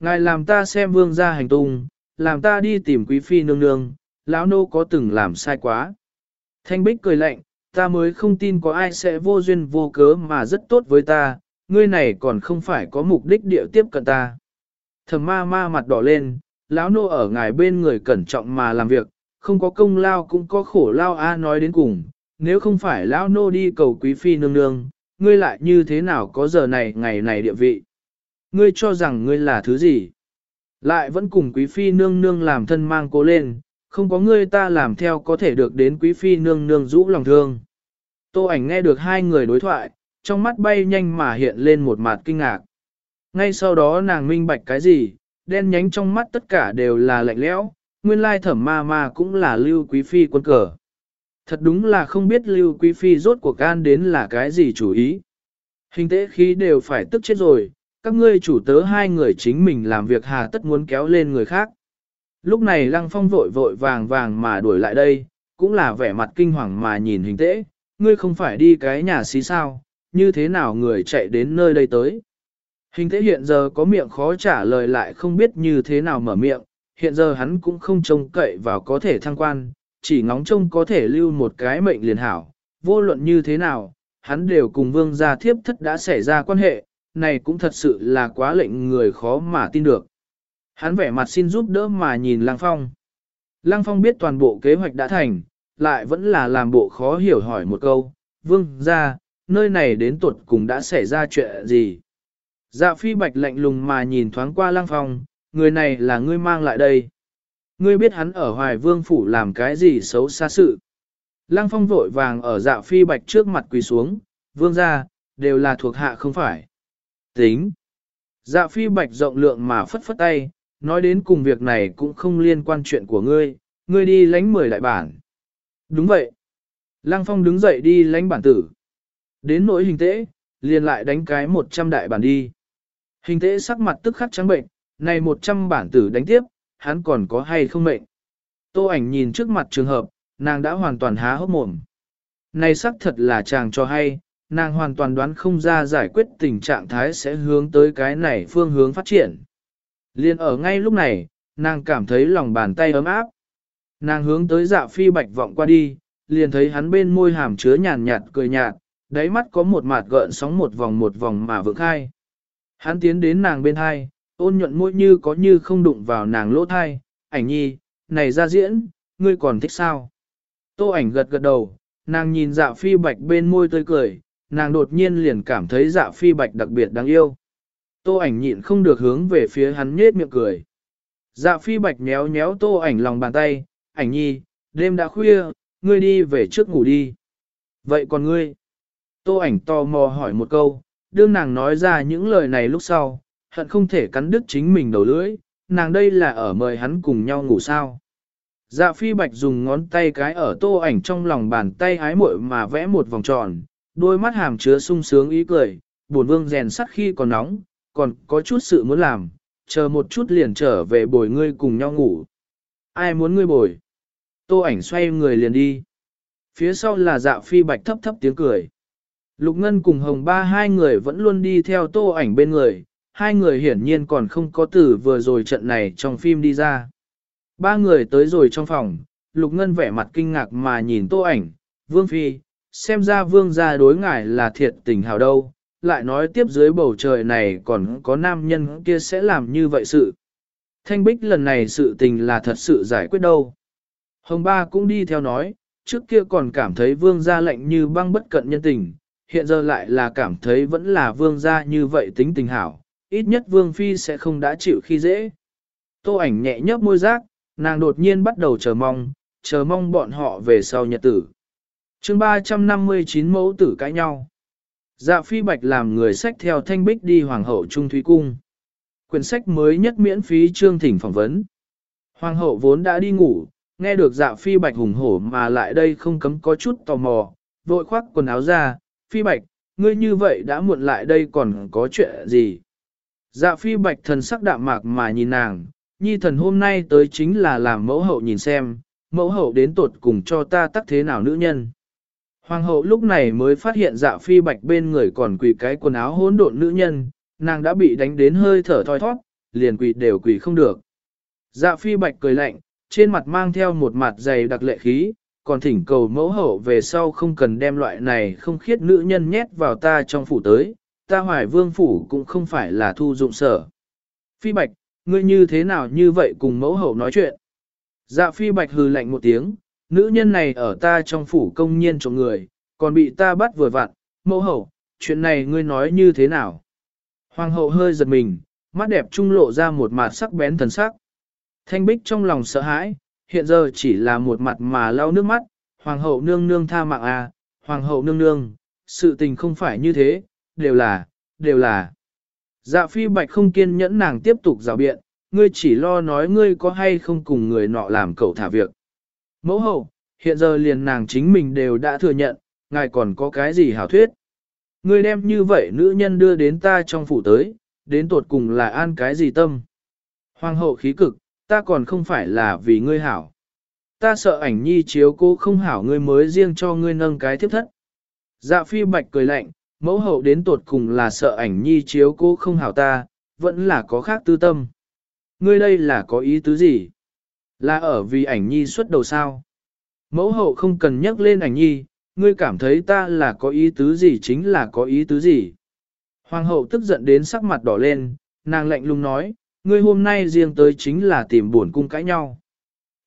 Ngài làm ta xem vương gia hành tung, làm ta đi tìm quý phi nương nương, lão nô có từng làm sai quá. Thanh Bích cười lạnh, ta mới không tin có ai sẽ vô duyên vô cớ mà rất tốt với ta, ngươi này còn không phải có mục đích địa tiếp cận ta. Thầm ma ma mặt đỏ lên, lão nô ở ngài bên người cẩn trọng mà làm việc, không có công lao cũng có khổ lao a nói đến cùng, nếu không phải lão nô đi cầu quý phi nương nương, ngươi lại như thế nào có giờ này ngày này địa vị. Ngươi cho rằng ngươi là thứ gì? Lại vẫn cùng quý phi nương nương làm thân mang cố lên, không có ngươi ta làm theo có thể được đến quý phi nương nương rũ lòng thương. Tô ảnh nghe được hai người đối thoại, trong mắt bay nhanh mà hiện lên một mặt kinh ngạc. Ngay sau đó nàng minh bạch cái gì, đen nhánh trong mắt tất cả đều là lạnh lẽo, nguyên lai thẩm ma ma cũng là lưu quý phi quân cờ. Thật đúng là không biết lưu quý phi rốt cuộc gan đến là cái gì chủ ý. Hình tế khí đều phải tức chết rồi, các ngươi chủ tớ hai người chính mình làm việc hà tất muốn kéo lên người khác. Lúc này lăng phong vội vội vàng vàng mà đuổi lại đây, cũng là vẻ mặt kinh hoàng mà nhìn hình tễ, ngươi không phải đi cái nhà xí sao, như thế nào người chạy đến nơi đây tới. Hình tế hiện giờ có miệng khó trả lời lại không biết như thế nào mở miệng, hiện giờ hắn cũng không trông cậy vào có thể thăng quan, chỉ ngóng trông có thể lưu một cái mệnh liền hảo, vô luận như thế nào, hắn đều cùng vương gia thiếp thất đã xảy ra quan hệ, này cũng thật sự là quá lệnh người khó mà tin được. Hắn vẻ mặt xin giúp đỡ mà nhìn Lăng Phong. Lăng Phong biết toàn bộ kế hoạch đã thành, lại vẫn là làm bộ khó hiểu hỏi một câu, vương gia, nơi này đến tuột cùng đã xảy ra chuyện gì? Dạ phi bạch lạnh lùng mà nhìn thoáng qua Lăng Phong, người này là ngươi mang lại đây. Ngươi biết hắn ở Hoài Vương Phủ làm cái gì xấu xa sự. Lăng Phong vội vàng ở dạ phi bạch trước mặt quỳ xuống, vương gia, đều là thuộc hạ không phải. Tính. Dạ phi bạch rộng lượng mà phất phất tay, nói đến cùng việc này cũng không liên quan chuyện của ngươi, ngươi đi lánh mười đại bản. Đúng vậy. Lăng Phong đứng dậy đi lánh bản tử. Đến nỗi hình tễ, liền lại đánh cái 100 đại bản đi. Hình tễ sắc mặt tức khắc trắng bệnh, này 100 bản tử đánh tiếp, hắn còn có hay không mệnh. Tô ảnh nhìn trước mặt trường hợp, nàng đã hoàn toàn há hốc mồm. Này sắc thật là chàng cho hay, nàng hoàn toàn đoán không ra giải quyết tình trạng thái sẽ hướng tới cái này phương hướng phát triển. Liên ở ngay lúc này, nàng cảm thấy lòng bàn tay ấm áp. Nàng hướng tới dạ phi bạch vọng qua đi, liền thấy hắn bên môi hàm chứa nhàn nhạt cười nhạt, đáy mắt có một mạt gợn sóng một vòng một vòng mà vượng khai. Hắn tiến đến nàng bên hai, ôn nhuận môi như có như không đụng vào nàng lỗ thai, ảnh nhi, này ra diễn, ngươi còn thích sao? Tô ảnh gật gật đầu, nàng nhìn dạ phi bạch bên môi tươi cười, nàng đột nhiên liền cảm thấy dạ phi bạch đặc biệt đáng yêu. Tô ảnh nhịn không được hướng về phía hắn nhết miệng cười. Dạ phi bạch nhéo nhéo tô ảnh lòng bàn tay, ảnh nhi, đêm đã khuya, ngươi đi về trước ngủ đi. Vậy còn ngươi? Tô ảnh tò mò hỏi một câu, đương nàng nói ra những lời này lúc sau, hận không thể cắn đứt chính mình đầu lưỡi, nàng đây là ở mời hắn cùng nhau ngủ sao. Dạ phi bạch dùng ngón tay cái ở tô ảnh trong lòng bàn tay hái muội mà vẽ một vòng tròn, đôi mắt hàm chứa sung sướng ý cười, buồn vương rèn sắt khi còn nóng, còn có chút sự muốn làm, chờ một chút liền trở về bồi ngươi cùng nhau ngủ. Ai muốn ngươi bồi? Tô ảnh xoay người liền đi. Phía sau là dạ phi bạch thấp thấp tiếng cười. Lục Ngân cùng Hồng Ba hai người vẫn luôn đi theo tô ảnh bên người, hai người hiển nhiên còn không có tử vừa rồi trận này trong phim đi ra. Ba người tới rồi trong phòng, Lục Ngân vẻ mặt kinh ngạc mà nhìn tô ảnh, Vương Phi, xem ra Vương gia đối ngài là thiệt tình hào đâu, lại nói tiếp dưới bầu trời này còn có nam nhân kia sẽ làm như vậy sự. Thanh Bích lần này sự tình là thật sự giải quyết đâu. Hồng Ba cũng đi theo nói, trước kia còn cảm thấy Vương gia lạnh như băng bất cận nhân tình, hiện giờ lại là cảm thấy vẫn là Vương gia như vậy tính tình hảo, ít nhất Vương Phi sẽ không đã chịu khi dễ. Tô ảnh nhẹ nhấp môi giác, nàng đột nhiên bắt đầu chờ mong, chờ mong bọn họ về sau nhật tử chương 359 mẫu tử cãi nhau. Dạ phi bạch làm người sách theo thanh bích đi Hoàng hậu Trung Thúy Cung. Quyển sách mới nhất miễn phí trương thỉnh phỏng vấn. Hoàng hậu vốn đã đi ngủ, nghe được dạ phi bạch hùng hổ mà lại đây không cấm có chút tò mò, vội khoác quần áo ra, phi bạch, ngươi như vậy đã muộn lại đây còn có chuyện gì? Dạ phi bạch thần sắc đạm mạc mà nhìn nàng, nhi thần hôm nay tới chính là làm mẫu hậu nhìn xem, mẫu hậu đến tột cùng cho ta tắc thế nào nữ nhân. Hoàng hậu lúc này mới phát hiện dạ phi bạch bên người còn quỳ cái quần áo hỗn độn nữ nhân, nàng đã bị đánh đến hơi thở thoi thoát, liền quỳ đều quỳ không được. Dạ phi bạch cười lạnh, trên mặt mang theo một mặt dày đặc lệ khí, còn thỉnh cầu mẫu hậu về sau không cần đem loại này không khiết nữ nhân nhét vào ta trong phủ tới, ta hoài vương phủ cũng không phải là thu dụng sở. Phi bạch, ngươi như thế nào như vậy cùng mẫu hậu nói chuyện? Dạ phi bạch hừ lạnh một tiếng, nữ nhân này ở ta trong phủ công nhiên trộm người, còn bị ta bắt vừa vặn, mẫu hậu, chuyện này ngươi nói như thế nào? Hoàng hậu hơi giật mình, mắt đẹp trung lộ ra một mặt sắc bén thần sắc. Thanh bích trong lòng sợ hãi, hiện giờ chỉ là một mặt mà lau nước mắt, hoàng hậu nương nương tha mạng à, hoàng hậu nương nương, sự tình không phải như thế, đều là, đều là. Dạ phi bạch không kiên nhẫn nàng tiếp tục rào biện, ngươi chỉ lo nói ngươi có hay không cùng người nọ làm cậu thả việc. Mẫu hậu, hiện giờ liền nàng chính mình đều đã thừa nhận, ngài còn có cái gì hảo thuyết. Ngươi đem như vậy nữ nhân đưa đến ta trong phủ tới, đến tột cùng là an cái gì tâm. Hoàng hậu khí cực, ta còn không phải là vì ngươi hảo. Ta sợ ảnh nhi chiếu cô không hảo ngươi mới riêng cho ngươi nâng cái thiếp thất. Dạ phi bạch cười lạnh, mẫu hậu đến tột cùng là sợ ảnh nhi chiếu cô không hảo ta, vẫn là có khác tư tâm. Ngươi đây là có ý tứ gì? Là ở vì ảnh nhi xuất đầu sao? Mẫu hậu không cần nhắc lên ảnh nhi, ngươi cảm thấy ta là có ý tứ gì chính là có ý tứ gì. Hoàng hậu tức giận đến sắc mặt đỏ lên, nàng lạnh lùng nói, ngươi hôm nay riêng tới chính là tìm buồn cung cãi nhau.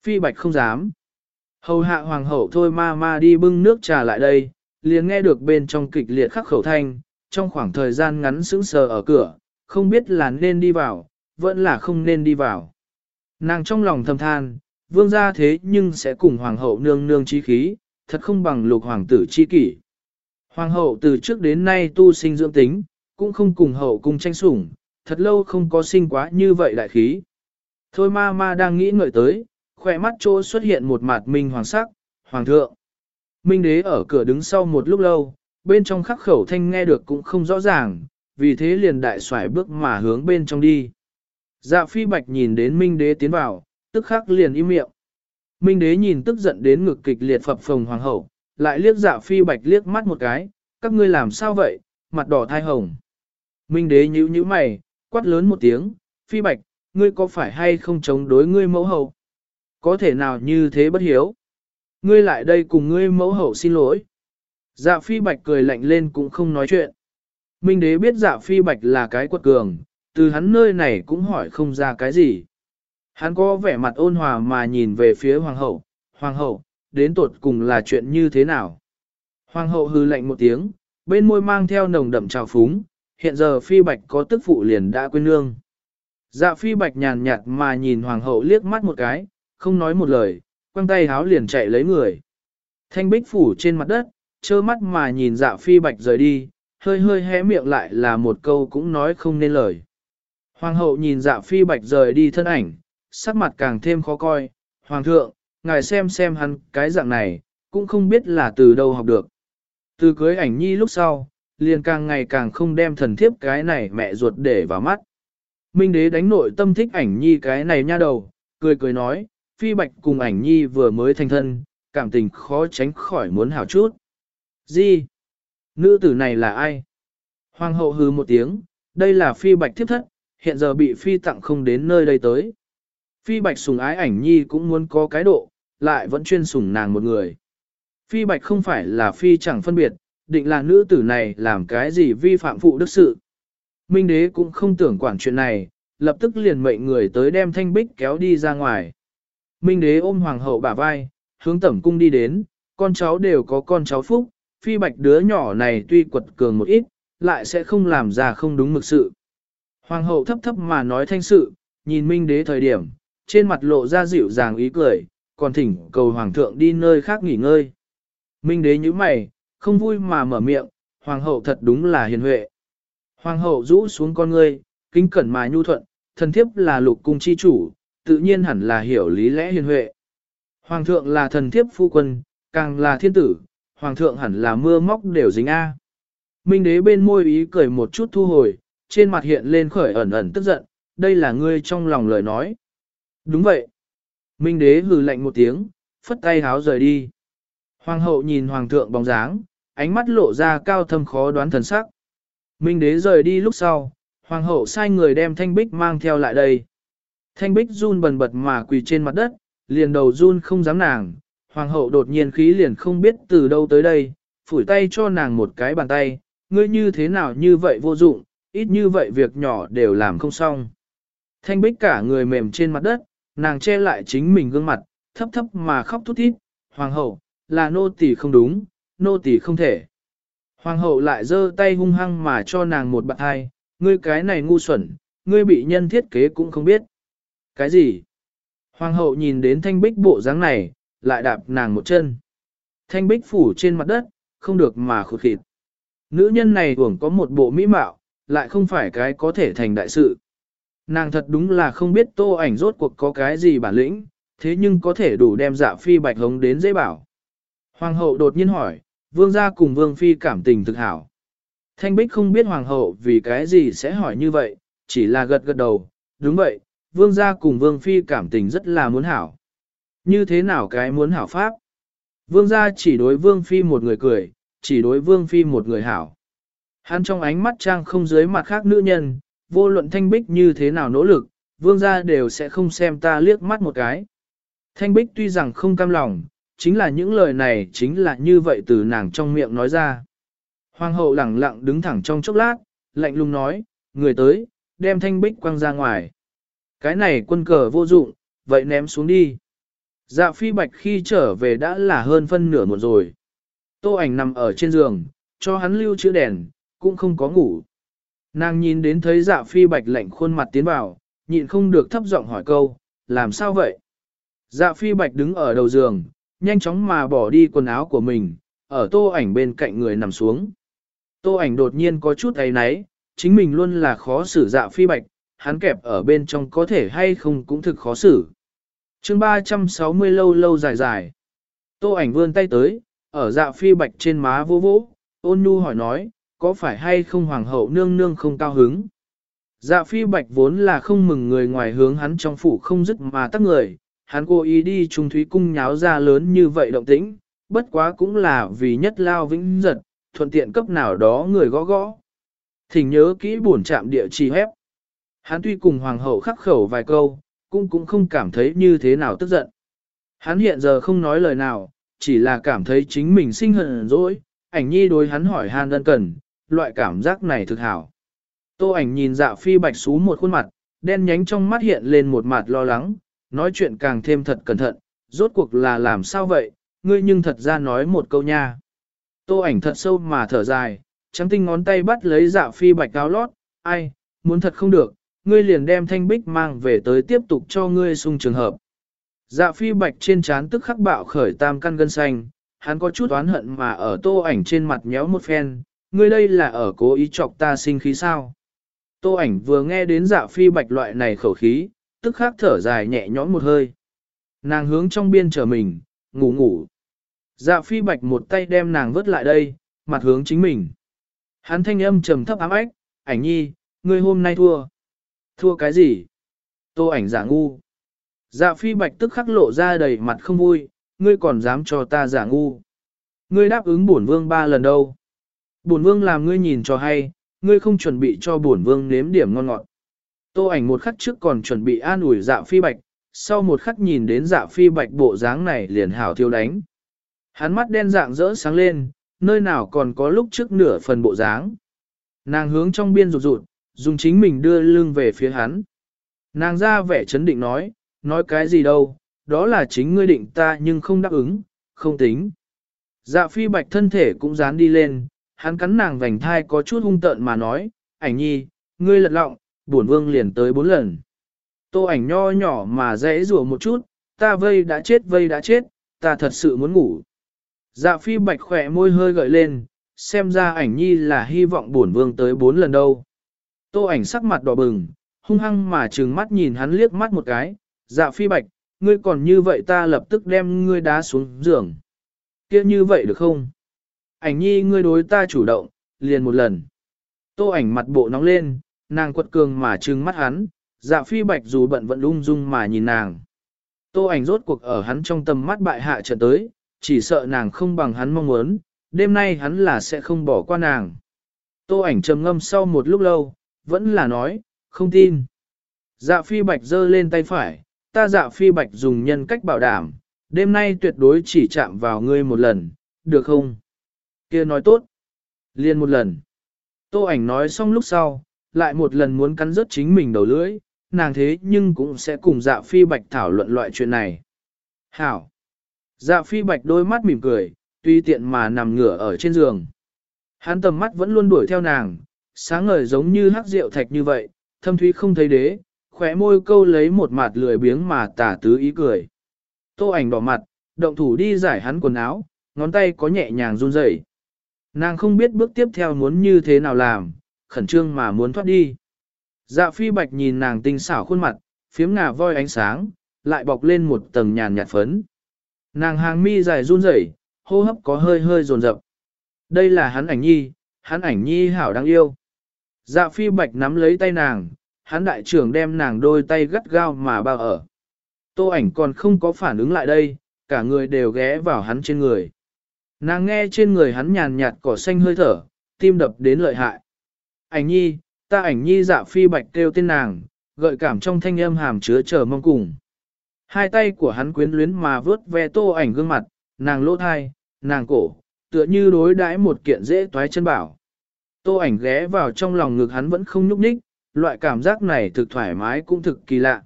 Phi bạch không dám. Hầu hạ hoàng hậu thôi ma ma đi bưng nước trà lại đây, liền nghe được bên trong kịch liệt khắc khẩu thanh, trong khoảng thời gian ngắn sững sờ ở cửa, không biết là nên đi vào, vẫn là không nên đi vào. Nàng trong lòng thầm than, vương gia thế nhưng sẽ cùng hoàng hậu nương nương chi khí, thật không bằng lục hoàng tử chi kỷ. Hoàng hậu từ trước đến nay tu sinh dưỡng tính, cũng không cùng hậu cung tranh sủng, thật lâu không có sinh quá như vậy đại khí. Thôi ma ma đang nghĩ ngợi tới, khỏe mắt chỗ xuất hiện một mặt minh hoàng sắc, hoàng thượng. Minh đế ở cửa đứng sau một lúc lâu, bên trong khắc khẩu thanh nghe được cũng không rõ ràng, vì thế liền đại xoải bước mà hướng bên trong đi. Dạ phi bạch nhìn đến Minh đế tiến vào, tức khắc liền im miệng. Minh đế nhìn tức giận đến ngực kịch liệt phập phồng hoàng hậu, lại liếc dạ phi bạch liếc mắt một cái, các ngươi làm sao vậy, mặt đỏ thai hồng. Minh đế nhíu nhíu mày, quát lớn một tiếng, phi bạch, ngươi có phải hay không chống đối ngươi mẫu hậu? Có thể nào như thế bất hiếu? Ngươi lại đây cùng ngươi mẫu hậu xin lỗi. Dạ phi bạch cười lạnh lên cũng không nói chuyện. Minh đế biết dạ phi bạch là cái quật cường, từ hắn nơi này cũng hỏi không ra cái gì. Hắn có vẻ mặt ôn hòa mà nhìn về phía hoàng hậu, hoàng hậu, đến tột cùng là chuyện như thế nào? Hoàng hậu hư lạnh một tiếng, bên môi mang theo nồng đậm trào phúng, hiện giờ phi bạch có tức phụ liền đã quên nương. Dạ phi bạch nhàn nhạt mà nhìn hoàng hậu liếc mắt một cái, không nói một lời, quăng tay háo liền chạy lấy người. Thanh bích phủ trên mặt đất, trơ mắt mà nhìn dạ phi bạch rời đi, hơi hơi hé miệng lại là một câu cũng nói không nên lời. Hoàng hậu nhìn dạ phi bạch rời đi thân ảnh, sắc mặt càng thêm khó coi. Hoàng thượng, ngài xem xem hắn cái dạng này, cũng không biết là từ đâu học được. Từ cưới ảnh nhi lúc sau, liền càng ngày càng không đem thần thiếp cái này mẹ ruột để vào mắt. Minh đế đánh nội tâm thích ảnh nhi cái này nha đầu, cười cười nói, phi bạch cùng ảnh nhi vừa mới thành thân, cảm tình khó tránh khỏi muốn hảo chút. Gì? Nữ tử này là ai? Hoàng hậu hư một tiếng, đây là phi bạch thiếp thất, hiện giờ bị phi tặng không đến nơi đây tới. Phi bạch sùng ái ảnh nhi cũng muốn có cái độ, lại vẫn chuyên sùng nàng một người. Phi bạch không phải là phi chẳng phân biệt, định là nữ tử này làm cái gì vi phạm phụ đức sự. Minh đế cũng không tưởng quản chuyện này, lập tức liền mệnh người tới đem thanh bích kéo đi ra ngoài. Minh đế ôm hoàng hậu bả vai, hướng tẩm cung đi đến, con cháu đều có con cháu phúc, phi bạch đứa nhỏ này tuy quật cường một ít, lại sẽ không làm ra không đúng mực sự. Hoàng hậu thấp thấp mà nói thanh sự, nhìn minh đế thời điểm, trên mặt lộ ra dịu dàng ý cười, còn thỉnh cầu hoàng thượng đi nơi khác nghỉ ngơi. Minh đế như mày, không vui mà mở miệng, hoàng hậu thật đúng là hiền huệ. Hoàng hậu rũ xuống con ngươi, kính cẩn mà nhu thuận, thần thiếp là lục cung chi chủ, tự nhiên hẳn là hiểu lý lẽ hiền huệ. Hoàng thượng là thần thiếp phu quân, càng là thiên tử, hoàng thượng hẳn là mưa móc đều dính A. Minh đế bên môi ý cười một chút thu hồi, trên mặt hiện lên khởi ẩn ẩn tức giận, đây là ngươi trong lòng lời nói. Đúng vậy. Minh đế hừ lạnh một tiếng, phất tay háo rời đi. Hoàng hậu nhìn hoàng thượng bóng dáng, ánh mắt lộ ra cao thâm khó đoán thần sắc. Minh đế rời đi lúc sau, Hoàng hậu sai người đem thanh bích mang theo lại đây. Thanh bích run bần bật mà quỳ trên mặt đất, liền đầu run không dám nàng. Hoàng hậu đột nhiên khí liền không biết từ đâu tới đây, phủi tay cho nàng một cái bàn tay, ngươi như thế nào như vậy vô dụng, ít như vậy việc nhỏ đều làm không xong. Thanh bích cả người mềm trên mặt đất, nàng che lại chính mình gương mặt, thấp thấp mà khóc thút thít, hoàng hậu, là nô tỳ không đúng, nô tỳ không thể. Hoàng hậu lại giơ tay hung hăng mà cho nàng một bạn hai, ngươi cái này ngu xuẩn, ngươi bị nhân thiết kế cũng không biết. Cái gì? Hoàng hậu nhìn đến thanh bích bộ dáng này, lại đạp nàng một chân. Thanh bích phủ trên mặt đất, không được mà khụt khịt. Nữ nhân này uổng có một bộ mỹ mạo, lại không phải cái có thể thành đại sự. Nàng thật đúng là không biết tô ảnh rốt cuộc có cái gì bản lĩnh, thế nhưng có thể đủ đem dạ phi bạch hống đến dễ bảo. Hoàng hậu đột nhiên hỏi, vương gia cùng vương phi cảm tình thực hảo. Thanh bích không biết hoàng hậu vì cái gì sẽ hỏi như vậy, chỉ là gật gật đầu, đúng vậy, vương gia cùng vương phi cảm tình rất là muốn hảo. Như thế nào cái muốn hảo pháp? Vương gia chỉ đối vương phi một người cười, chỉ đối vương phi một người hảo. Hắn trong ánh mắt trang không dưới mặt khác nữ nhân, vô luận thanh bích như thế nào nỗ lực, vương gia đều sẽ không xem ta liếc mắt một cái. Thanh bích tuy rằng không cam lòng, chính là những lời này chính là như vậy từ nàng trong miệng nói ra. Hoàng hậu lẳng lặng đứng thẳng trong chốc lát, lạnh lùng nói, người tới, đem thanh bích quăng ra ngoài. Cái này quân cờ vô dụng, vậy ném xuống đi. Dạ phi bạch khi trở về đã là hơn phân nửa một rồi. Tô ảnh nằm ở trên giường, cho hắn lưu chữ đèn, cũng không có ngủ. Nàng nhìn đến thấy dạ phi bạch lạnh khuôn mặt tiến vào, nhịn không được thấp giọng hỏi câu, làm sao vậy? Dạ phi bạch đứng ở đầu giường, nhanh chóng mà bỏ đi quần áo của mình, ở tô ảnh bên cạnh người nằm xuống. Tô ảnh đột nhiên có chút ấy náy, chính mình luôn là khó xử dạ phi bạch, hắn kẹp ở bên trong có thể hay không cũng thực khó xử. Chương 360 lâu lâu dài dài. Tô ảnh vươn tay tới, ở dạ phi bạch trên má vô vỗ, ôn nhu hỏi nói, có phải hay không hoàng hậu nương nương không cao hứng? Dạ phi bạch vốn là không mừng người ngoài hướng hắn trong phủ không dứt mà tắc người, hắn cố ý đi trung thúy cung nháo ra lớn như vậy động tĩnh, bất quá cũng là vì nhất lao vĩnh giật, thuận tiện cấp nào đó người gõ gõ. Thỉnh nhớ kỹ buồn chạm địa chỉ hép. Hắn tuy cùng hoàng hậu khắc khẩu vài câu, cũng cũng không cảm thấy như thế nào tức giận. Hắn hiện giờ không nói lời nào, chỉ là cảm thấy chính mình sinh hận rồi, ảnh nhi đối hắn hỏi han đơn cần, loại cảm giác này thực hảo. Tô ảnh nhìn dạ phi bạch xú một khuôn mặt, đen nhánh trong mắt hiện lên một mặt lo lắng, nói chuyện càng thêm thật cẩn thận, rốt cuộc là làm sao vậy, ngươi nhưng thật ra nói một câu nha. Tô ảnh thật sâu mà thở dài, trắng tinh ngón tay bắt lấy dạ phi bạch áo lót, ai, muốn thật không được, ngươi liền đem thanh bích mang về tới tiếp tục cho ngươi sung trường hợp. Dạ phi bạch trên trán tức khắc bạo khởi tam căn gân xanh, hắn có chút oán hận mà ở tô ảnh trên mặt nhéo một phen, ngươi đây là ở cố ý chọc ta sinh khí sao. Tô ảnh vừa nghe đến dạ phi bạch loại này khẩu khí, tức khắc thở dài nhẹ nhõm một hơi. Nàng hướng trong biên trở mình, ngủ ngủ. Dạ phi bạch một tay đem nàng vớt lại đây, mặt hướng chính mình. Hắn thanh âm trầm thấp ám ách, ảnh nhi, ngươi hôm nay thua. Thua cái gì? Tô ảnh giả ngu. Dạ phi bạch tức khắc lộ ra đầy mặt không vui, ngươi còn dám cho ta giả ngu. Ngươi đáp ứng bổn vương ba lần đâu. Bổn vương làm ngươi nhìn cho hay, ngươi không chuẩn bị cho bổn vương nếm điểm ngon ngọt. Tô ảnh một khắc trước còn chuẩn bị an ủi dạ phi bạch, sau một khắc nhìn đến dạ phi bạch bộ dáng này liền hảo thiêu đánh. Hắn mắt đen dạng rỡ sáng lên, nơi nào còn có lúc trước nửa phần bộ dáng. Nàng hướng trong biên rụt rụt, dùng chính mình đưa lưng về phía hắn. Nàng ra vẻ chấn định nói, nói cái gì đâu, đó là chính ngươi định ta nhưng không đáp ứng, không tính. Dạ phi bạch thân thể cũng dán đi lên, hắn cắn nàng vành thai có chút hung tợn mà nói, ảnh nhi, ngươi lật lọng, bổn vương liền tới bốn lần. Tô ảnh nho nhỏ mà dễ rùa một chút, ta vây đã chết vây đã chết, ta thật sự muốn ngủ. Dạ phi bạch khỏe môi hơi gợi lên, xem ra ảnh nhi là hy vọng bổn vương tới bốn lần đâu. Tô ảnh sắc mặt đỏ bừng, hung hăng mà trừng mắt nhìn hắn liếc mắt một cái, dạ phi bạch, ngươi còn như vậy ta lập tức đem ngươi đá xuống giường. Kia như vậy được không? Ảnh nhi ngươi đối ta chủ động, liền một lần. Tô ảnh mặt bộ nóng lên, nàng quật cường mà trừng mắt hắn, dạ phi bạch dù bận vẫn lung dung mà nhìn nàng. Tô ảnh rốt cuộc ở hắn trong tầm mắt bại hạ trận tới, chỉ sợ nàng không bằng hắn mong muốn, đêm nay hắn là sẽ không bỏ qua nàng. Tô ảnh trầm ngâm sau một lúc lâu, vẫn là nói, không tin. Dạ phi bạch giơ lên tay phải, ta dạ phi bạch dùng nhân cách bảo đảm, đêm nay tuyệt đối chỉ chạm vào ngươi một lần, được không? Kia nói tốt. Liên một lần. Tô ảnh nói xong lúc sau, lại một lần muốn cắn rớt chính mình đầu lưỡi, nàng thế nhưng cũng sẽ cùng dạ phi bạch thảo luận loại chuyện này. Hảo. Dạ phi bạch đôi mắt mỉm cười, tuy tiện mà nằm ngửa ở trên giường. Hắn tầm mắt vẫn luôn đuổi theo nàng, sáng ngời giống như hắc rượu thạch như vậy, thâm thúy không thấy đế, khóe môi câu lấy một mặt lười biếng mà tả tứ ý cười. Tô ảnh đỏ mặt, động thủ đi giải hắn quần áo, ngón tay có nhẹ nhàng run rẩy. Nàng không biết bước tiếp theo muốn như thế nào làm, khẩn trương mà muốn thoát đi. Dạ phi bạch nhìn nàng tinh xảo khuôn mặt, phiếm ngà voi ánh sáng, lại bọc lên một tầng nhàn nhạt phấn. Nàng hàng mi dài run rẩy, hô hấp có hơi hơi rồn rập. Đây là hắn ảnh nhi, hắn ảnh nhi hảo đáng yêu. Dạ phi bạch nắm lấy tay nàng, hắn đại trưởng đem nàng đôi tay gắt gao mà bao ở. Tô ảnh còn không có phản ứng lại đây, cả người đều ghé vào hắn trên người. Nàng nghe trên người hắn nhàn nhạt cỏ xanh hơi thở, tim đập đến lợi hại. Ảnh nhi, ta ảnh nhi dạ phi bạch kêu tên nàng, gợi cảm trong thanh âm hàm chứa chờ mong cùng. Hai tay của hắn quyến luyến mà vớt ve tô ảnh gương mặt, nàng lỗ thai, nàng cổ, tựa như đối đãi một kiện dễ toái chân bảo. Tô ảnh ghé vào trong lòng ngực hắn vẫn không nhúc nhích, loại cảm giác này thực thoải mái cũng thực kỳ lạ.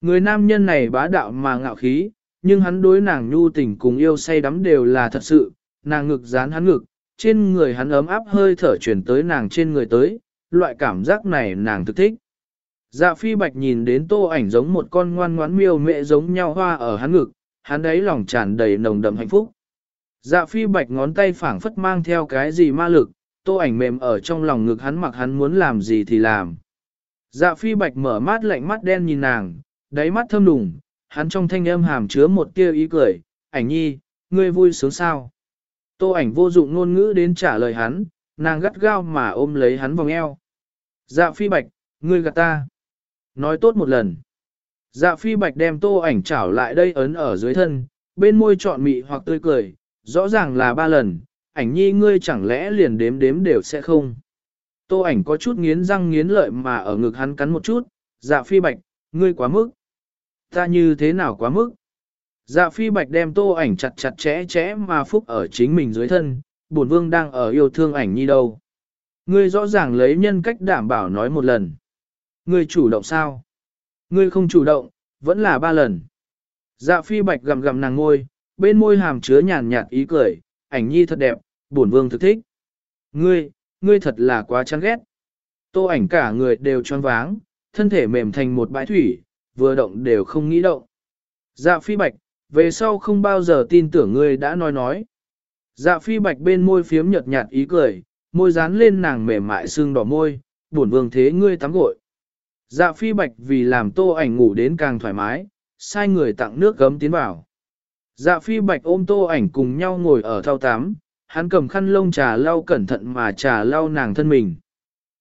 Người nam nhân này bá đạo mà ngạo khí, nhưng hắn đối nàng nhu tình cùng yêu say đắm đều là thật sự, nàng ngực dán hắn ngực, trên người hắn ấm áp hơi thở chuyển tới nàng trên người tới, loại cảm giác này nàng thực thích. Dạ phi bạch nhìn đến tô ảnh giống một con ngoan ngoãn miêu mẹ giống nhau hoa ở hắn ngực, hắn đấy lòng tràn đầy nồng đậm hạnh phúc. Dạ phi bạch ngón tay phảng phất mang theo cái gì ma lực, tô ảnh mềm ở trong lòng ngực hắn mặc hắn muốn làm gì thì làm. Dạ phi bạch mở mắt lạnh mắt đen nhìn nàng, đáy mắt thâm đùng, hắn trong thanh âm hàm chứa một tia ý cười, ảnh nhi, ngươi vui sướng sao? Tô ảnh vô dụng ngôn ngữ đến trả lời hắn, nàng gắt gao mà ôm lấy hắn vòng eo. Dạ phi bạch, ngươi gạt ta. Nói tốt một lần. Dạ phi bạch đem tô ảnh chảo lại đây ấn ở dưới thân, bên môi trọn mị hoặc tươi cười, rõ ràng là ba lần, ảnh nhi ngươi chẳng lẽ liền đếm đếm đều sẽ không. Tô ảnh có chút nghiến răng nghiến lợi mà ở ngực hắn cắn một chút, dạ phi bạch, ngươi quá mức. Ta như thế nào quá mức? Dạ phi bạch đem tô ảnh chặt chặt chẽ chẽ mà phúc ở chính mình dưới thân, bổn vương đang ở yêu thương ảnh nhi đâu. Ngươi rõ ràng lấy nhân cách đảm bảo nói một lần. Ngươi chủ động sao? Ngươi không chủ động, vẫn là ba lần. Dạ phi bạch gầm gầm nàng ngôi, bên môi hàm chứa nhàn nhạt ý cười, ảnh nhi thật đẹp, bổn vương thực thích. Ngươi, ngươi thật là quá chán ghét. Tô ảnh cả người đều tròn váng, thân thể mềm thành một bãi thủy, vừa động đều không nghĩ động. Dạ phi bạch, về sau không bao giờ tin tưởng ngươi đã nói nói. Dạ phi bạch bên môi phiếm nhợt nhạt ý cười, môi dán lên nàng mềm mại xương đỏ môi, buồn vương thế ngươi tắm gội. Dạ phi bạch vì làm tô ảnh ngủ đến càng thoải mái, sai người tặng nước gấm tiến vào. Dạ phi bạch ôm tô ảnh cùng nhau ngồi ở thao tắm, hắn cầm khăn lông trà lau cẩn thận mà trà lau nàng thân mình.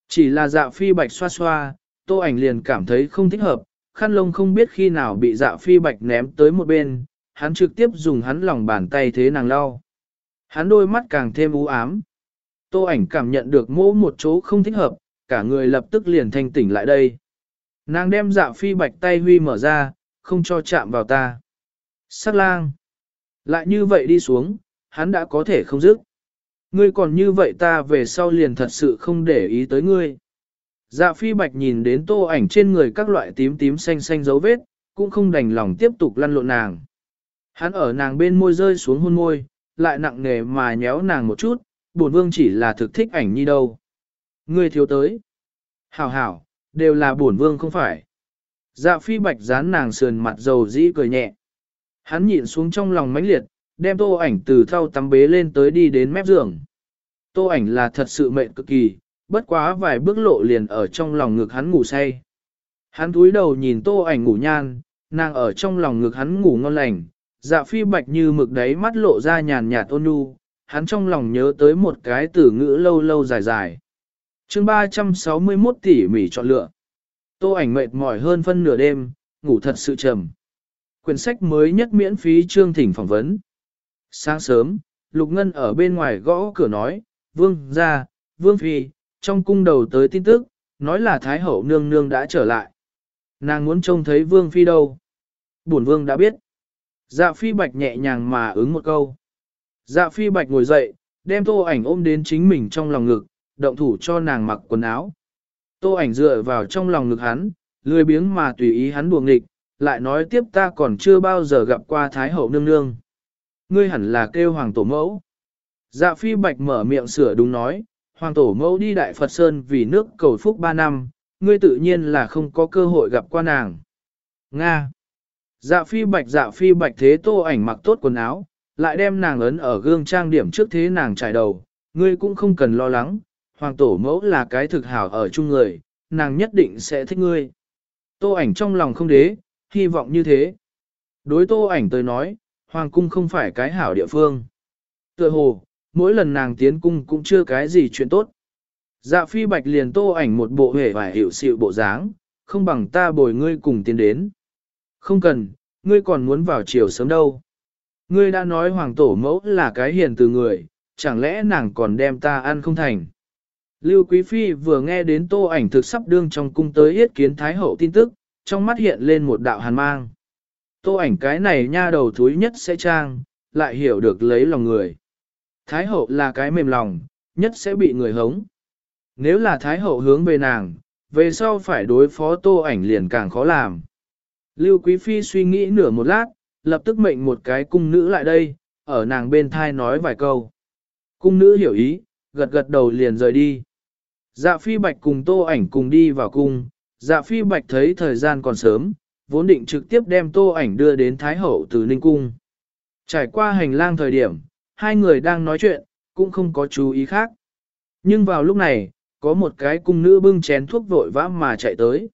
Chỉ là dạ phi bạch xoa xoa, tô ảnh liền cảm thấy không thích hợp, khăn lông không biết khi nào bị dạ phi bạch ném tới một bên, hắn trực tiếp dùng hắn lòng bàn tay thế nàng lau. Hắn đôi mắt càng thêm u ám. Tô ảnh cảm nhận được mỗ một chỗ không thích hợp, cả người lập tức liền thanh tỉnh lại đây. Nàng đem dạ phi bạch tay huy mở ra, không cho chạm vào ta. Sắc lang. Lại như vậy đi xuống, hắn đã có thể không dứt. Ngươi còn như vậy ta về sau liền thật sự không để ý tới ngươi. Dạ phi bạch nhìn đến tô ảnh trên người các loại tím tím xanh xanh dấu vết, cũng không đành lòng tiếp tục lăn lộn nàng. Hắn ở nàng bên môi rơi xuống hôn môi, lại nặng nề mà nhéo nàng một chút, bổn vương chỉ là thực thích ảnh nhi đâu. Ngươi thiếu tới. Hảo hảo, đều là bổn vương không phải. Dạ phi bạch dán nàng sườn mặt dầu dĩ cười nhẹ. Hắn nhịn xuống trong lòng mãnh liệt, đem tô ảnh từ thau tắm bế lên tới đi đến mép giường. Tô ảnh là thật sự mệt cực kỳ, bất quá vài bước lộ liền ở trong lòng ngực hắn ngủ say. Hắn cúi đầu nhìn tô ảnh ngủ nhan, nàng ở trong lòng ngực hắn ngủ ngon lành, dạ phi bạch như mực đáy mắt lộ ra nhàn nhạt ôn nhu, hắn trong lòng nhớ tới một cái từ ngữ lâu lâu dài dài. chương 361 tỷ mỉ chọn lựa. Tô ảnh mệt mỏi hơn phân nửa đêm, ngủ thật sự trầm. Quyển sách mới nhất miễn phí chương thỉnh phỏng vấn. Sáng sớm, Lục Ngân ở bên ngoài gõ cửa nói, Vương ra, Vương Phi, trong cung đầu tới tin tức, nói là Thái hậu nương nương đã trở lại. Nàng muốn trông thấy Vương Phi đâu? Bổn Vương đã biết. Dạ Phi Bạch nhẹ nhàng mà ứng một câu. Dạ Phi Bạch ngồi dậy, đem tô ảnh ôm đến chính mình trong lòng ngực, động thủ cho nàng mặc quần áo. Tô ảnh dựa vào trong lòng ngực hắn, lười biếng mà tùy ý hắn buồng nghịch, lại nói tiếp ta còn chưa bao giờ gặp qua Thái hậu nương nương. Ngươi hẳn là kêu hoàng tổ mẫu. Dạ phi bạch mở miệng sửa đúng nói, hoàng tổ mẫu đi Đại Phật Sơn vì nước cầu phúc ba năm, ngươi tự nhiên là không có cơ hội gặp qua nàng. Nga. Dạ phi bạch dạ phi bạch thế tô ảnh mặc tốt quần áo, lại đem nàng ấn ở gương trang điểm trước thế nàng trải đầu, ngươi cũng không cần lo lắng, hoàng tổ mẫu là cái thực hảo ở chung người, nàng nhất định sẽ thích ngươi. Tô ảnh trong lòng không đế, hy vọng như thế. Đối tô ảnh tới nói, hoàng cung không phải cái hảo địa phương. Tựa hồ, mỗi lần nàng tiến cung cũng chưa cái gì chuyện tốt. Dạ phi bạch liền tô ảnh một bộ hề vải hiệu xịu bộ dáng, không bằng ta bồi ngươi cùng tiến đến. Không cần, ngươi còn muốn vào chiều sớm đâu. Ngươi đã nói hoàng tổ mẫu là cái hiền từ người, chẳng lẽ nàng còn đem ta ăn không thành. Lưu Quý Phi vừa nghe đến tô ảnh thực sắp đương trong cung tới yết kiến Thái Hậu tin tức, trong mắt hiện lên một đạo hàn mang. Tô ảnh cái này nha đầu thúi nhất sẽ trang, lại hiểu được lấy lòng người. Thái Hậu là cái mềm lòng, nhất sẽ bị người hống. Nếu là Thái Hậu hướng về nàng, về sau phải đối phó tô ảnh liền càng khó làm. Lưu Quý Phi suy nghĩ nửa một lát, lập tức mệnh một cái cung nữ lại đây, ở nàng bên thai nói vài câu. Cung nữ hiểu ý, gật gật đầu liền rời đi. Dạ phi bạch cùng tô ảnh cùng đi vào cung, dạ phi bạch thấy thời gian còn sớm, vốn định trực tiếp đem tô ảnh đưa đến Thái Hậu từ Ninh Cung. Trải qua hành lang thời điểm, hai người đang nói chuyện, cũng không có chú ý khác. Nhưng vào lúc này, có một cái cung nữ bưng chén thuốc vội vã mà chạy tới.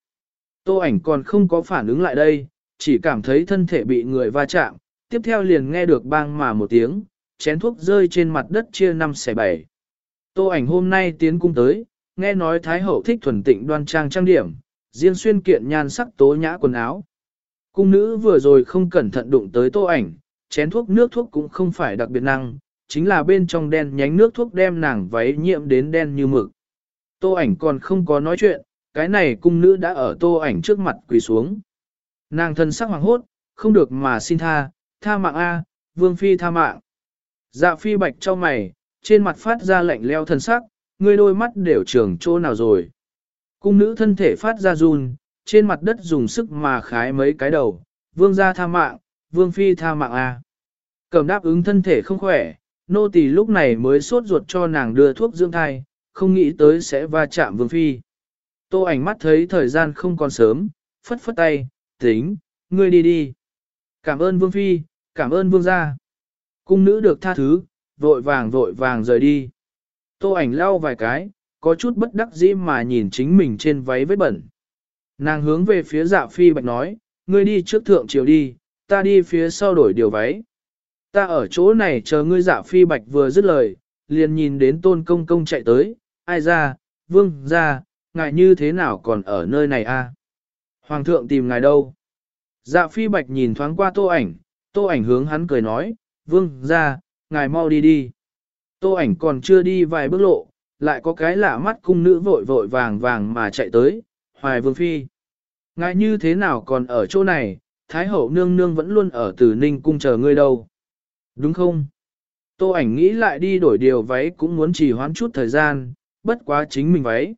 Tô ảnh còn không có phản ứng lại đây, chỉ cảm thấy thân thể bị người va chạm, tiếp theo liền nghe được bang mà một tiếng, chén thuốc rơi trên mặt đất chia năm xẻ bảy. Tô ảnh hôm nay tiến cung tới, nghe nói Thái Hậu thích thuần tịnh đoan trang trang điểm, riêng xuyên kiện nhan sắc tố nhã quần áo. Cung nữ vừa rồi không cẩn thận đụng tới tô ảnh, chén thuốc nước thuốc cũng không phải đặc biệt năng, chính là bên trong đen nhánh nước thuốc đem nàng váy nhiễm đến đen như mực. Tô ảnh còn không có nói chuyện, cái này cung nữ đã ở tô ảnh trước mặt quỳ xuống. Nàng thân sắc hoàng hốt, không được mà xin tha, tha mạng A, vương phi tha mạng. Dạ phi bạch cho mày, trên mặt phát ra lạnh leo thân sắc, ngươi đôi mắt đều trường chỗ nào rồi. Cung nữ thân thể phát ra run, trên mặt đất dùng sức mà khái mấy cái đầu, vương gia tha mạng, vương phi tha mạng A. Cầm đáp ứng thân thể không khỏe, nô tỳ lúc này mới sốt ruột cho nàng đưa thuốc dưỡng thai, không nghĩ tới sẽ va chạm vương phi. Tô ảnh mắt thấy thời gian không còn sớm, phất phất tay, tính, ngươi đi đi. Cảm ơn vương phi, cảm ơn vương gia. Cung nữ được tha thứ, vội vàng vội vàng rời đi. Tô ảnh lau vài cái, có chút bất đắc dĩ mà nhìn chính mình trên váy vết bẩn. Nàng hướng về phía dạ phi bạch nói, ngươi đi trước thượng triều đi, ta đi phía sau đổi điều váy. Ta ở chỗ này chờ ngươi dạ phi bạch vừa dứt lời, liền nhìn đến tôn công công chạy tới, ai ra, vương ra, ngài như thế nào còn ở nơi này a? Hoàng thượng tìm ngài đâu? Dạ phi bạch nhìn thoáng qua tô ảnh, tô ảnh hướng hắn cười nói, vương ra, ngài mau đi đi. Tô ảnh còn chưa đi vài bước lộ, lại có cái lạ mắt cung nữ vội vội vàng vàng mà chạy tới, hoài vương phi. Ngài như thế nào còn ở chỗ này, Thái hậu nương nương vẫn luôn ở từ ninh cung chờ ngươi đâu. Đúng không? Tô ảnh nghĩ lại đi đổi điều váy cũng muốn trì hoãn chút thời gian, bất quá chính mình váy.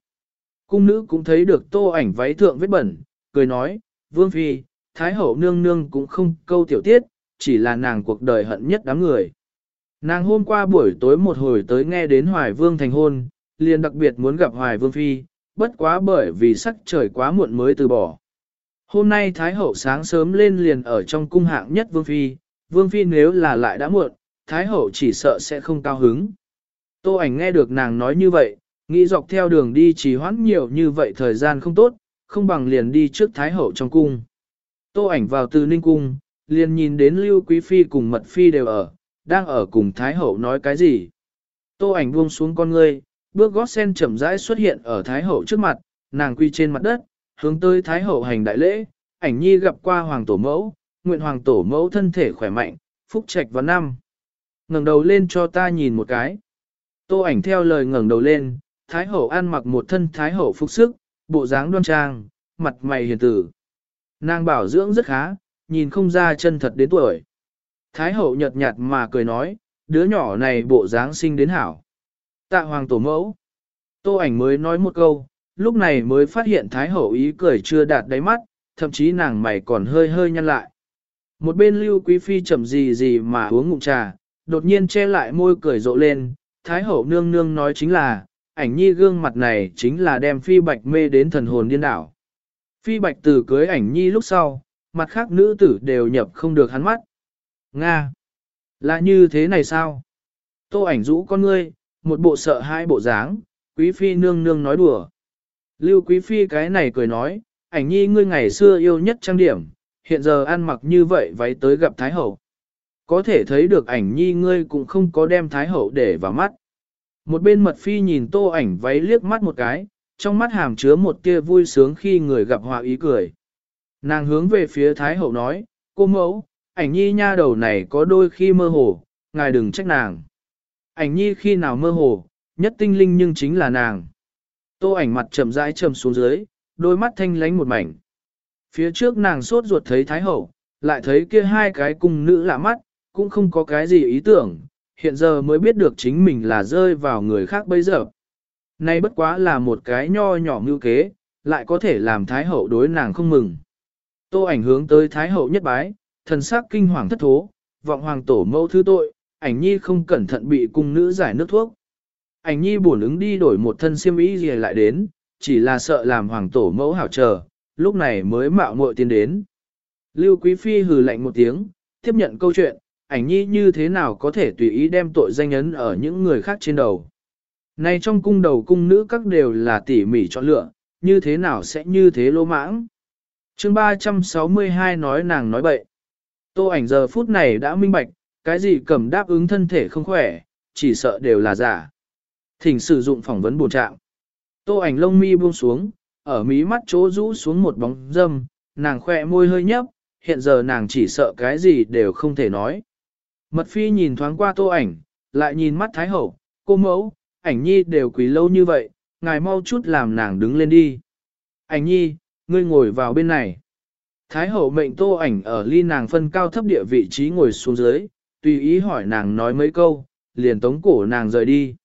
Cung nữ cũng thấy được tô ảnh váy thượng vết bẩn, cười nói, vương phi, Thái hậu nương nương cũng không câu tiểu tiết, chỉ là nàng cuộc đời hận nhất đám người. Nàng hôm qua buổi tối một hồi tới nghe đến Hoài Vương thành hôn, liền đặc biệt muốn gặp Hoài Vương Phi, bất quá bởi vì sắc trời quá muộn mới từ bỏ. Hôm nay Thái Hậu sáng sớm lên liền ở trong cung hạng nhất Vương Phi, Vương Phi nếu là lại đã muộn, Thái Hậu chỉ sợ sẽ không cao hứng. Tô ảnh nghe được nàng nói như vậy, nghĩ dọc theo đường đi trì hoãn nhiều như vậy thời gian không tốt, không bằng liền đi trước Thái Hậu trong cung. Tô ảnh vào từ Ninh Cung, liền nhìn đến Lưu Quý Phi cùng Mật Phi đều ở, đang ở cùng Thái Hậu nói cái gì. Tô ảnh buông xuống con ngươi, bước gót sen chậm rãi xuất hiện ở Thái Hậu trước mặt, nàng quy trên mặt đất, hướng tới Thái Hậu hành đại lễ, ảnh nhi gặp qua Hoàng Tổ Mẫu, nguyện Hoàng Tổ Mẫu thân thể khỏe mạnh, phúc trạch vào năm. ngẩng đầu lên cho ta nhìn một cái. Tô ảnh theo lời ngẩng đầu lên, Thái Hậu ăn mặc một thân Thái Hậu phục sức, bộ dáng đoan trang, mặt mày hiền tử. Nàng bảo dưỡng rất khá, nhìn không ra chân thật đến tuổi. Thái hậu nhợt nhạt mà cười nói, đứa nhỏ này bộ dáng sinh đến hảo. Tạ hoàng tổ mẫu. Tô ảnh mới nói một câu, lúc này mới phát hiện Thái hậu ý cười chưa đạt đáy mắt, thậm chí nàng mày còn hơi hơi nhăn lại. Một bên lưu quý phi chậm gì gì mà uống ngụm trà, đột nhiên che lại môi cười rộ lên, Thái hậu nương nương nói chính là, ảnh nhi gương mặt này chính là đem phi bạch mê đến thần hồn điên đảo. Phi bạch từ cưới ảnh nhi lúc sau, mặt khác nữ tử đều nhập không được hắn mắt. Nga! Là như thế này sao? Tô ảnh rũ con ngươi, một bộ sợ hai bộ dáng, quý phi nương nương nói đùa. Lưu quý phi cái này cười nói, ảnh nhi ngươi ngày xưa yêu nhất trang điểm, hiện giờ ăn mặc như vậy váy tới gặp Thái Hậu. Có thể thấy được ảnh nhi ngươi cũng không có đem Thái Hậu để vào mắt. Một bên mật phi nhìn tô ảnh váy liếc mắt một cái, trong mắt hàm chứa một tia vui sướng khi người gặp họa ý cười. Nàng hướng về phía Thái Hậu nói, cô mẫu, ảnh nhi nha đầu này có đôi khi mơ hồ, ngài đừng trách nàng. Ảnh nhi khi nào mơ hồ, nhất tinh linh nhưng chính là nàng. Tô ảnh mặt chậm rãi trầm xuống dưới, đôi mắt thanh lánh một mảnh. Phía trước nàng sốt ruột thấy Thái Hậu, lại thấy kia hai cái cung nữ lạ mắt, cũng không có cái gì ý tưởng, hiện giờ mới biết được chính mình là rơi vào người khác bây giờ. Nay bất quá là một cái nho nhỏ mưu kế, lại có thể làm Thái Hậu đối nàng không mừng. Tô ảnh hướng tới Thái Hậu nhất bái, thần sắc kinh hoàng thất thố, vọng hoàng tổ mẫu thứ tội, ảnh nhi không cẩn thận bị cung nữ giải nước thuốc. Ảnh nhi buồn ứng đi đổi một thân xiêm y gì lại đến, chỉ là sợ làm hoàng tổ mẫu hảo chờ, lúc này mới mạo muội tiến đến. Lưu Quý Phi hừ lạnh một tiếng, tiếp nhận câu chuyện, ảnh nhi như thế nào có thể tùy ý đem tội danh ấn ở những người khác trên đầu. Này trong cung đầu cung nữ các đều là tỉ mỉ chọn lựa, như thế nào sẽ như thế lô mãng. chương 362 nói nàng nói bậy. Tô ảnh giờ phút này đã minh bạch, cái gì cầm đáp ứng thân thể không khỏe, chỉ sợ đều là giả. Thỉnh sử dụng phỏng vấn bổ trạng. Tô ảnh lông mi buông xuống, ở mí mắt chỗ rũ xuống một bóng dâm, nàng khỏe môi hơi nhấp, hiện giờ nàng chỉ sợ cái gì đều không thể nói. Mật phi nhìn thoáng qua tô ảnh, lại nhìn mắt thái hậu, cô mẫu, ảnh nhi đều quỳ lâu như vậy, ngài mau chút làm nàng đứng lên đi. Ảnh nhi, ngươi ngồi vào bên này. Thái hậu mệnh tô ảnh ở ly nàng phân cao thấp địa vị trí ngồi xuống dưới, tùy ý hỏi nàng nói mấy câu, liền tống cổ nàng rời đi.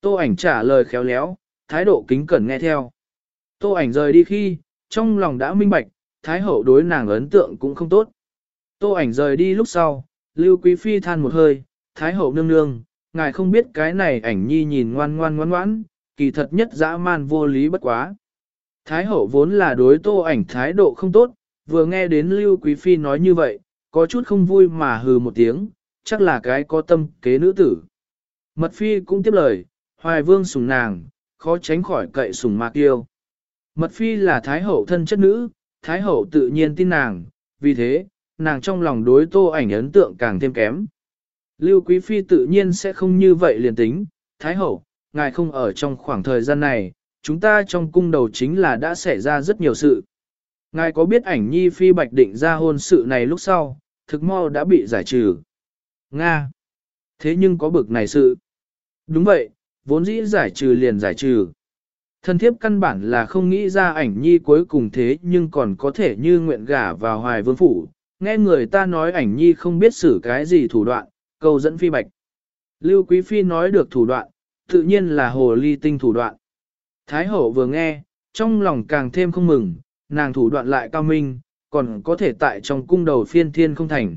Tô ảnh trả lời khéo léo, thái độ kính cẩn nghe theo. Tô ảnh rời đi khi, trong lòng đã minh bạch, thái hậu đối nàng ấn tượng cũng không tốt. Tô ảnh rời đi lúc sau, Lưu Quý Phi than một hơi, thái hậu nương nương, ngài không biết cái này ảnh nhi nhìn ngoan ngoan ngoan ngoãn, kỳ thật nhất dã man vô lý bất quá. Thái hậu vốn là đối tô ảnh thái độ không tốt, vừa nghe đến Lưu Quý Phi nói như vậy, có chút không vui mà hừ một tiếng, chắc là cái có tâm kế nữ tử. Mật Phi cũng tiếp lời, Hoài Vương sủng nàng, khó tránh khỏi cậy sủng mạc yêu. Mật Phi là Thái hậu thân chất nữ, Thái hậu tự nhiên tin nàng, vì thế, nàng trong lòng đối tô ảnh ấn tượng càng thêm kém. Lưu Quý Phi tự nhiên sẽ không như vậy liền tính, Thái hậu, ngài không ở trong khoảng thời gian này, chúng ta trong cung đầu chính là đã xảy ra rất nhiều sự. Ngài có biết ảnh nhi phi bạch định ra hôn sự này lúc sau, thực mau đã bị giải trừ. Nga! Thế nhưng có bực này sự. Đúng vậy, vốn dĩ giải trừ liền giải trừ. Thân thiếp căn bản là không nghĩ ra ảnh nhi cuối cùng thế nhưng còn có thể như nguyện gả vào hoài vương phủ. Nghe người ta nói ảnh nhi không biết xử cái gì thủ đoạn, câu dẫn phi bạch. Lưu Quý Phi nói được thủ đoạn, tự nhiên là hồ ly tinh thủ đoạn. Thái hậu vừa nghe, trong lòng càng thêm không mừng, nàng thủ đoạn lại cao minh, còn có thể tại trong cung đầu phiên thiên không thành.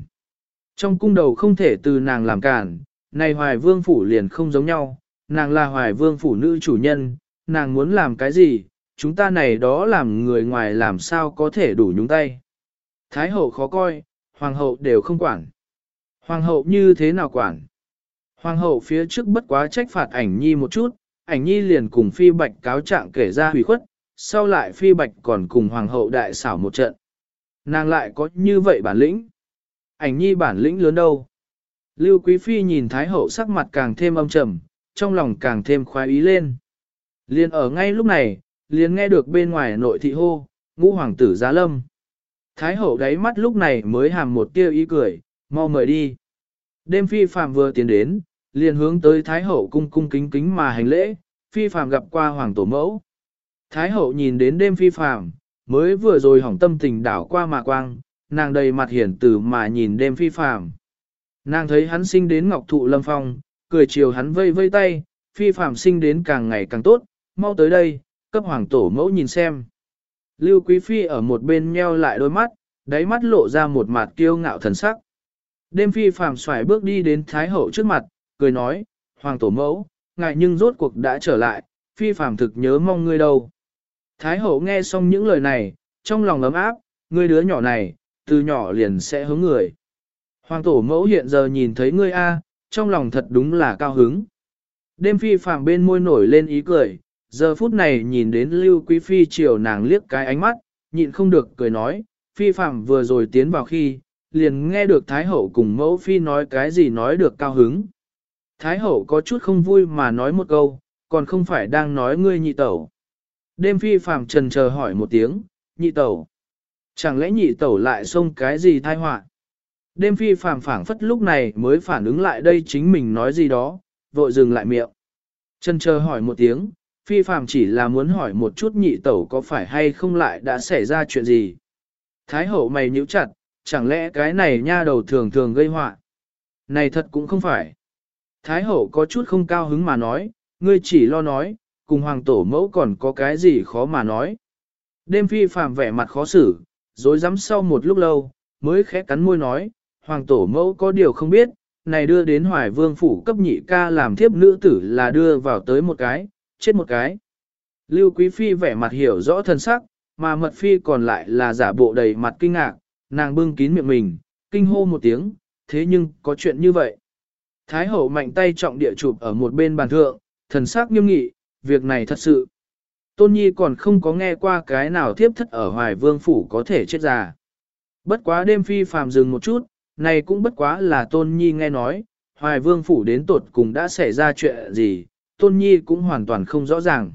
Trong cung đầu không thể từ nàng làm cản, này hoài vương phủ liền không giống nhau, nàng là hoài vương phủ nữ chủ nhân, nàng muốn làm cái gì, chúng ta này đó làm người ngoài làm sao có thể đủ nhúng tay. Thái hậu khó coi, hoàng hậu đều không quản. Hoàng hậu như thế nào quản? Hoàng hậu phía trước bất quá trách phạt ảnh nhi một chút, ảnh nhi liền cùng phi bạch cáo trạng kể ra hủy khuất, sau lại phi bạch còn cùng hoàng hậu đại xảo một trận. Nàng lại có như vậy bản lĩnh. Ảnh nhi bản lĩnh lớn đâu. Lưu Quý Phi nhìn Thái Hậu sắc mặt càng thêm âm trầm, trong lòng càng thêm khoái ý lên. Liên ở ngay lúc này, liền nghe được bên ngoài nội thị hô, ngũ hoàng tử giá lâm. Thái Hậu đáy mắt lúc này mới hàm một tia ý cười, mau mời đi. Đêm Phi Phàm vừa tiến đến, liền hướng tới Thái Hậu cung cung kính kính mà hành lễ, Phi Phàm gặp qua hoàng tổ mẫu. Thái hậu nhìn đến đêm phi phàm, mới vừa rồi hỏng tâm tình đảo qua mà quang, nàng đầy mặt hiển tử mà nhìn đêm phi phàm. Nàng thấy hắn sinh đến ngọc thụ lâm phong, cười chiều hắn vây vây tay, phi phàm sinh đến càng ngày càng tốt, mau tới đây, cấp hoàng tổ mẫu nhìn xem. Lưu Quý Phi ở một bên nheo lại đôi mắt, đáy mắt lộ ra một mặt kiêu ngạo thần sắc. Đêm phi phàm xoài bước đi đến Thái Hậu trước mặt, cười nói, Hoàng tổ mẫu, ngài nhưng rốt cuộc đã trở lại, phi phàm thực nhớ mong ngươi đâu. Thái Hậu nghe xong những lời này, trong lòng ấm áp, ngươi đứa nhỏ này, từ nhỏ liền sẽ hướng người. Hoàng tổ mẫu hiện giờ nhìn thấy ngươi A, trong lòng thật đúng là cao hứng. Đêm phi phàm bên môi nổi lên ý cười, giờ phút này nhìn đến Lưu Quý Phi chiều nàng liếc cái ánh mắt, nhịn không được cười nói, phi phạm vừa rồi tiến vào khi, liền nghe được Thái Hậu cùng mẫu phi nói cái gì nói được cao hứng. Thái Hậu có chút không vui mà nói một câu, còn không phải đang nói ngươi nhị tẩu. Đêm phi phạm trần chờ hỏi một tiếng, nhị tẩu. Chẳng lẽ nhị tẩu lại xông cái gì thai họa? Đêm phi phàm phảng phất lúc này mới phản ứng lại đây chính mình nói gì đó, vội dừng lại miệng. Trần chờ hỏi một tiếng, phi phàm chỉ là muốn hỏi một chút nhị tẩu có phải hay không lại đã xảy ra chuyện gì. Thái hậu mày nhíu chặt, chẳng lẽ cái này nha đầu thường thường gây họa Này thật cũng không phải. Thái hậu có chút không cao hứng mà nói, ngươi chỉ lo nói, cùng hoàng tổ mẫu còn có cái gì khó mà nói. Đêm phi phàm vẻ mặt khó xử, rồi dám sau một lúc lâu, mới khẽ cắn môi nói, hoàng tổ mẫu có điều không biết, này đưa đến hoài vương phủ cấp nhị ca làm thiếp nữ tử là đưa vào tới một cái, chết một cái. Lưu Quý Phi vẻ mặt hiểu rõ thân sắc, mà mật phi còn lại là giả bộ đầy mặt kinh ngạc, nàng bưng kín miệng mình, kinh hô một tiếng, thế nhưng có chuyện như vậy. Thái hậu mạnh tay trọng địa chụp ở một bên bàn thượng, thần sắc nghiêm nghị, việc này thật sự. Tôn Nhi còn không có nghe qua cái nào thiếp thất ở Hoài Vương Phủ có thể chết già. Bất quá đêm phi phàm dừng một chút, này cũng bất quá là Tôn Nhi nghe nói, Hoài Vương Phủ đến tột cùng đã xảy ra chuyện gì, Tôn Nhi cũng hoàn toàn không rõ ràng.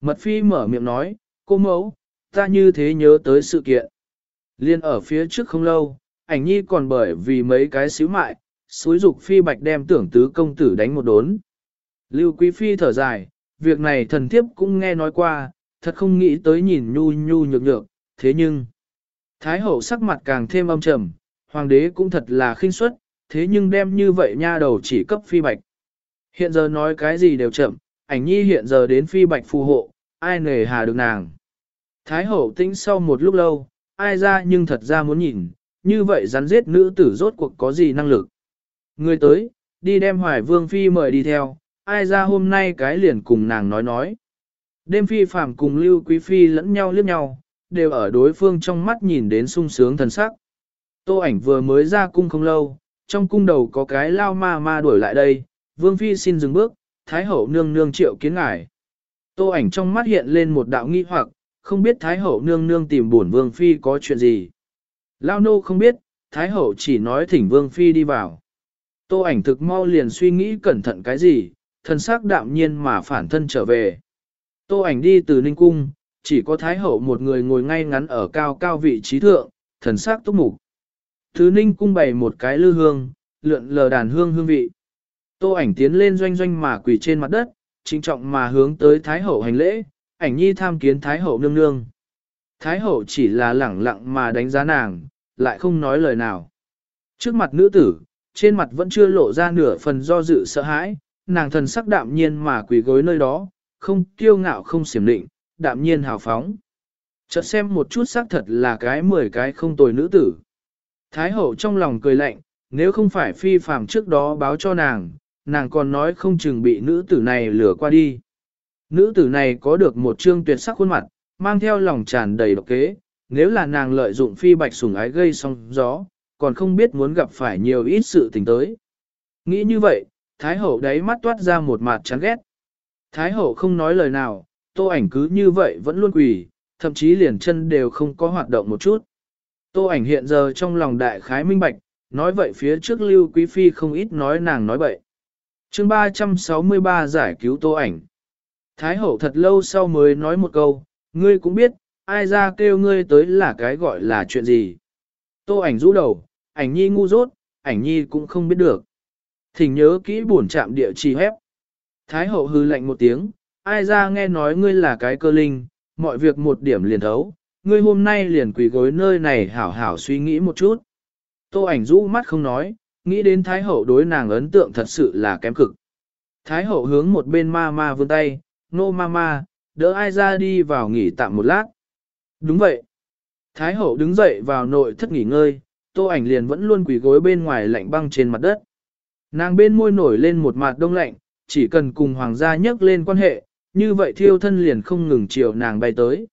Mật phi mở miệng nói, cô mẫu, ta như thế nhớ tới sự kiện. Liên ở phía trước không lâu, ảnh nhi còn bởi vì mấy cái xíu mại, xúi dục phi bạch đem tưởng tứ công tử đánh một đốn. Lưu Quý Phi thở dài, việc này thần thiếp cũng nghe nói qua, thật không nghĩ tới nhìn nhu nhu nhược nhược, thế nhưng... Thái hậu sắc mặt càng thêm âm trầm, hoàng đế cũng thật là khinh suất, thế nhưng đem như vậy nha đầu chỉ cấp phi bạch. Hiện giờ nói cái gì đều chậm, ảnh nhi hiện giờ đến phi bạch phù hộ, ai nề hà được nàng. Thái hậu tĩnh sau một lúc lâu, ai ra nhưng thật ra muốn nhìn, như vậy rắn giết nữ tử rốt cuộc có gì năng lực. Người tới, đi đem hoài vương phi mời đi theo, ai ra hôm nay cái liền cùng nàng nói nói. Đêm phi phàm cùng lưu quý phi lẫn nhau liếc nhau, đều ở đối phương trong mắt nhìn đến sung sướng thần sắc. Tô ảnh vừa mới ra cung không lâu, trong cung đầu có cái lao ma ma đuổi lại đây, vương phi xin dừng bước, thái hậu nương nương triệu kiến ngài. Tô ảnh trong mắt hiện lên một đạo nghi hoặc, không biết thái hậu nương nương tìm bổn vương phi có chuyện gì. Lao nô không biết, thái hậu chỉ nói thỉnh vương phi đi vào. Tô ảnh thực mau liền suy nghĩ cẩn thận cái gì, thân xác đạm nhiên mà phản thân trở về. Tô ảnh đi từ Ninh Cung, chỉ có Thái Hậu một người ngồi ngay ngắn ở cao cao vị trí thượng, thần sắc túc mục. Thứ Ninh Cung bày một cái lư hương, lượn lờ đàn hương hương vị. Tô ảnh tiến lên doanh doanh mà quỳ trên mặt đất, trinh trọng mà hướng tới Thái Hậu hành lễ, ảnh nhi tham kiến Thái Hậu nương nương. Thái Hậu chỉ là lẳng lặng mà đánh giá nàng, lại không nói lời nào. Trước mặt nữ tử, trên mặt vẫn chưa lộ ra nửa phần do dự sợ hãi, nàng thần sắc đạm nhiên mà quỳ gối nơi đó, không kiêu ngạo không xiểm định, đạm nhiên hào phóng. Chợt xem một chút xác thật là cái mười cái không tồi nữ tử. Thái hậu trong lòng cười lạnh, nếu không phải phi phàm trước đó báo cho nàng, nàng còn nói không chừng bị nữ tử này lừa qua đi. Nữ tử này có được một trương tuyệt sắc khuôn mặt, mang theo lòng tràn đầy độc kế, nếu là nàng lợi dụng phi bạch sủng ái gây sóng gió, còn không biết muốn gặp phải nhiều ít sự tình tới. Nghĩ như vậy, Thái hậu đáy mắt toát ra một mặt chán ghét. Thái hậu không nói lời nào, tô ảnh cứ như vậy vẫn luôn quỳ, thậm chí liền chân đều không có hoạt động một chút. Tô ảnh hiện giờ trong lòng đại khái minh bạch, nói vậy phía trước lưu quý phi không ít nói nàng nói bậy. Chương 363 giải cứu tô ảnh. Thái hậu thật lâu sau mới nói một câu, ngươi cũng biết, ai ra kêu ngươi tới là cái gọi là chuyện gì. Tô ảnh rũ đầu, ảnh nhi ngu dốt, ảnh nhi cũng không biết được. Thỉnh nhớ kỹ buồn chạm địa chỉ hép. Thái hậu hư lạnh một tiếng, ai ra nghe nói ngươi là cái cơ linh, mọi việc một điểm liền thấu, ngươi hôm nay liền quỳ gối nơi này hảo hảo suy nghĩ một chút. Tô ảnh rũ mắt không nói, nghĩ đến Thái Hậu đối nàng ấn tượng thật sự là kém cực. Thái Hậu hướng một bên ma ma vươn tay, nô ma ma, đỡ ai ra đi vào nghỉ tạm một lát. Đúng vậy. Thái Hậu đứng dậy vào nội thất nghỉ ngơi, tô ảnh liền vẫn luôn quỳ gối bên ngoài lạnh băng trên mặt đất. Nàng bên môi nổi lên một mặt đông lạnh, chỉ cần cùng hoàng gia nhắc lên quan hệ, như vậy thiêu thân liền không ngừng chiều nàng bay tới.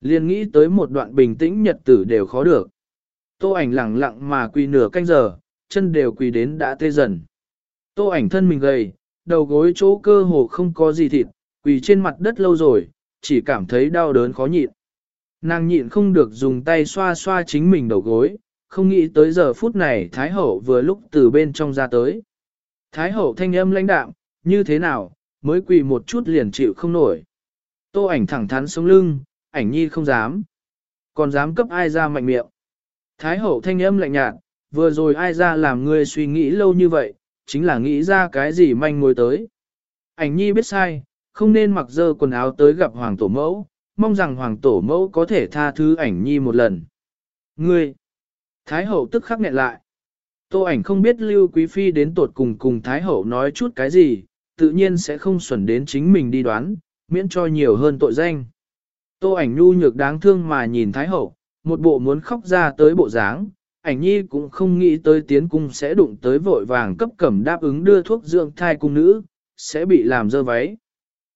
Liền nghĩ tới một đoạn bình tĩnh nhật tử đều khó được. Tô ảnh lặng lặng mà quỳ nửa canh giờ, chân đều quỳ đến đã tê dần. Tô ảnh thân mình gầy, đầu gối chỗ cơ hồ không có gì thịt, quỳ trên mặt đất lâu rồi, chỉ cảm thấy đau đớn khó nhịn. Nàng nhịn không được dùng tay xoa xoa chính mình đầu gối, không nghĩ tới giờ phút này Thái Hậu vừa lúc từ bên trong ra tới. Thái Hậu thanh âm lãnh đạm, như thế nào, mới quỳ một chút liền chịu không nổi. Tô ảnh thẳng thắn sống lưng, ảnh nhi không dám. Còn dám cấp ai ra mạnh miệng. Thái Hậu thanh âm lạnh nhạt, vừa rồi ai ra làm ngươi suy nghĩ lâu như vậy, chính là nghĩ ra cái gì manh mối tới. Ảnh nhi biết sai, không nên mặc dơ quần áo tới gặp hoàng tổ mẫu, mong rằng hoàng tổ mẫu có thể tha thứ ảnh nhi một lần. Ngươi! Thái hậu tức khắc nghẹn lại. Tô ảnh không biết Lưu Quý Phi đến tột cùng cùng Thái hậu nói chút cái gì, tự nhiên sẽ không xuẩn đến chính mình đi đoán, miễn cho nhiều hơn tội danh. Tô ảnh nhu nhược đáng thương mà nhìn Thái hậu, một bộ muốn khóc ra tới bộ dáng, ảnh nhi cũng không nghĩ tới tiến cung sẽ đụng tới vội vàng cấp cẩm đáp ứng đưa thuốc dưỡng thai cung nữ, sẽ bị làm dơ váy.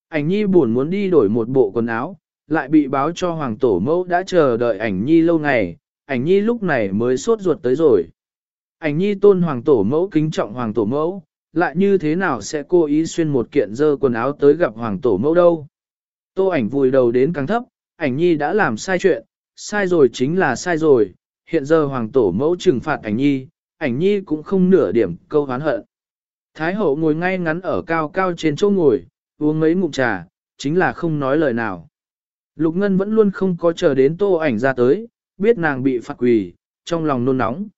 Ảnh nhi buồn muốn đi đổi một bộ quần áo, lại bị báo cho hoàng tổ mẫu đã chờ đợi ảnh nhi lâu ngày, ảnh nhi lúc này mới sốt ruột tới rồi. Ảnh nhi tôn hoàng tổ mẫu kính trọng hoàng tổ mẫu, lại như thế nào sẽ cố ý xuyên một kiện dơ quần áo tới gặp hoàng tổ mẫu đâu. Tô ảnh vùi đầu đến càng thấp, ảnh nhi đã làm sai chuyện, sai rồi chính là sai rồi, hiện giờ hoàng tổ mẫu trừng phạt ảnh nhi, ảnh nhi cũng không nửa điểm câu hán hận. Thái hậu ngồi ngay ngắn ở cao cao trên chỗ ngồi, uống mấy ngụm trà, chính là không nói lời nào. Lục Ngân vẫn luôn không có chờ đến tô ảnh ra tới, biết nàng bị phạt quỳ, trong lòng nôn nóng.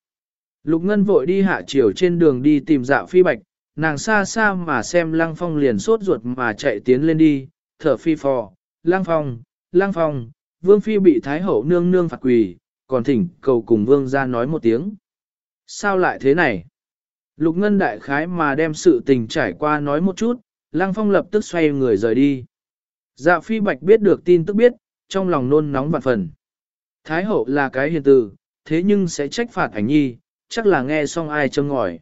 Lục Ngân vội đi hạ chiều trên đường đi tìm dạo phi bạch, nàng xa xa mà xem lăng phong liền sốt ruột mà chạy tiến lên đi, thở phi phò, lăng phong, lăng phong, vương phi bị thái hậu nương nương phạt quỳ, còn thỉnh cầu cùng vương ra nói một tiếng. Sao lại thế này? Lục Ngân đại khái mà đem sự tình trải qua nói một chút, lăng phong lập tức xoay người rời đi. Dạ phi bạch biết được tin tức biết, trong lòng nôn nóng vạn phần. Thái hậu là cái hiền từ, thế nhưng sẽ trách phạt ảnh nhi, chắc là nghe xong ai châm ngòi.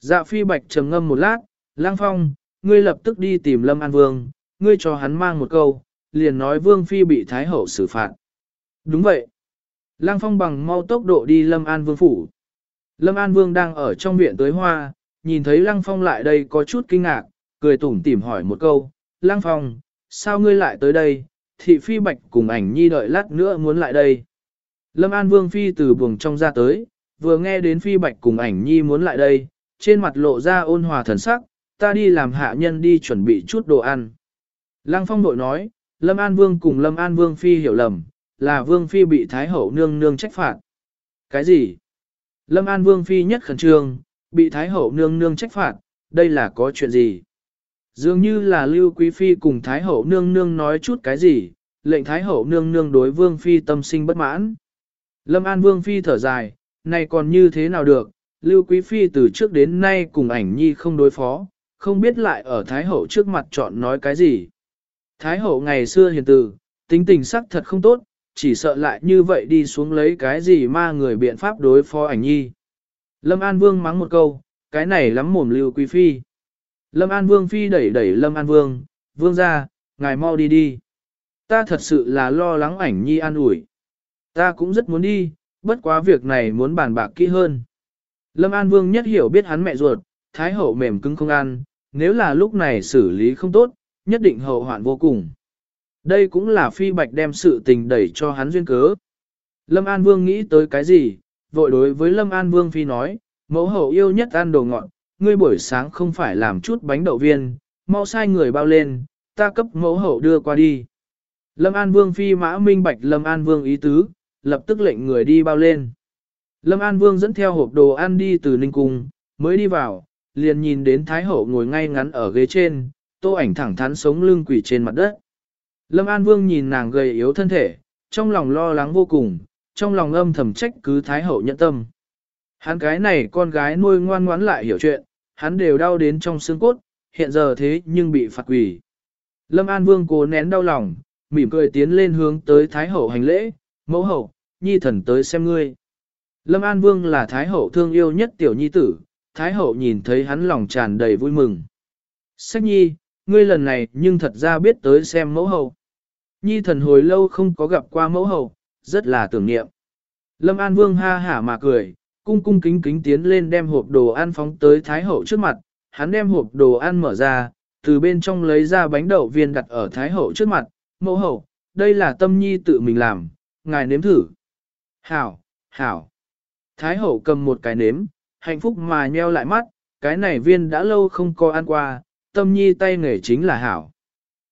Dạ phi bạch trầm ngâm một lát, lang phong, ngươi lập tức đi tìm Lâm An Vương, ngươi cho hắn mang một câu, liền nói Vương Phi bị Thái hậu xử phạt. Đúng vậy. Lang phong bằng mau tốc độ đi Lâm An Vương phủ. Lâm An Vương đang ở trong viện tới hoa, nhìn thấy Lăng Phong lại đây có chút kinh ngạc, cười tủm tỉm hỏi một câu, Lăng Phong, sao ngươi lại tới đây, thị phi bạch cùng ảnh nhi đợi lát nữa muốn lại đây. Lâm An Vương Phi từ buồng trong ra tới, vừa nghe đến phi bạch cùng ảnh nhi muốn lại đây, trên mặt lộ ra ôn hòa thần sắc, ta đi làm hạ nhân đi chuẩn bị chút đồ ăn. Lăng Phong đội nói, Lâm An Vương cùng Lâm An Vương Phi hiểu lầm, là Vương Phi bị Thái Hậu nương nương trách phạt. Cái gì? Lâm An Vương Phi nhất khẩn trương, bị Thái Hậu nương nương trách phạt, đây là có chuyện gì? Dường như là Lưu Quý Phi cùng Thái Hậu nương nương nói chút cái gì, lệnh Thái Hậu nương nương đối Vương Phi tâm sinh bất mãn. Lâm An Vương Phi thở dài, này còn như thế nào được, Lưu Quý Phi từ trước đến nay cùng ảnh nhi không đối phó, không biết lại ở Thái Hậu trước mặt chọn nói cái gì. Thái Hậu ngày xưa hiền từ, tính tình sắc thật không tốt, chỉ sợ lại như vậy đi xuống lấy cái gì ma người biện pháp đối phó ảnh nhi. Lâm An Vương mắng một câu, cái này lắm mồm Lưu Quý Phi. Lâm An Vương Phi đẩy đẩy Lâm An Vương, Vương ra, ngài mau đi đi. Ta thật sự là lo lắng ảnh nhi an ủi. Ta cũng rất muốn đi, bất quá việc này muốn bàn bạc kỹ hơn. Lâm An Vương nhất hiểu biết hắn mẹ ruột, thái hậu mềm cứng không ăn, nếu là lúc này xử lý không tốt, nhất định hậu hoạn vô cùng. Đây cũng là phi bạch đem sự tình đẩy cho hắn duyên cớ. Lâm An Vương nghĩ tới cái gì, vội đối với Lâm An Vương phi nói, mẫu hậu yêu nhất ăn đồ ngọt, ngươi buổi sáng không phải làm chút bánh đậu viên, mau sai người bao lên, ta cấp mẫu hậu đưa qua đi. Lâm An Vương phi mã minh bạch Lâm An Vương ý tứ, lập tức lệnh người đi bao lên. Lâm An Vương dẫn theo hộp đồ ăn đi từ Ninh Cung, mới đi vào, liền nhìn đến Thái Hậu ngồi ngay ngắn ở ghế trên, tô ảnh thẳng thắn sống lưng quỷ trên mặt đất. Lâm An Vương nhìn nàng gầy yếu thân thể, trong lòng lo lắng vô cùng, trong lòng âm thầm trách cứ Thái Hậu nhẫn tâm. Hắn cái này con gái nuôi ngoan ngoãn lại hiểu chuyện, hắn đều đau đến trong xương cốt, hiện giờ thế nhưng bị phạt quỷ. Lâm An Vương cố nén đau lòng, mỉm cười tiến lên hướng tới Thái Hậu hành lễ, mẫu hậu, nhi thần tới xem ngươi. Lâm An Vương là Thái Hậu thương yêu nhất tiểu nhi tử, Thái Hậu nhìn thấy hắn lòng tràn đầy vui mừng. Sách nhi, ngươi lần này nhưng thật ra biết tới xem mẫu hậu. Nhi thần hồi lâu không có gặp qua mẫu hậu, rất là tưởng niệm. Lâm An Vương ha hả mà cười, cung cung kính kính tiến lên đem hộp đồ ăn phóng tới Thái Hậu trước mặt, hắn đem hộp đồ ăn mở ra, từ bên trong lấy ra bánh đậu viên đặt ở Thái Hậu trước mặt, mẫu hậu, đây là tâm nhi tự mình làm, ngài nếm thử. Hảo, hảo. Thái Hậu cầm một cái nếm, hạnh phúc mà nheo lại mắt, cái này viên đã lâu không có ăn qua, tâm nhi tay nghề chính là hảo.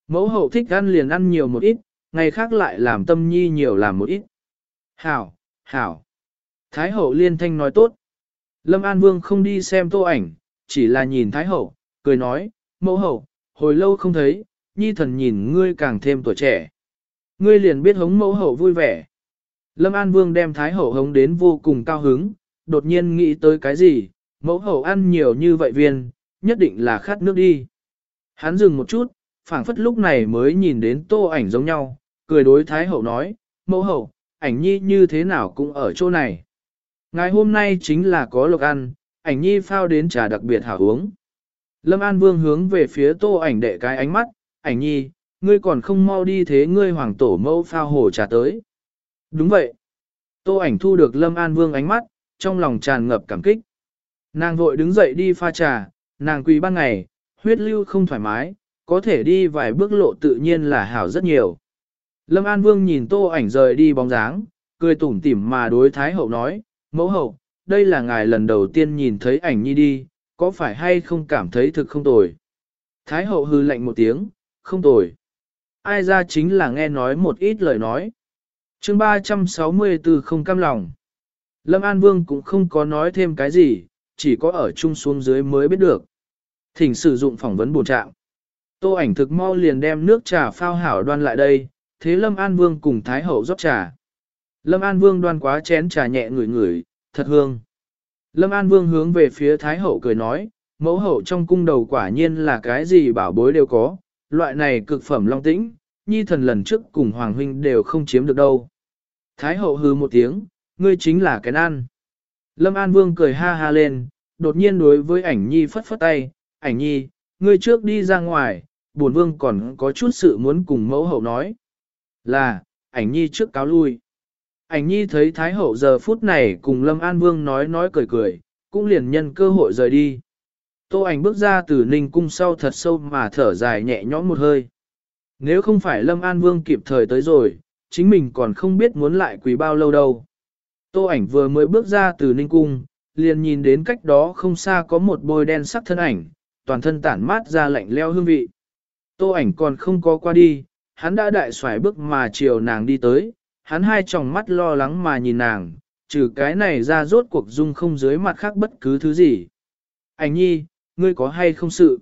Mẫu hậu thích ăn liền ăn nhiều một ít, ngày khác lại làm tâm nhi nhiều làm một ít. Hảo, hảo. Thái hậu liên thanh nói tốt. Lâm An Vương không đi xem tô ảnh, chỉ là nhìn Thái hậu, cười nói, mẫu hậu, hồi lâu không thấy, nhi thần nhìn ngươi càng thêm tuổi trẻ. Ngươi liền biết hống mẫu hậu vui vẻ. Lâm An Vương đem Thái hậu hống đến vô cùng cao hứng, đột nhiên nghĩ tới cái gì, mẫu hậu ăn nhiều như vậy viên, nhất định là khát nước đi. Hắn dừng một chút, phảng phất lúc này mới nhìn đến tô ảnh giống nhau, cười đối Thái hậu nói, mẫu hậu, ảnh nhi như thế nào cũng ở chỗ này. Ngày hôm nay chính là có lộc ăn, ảnh nhi phao đến trà đặc biệt hảo uống. Lâm An Vương hướng về phía tô ảnh đệ cái ánh mắt, ảnh nhi, ngươi còn không mau đi thế ngươi hoàng tổ mẫu phao hồ trà tới. Đúng vậy. Tô ảnh thu được Lâm An Vương ánh mắt, trong lòng tràn ngập cảm kích. Nàng vội đứng dậy đi pha trà, nàng quỳ ban ngày, huyết lưu không thoải mái, có thể đi vài bước lộ tự nhiên là hảo rất nhiều. Lâm An Vương nhìn tô ảnh rời đi bóng dáng, cười tủm tỉm mà đối Thái Hậu nói, mẫu hậu, đây là ngài lần đầu tiên nhìn thấy ảnh nhi đi, có phải hay không cảm thấy thực không tồi. Thái Hậu hư lạnh một tiếng, không tồi. Ai ra chính là nghe nói một ít lời nói. chương 364 không cam lòng. Lâm An Vương cũng không có nói thêm cái gì, chỉ có ở chung xuống dưới mới biết được. Thỉnh sử dụng phỏng vấn bổ trạng. Tô ảnh thực mau liền đem nước trà phao hảo đoan lại đây, thế Lâm An Vương cùng Thái Hậu rót trà. Lâm An Vương đoan quá chén trà nhẹ ngửi ngửi, thật hương. Lâm An Vương hướng về phía Thái Hậu cười nói, mẫu hậu trong cung đầu quả nhiên là cái gì bảo bối đều có, loại này cực phẩm long tĩnh, nhi thần lần trước cùng Hoàng Huynh đều không chiếm được đâu. Thái Hậu hư một tiếng, ngươi chính là cái ăn. Lâm An Vương cười ha ha lên, đột nhiên đối với ảnh nhi phất phất tay, ảnh nhi, ngươi trước đi ra ngoài, buồn vương còn có chút sự muốn cùng mẫu hậu nói. Là, ảnh nhi trước cáo lui. Ảnh nhi thấy Thái hậu giờ phút này cùng Lâm An Vương nói nói cười cười, cũng liền nhân cơ hội rời đi. Tô ảnh bước ra từ ninh cung sau thật sâu mà thở dài nhẹ nhõm một hơi. Nếu không phải Lâm An Vương kịp thời tới rồi, chính mình còn không biết muốn lại quỳ bao lâu đâu. Tô ảnh vừa mới bước ra từ ninh cung, liền nhìn đến cách đó không xa có một bôi đen sắc thân ảnh, toàn thân tản mát ra lạnh leo hương vị. Tô ảnh còn không có qua đi, hắn đã đại xoài bước mà chiều nàng đi tới, hắn hai tròng mắt lo lắng mà nhìn nàng, trừ cái này ra rốt cuộc dung không dưới mặt khác bất cứ thứ gì. Ảnh nhi, ngươi có hay không sự?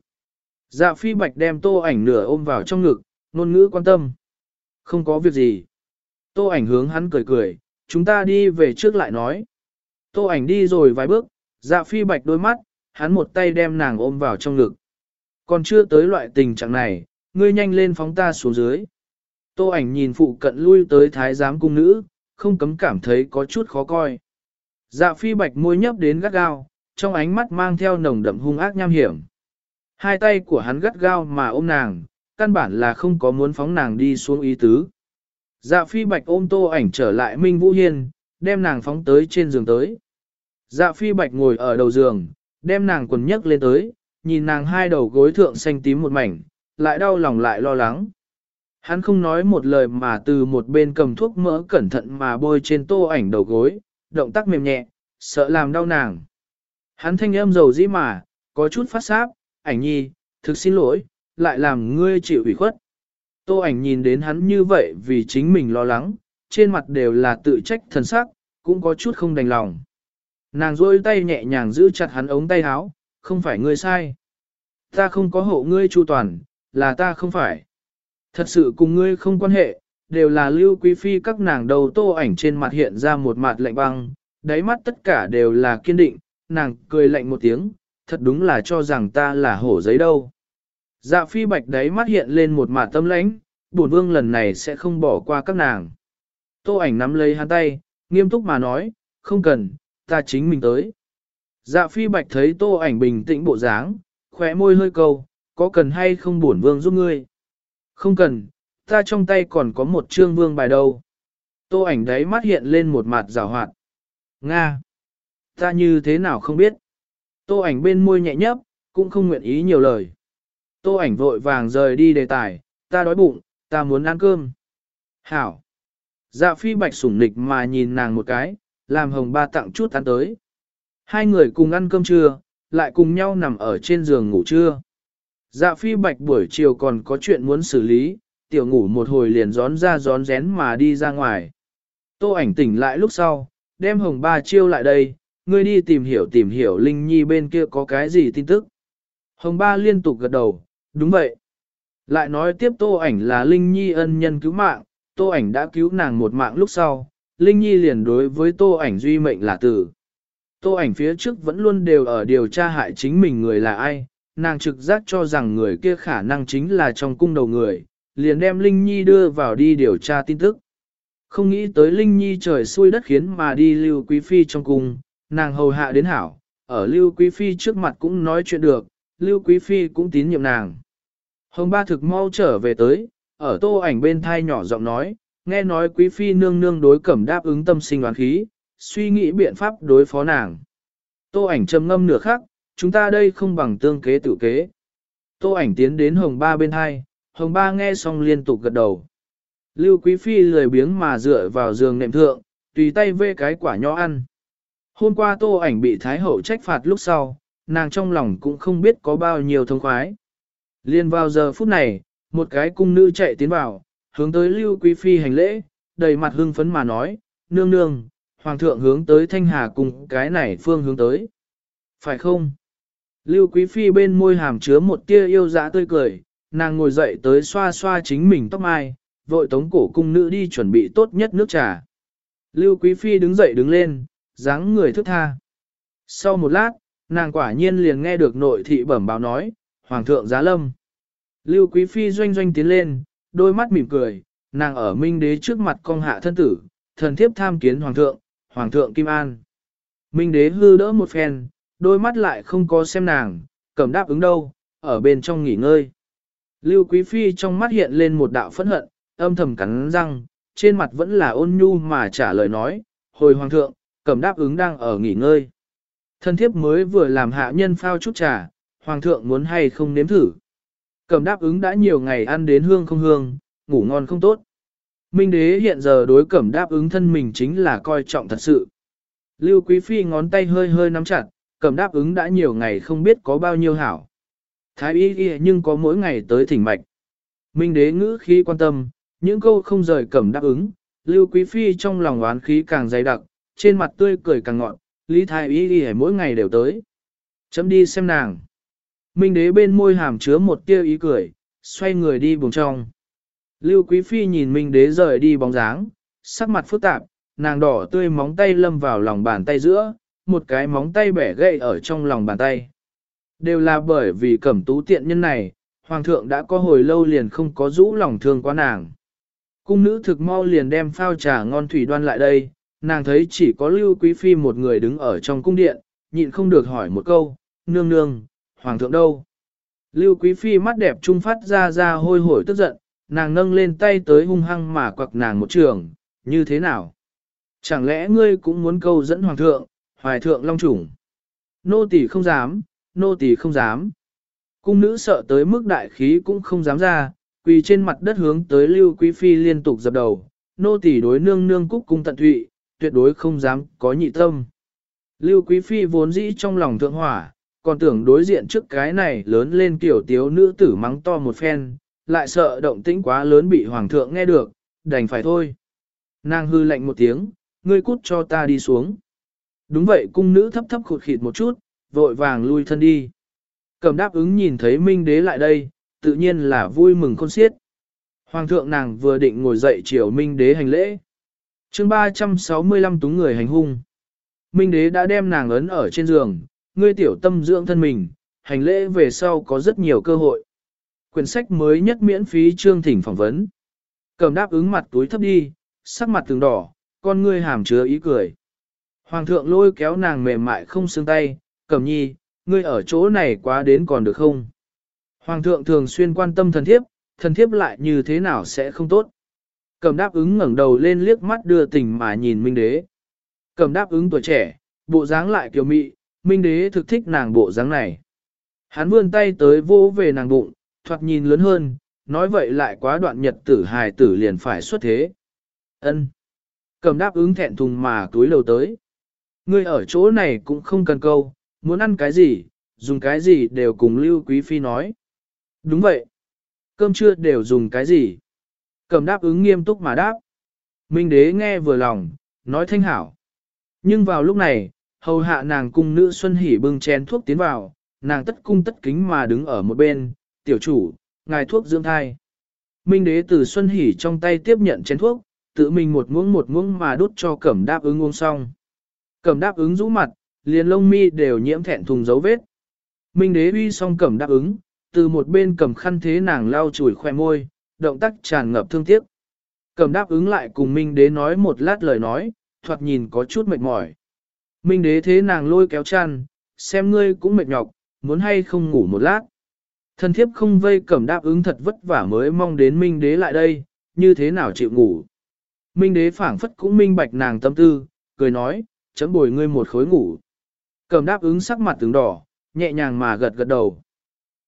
Dạ phi bạch đem tô ảnh nửa ôm vào trong ngực, ngôn ngữ quan tâm. Không có việc gì. Tô ảnh hướng hắn cười cười, chúng ta đi về trước lại nói. Tô ảnh đi rồi vài bước, dạ phi bạch đôi mắt, hắn một tay đem nàng ôm vào trong ngực. Còn chưa tới loại tình trạng này, ngươi nhanh lên phóng ta xuống dưới. Tô ảnh nhìn phụ cận lui tới thái giám cung nữ, không cấm cảm thấy có chút khó coi. Dạ phi bạch môi nhấp đến gắt gao, trong ánh mắt mang theo nồng đậm hung ác nham hiểm. Hai tay của hắn gắt gao mà ôm nàng, căn bản là không có muốn phóng nàng đi xuống ý tứ. Dạ phi bạch ôm tô ảnh trở lại Minh Vũ Hiên, đem nàng phóng tới trên giường tới. Dạ phi bạch ngồi ở đầu giường, đem nàng quần nhấc lên tới, nhìn nàng hai đầu gối thượng xanh tím một mảnh, lại đau lòng lại lo lắng. Hắn không nói một lời mà từ một bên cầm thuốc mỡ cẩn thận mà bôi trên tô ảnh đầu gối, động tác mềm nhẹ, sợ làm đau nàng. Hắn thanh âm dầu dĩ mà, có chút phát sáp, ảnh nhi, thực xin lỗi, lại làm ngươi chịu ủy khuất. Tô ảnh nhìn đến hắn như vậy vì chính mình lo lắng, trên mặt đều là tự trách thần sắc, cũng có chút không đành lòng. Nàng rôi tay nhẹ nhàng giữ chặt hắn ống tay áo, không phải ngươi sai. Ta không có hộ ngươi chu toàn, là ta không phải. Thật sự cùng ngươi không quan hệ, đều là lưu quý phi các nàng đầu tô ảnh trên mặt hiện ra một mặt lạnh băng, đáy mắt tất cả đều là kiên định, nàng cười lạnh một tiếng, thật đúng là cho rằng ta là hổ giấy đâu. Dạ phi bạch đáy mắt hiện lên một mặt tâm lãnh, bổn vương lần này sẽ không bỏ qua các nàng. Tô ảnh nắm lấy hắn tay, nghiêm túc mà nói, không cần, ta chính mình tới. Dạ phi bạch thấy tô ảnh bình tĩnh bộ dáng, khóe môi hơi câu, có cần hay không bổn vương giúp ngươi? Không cần, ta trong tay còn có một trương vương bài đâu. Tô ảnh đấy mắt hiện lên một mặt rào hoạt. Nga! Ta như thế nào không biết? Tô ảnh bên môi nhẹ nhấp, cũng không nguyện ý nhiều lời. Tô ảnh vội vàng rời đi đề tài, ta đói bụng, ta muốn ăn cơm. Hảo! Dạ phi bạch sủng nịch mà nhìn nàng một cái, làm hồng ba tặng chút ăn tới. Hai người cùng ăn cơm trưa, lại cùng nhau nằm ở trên giường ngủ trưa. Dạ phi bạch buổi chiều còn có chuyện muốn xử lý, tiểu ngủ một hồi liền gión ra gión rén mà đi ra ngoài. Tô ảnh tỉnh lại lúc sau, đem hồng ba chiêu lại đây, ngươi đi tìm hiểu tìm hiểu Linh Nhi bên kia có cái gì tin tức. Hồng ba liên tục gật đầu, đúng vậy. Lại nói tiếp tô ảnh là Linh Nhi ân nhân cứu mạng, tô ảnh đã cứu nàng một mạng lúc sau, Linh Nhi liền đối với tô ảnh duy mệnh là tử. Tô ảnh phía trước vẫn luôn đều ở điều tra hại chính mình người là ai, nàng trực giác cho rằng người kia khả năng chính là trong cung đầu người, liền đem Linh Nhi đưa vào đi điều tra tin tức. Không nghĩ tới Linh Nhi trời xui đất khiến mà đi Lưu Quý Phi trong cung, nàng hầu hạ đến hảo, ở Lưu Quý Phi trước mặt cũng nói chuyện được, Lưu Quý Phi cũng tín nhiệm nàng. Hồng ba thực mau trở về tới, ở tô ảnh bên thai nhỏ giọng nói, nghe nói Quý Phi nương nương đối cẩm đáp ứng tâm sinh oán khí, suy nghĩ biện pháp đối phó nàng. Tô ảnh trầm ngâm nửa khắc, chúng ta đây không bằng tương kế tự kế. Tô ảnh tiến đến hồng ba bên hai, hồng ba nghe xong liên tục gật đầu. Lưu Quý Phi lười biếng mà dựa vào giường nệm thượng, tùy tay vê cái quả nho ăn. Hôm qua tô ảnh bị Thái Hậu trách phạt lúc sau, nàng trong lòng cũng không biết có bao nhiêu thông khoái. Liên vào giờ phút này, một cái cung nữ chạy tiến vào, hướng tới Lưu Quý Phi hành lễ, đầy mặt hưng phấn mà nói, nương nương, Hoàng thượng hướng tới Thanh Hà cùng cái này phương hướng tới. Phải không? Lưu Quý Phi bên môi hàm chứa một tia yêu dã tươi cười, nàng ngồi dậy tới xoa xoa chính mình tóc mai, vội tống cổ cung nữ đi chuẩn bị tốt nhất nước trà. Lưu Quý Phi đứng dậy đứng lên, dáng người thức tha. Sau một lát, nàng quả nhiên liền nghe được nội thị bẩm báo nói, Hoàng thượng giá lâm. Lưu Quý Phi doanh doanh tiến lên, đôi mắt mỉm cười, nàng ở minh đế trước mặt con hạ thân tử, thần thiếp tham kiến Hoàng thượng, Hoàng thượng Kim An. Minh đế hư đỡ một phen, đôi mắt lại không có xem nàng, cầm đáp ứng đâu, ở bên trong nghỉ ngơi. Lưu Quý Phi trong mắt hiện lên một đạo phẫn hận, âm thầm cắn răng, trên mặt vẫn là ôn nhu mà trả lời nói, hồi hoàng thượng, cầm đáp ứng đang ở nghỉ ngơi. Thân thiếp mới vừa làm hạ nhân phao chút trà, hoàng thượng muốn hay không nếm thử. Cầm đáp ứng đã nhiều ngày ăn đến hương không hương, ngủ ngon không tốt. Minh đế hiện giờ đối cẩm đáp ứng thân mình chính là coi trọng thật sự. Lưu Quý Phi ngón tay hơi hơi nắm chặt, cẩm đáp ứng đã nhiều ngày không biết có bao nhiêu hảo. Thái y ghi nhưng có mỗi ngày tới thỉnh mạch. Minh đế ngữ khí quan tâm, những câu không rời cẩm đáp ứng, Lưu Quý Phi trong lòng oán khí càng dày đặc, trên mặt tươi cười càng ngọn, Lý Thái y ghi mỗi ngày đều tới. Chấm đi xem nàng. Minh đế bên môi hàm chứa một tia ý cười, xoay người đi vùng trong. Lưu Quý Phi nhìn Minh Đế rời đi bóng dáng, sắc mặt phức tạp, nàng đỏ tươi móng tay lâm vào lòng bàn tay giữa, một cái móng tay bẻ gãy ở trong lòng bàn tay. Đều là bởi vì cẩm tú tiện nhân này, Hoàng thượng đã có hồi lâu liền không có rũ lòng thương quá nàng. Cung nữ thực mau liền đem phao trà ngon thủy đoan lại đây, nàng thấy chỉ có Lưu Quý Phi một người đứng ở trong cung điện, nhịn không được hỏi một câu, nương nương, Hoàng thượng đâu? Lưu Quý Phi mắt đẹp trung phát ra ra hôi hổi tức giận, nàng nâng lên tay tới hung hăng mà quặc nàng một trường, như thế nào? Chẳng lẽ ngươi cũng muốn câu dẫn hoàng thượng, hoài thượng long chủng? Nô tỳ không dám, nô tỳ không dám. Cung nữ sợ tới mức đại khí cũng không dám ra, quỳ trên mặt đất hướng tới Lưu Quý Phi liên tục dập đầu, nô tỳ đối nương nương cúc cung tận thụy, tuyệt đối không dám có nhị tâm. Lưu Quý Phi vốn dĩ trong lòng thượng hỏa, còn tưởng đối diện trước cái này lớn lên kiểu tiếu nữ tử mắng to một phen, lại sợ động tĩnh quá lớn bị hoàng thượng nghe được, đành phải thôi. Nàng hư lạnh một tiếng, ngươi cút cho ta đi xuống. Đúng vậy cung nữ thấp thấp khụt khịt một chút, vội vàng lui thân đi. Cầm đáp ứng nhìn thấy Minh đế lại đây, tự nhiên là vui mừng khôn xiết. Hoàng thượng nàng vừa định ngồi dậy triều Minh đế hành lễ. chương 365 túng người hành hung. Minh đế đã đem nàng ấn ở trên giường, ngươi tiểu tâm dưỡng thân mình, hành lễ về sau có rất nhiều cơ hội. Quyển sách mới nhất miễn phí chương thỉnh phỏng vấn. Cầm đáp ứng mặt túi thấp đi, sắc mặt từng đỏ, con ngươi hàm chứa ý cười. Hoàng thượng lôi kéo nàng mềm mại không xương tay, cầm nhi, ngươi ở chỗ này quá đến còn được không? Hoàng thượng thường xuyên quan tâm thần thiếp, thần thiếp lại như thế nào sẽ không tốt? Cầm đáp ứng ngẩng đầu lên liếc mắt đưa tình mà nhìn Minh Đế. Cầm đáp ứng tuổi trẻ, bộ dáng lại kiều mị, Minh Đế thực thích nàng bộ dáng này. Hắn vươn tay tới vô về nàng bụng, thoạt nhìn lớn hơn, nói vậy lại quá đoạn nhật tử hài tử liền phải xuất thế. Ân. Cầm đáp ứng thẹn thùng mà túi lầu tới. Ngươi ở chỗ này cũng không cần câu, muốn ăn cái gì, dùng cái gì đều cùng Lưu Quý Phi nói. Đúng vậy. Cơm trưa đều dùng cái gì? Cầm đáp ứng nghiêm túc mà đáp. Minh đế nghe vừa lòng, nói thanh hảo. Nhưng vào lúc này, hầu hạ nàng cung nữ Xuân Hỷ bưng chén thuốc tiến vào, nàng tất cung tất kính mà đứng ở một bên, tiểu chủ, ngài thuốc dưỡng thai. Minh đế từ Xuân Hỷ trong tay tiếp nhận chén thuốc, tự mình một muỗng một muỗng mà đút cho cẩm đáp ứng uống xong. Cẩm đáp ứng rũ mặt, liền lông mi đều nhiễm thẹn thùng dấu vết. Minh đế uy xong cẩm đáp ứng, từ một bên cầm khăn thế nàng lau chùi khoe môi, động tác tràn ngập thương tiếc. Cẩm đáp ứng lại cùng Minh đế nói một lát lời nói, thoạt nhìn có chút mệt mỏi. Minh đế thế nàng lôi kéo chăn, xem ngươi cũng mệt nhọc, muốn hay không ngủ một lát. Thần thiếp không vây cẩm đáp ứng thật vất vả mới mong đến Minh đế lại đây, như thế nào chịu ngủ. Minh đế phảng phất cũng minh bạch nàng tâm tư, cười nói, chấm bồi ngươi một khối ngủ. Cẩm đáp ứng sắc mặt tướng đỏ, nhẹ nhàng mà gật gật đầu.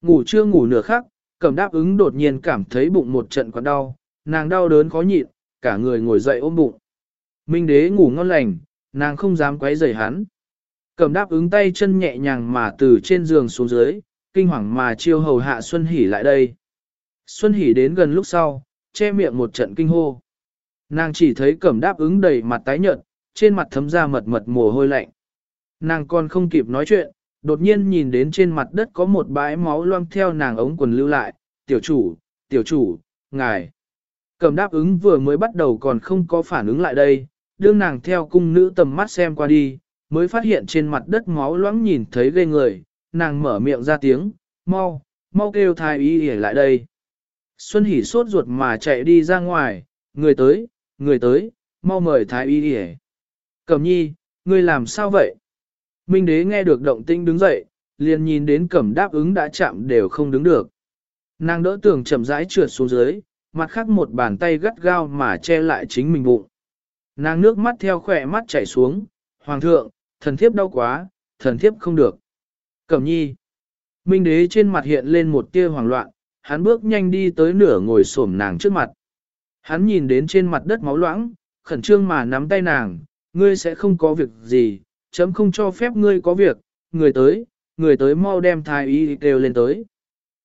Ngủ chưa ngủ nửa khắc, cẩm đáp ứng đột nhiên cảm thấy bụng một trận quặn đau, nàng đau đớn khó nhịn, cả người ngồi dậy ôm bụng. Minh đế ngủ ngon lành, nàng không dám quấy rầy hắn. Cẩm đáp ứng tay chân nhẹ nhàng mà từ trên giường xuống dưới, kinh hoàng mà chiêu hầu hạ Xuân Hỷ lại đây. Xuân Hỷ đến gần lúc sau, che miệng một trận kinh hô. Nàng chỉ thấy cẩm đáp ứng đầy mặt tái nhợt, trên mặt thấm ra mật mật mồ hôi lạnh. Nàng còn không kịp nói chuyện, đột nhiên nhìn đến trên mặt đất có một bãi máu loang theo nàng ống quần lưu lại, tiểu chủ, tiểu chủ, ngài. Cẩm đáp ứng vừa mới bắt đầu còn không có phản ứng lại đây, đương nàng theo cung nữ tầm mắt xem qua đi, mới phát hiện trên mặt đất máu loãng nhìn thấy ghê người, nàng mở miệng ra tiếng, mau, mau kêu thái y để lại đây. Xuân hỉ sốt ruột mà chạy đi ra ngoài, người tới, người tới, mau mời thái y để. Cẩm nhi, ngươi làm sao vậy? Minh đế nghe được động tinh đứng dậy, liền nhìn đến cẩm đáp ứng đã chạm đều không đứng được. Nàng đỡ tường chậm rãi trượt xuống dưới, mặt khác một bàn tay gắt gao mà che lại chính mình bụng. Nàng nước mắt theo khỏe mắt chảy xuống, hoàng thượng, thần thiếp đau quá, thần thiếp không được. Cẩm nhi. Minh đế trên mặt hiện lên một tia hoảng loạn, hắn bước nhanh đi tới nửa ngồi xổm nàng trước mặt. Hắn nhìn đến trên mặt đất máu loãng, khẩn trương mà nắm tay nàng, ngươi sẽ không có việc gì, chấm không cho phép ngươi có việc, người tới, người tới mau đem thái y đều lên tới.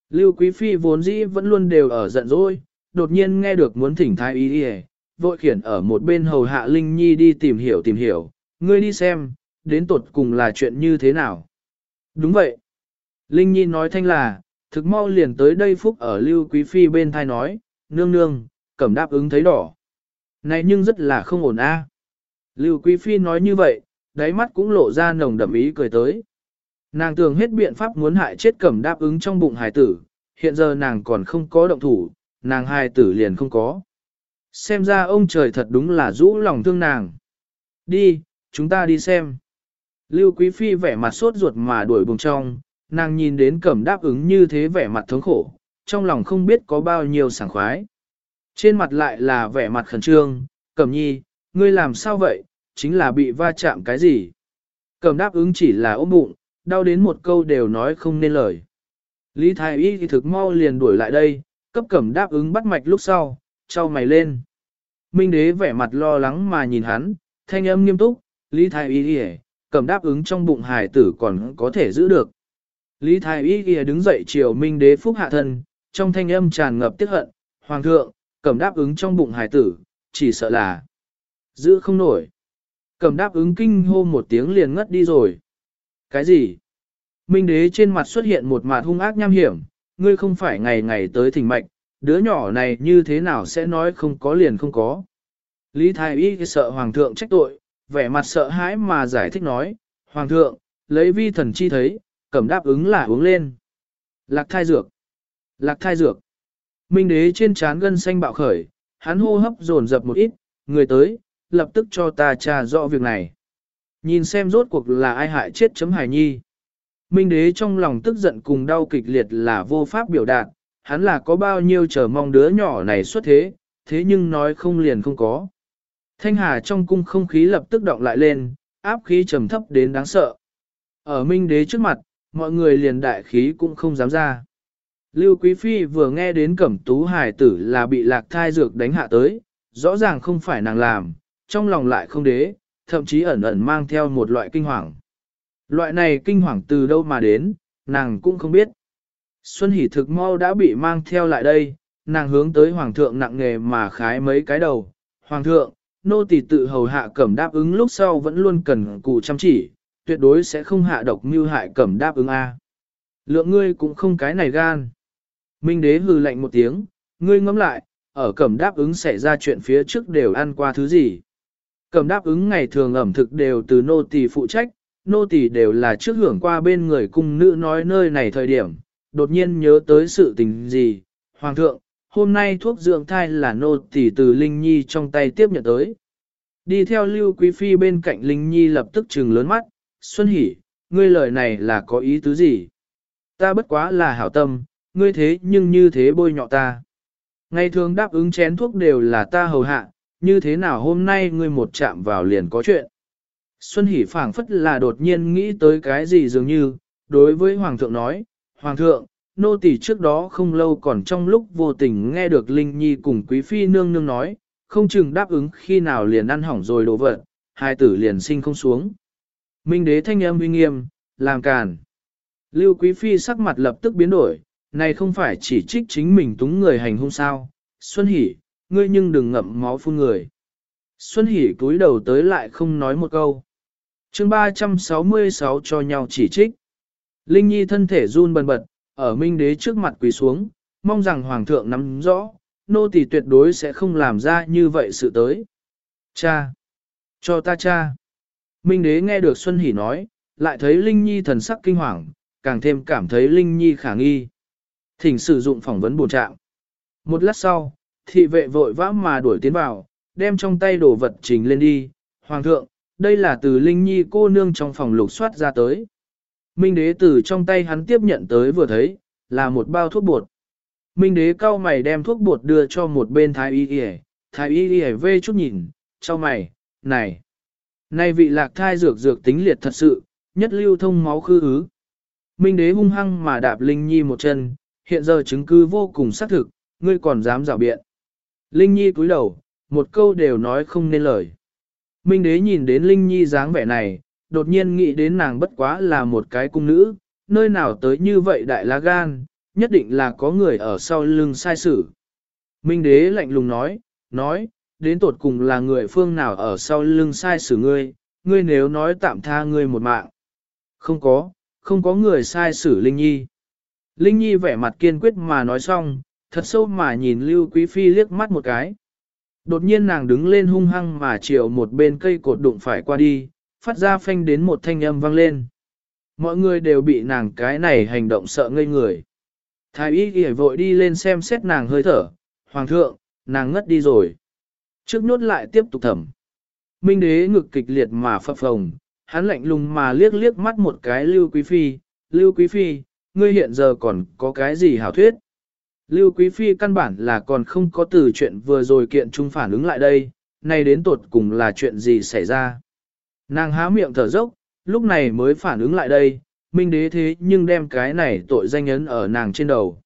Lưu Quý Phi vốn dĩ vẫn luôn đều ở giận dỗi, đột nhiên nghe được muốn thỉnh thái y đi vội khiển ở một bên hầu hạ Linh Nhi đi tìm hiểu tìm hiểu, ngươi đi xem, đến tột cùng là chuyện như thế nào. Đúng vậy. Linh Nhi nói thanh là, thực mau liền tới đây phúc ở Lưu Quý Phi bên thai nói, nương nương, cẩm đáp ứng thấy đỏ. Này nhưng rất là không ổn a. Lưu Quý Phi nói như vậy, đáy mắt cũng lộ ra nồng đậm ý cười tới. Nàng tưởng hết biện pháp muốn hại chết cẩm đáp ứng trong bụng hài tử, hiện giờ nàng còn không có động thủ, nàng hài tử liền không có. Xem ra ông trời thật đúng là rũ lòng thương nàng. Đi, chúng ta đi xem. Lưu Quý Phi vẻ mặt sốt ruột mà đuổi bùng trong, nàng nhìn đến cẩm đáp ứng như thế vẻ mặt thống khổ, trong lòng không biết có bao nhiêu sảng khoái. Trên mặt lại là vẻ mặt khẩn trương, cẩm nhi, ngươi làm sao vậy, chính là bị va chạm cái gì. Cẩm đáp ứng chỉ là ôm bụng, đau đến một câu đều nói không nên lời. Lý Thái Y thì thực mau liền đuổi lại đây, cấp cẩm đáp ứng bắt mạch lúc sau, trao mày lên. Minh đế vẻ mặt lo lắng mà nhìn hắn, thanh âm nghiêm túc, Lý Thái Y thì cầm đáp ứng trong bụng hài tử còn có thể giữ được. Lý Thái Y kia đứng dậy chiều Minh đế phúc hạ thân, trong thanh âm tràn ngập tiếc hận, Hoàng thượng, cầm đáp ứng trong bụng hài tử, chỉ sợ là giữ không nổi. cầm đáp ứng kinh hô một tiếng liền ngất đi rồi. Cái gì? Minh đế trên mặt xuất hiện một mặt hung ác nham hiểm, ngươi không phải ngày ngày tới thỉnh mệnh, đứa nhỏ này như thế nào sẽ nói không có liền không có. Lý Thái Y sợ Hoàng thượng trách tội, vẻ mặt sợ hãi mà giải thích nói, Hoàng thượng, lấy vi thần chi thấy, cẩm đáp ứng là uống lên. Lạc thai dược. Lạc thai dược. Minh đế trên trán gân xanh bạo khởi, hắn hô hấp dồn dập một ít, người tới, lập tức cho ta tra rõ việc này. Nhìn xem rốt cuộc là ai hại chết chấm hải nhi. Minh đế trong lòng tức giận cùng đau kịch liệt là vô pháp biểu đạt, hắn là có bao nhiêu chờ mong đứa nhỏ này xuất thế, thế nhưng nói không liền không có. Thanh hà trong cung không khí lập tức động lại lên, áp khí trầm thấp đến đáng sợ. Ở minh đế trước mặt, mọi người liền đại khí cũng không dám ra. Lưu Quý Phi vừa nghe đến cẩm tú hải tử là bị lạc thai dược đánh hạ tới, rõ ràng không phải nàng làm, trong lòng lại không đế, thậm chí ẩn ẩn mang theo một loại kinh hoàng. Loại này kinh hoàng từ đâu mà đến, nàng cũng không biết. Xuân Hỷ thực mau đã bị mang theo lại đây, nàng hướng tới Hoàng thượng nặng nghề mà khái mấy cái đầu. Hoàng thượng, nô tỳ tự hầu hạ cẩm đáp ứng lúc sau vẫn luôn cần cù chăm chỉ, tuyệt đối sẽ không hạ độc mưu hại cẩm đáp ứng A. Lượng ngươi cũng không cái này gan. Minh đế hừ lạnh một tiếng, ngươi ngẫm lại, ở cẩm đáp ứng xảy ra chuyện phía trước đều ăn qua thứ gì. Cẩm đáp ứng ngày thường ẩm thực đều từ nô tỳ phụ trách, nô tỳ đều là trước hưởng qua bên người cung nữ nói nơi này thời điểm, đột nhiên nhớ tới sự tình gì. Hoàng thượng, hôm nay thuốc dưỡng thai là nô tỷ từ Linh Nhi trong tay tiếp nhận tới. Đi theo Lưu Quý Phi bên cạnh Linh Nhi lập tức trừng lớn mắt, Xuân Hỷ, ngươi lời này là có ý tứ gì? Ta bất quá là hảo tâm, ngươi thế nhưng như thế bôi nhọ ta. Ngày thường đáp ứng chén thuốc đều là ta hầu hạ, như thế nào hôm nay ngươi một chạm vào liền có chuyện. Xuân Hỷ phảng phất là đột nhiên nghĩ tới cái gì dường như, đối với Hoàng thượng nói, Hoàng thượng, nô tỳ trước đó không lâu còn trong lúc vô tình nghe được Linh Nhi cùng Quý Phi nương nương nói, không chừng đáp ứng khi nào liền ăn hỏng rồi đổ vật, hai tử liền sinh không xuống. Minh đế thanh âm uy nghiêm, làm càn. Lưu Quý Phi sắc mặt lập tức biến đổi, này không phải chỉ trích chính mình túng người hành hung sao. Xuân Hỷ, ngươi nhưng đừng ngậm máu phun người. Xuân Hỷ cúi đầu tới lại không nói một câu. chương 366 cho nhau chỉ trích. Linh Nhi thân thể run bần bật, ở Minh Đế trước mặt quỳ xuống, mong rằng Hoàng thượng nắm rõ, nô tỳ tuyệt đối sẽ không làm ra như vậy sự tới. Cha! Cho ta cha! Minh Đế nghe được Xuân Hỷ nói, lại thấy Linh Nhi thần sắc kinh hoàng, càng thêm cảm thấy Linh Nhi khả nghi. Thỉnh sử dụng phỏng vấn bổ trạng. Một lát sau, thị vệ vội vã mà đuổi tiến vào, đem trong tay đồ vật trình lên đi. Hoàng thượng, đây là từ Linh Nhi cô nương trong phòng lục soát ra tới. Minh đế từ trong tay hắn tiếp nhận tới vừa thấy, là một bao thuốc bột. Minh đế cao mày đem thuốc bột đưa cho một bên thái y y thái y y vê chút nhìn, cho mày, này. Này vị lạc thai dược dược tính liệt thật sự, nhất lưu thông máu khư ứ. Minh đế hung hăng mà đạp Linh Nhi một chân, hiện giờ chứng cứ vô cùng xác thực, ngươi còn dám rào biện. Linh Nhi cúi đầu, một câu đều nói không nên lời. Minh đế nhìn đến Linh Nhi dáng vẻ này, đột nhiên nghĩ đến nàng bất quá là một cái cung nữ, nơi nào tới như vậy đại lá gan, nhất định là có người ở sau lưng sai sử. Minh đế lạnh lùng nói, nói, đến tột cùng là người phương nào ở sau lưng sai sử ngươi, ngươi nếu nói tạm tha ngươi một mạng. Không có, không có người sai sử Linh Nhi. Linh Nhi vẻ mặt kiên quyết mà nói xong, thật sâu mà nhìn Lưu Quý Phi liếc mắt một cái. Đột nhiên nàng đứng lên hung hăng mà chiều một bên cây cột đụng phải qua đi, phát ra phanh đến một thanh âm vang lên. Mọi người đều bị nàng cái này hành động sợ ngây người. Thái y ghi vội đi lên xem xét nàng hơi thở, hoàng thượng, nàng ngất đi rồi. Trước nốt lại tiếp tục thẩm. Minh đế ngực kịch liệt mà phập phồng, hắn lạnh lùng mà liếc liếc mắt một cái Lưu Quý Phi, Lưu Quý Phi, ngươi hiện giờ còn có cái gì hảo thuyết? Lưu Quý Phi căn bản là còn không có từ chuyện vừa rồi kiện trung phản ứng lại đây, nay đến tột cùng là chuyện gì xảy ra. Nàng há miệng thở dốc, lúc này mới phản ứng lại đây, minh đế thế nhưng đem cái này tội danh ấn ở nàng trên đầu.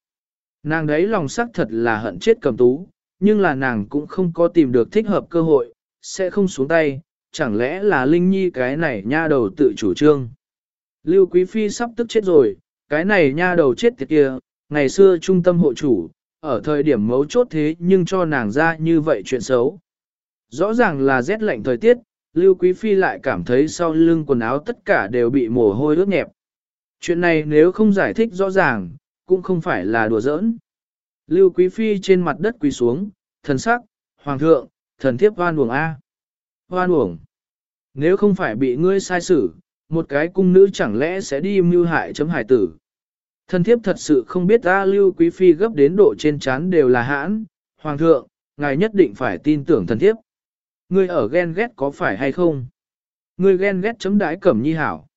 Nàng đấy lòng sắc thật là hận chết cầm tú, nhưng là nàng cũng không có tìm được thích hợp cơ hội, sẽ không xuống tay, chẳng lẽ là Linh Nhi cái này nha đầu tự chủ trương. Lưu Quý Phi sắp tức chết rồi, cái này nha đầu chết tiệt kia, ngày xưa trung tâm hộ chủ, ở thời điểm mấu chốt thế nhưng cho nàng ra như vậy chuyện xấu. Rõ ràng là rét lạnh thời tiết, Lưu Quý Phi lại cảm thấy sau lưng quần áo tất cả đều bị mồ hôi ướt nhẹp. Chuyện này nếu không giải thích rõ ràng, cũng không phải là đùa giỡn. Lưu Quý Phi trên mặt đất quỳ xuống, thần sắc, hoàng thượng, thần thiếp hoan uổng A. Hoan uổng. Nếu không phải bị ngươi sai xử, một cái cung nữ chẳng lẽ sẽ đi mưu hại chấm hải tử. Thần thiếp thật sự không biết ta Lưu Quý Phi gấp đến độ trên chán đều là hãn, hoàng thượng, ngài nhất định phải tin tưởng thần thiếp. Ngươi ở ghen ghét có phải hay không? Ngươi ghen ghét chấm đãi cẩm nhi hảo.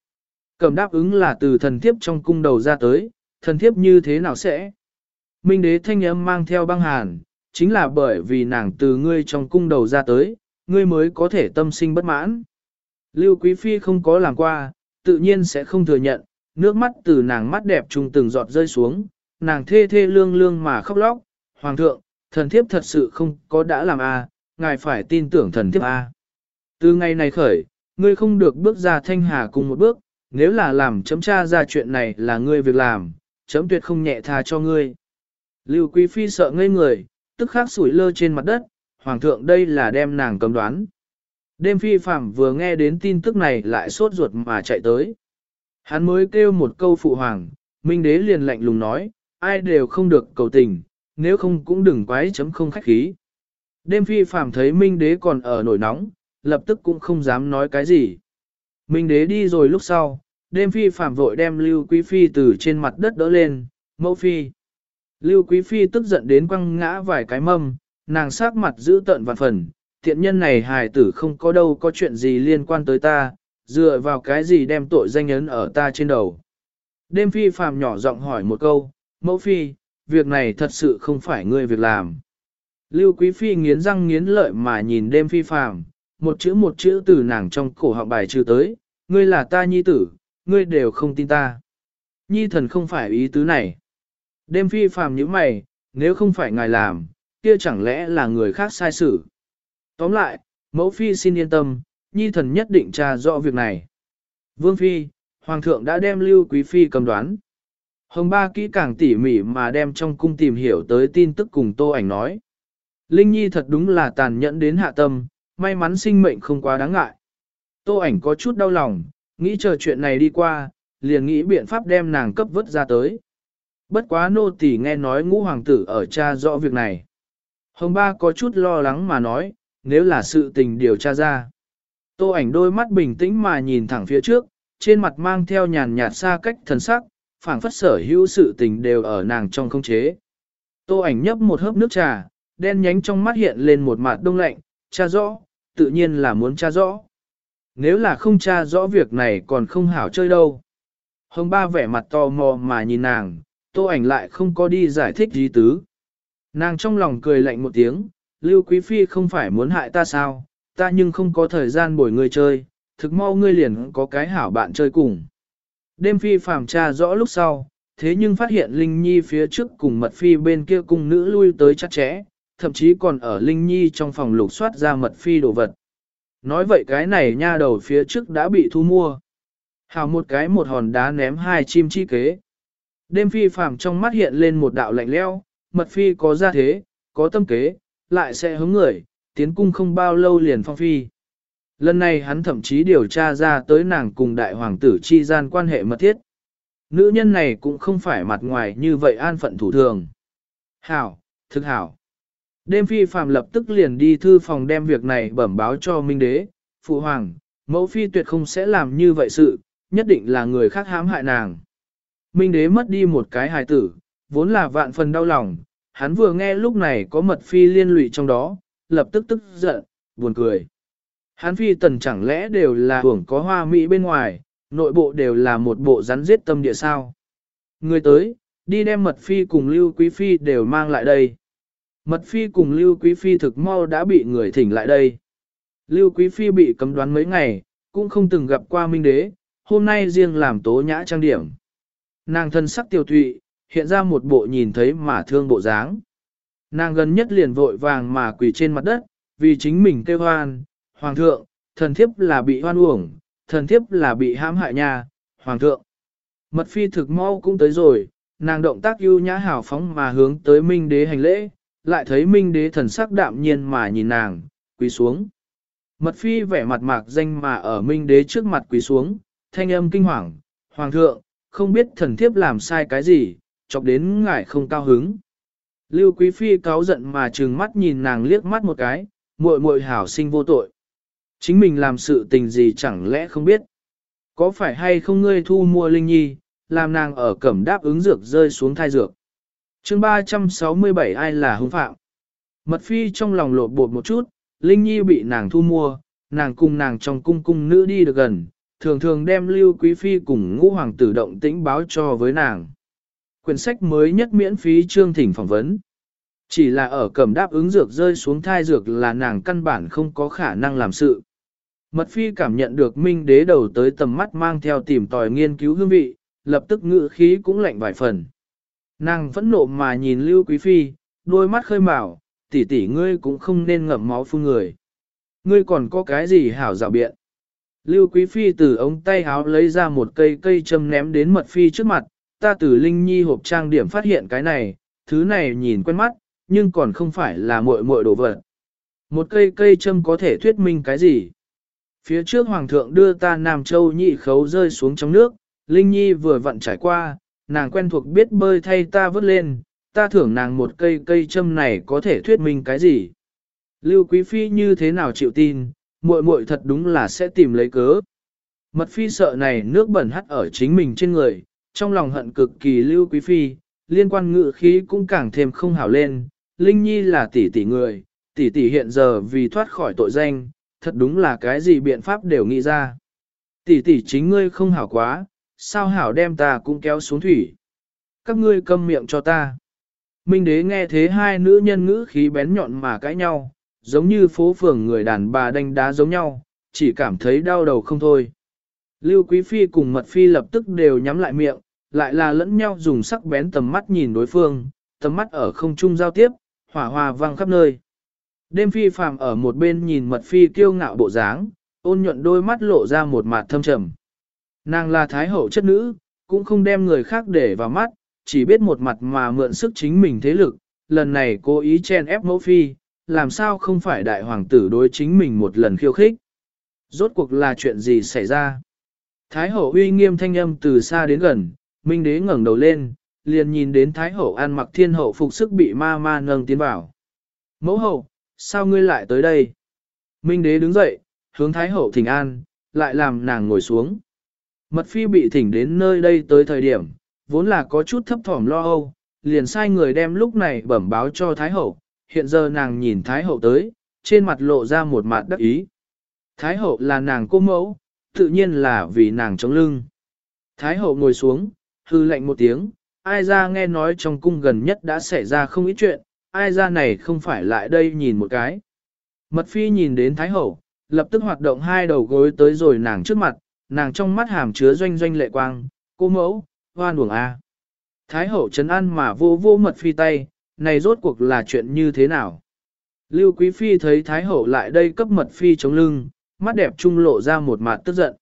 Cẩm đáp ứng là từ thần thiếp trong cung đầu ra tới, thần thiếp như thế nào sẽ? Minh đế thanh âm mang theo băng hàn, chính là bởi vì nàng từ ngươi trong cung đầu ra tới, ngươi mới có thể tâm sinh bất mãn. Lưu Quý Phi không có làm qua, tự nhiên sẽ không thừa nhận, nước mắt từ nàng mắt đẹp trùng từng giọt rơi xuống, nàng thê thê lương lương mà khóc lóc, Hoàng thượng, thần thiếp thật sự không có đã làm à? Ngài phải tin tưởng thần thiếp a. Từ ngày này khởi, ngươi không được bước ra thanh hà cùng một bước, nếu là làm chấm tra ra chuyện này là ngươi việc làm, chấm tuyệt không nhẹ tha cho ngươi. Lưu Quý Phi sợ ngây người, tức khắc sủi lơ trên mặt đất, Hoàng thượng đây là đem nàng cầm đoán. Đêm phi phạm vừa nghe đến tin tức này lại sốt ruột mà chạy tới. Hắn mới kêu một câu phụ hoàng, Minh đế liền lạnh lùng nói, ai đều không được cầu tình, nếu không cũng đừng quái chấm không khách khí. Đêm phi phạm thấy Minh đế còn ở nổi nóng, lập tức cũng không dám nói cái gì. Minh đế đi rồi lúc sau, đêm phi phạm vội đem Lưu Quý Phi từ trên mặt đất đỡ lên, mẫu phi. Lưu Quý Phi tức giận đến quăng ngã vài cái mâm, nàng sát mặt giữ tận vạn phần, thiện nhân này hài tử không có đâu có chuyện gì liên quan tới ta, dựa vào cái gì đem tội danh ấn ở ta trên đầu. Đêm phi phàm nhỏ giọng hỏi một câu, mẫu phi, việc này thật sự không phải ngươi việc làm. Lưu quý phi nghiến răng nghiến lợi mà nhìn đêm phi phàm, một chữ một chữ từ nàng trong cổ họng bài trừ tới, ngươi là ta nhi tử, ngươi đều không tin ta. Nhi thần không phải ý tứ này. Đêm phi phàm như mày, nếu không phải ngài làm, kia chẳng lẽ là người khác sai xử. Tóm lại, mẫu phi xin yên tâm, nhi thần nhất định tra rõ việc này. Vương phi, hoàng thượng đã đem lưu quý phi cầm đoán. Hồng ba kỹ càng tỉ mỉ mà đem trong cung tìm hiểu tới tin tức cùng tô ảnh nói. Linh nhi thật đúng là tàn nhẫn đến hạ tâm, may mắn sinh mệnh không quá đáng ngại. Tô ảnh có chút đau lòng, nghĩ chờ chuyện này đi qua, liền nghĩ biện pháp đem nàng cấp vớt ra tới. Bất quá nô tỳ nghe nói ngũ hoàng tử ở cha rõ việc này. Hồng ba có chút lo lắng mà nói, nếu là sự tình điều tra ra. Tô ảnh đôi mắt bình tĩnh mà nhìn thẳng phía trước, trên mặt mang theo nhàn nhạt xa cách thần sắc, phảng phất sở hữu sự tình đều ở nàng trong không chế. Tô ảnh nhấp một hớp nước trà, đen nhánh trong mắt hiện lên một mặt đông lạnh, tra rõ, tự nhiên là muốn tra rõ. Nếu là không tra rõ việc này còn không hảo chơi đâu. Hồng ba vẻ mặt to mò mà nhìn nàng, tô ảnh lại không có đi giải thích gì tứ. Nàng trong lòng cười lạnh một tiếng, Lưu Quý Phi không phải muốn hại ta sao, ta nhưng không có thời gian bồi ngươi chơi, thực mau ngươi liền có cái hảo bạn chơi cùng. Đêm Phi phàm tra rõ lúc sau, thế nhưng phát hiện Linh Nhi phía trước cùng mật Phi bên kia cùng nữ lui tới chắc chẽ, thậm chí còn ở Linh Nhi trong phòng lục soát ra mật Phi đồ vật. Nói vậy cái này nha đầu phía trước đã bị thu mua. Hào một cái một hòn đá ném hai chim chi kế. Đêm phi phàm trong mắt hiện lên một đạo lạnh leo, mật phi có gia thế, có tâm kế, lại sẽ hướng người, tiến cung không bao lâu liền phong phi. Lần này hắn thậm chí điều tra ra tới nàng cùng đại hoàng tử chi gian quan hệ mật thiết. Nữ nhân này cũng không phải mặt ngoài như vậy an phận thủ thường. Hảo, thực hảo. Đêm phi phàm lập tức liền đi thư phòng đem việc này bẩm báo cho Minh Đế, Phụ Hoàng, mẫu phi tuyệt không sẽ làm như vậy sự, nhất định là người khác hãm hại nàng. Minh Đế mất đi một cái hài tử, vốn là vạn phần đau lòng, hắn vừa nghe lúc này có mật phi liên lụy trong đó, lập tức tức giận, buồn cười. Hắn phi tần chẳng lẽ đều là hưởng có hoa mỹ bên ngoài, nội bộ đều là một bộ rắn giết tâm địa sao. Người tới, đi đem mật phi cùng lưu quý phi đều mang lại đây. Mật phi cùng lưu quý phi thực mau đã bị người thỉnh lại đây. Lưu quý phi bị cấm đoán mấy ngày, cũng không từng gặp qua minh đế, hôm nay riêng làm tố nhã trang điểm. Nàng thân sắc tiêu thụy, hiện ra một bộ nhìn thấy mà thương bộ dáng. Nàng gần nhất liền vội vàng mà quỳ trên mặt đất, vì chính mình kêu hoan, Hoàng thượng, thần thiếp là bị hoan uổng, thần thiếp là bị hãm hại nha, Hoàng thượng. Mật phi thực mau cũng tới rồi, nàng động tác ưu nhã hảo phóng mà hướng tới Minh đế hành lễ, lại thấy Minh đế thần sắc đạm nhiên mà nhìn nàng, quỳ xuống. Mật phi vẻ mặt mạc danh mà ở Minh đế trước mặt quỳ xuống, thanh âm kinh hoàng, Hoàng thượng, không biết thần thiếp làm sai cái gì, chọc đến ngài không cao hứng. Lưu Quý Phi cáu giận mà trừng mắt nhìn nàng liếc mắt một cái, muội muội hảo sinh vô tội. Chính mình làm sự tình gì chẳng lẽ không biết. Có phải hay không ngươi thu mua Linh Nhi, làm nàng ở cẩm đáp ứng dược rơi xuống thai dược chương 367 ai là hung phạm? Mật Phi trong lòng lột bột một chút, Linh Nhi bị nàng thu mua, nàng cùng nàng trong cung cung nữ đi được gần, thường thường đem Lưu Quý Phi cùng ngũ hoàng tử động tĩnh báo cho với nàng. Quyển sách mới nhất miễn phí chương thỉnh phỏng vấn. Chỉ là ở cẩm đáp ứng dược rơi xuống thai dược là nàng căn bản không có khả năng làm sự. Mật phi cảm nhận được minh đế đầu tới tầm mắt mang theo tìm tòi nghiên cứu hương vị, lập tức ngự khí cũng lạnh vài phần. Nàng phẫn nộ mà nhìn lưu quý phi, đôi mắt khơi mào, tỷ tỷ ngươi cũng không nên ngậm máu phun người. Ngươi còn có cái gì hảo dạo biện? Lưu quý phi từ ống tay háo lấy ra một cây cây châm ném đến mật phi trước mặt, ta từ linh nhi hộp trang điểm phát hiện cái này, thứ này nhìn quen mắt, nhưng còn không phải là muội muội đồ vật. Một cây cây châm có thể thuyết minh cái gì? Phía trước hoàng thượng đưa ta Nam Châu nhị khấu rơi xuống trong nước, Linh Nhi vừa vặn trải qua, nàng quen thuộc biết bơi thay ta vớt lên, ta thưởng nàng một cây cây châm này có thể thuyết minh cái gì. Lưu Quý Phi như thế nào chịu tin, muội muội thật đúng là sẽ tìm lấy cớ. Mật Phi sợ này nước bẩn hắt ở chính mình trên người, trong lòng hận cực kỳ Lưu Quý Phi, liên quan ngự khí cũng càng thêm không hảo lên, Linh Nhi là tỷ tỷ người, tỷ tỷ hiện giờ vì thoát khỏi tội danh, thật đúng là cái gì biện pháp đều nghĩ ra. Tỷ tỷ chính ngươi không hảo quá, sao hảo đem ta cũng kéo xuống thủy. Các ngươi câm miệng cho ta. Minh đế nghe thế hai nữ nhân ngữ khí bén nhọn mà cãi nhau, giống như phố phường người đàn bà đánh đá giống nhau, chỉ cảm thấy đau đầu không thôi. Lưu Quý Phi cùng Mật Phi lập tức đều nhắm lại miệng, lại là lẫn nhau dùng sắc bén tầm mắt nhìn đối phương, tầm mắt ở không trung giao tiếp, hỏa hòa vang khắp nơi. Đêm phi phàm ở một bên nhìn mật phi kiêu ngạo bộ dáng, ôn nhuận đôi mắt lộ ra một mặt thâm trầm. Nàng là thái hậu chất nữ, cũng không đem người khác để vào mắt, chỉ biết một mặt mà mượn sức chính mình thế lực, lần này cố ý chen ép mẫu phi, làm sao không phải đại hoàng tử đối chính mình một lần khiêu khích. Rốt cuộc là chuyện gì xảy ra? Thái hậu uy nghiêm thanh âm từ xa đến gần, minh đế ngẩng đầu lên, liền nhìn đến thái hậu an mặc thiên hậu phục sức bị ma ma nâng tiến vào. Mẫu hậu, sao ngươi lại tới đây? Minh đế đứng dậy, hướng Thái hậu thỉnh an, lại làm nàng ngồi xuống. Mật phi bị thỉnh đến nơi đây tới thời điểm, vốn là có chút thấp thỏm lo âu, liền sai người đem lúc này bẩm báo cho Thái hậu, hiện giờ nàng nhìn Thái hậu tới, trên mặt lộ ra một mặt đắc ý. Thái hậu là nàng cô mẫu, tự nhiên là vì nàng chống lưng. Thái hậu ngồi xuống, hư lệnh một tiếng, ai ra nghe nói trong cung gần nhất đã xảy ra không ít chuyện, ai ra này không phải lại đây nhìn một cái. Mật phi nhìn đến Thái Hậu, lập tức hoạt động hai đầu gối tới rồi nàng trước mặt, nàng trong mắt hàm chứa doanh doanh lệ quang, cô mẫu, hoan uổng a. Thái Hậu chấn an mà vô vô mật phi tay, này rốt cuộc là chuyện như thế nào? Lưu Quý Phi thấy Thái Hậu lại đây cấp mật phi chống lưng, mắt đẹp trung lộ ra một mặt tức giận.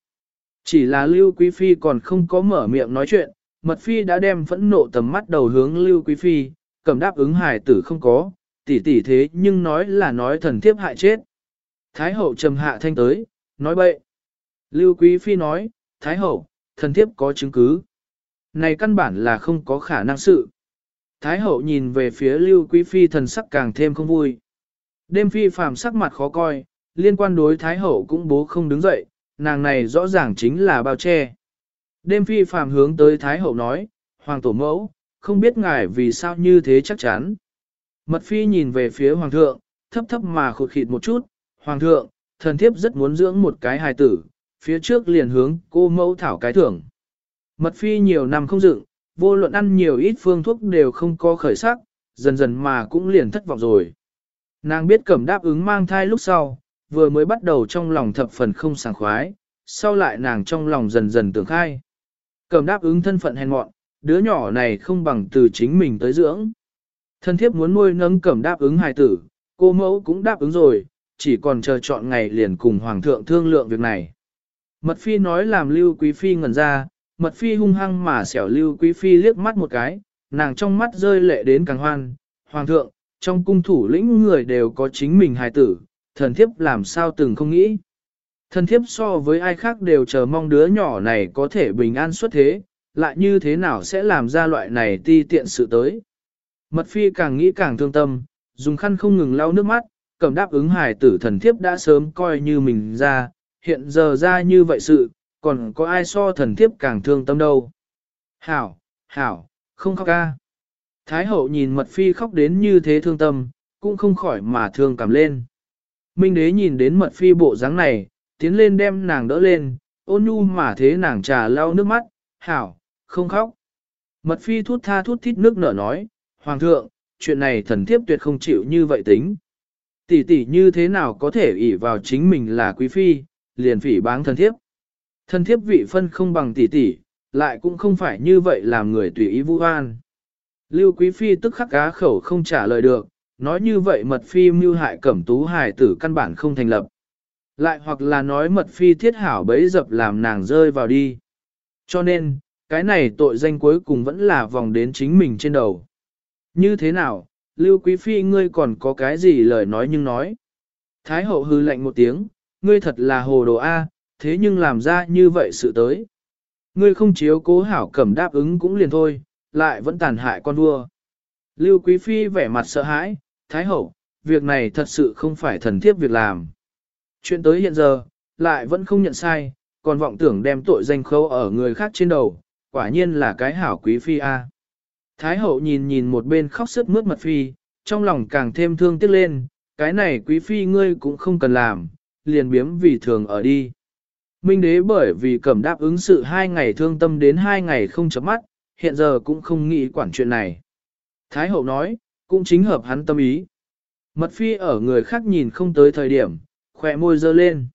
Chỉ là Lưu Quý Phi còn không có mở miệng nói chuyện, mật phi đã đem phẫn nộ tầm mắt đầu hướng Lưu Quý Phi, cầm đáp ứng hài tử không có, tỷ tỷ thế nhưng nói là nói thần thiếp hại chết. Thái hậu trầm hạ thanh tới, nói bậy. Lưu Quý Phi nói, Thái hậu, thần thiếp có chứng cứ. Này căn bản là không có khả năng sự. Thái hậu nhìn về phía Lưu Quý Phi thần sắc càng thêm không vui. Đêm phi phàm sắc mặt khó coi, liên quan đối Thái hậu cũng bố không đứng dậy, nàng này rõ ràng chính là bao che. Đêm phi phàm hướng tới Thái hậu nói, Hoàng tổ mẫu, không biết ngài vì sao như thế chắc chắn. Mật phi nhìn về phía hoàng thượng, thấp thấp mà khụt khịt một chút, hoàng thượng, thần thiếp rất muốn dưỡng một cái hài tử, phía trước liền hướng cô mẫu thảo cái thưởng. Mật phi nhiều năm không dựng, vô luận ăn nhiều ít phương thuốc đều không có khởi sắc, dần dần mà cũng liền thất vọng rồi. Nàng biết cẩm đáp ứng mang thai lúc sau, vừa mới bắt đầu trong lòng thập phần không sảng khoái, sau lại nàng trong lòng dần dần tưởng khai. Cẩm đáp ứng thân phận hèn mọn, đứa nhỏ này không bằng từ chính mình tới dưỡng. Thân thiếp muốn nuôi nấng cẩm đáp ứng hài tử, cô mẫu cũng đáp ứng rồi, chỉ còn chờ chọn ngày liền cùng hoàng thượng thương lượng việc này. Mật phi nói làm lưu quý phi ngẩn ra, mật phi hung hăng mà xẻo lưu quý phi liếc mắt một cái, nàng trong mắt rơi lệ đến càng hoan. Hoàng thượng, trong cung thủ lĩnh người đều có chính mình hài tử, thần thiếp làm sao từng không nghĩ. Thần thiếp so với ai khác đều chờ mong đứa nhỏ này có thể bình an xuất thế, lại như thế nào sẽ làm ra loại này ti tiện sự tới. Mật phi càng nghĩ càng thương tâm, dùng khăn không ngừng lau nước mắt, cầm đáp ứng hài tử thần thiếp đã sớm coi như mình ra, hiện giờ ra như vậy sự, còn có ai so thần thiếp càng thương tâm đâu. Hảo, hảo, không khóc ca. Thái hậu nhìn mật phi khóc đến như thế thương tâm, cũng không khỏi mà thương cảm lên. Minh đế nhìn đến mật phi bộ dáng này, tiến lên đem nàng đỡ lên, ôn nhu mà thế nàng trà lau nước mắt, hảo, không khóc. Mật phi thút tha thút thít nước nở nói, Hoàng thượng, chuyện này thần thiếp tuyệt không chịu như vậy tính. Tỷ tỷ như thế nào có thể ỷ vào chính mình là quý phi, liền phỉ báng thân thiếp. thân thiếp vị phân không bằng tỷ tỷ, lại cũng không phải như vậy làm người tùy ý vu oan. Lưu quý phi tức khắc cá khẩu không trả lời được, nói như vậy mật phi mưu hại cẩm tú hài tử căn bản không thành lập. Lại hoặc là nói mật phi thiết hảo bấy dập làm nàng rơi vào đi. Cho nên, cái này tội danh cuối cùng vẫn là vòng đến chính mình trên đầu. Như thế nào, Lưu Quý Phi ngươi còn có cái gì lời nói nhưng nói. Thái hậu hư lạnh một tiếng, ngươi thật là hồ đồ A, thế nhưng làm ra như vậy sự tới. Ngươi không chiếu cố hảo cẩm đáp ứng cũng liền thôi, lại vẫn tàn hại con vua. Lưu Quý Phi vẻ mặt sợ hãi, Thái hậu, việc này thật sự không phải thần thiếp việc làm. Chuyện tới hiện giờ, lại vẫn không nhận sai, còn vọng tưởng đem tội danh khâu ở người khác trên đầu, quả nhiên là cái hảo Quý Phi A. Thái hậu nhìn nhìn một bên khóc sức mướt mật phi, trong lòng càng thêm thương tiếc lên, cái này quý phi ngươi cũng không cần làm, liền biếm vì thường ở đi. Minh đế bởi vì cẩm đáp ứng sự hai ngày thương tâm đến hai ngày không chấm mắt, hiện giờ cũng không nghĩ quản chuyện này. Thái hậu nói, cũng chính hợp hắn tâm ý. Mật phi ở người khác nhìn không tới thời điểm, khỏe môi dơ lên.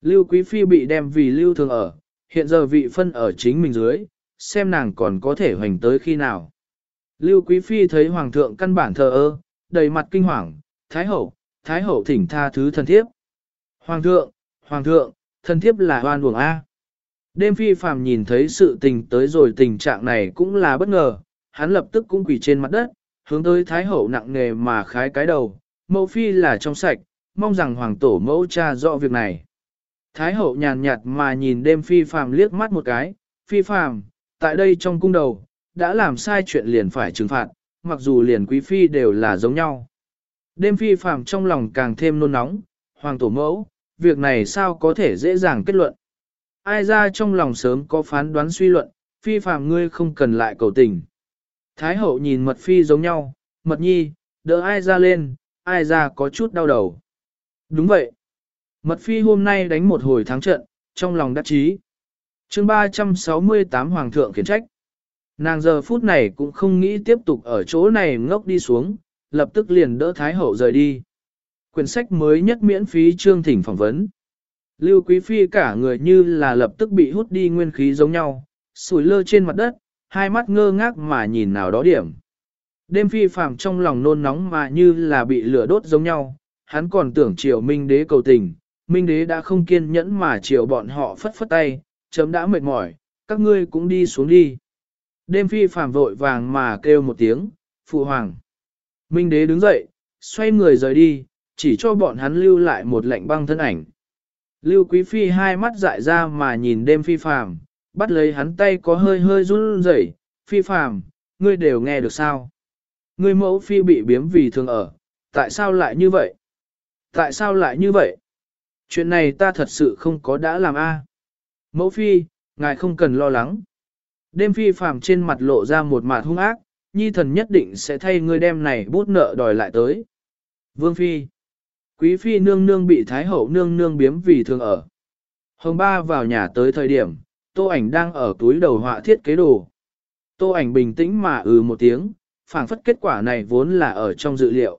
Lưu quý phi bị đem vì lưu thường ở, hiện giờ vị phân ở chính mình dưới, xem nàng còn có thể hoành tới khi nào. Lưu Quý Phi thấy Hoàng thượng căn bản thờ ơ, đầy mặt kinh hoàng, Thái Hậu, Thái Hậu thỉnh tha thứ thân thiếp. Hoàng thượng, Hoàng thượng, thần thiếp là hoan buồng A. Đêm Phi phàm nhìn thấy sự tình tới rồi tình trạng này cũng là bất ngờ, hắn lập tức cũng quỳ trên mặt đất, hướng tới Thái Hậu nặng nề mà khái cái đầu, mẫu Phi là trong sạch, mong rằng Hoàng tổ mẫu cha rõ việc này. Thái Hậu nhàn nhạt mà nhìn đêm Phi phàm liếc mắt một cái, Phi phàm, tại đây trong cung đầu, đã làm sai chuyện liền phải trừng phạt, mặc dù liền quý phi đều là giống nhau. Đêm phi phàm trong lòng càng thêm nôn nóng, hoàng tổ mẫu, việc này sao có thể dễ dàng kết luận. Ai ra trong lòng sớm có phán đoán suy luận, phi phàm ngươi không cần lại cầu tình. Thái hậu nhìn mật phi giống nhau, mật nhi, đỡ ai ra lên, ai ra có chút đau đầu. Đúng vậy. Mật phi hôm nay đánh một hồi thắng trận, trong lòng đắc chí. chương 368 Hoàng thượng khiển trách. Nàng giờ phút này cũng không nghĩ tiếp tục ở chỗ này ngốc đi xuống, lập tức liền đỡ Thái Hậu rời đi. Quyển sách mới nhất miễn phí chương thỉnh phỏng vấn. Lưu Quý Phi cả người như là lập tức bị hút đi nguyên khí giống nhau, sủi lơ trên mặt đất, hai mắt ngơ ngác mà nhìn nào đó điểm. Đêm phi phàm trong lòng nôn nóng mà như là bị lửa đốt giống nhau, hắn còn tưởng triều Minh Đế cầu tình, Minh Đế đã không kiên nhẫn mà triều bọn họ phất phất tay, chấm đã mệt mỏi, các ngươi cũng đi xuống đi. Đêm phi phàm vội vàng mà kêu một tiếng, phụ hoàng. Minh đế đứng dậy, xoay người rời đi, chỉ cho bọn hắn lưu lại một lệnh băng thân ảnh. Lưu quý phi hai mắt dại ra mà nhìn đêm phi phàm, bắt lấy hắn tay có hơi hơi run rẩy. phi phàm, ngươi đều nghe được sao? Ngươi mẫu phi bị biếm vì thường ở, tại sao lại như vậy? Tại sao lại như vậy? Chuyện này ta thật sự không có đã làm a. Mẫu phi, ngài không cần lo lắng. Đêm phi phàm trên mặt lộ ra một mặt hung ác, nhi thần nhất định sẽ thay ngươi đem này bút nợ đòi lại tới. Vương phi. Quý phi nương nương bị thái hậu nương nương biếm vì thường ở. Hồng ba vào nhà tới thời điểm, tô ảnh đang ở túi đầu họa thiết kế đồ. Tô ảnh bình tĩnh mà ừ một tiếng, phảng phất kết quả này vốn là ở trong dự liệu.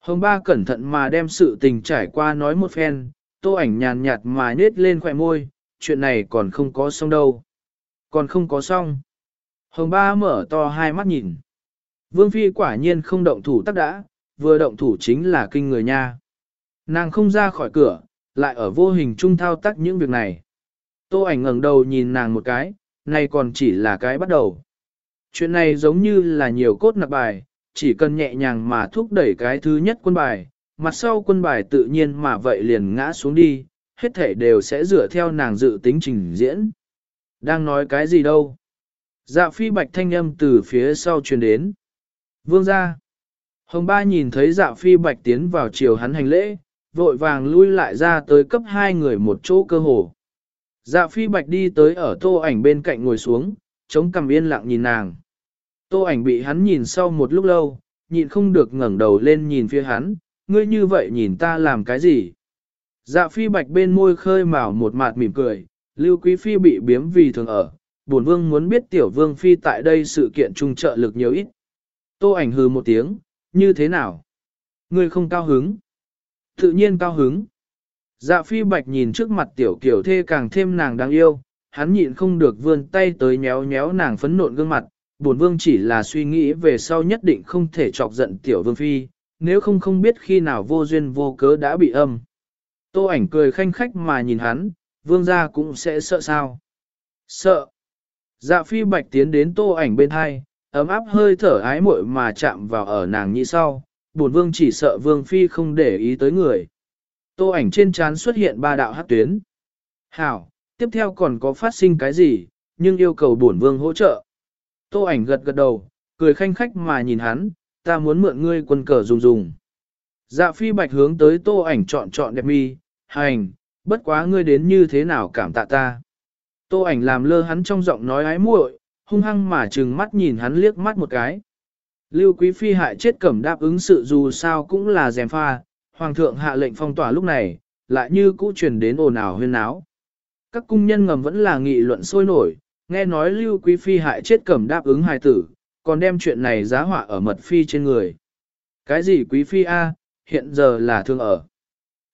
Hồng ba cẩn thận mà đem sự tình trải qua nói một phen, tô ảnh nhàn nhạt mà nết lên khỏe môi, chuyện này còn không có xong đâu. Còn không có xong. Hồng ba mở to hai mắt nhìn. Vương Phi quả nhiên không động thủ tắc đã, vừa động thủ chính là kinh người nha. Nàng không ra khỏi cửa, lại ở vô hình trung thao tác những việc này. Tô ảnh ngẩng đầu nhìn nàng một cái, này còn chỉ là cái bắt đầu. Chuyện này giống như là nhiều cốt nạp bài, chỉ cần nhẹ nhàng mà thúc đẩy cái thứ nhất quân bài, mặt sau quân bài tự nhiên mà vậy liền ngã xuống đi, hết thể đều sẽ dựa theo nàng dự tính trình diễn. Đang nói cái gì đâu? Dạ phi bạch thanh âm từ phía sau truyền đến. Vương gia, Hồng ba nhìn thấy dạ phi bạch tiến vào chiều hắn hành lễ, vội vàng lui lại ra tới cấp hai người một chỗ cơ hồ. Dạ phi bạch đi tới ở tô ảnh bên cạnh ngồi xuống, chống cằm yên lặng nhìn nàng. Tô ảnh bị hắn nhìn sau một lúc lâu, nhịn không được ngẩng đầu lên nhìn phía hắn, ngươi như vậy nhìn ta làm cái gì? Dạ phi bạch bên môi khơi mào một mạt mỉm cười, lưu quý phi bị biếm vì thường ở, bổn vương muốn biết tiểu vương phi tại đây sự kiện trung trợ lực nhiều ít. Tô ảnh hừ một tiếng, như thế nào? Ngươi không cao hứng? Tự nhiên cao hứng. Dạ phi bạch nhìn trước mặt tiểu kiểu thê càng thêm nàng đáng yêu, hắn nhịn không được vươn tay tới nhéo nhéo nàng phấn nộn gương mặt, bổn vương chỉ là suy nghĩ về sau nhất định không thể chọc giận tiểu vương phi, nếu không không biết khi nào vô duyên vô cớ đã bị âm. Tô ảnh cười khanh khách mà nhìn hắn, vương gia cũng sẽ sợ sao. Sợ. Dạ phi bạch tiến đến tô ảnh bên hai, ấm áp hơi thở ái muội mà chạm vào ở nàng như sau, bổn vương chỉ sợ vương phi không để ý tới người. Tô ảnh trên trán xuất hiện ba đạo hắc tuyến. Hảo, tiếp theo còn có phát sinh cái gì, nhưng yêu cầu bổn vương hỗ trợ. Tô ảnh gật gật đầu, cười khanh khách mà nhìn hắn, ta muốn mượn ngươi quân cờ dùng dùng. Dạ phi bạch hướng tới tô ảnh chọn chọn đẹp mi, hành, bất quá ngươi đến như thế nào cảm tạ ta. Tô ảnh làm lơ hắn trong giọng nói ái muội, hung hăng mà trừng mắt nhìn hắn liếc mắt một cái. Lưu Quý Phi hại chết cẩm đáp ứng sự dù sao cũng là dèm pha, Hoàng thượng hạ lệnh phong tỏa lúc này, lại như cũ truyền đến ồn ào huyên náo. Các cung nhân ngầm vẫn là nghị luận sôi nổi, nghe nói Lưu Quý Phi hại chết cẩm đáp ứng hài tử, còn đem chuyện này giá họa ở mật phi trên người. Cái gì Quý Phi A, hiện giờ là thương ở.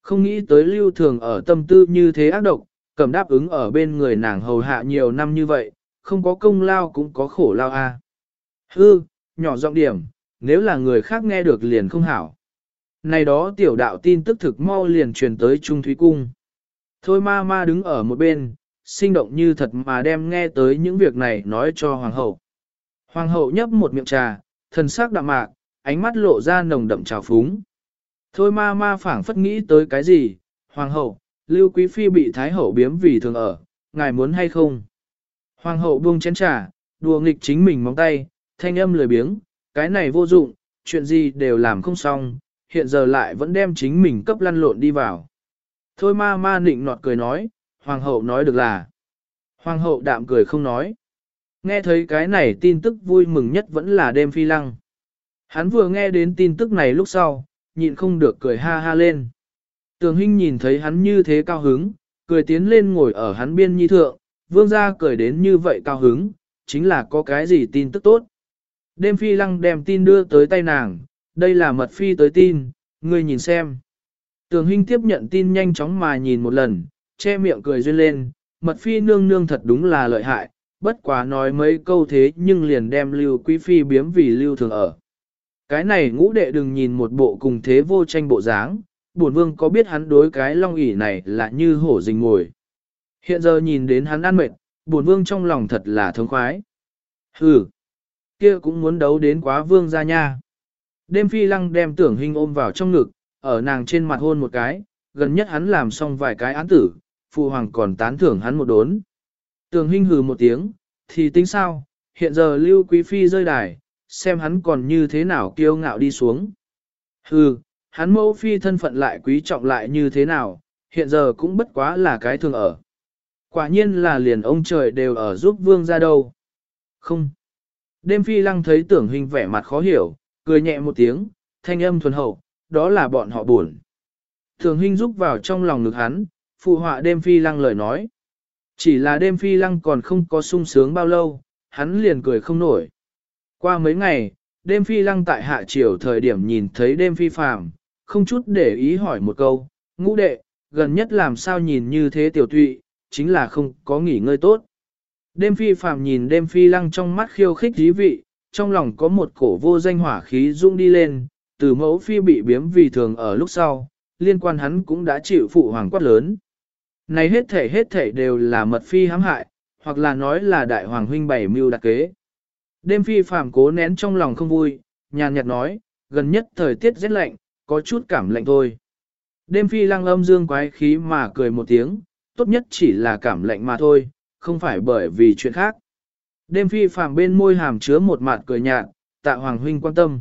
Không nghĩ tới Lưu Thường ở tâm tư như thế ác độc, cẩm đáp ứng ở bên người nàng hầu hạ nhiều năm như vậy, không có công lao cũng có khổ lao A. Hư, nhỏ giọng điểm, nếu là người khác nghe được liền không hảo. Này đó tiểu đạo tin tức thực mau liền truyền tới Trung Thúy Cung. Thôi ma ma đứng ở một bên, sinh động như thật mà đem nghe tới những việc này nói cho hoàng hậu. Hoàng hậu nhấp một miệng trà, thần sắc đạm mạc, ánh mắt lộ ra nồng đậm trào phúng. Thôi ma ma phảng phất nghĩ tới cái gì, hoàng hậu, lưu quý phi bị thái hậu biếm vì thường ở, ngài muốn hay không? Hoàng hậu buông chén trà, đùa nghịch chính mình móng tay, thanh âm lười biếng, cái này vô dụng, chuyện gì đều làm không xong, hiện giờ lại vẫn đem chính mình cấp lăn lộn đi vào. Thôi ma ma nịnh nọt cười nói, hoàng hậu nói được là. Hoàng hậu đạm cười không nói. Nghe thấy cái này tin tức vui mừng nhất vẫn là đêm phi lăng. Hắn vừa nghe đến tin tức này lúc sau, nhịn không được cười ha ha lên. Tường Hinh nhìn thấy hắn như thế cao hứng, cười tiến lên ngồi ở hắn biên nhi thượng, vương gia cười đến như vậy cao hứng, chính là có cái gì tin tức tốt. Đêm phi lăng đem tin đưa tới tay nàng, đây là mật phi tới tin, ngươi nhìn xem. Tường Hinh tiếp nhận tin nhanh chóng mà nhìn một lần, che miệng cười duyên lên, mật phi nương nương thật đúng là lợi hại, bất quá nói mấy câu thế nhưng liền đem lưu quý phi biếm vì lưu thường ở. Cái này ngũ đệ đừng nhìn một bộ cùng thế vô tranh bộ dáng, bổn vương có biết hắn đối cái long ỷ này là như hổ rình ngồi. Hiện giờ nhìn đến hắn ăn mệt, bổn vương trong lòng thật là thống khoái. Hừ, kia cũng muốn đấu đến quá vương ra nha. Đêm phi lăng đem tưởng hình ôm vào trong ngực, ở nàng trên mặt hôn một cái, gần nhất hắn làm xong vài cái án tử, phụ hoàng còn tán thưởng hắn một đốn. Tưởng hình hừ một tiếng, thì tính sao, hiện giờ lưu quý phi rơi đài, xem hắn còn như thế nào kiêu ngạo đi xuống. Hừ, hắn mẫu phi thân phận lại quý trọng lại như thế nào, hiện giờ cũng bất quá là cái thường ở. Quả nhiên là liền ông trời đều ở giúp vương ra đâu. Không. Đêm phi lăng thấy tưởng hình vẻ mặt khó hiểu, cười nhẹ một tiếng, thanh âm thuần hậu, đó là bọn họ buồn. Tưởng hình rúc vào trong lòng ngực hắn, phụ họa đêm phi lăng lời nói. Chỉ là đêm phi lăng còn không có sung sướng bao lâu, hắn liền cười không nổi. Qua mấy ngày, đêm phi lăng tại hạ triều thời điểm nhìn thấy đêm phi phàm, không chút để ý hỏi một câu, ngũ đệ, gần nhất làm sao nhìn như thế tiểu tụy, chính là không có nghỉ ngơi tốt. Đêm phi phàm nhìn đêm phi lăng trong mắt khiêu khích dí vị, trong lòng có một cổ vô danh hỏa khí rung đi lên, từ mẫu phi bị biếm vì thường ở lúc sau, liên quan hắn cũng đã chịu phụ hoàng quát lớn. Này hết thể hết thể đều là mật phi hãm hại, hoặc là nói là đại hoàng huynh bảy mưu đặc kế. Đêm phi phàm cố nén trong lòng không vui, nhàn nhạt nói, gần nhất thời tiết rét lạnh, có chút cảm lạnh thôi. Đêm phi lăng âm dương quái khí mà cười một tiếng, tốt nhất chỉ là cảm lạnh mà thôi, không phải bởi vì chuyện khác. Đêm phi phàm bên môi hàm chứa một mạt cười nhạt, tạ hoàng huynh quan tâm.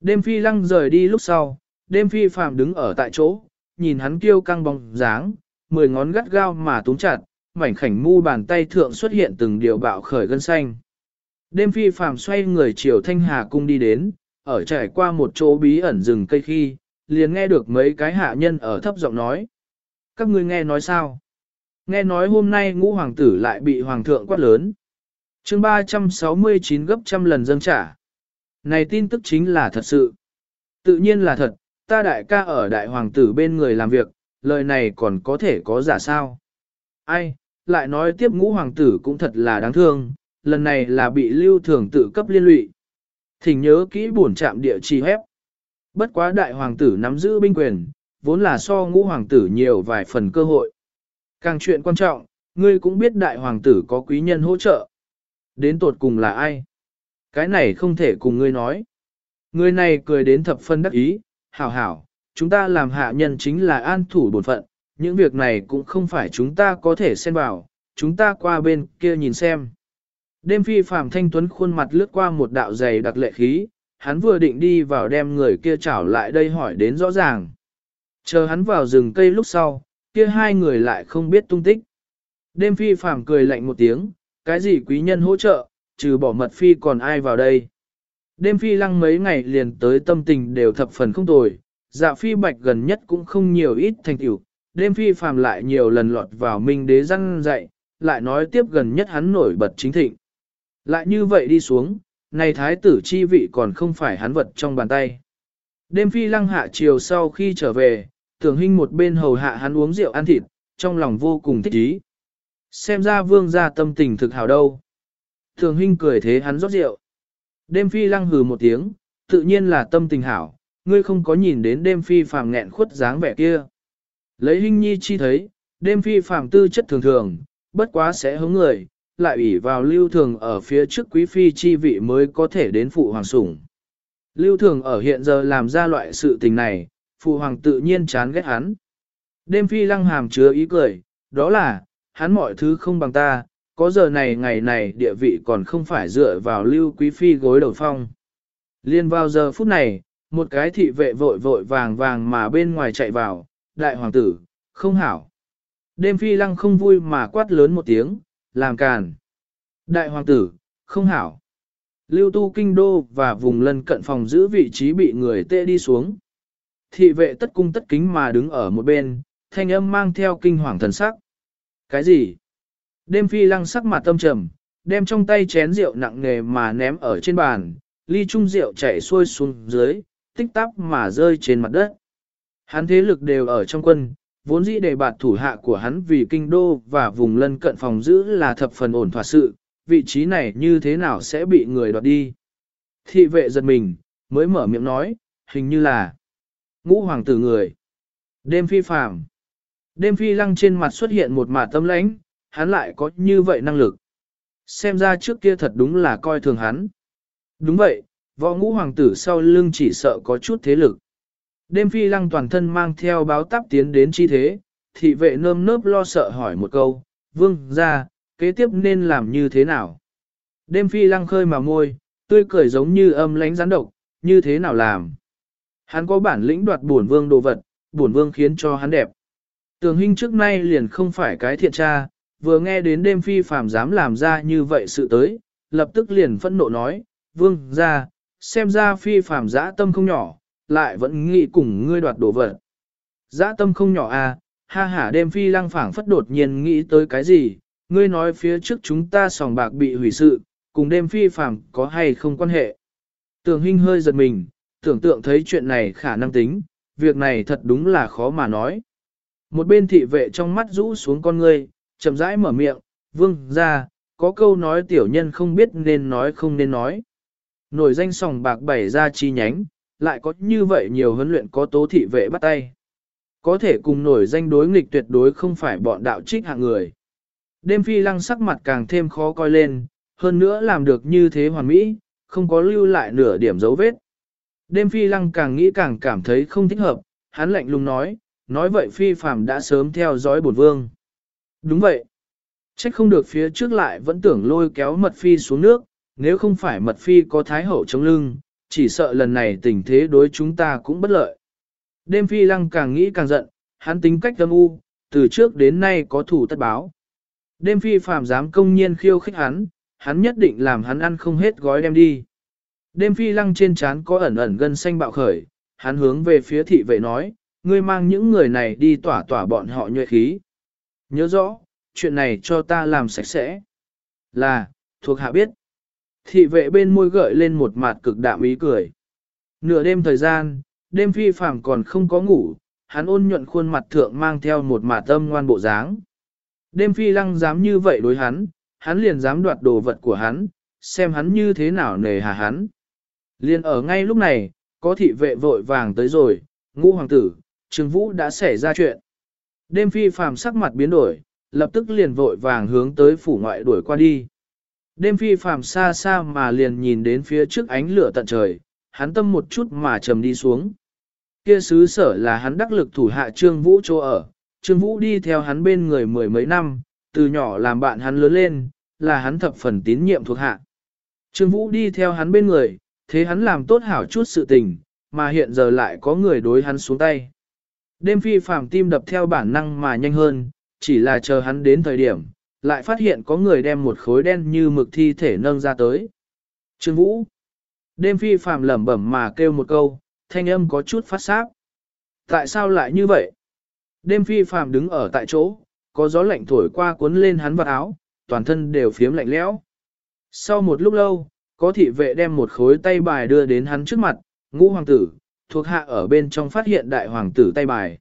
Đêm phi lăng rời đi lúc sau, đêm phi phàm đứng ở tại chỗ, nhìn hắn kêu căng bóng dáng, mười ngón gắt gao mà túng chặt, mảnh khảnh mu bàn tay thượng xuất hiện từng điều bạo khởi gân xanh. Đêm phi phàm xoay người chiều thanh hà cung đi đến, ở trải qua một chỗ bí ẩn rừng cây khi, liền nghe được mấy cái hạ nhân ở thấp giọng nói. Các ngươi nghe nói sao? Nghe nói hôm nay ngũ hoàng tử lại bị hoàng thượng quát lớn. chương 369 gấp trăm lần dâng trả. Này tin tức chính là thật sự. Tự nhiên là thật, ta đại ca ở đại hoàng tử bên người làm việc, lời này còn có thể có giả sao. Ai, lại nói tiếp ngũ hoàng tử cũng thật là đáng thương, lần này là bị lưu thường tự cấp liên lụy. Thỉnh nhớ kỹ buồn chạm địa chỉ hép. Bất quá đại hoàng tử nắm giữ binh quyền, vốn là so ngũ hoàng tử nhiều vài phần cơ hội. Càng chuyện quan trọng, ngươi cũng biết đại hoàng tử có quý nhân hỗ trợ. Đến tột cùng là ai? Cái này không thể cùng ngươi nói. Người này cười đến thập phân đắc ý, hảo hảo, chúng ta làm hạ nhân chính là an thủ bổn phận, những việc này cũng không phải chúng ta có thể xen vào, chúng ta qua bên kia nhìn xem. Đêm phi phàm thanh tuấn khuôn mặt lướt qua một đạo dày đặc lệ khí, hắn vừa định đi vào đem người kia trảo lại đây hỏi đến rõ ràng. Chờ hắn vào rừng cây lúc sau, kia hai người lại không biết tung tích. Đêm phi phàm cười lạnh một tiếng, cái gì quý nhân hỗ trợ, trừ bỏ mật phi còn ai vào đây. Đêm phi lăng mấy ngày liền tới tâm tình đều thập phần không tồi, dạ phi bạch gần nhất cũng không nhiều ít thành tựu. Đêm phi phàm lại nhiều lần lọt vào minh đế răng dạy, lại nói tiếp gần nhất hắn nổi bật chính thịnh. Lại như vậy đi xuống, này thái tử chi vị còn không phải hắn vật trong bàn tay. Đêm phi lăng hạ chiều sau khi trở về, tưởng hình một bên hầu hạ hắn uống rượu ăn thịt, trong lòng vô cùng thích ý. Xem ra vương gia tâm tình thực hào đâu. Thường huynh cười thế hắn rót rượu. Đêm phi lăng hừ một tiếng, tự nhiên là tâm tình hảo, ngươi không có nhìn đến đêm phi phàm nghẹn khuất dáng vẻ kia. Lấy hình nhi chi thấy, đêm phi phàm tư chất thường thường, bất quá sẽ hướng người, lại ủy vào lưu thường ở phía trước quý phi chi vị mới có thể đến phụ hoàng sủng. Lưu thường ở hiện giờ làm ra loại sự tình này, phụ hoàng tự nhiên chán ghét hắn. Đêm phi lăng hàm chứa ý cười, đó là, hắn mọi thứ không bằng ta, có giờ này ngày này địa vị còn không phải dựa vào lưu quý phi gối đầu phong. Liên vào giờ phút này, một cái thị vệ vội vội vàng vàng mà bên ngoài chạy vào, đại hoàng tử, không hảo. Đêm phi lăng không vui mà quát lớn một tiếng, làm càn. Đại hoàng tử, không hảo. Lưu tu kinh đô và vùng lân cận phòng giữ vị trí bị người tê đi xuống. Thị vệ tất cung tất kính mà đứng ở một bên, thanh âm mang theo kinh hoàng thần sắc. Cái gì? Đêm phi lăng sắc mặt tâm trầm, đem trong tay chén rượu nặng nề mà ném ở trên bàn, ly chung rượu chảy xuôi xuống dưới, tích tắp mà rơi trên mặt đất. Hắn thế lực đều ở trong quân, vốn dĩ đề bạt thủ hạ của hắn vì kinh đô và vùng lân cận phòng giữ là thập phần ổn thỏa sự, vị trí này như thế nào sẽ bị người đoạt đi. Thị vệ giật mình, mới mở miệng nói, hình như là ngũ hoàng tử người. Đêm phi phàm. Đêm phi lăng trên mặt xuất hiện một mạt tâm lãnh, hắn lại có như vậy năng lực. Xem ra trước kia thật đúng là coi thường hắn. Đúng vậy, võ ngũ hoàng tử sau lưng chỉ sợ có chút thế lực. Đêm phi lăng toàn thân mang theo báo táp tiến đến chi thế, thị vệ nơm nớp lo sợ hỏi một câu, vương ra, kế tiếp nên làm như thế nào? Đêm phi lăng khơi mà môi, tươi cười giống như âm lánh rắn độc, như thế nào làm? Hắn có bản lĩnh đoạt bổn vương đồ vật, bổn vương khiến cho hắn đẹp. Tường Hinh trước nay liền không phải cái thiện tra, vừa nghe đến đêm phi phàm dám làm ra như vậy sự tới, lập tức liền phẫn nộ nói, vương ra, xem ra phi phàm dã tâm không nhỏ, lại vẫn nghĩ cùng ngươi đoạt đồ vật. Dã tâm không nhỏ à, ha ha đêm phi lăng phảng phất đột nhiên nghĩ tới cái gì, ngươi nói phía trước chúng ta sòng bạc bị hủy sự, cùng đêm phi phàm có hay không quan hệ. Tường Hinh hơi giật mình, tưởng tượng thấy chuyện này khả năng tính, việc này thật đúng là khó mà nói. Một bên thị vệ trong mắt rũ xuống con ngươi, chậm rãi mở miệng, vương ra, có câu nói tiểu nhân không biết nên nói không nên nói. Nổi danh sòng bạc bảy ra chi nhánh, lại có như vậy nhiều huấn luyện có tố thị vệ bắt tay. Có thể cùng nổi danh đối nghịch tuyệt đối không phải bọn đạo trích hạng người. Đêm phi lăng sắc mặt càng thêm khó coi lên, hơn nữa làm được như thế hoàn mỹ, không có lưu lại nửa điểm dấu vết. Đêm phi lăng càng nghĩ càng cảm thấy không thích hợp, hắn lạnh lùng nói, nói vậy phi phàm đã sớm theo dõi bổn vương. Đúng vậy. Trách không được phía trước lại vẫn tưởng lôi kéo mật phi xuống nước, nếu không phải mật phi có thái hậu chống lưng, chỉ sợ lần này tình thế đối chúng ta cũng bất lợi. Đêm phi lăng càng nghĩ càng giận, hắn tính cách âm u, từ trước đến nay có thủ tất báo. Đêm phi phàm dám công nhiên khiêu khích hắn, hắn nhất định làm hắn ăn không hết gói đem đi. Đêm phi lăng trên trán có ẩn ẩn gân xanh bạo khởi, hắn hướng về phía thị vệ nói, ngươi mang những người này đi tỏa tỏa bọn họ nhuệ khí. Nhớ rõ, chuyện này cho ta làm sạch sẽ. Là, thuộc hạ biết. Thị vệ bên môi gợi lên một mặt cực đạm ý cười. Nửa đêm thời gian, đêm phi phàm còn không có ngủ, hắn ôn nhuận khuôn mặt thượng mang theo một mặt tâm ngoan bộ dáng. Đêm phi lăng dám như vậy đối hắn, hắn liền dám đoạt đồ vật của hắn, xem hắn như thế nào nề hà hắn. Liền ở ngay lúc này, có thị vệ vội vàng tới rồi, ngũ hoàng tử, Trương Vũ đã xảy ra chuyện. Đêm phi phàm sắc mặt biến đổi, lập tức liền vội vàng hướng tới phủ ngoại đuổi qua đi. Đêm phi phàm xa xa mà liền nhìn đến phía trước ánh lửa tận trời, hắn tâm một chút mà trầm đi xuống. Kia xứ sở là hắn đắc lực thủ hạ Trương Vũ chỗ ở, Trương Vũ đi theo hắn bên người mười mấy năm, từ nhỏ làm bạn hắn lớn lên, là hắn thập phần tín nhiệm thuộc hạ. Trương Vũ đi theo hắn bên người, thế hắn làm tốt hảo chút sự tình, mà hiện giờ lại có người đối hắn xuống tay. Đêm phi phàm tim đập theo bản năng mà nhanh hơn, chỉ là chờ hắn đến thời điểm, lại phát hiện có người đem một khối đen như mực thi thể nâng ra tới. Trương Vũ. Đêm phi phàm lẩm bẩm mà kêu một câu, thanh âm có chút phát sáp. Tại sao lại như vậy? Đêm phi phàm đứng ở tại chỗ, có gió lạnh thổi qua cuốn lên hắn vào áo, toàn thân đều phiếm lạnh lẽo. Sau một lúc lâu, có thị vệ đem một khối tay bài đưa đến hắn trước mặt, ngũ hoàng tử, thuộc hạ ở bên trong phát hiện đại hoàng tử tay bài.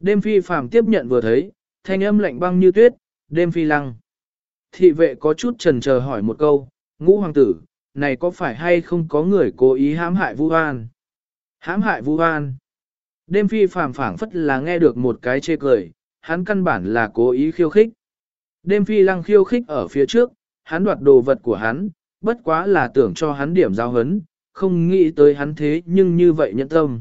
Đêm phi phàm tiếp nhận vừa thấy, thanh âm lạnh băng như tuyết, đêm phi lăng. Thị vệ có chút trần chờ hỏi một câu, ngũ hoàng tử, này có phải hay không có người cố ý hãm hại Vu An? Hãm hại Vu An. Đêm phi phàm phảng phất là nghe được một cái chê cười, hắn căn bản là cố ý khiêu khích. Đêm phi lăng khiêu khích ở phía trước, hắn đoạt đồ vật của hắn, bất quá là tưởng cho hắn điểm giao hấn, không nghĩ tới hắn thế nhưng như vậy nhẫn tâm.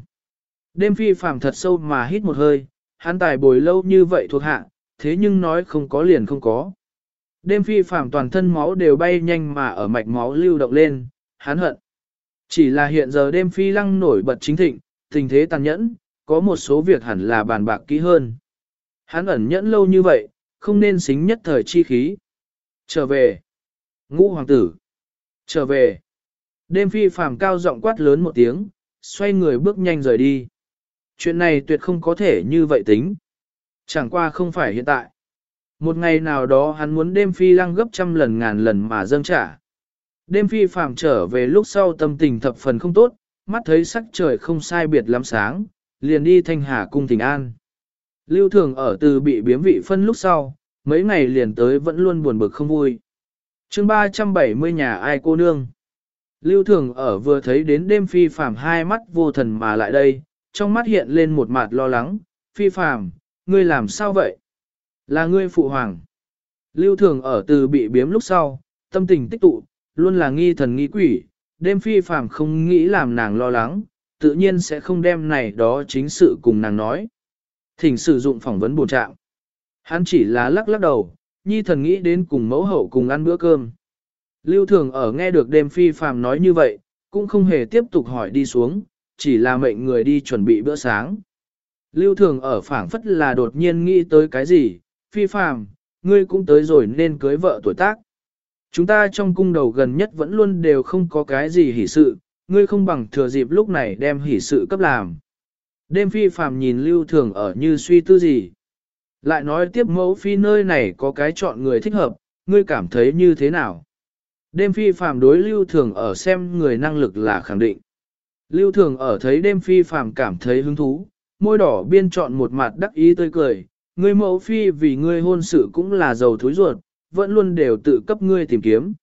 Đêm phi phàm thật sâu mà hít một hơi, hắn tài bồi lâu như vậy thuộc hạ, thế nhưng nói không có liền không có. Đêm phi phàm toàn thân máu đều bay nhanh mà ở mạch máu lưu động lên, hắn hận. Chỉ là hiện giờ đêm phi lăng nổi bật chính thịnh, tình thế tàn nhẫn, có một số việc hẳn là bàn bạc kỹ hơn. Hắn ẩn nhẫn lâu như vậy, không nên xính nhất thời chi khí. Trở về. Ngũ hoàng tử. Trở về. Đêm phi phàm cao giọng quát lớn một tiếng, xoay người bước nhanh rời đi. Chuyện này tuyệt không có thể như vậy tính. Chẳng qua không phải hiện tại. Một ngày nào đó hắn muốn đêm phi lăng gấp trăm lần ngàn lần mà dâng trả. Đêm phi phàm trở về lúc sau tâm tình thập phần không tốt, mắt thấy sắc trời không sai biệt lắm sáng, liền đi thanh hà cung thỉnh an. Lưu thường ở từ bị biếm vị phân lúc sau, mấy ngày liền tới vẫn luôn buồn bực không vui chương 370 nhà ai cô nương. Lưu thường ở vừa thấy đến đêm phi phàm hai mắt vô thần mà lại đây, trong mắt hiện lên một mặt lo lắng, phi phàm, ngươi làm sao vậy? Là ngươi phụ hoàng. Lưu thường ở từ bị biếm lúc sau, tâm tình tích tụ, luôn là nghi thần nghi quỷ, đêm phi phàm không nghĩ làm nàng lo lắng, tự nhiên sẽ không đem này đó chính sự cùng nàng nói. Thỉnh sử dụng phỏng vấn bổ trạng. Hắn chỉ là lắc lắc đầu, nhi thần nghĩ đến cùng mẫu hậu cùng ăn bữa cơm. Lưu thường ở nghe được đêm phi phàm nói như vậy, cũng không hề tiếp tục hỏi đi xuống, chỉ là mệnh người đi chuẩn bị bữa sáng. Lưu thường ở phảng phất là đột nhiên nghĩ tới cái gì, phi phàm, ngươi cũng tới rồi nên cưới vợ tuổi tác. Chúng ta trong cung đầu gần nhất vẫn luôn đều không có cái gì hỉ sự, ngươi không bằng thừa dịp lúc này đem hỉ sự cấp làm. Đêm phi phàm nhìn lưu thường ở như suy tư gì. Lại nói tiếp mẫu phi nơi này có cái chọn người thích hợp, ngươi cảm thấy như thế nào? Đêm phi phàm đối lưu thường ở xem người năng lực là khẳng định. Lưu thường ở thấy đêm phi phàm cảm thấy hứng thú, môi đỏ biên chọn một mặt đắc ý tươi cười, ngươi mẫu phi vì ngươi hôn sự cũng là giàu thối ruột, vẫn luôn đều tự cấp ngươi tìm kiếm.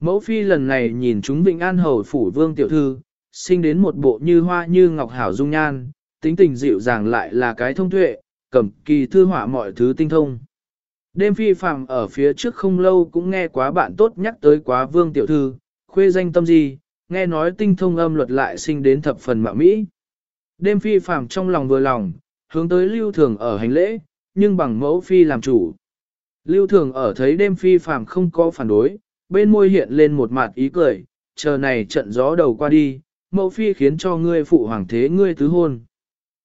Mẫu phi lần này nhìn chúng Vịnh An Hầu phủ vương tiểu thư, sinh đến một bộ như hoa như ngọc hảo dung nhan, tính tình dịu dàng lại là cái thông tuệ, cầm kỳ thư họa mọi thứ tinh thông. Đêm phi phàm ở phía trước không lâu cũng nghe quá bạn tốt nhắc tới quá vương tiểu thư, khuê danh tâm gì, nghe nói tinh thông âm luật lại sinh đến thập phần mạo mỹ. Đêm phi phàm trong lòng vừa lòng, hướng tới lưu thường ở hành lễ, nhưng bằng mẫu phi làm chủ. Lưu thường ở thấy đêm phi phàm không có phản đối, bên môi hiện lên một mặt ý cười, chờ này trận gió đầu qua đi, mẫu phi khiến cho ngươi phụ hoàng thế ngươi tứ hôn.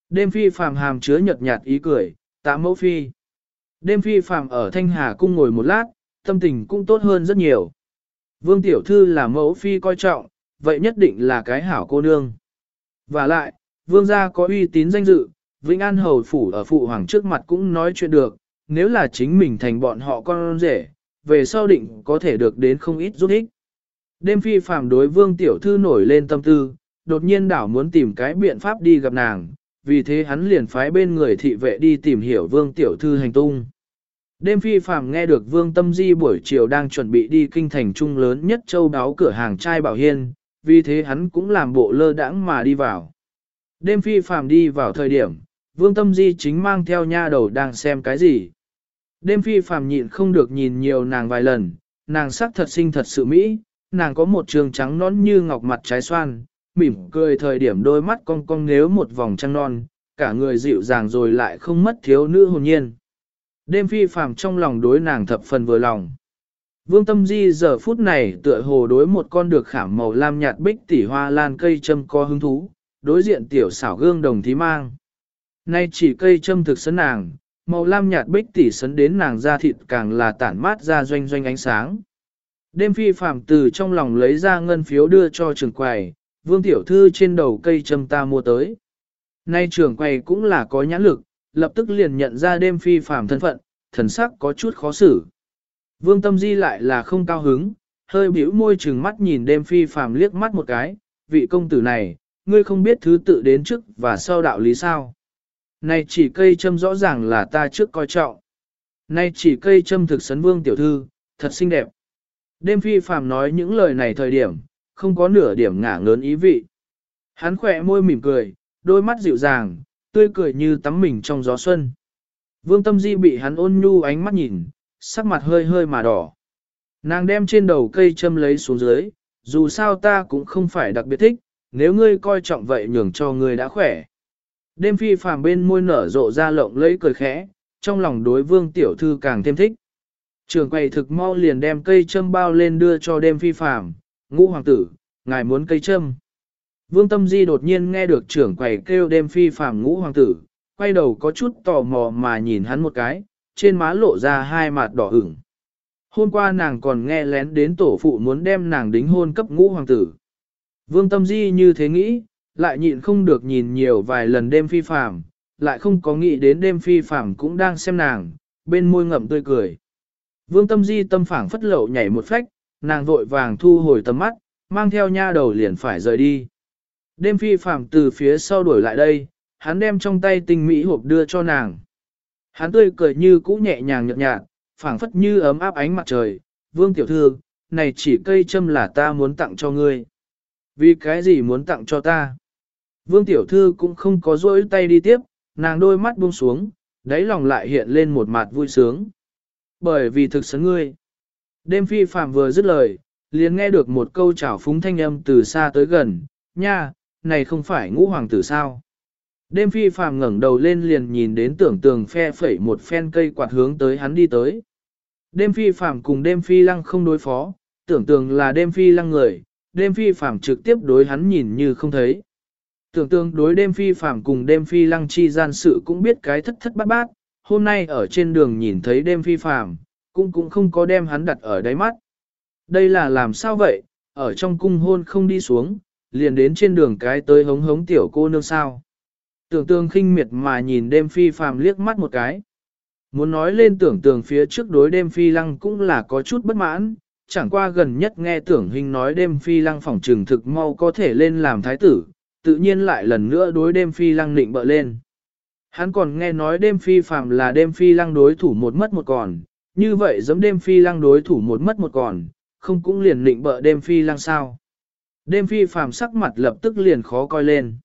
Đêm phi phàm hàm chứa nhợt nhạt ý cười, tạ mẫu phi. Đêm phi phàm ở Thanh Hà cung ngồi một lát, tâm tình cũng tốt hơn rất nhiều. Vương tiểu thư là mẫu phi coi trọng, vậy nhất định là cái hảo cô nương. Và lại, vương gia có uy tín danh dự, Vĩnh An hầu phủ ở phụ hoàng trước mặt cũng nói chuyện được, nếu là chính mình thành bọn họ con rể, về sau định có thể được đến không ít giúp ích. Đêm phi phàm đối vương tiểu thư nổi lên tâm tư, đột nhiên đảo muốn tìm cái biện pháp đi gặp nàng, vì thế hắn liền phái bên người thị vệ đi tìm hiểu vương tiểu thư hành tung. Đêm phi phàm nghe được vương tâm di buổi chiều đang chuẩn bị đi kinh thành trung lớn nhất châu đáo cửa hàng trai bảo hiên, vì thế hắn cũng làm bộ lơ đãng mà đi vào. Đêm phi phàm đi vào thời điểm, vương tâm di chính mang theo nha đầu đang xem cái gì. Đêm phi phàm nhịn không được nhìn nhiều nàng vài lần, nàng sắc thật xinh thật sự mỹ, nàng có một trường trắng nón như ngọc mặt trái xoan, mỉm cười thời điểm đôi mắt cong cong nếu một vòng trăng non, cả người dịu dàng rồi lại không mất thiếu nữ hồn nhiên. Đêm phi phàm trong lòng đối nàng thập phần vừa lòng. Vương Tâm Di giờ phút này tựa hồ đối một con được khảm màu lam nhạt bích tỉ hoa lan cây châm co hứng thú, đối diện tiểu xảo gương đồng thí mang. Nay chỉ cây châm thực sấn nàng, màu lam nhạt bích tỉ sấn đến nàng da thịt càng là tản mát ra doanh doanh ánh sáng. Đêm phi phàm từ trong lòng lấy ra ngân phiếu đưa cho trường quầy, vương tiểu thư trên đầu cây châm ta mua tới. Nay trưởng quầy cũng là có nhãn lực, lập tức liền nhận ra đêm phi phàm thân phận, thần sắc có chút khó xử. Vương tâm di lại là không cao hứng, hơi bĩu môi trừng mắt nhìn đêm phi phàm liếc mắt một cái, vị công tử này, ngươi không biết thứ tự đến trước và sau đạo lý sao. Này chỉ cây châm rõ ràng là ta trước coi trọng. Này chỉ cây châm thực sấn vương tiểu thư, thật xinh đẹp. Đêm phi phàm nói những lời này thời điểm, không có nửa điểm ngả ngớn ý vị. Hắn khỏe môi mỉm cười, đôi mắt dịu dàng, tươi cười như tắm mình trong gió xuân. Vương tâm di bị hắn ôn nhu ánh mắt nhìn, sắc mặt hơi hơi mà đỏ. Nàng đem trên đầu cây châm lấy xuống dưới, dù sao ta cũng không phải đặc biệt thích, nếu ngươi coi trọng vậy nhường cho ngươi đã khỏe. Đêm phi phàm bên môi nở rộ ra lộng lấy cười khẽ, trong lòng đối vương tiểu thư càng thêm thích. Trường quầy thực mau liền đem cây châm bao lên đưa cho đêm phi phàm, ngũ hoàng tử, ngài muốn cây châm. Vương tâm di đột nhiên nghe được trưởng quầy kêu đêm phi phàm ngũ hoàng tử, quay đầu có chút tò mò mà nhìn hắn một cái, trên má lộ ra hai mặt đỏ ửng. Hôm qua nàng còn nghe lén đến tổ phụ muốn đem nàng đính hôn cấp ngũ hoàng tử. Vương tâm di như thế nghĩ, lại nhịn không được nhìn nhiều vài lần đêm phi phàm, lại không có nghĩ đến đêm phi phàm cũng đang xem nàng, bên môi ngậm tươi cười. Vương tâm di tâm phảng phất lậu nhảy một phách, nàng vội vàng thu hồi tầm mắt, mang theo nha đầu liền phải rời đi. Đêm phi phạm từ phía sau đuổi lại đây, hắn đem trong tay tinh mỹ hộp đưa cho nàng. Hắn tươi cười như cũ nhẹ nhàng nhợt nhạt, phảng phất như ấm áp ánh mặt trời. Vương tiểu thư, này chỉ cây châm là ta muốn tặng cho ngươi. Vì cái gì muốn tặng cho ta? Vương tiểu thư cũng không có rỗi tay đi tiếp, nàng đôi mắt buông xuống, đáy lòng lại hiện lên một mặt vui sướng. Bởi vì thực sự ngươi. Đêm phi phạm vừa dứt lời, liền nghe được một câu chảo phúng thanh âm từ xa tới gần, nha, này không phải ngũ hoàng tử sao. Đêm phi phàm ngẩng đầu lên liền nhìn đến tưởng tường phe phẩy một phen cây quạt hướng tới hắn đi tới. Đêm phi phàm cùng đêm phi lăng không đối phó, tưởng tường là đêm phi lăng người, đêm phi phàm trực tiếp đối hắn nhìn như không thấy. Tưởng tường đối đêm phi phàm cùng đêm phi lăng chi gian sự cũng biết cái thất thất bát bát, hôm nay ở trên đường nhìn thấy đêm phi phàm, cũng cũng không có đem hắn đặt ở đáy mắt. Đây là làm sao vậy, ở trong cung hôn không đi xuống, liền đến trên đường cái tới hống hống tiểu cô nương sao. Tưởng tường khinh miệt mà nhìn đêm phi phàm liếc mắt một cái. Muốn nói lên tưởng tường phía trước đối đêm phi lăng cũng là có chút bất mãn, chẳng qua gần nhất nghe tưởng hình nói đêm phi lăng phỏng trừng thực mau có thể lên làm thái tử, tự nhiên lại lần nữa đối đêm phi lăng nịnh bợ lên. Hắn còn nghe nói đêm phi phàm là đêm phi lăng đối thủ một mất một còn, như vậy giống đêm phi lăng đối thủ một mất một còn, không cũng liền định bợ đêm phi lăng sao. Đêm phi phàm sắc mặt lập tức liền khó coi lên.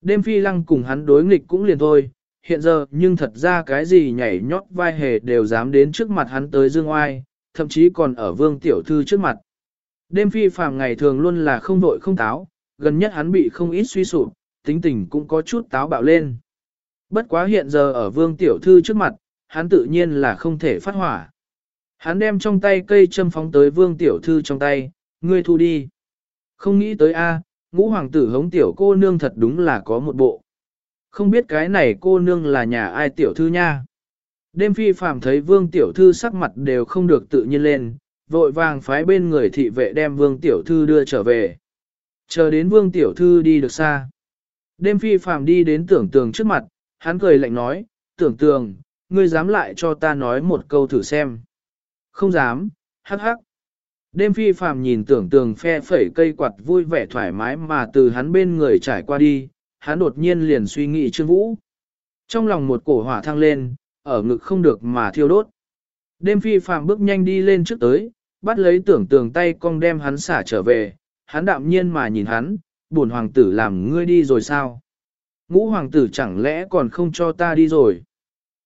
Đêm phi lăng cùng hắn đối nghịch cũng liền thôi, hiện giờ nhưng thật ra cái gì nhảy nhót vai hề đều dám đến trước mặt hắn tới dương oai, thậm chí còn ở vương tiểu thư trước mặt. Đêm phi phàm ngày thường luôn là không vội không táo, gần nhất hắn bị không ít suy sụp, tính tình cũng có chút táo bạo lên. Bất quá hiện giờ ở vương tiểu thư trước mặt, hắn tự nhiên là không thể phát hỏa. Hắn đem trong tay cây châm phóng tới vương tiểu thư trong tay, ngươi thu đi. Không nghĩ tới a, ngũ hoàng tử hống tiểu cô nương thật đúng là có một bộ. Không biết cái này cô nương là nhà ai tiểu thư nha. Đêm phi phàm thấy vương tiểu thư sắc mặt đều không được tự nhiên lên, vội vàng phái bên người thị vệ đem vương tiểu thư đưa trở về. Chờ đến vương tiểu thư đi được xa. Đêm phi phàm đi đến tưởng tường trước mặt, hắn cười lạnh nói, tưởng tường, ngươi dám lại cho ta nói một câu thử xem. Không dám, hắc hắc. Đêm phi phàm nhìn tưởng tường phe phẩy cây quạt vui vẻ thoải mái mà từ hắn bên người trải qua đi, hắn đột nhiên liền suy nghĩ Trương Vũ. Trong lòng một cổ hỏa thăng lên, ở ngực không được mà thiêu đốt. Đêm phi phàm bước nhanh đi lên trước tới, bắt lấy tưởng tường tay cong đem hắn xả trở về, hắn đạm nhiên mà nhìn hắn, buồn hoàng tử làm ngươi đi rồi sao? Ngũ hoàng tử chẳng lẽ còn không cho ta đi rồi?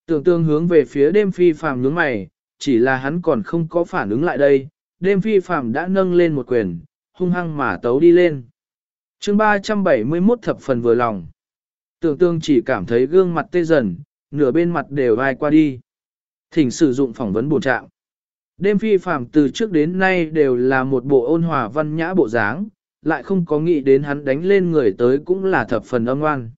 Tưởng tương hướng về phía đêm phi phàm nhướng mày, chỉ là hắn còn không có phản ứng lại đây, đêm phi phàm đã nâng lên một quyền, hung hăng mà tấu đi lên. chương 371 thập phần vừa lòng. Tưởng tương chỉ cảm thấy gương mặt tê dần, nửa bên mặt đều vai qua đi. Thỉnh sử dụng phỏng vấn bổ trạng. Đêm phi phàm từ trước đến nay đều là một bộ ôn hòa văn nhã bộ dáng, lại không có nghĩ đến hắn đánh lên người tới cũng là thập phần âm ngoan.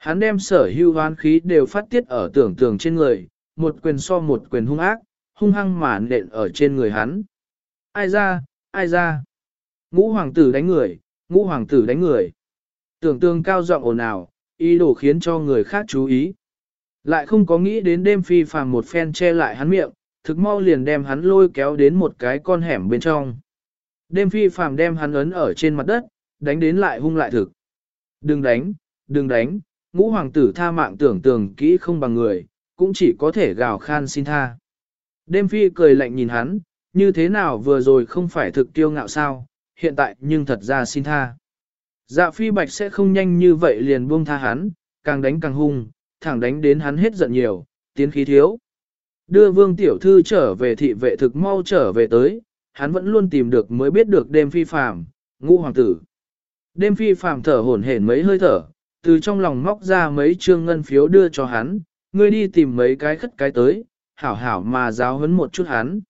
Hắn đem sở hưu hoán khí đều phát tiết ở tưởng tường trên người, một quyền so một quyền hung ác, hung hăng mà nện ở trên người hắn. Ai ra, ai ra? Ngũ hoàng tử đánh người, ngũ hoàng tử đánh người. Tưởng tương cao giọng ồn ào, ý đồ khiến cho người khác chú ý. Lại không có nghĩ đến đêm phi phàm một phen che lại hắn miệng, thực mau liền đem hắn lôi kéo đến một cái con hẻm bên trong. Đêm phi phàm đem hắn ấn ở trên mặt đất, đánh đến lại hung lại thực. Đừng đánh, đừng đánh, ngũ hoàng tử tha mạng tưởng tường kỹ không bằng người, cũng chỉ có thể gào khan xin tha. Đêm phi cười lạnh nhìn hắn, như thế nào vừa rồi không phải thực tiêu ngạo sao, hiện tại nhưng thật ra xin tha. Dạ phi bạch sẽ không nhanh như vậy liền buông tha hắn, càng đánh càng hung, thẳng đánh đến hắn hết giận nhiều, tiến khí thiếu. Đưa vương tiểu thư trở về thị vệ thực mau trở về tới, hắn vẫn luôn tìm được mới biết được đêm phi phàm, ngũ hoàng tử. Đêm phi phàm thở hổn hển mấy hơi thở, từ trong lòng móc ra mấy trương ngân phiếu đưa cho hắn, ngươi đi tìm mấy cái khất cái tới, hảo hảo mà giáo huấn một chút hắn.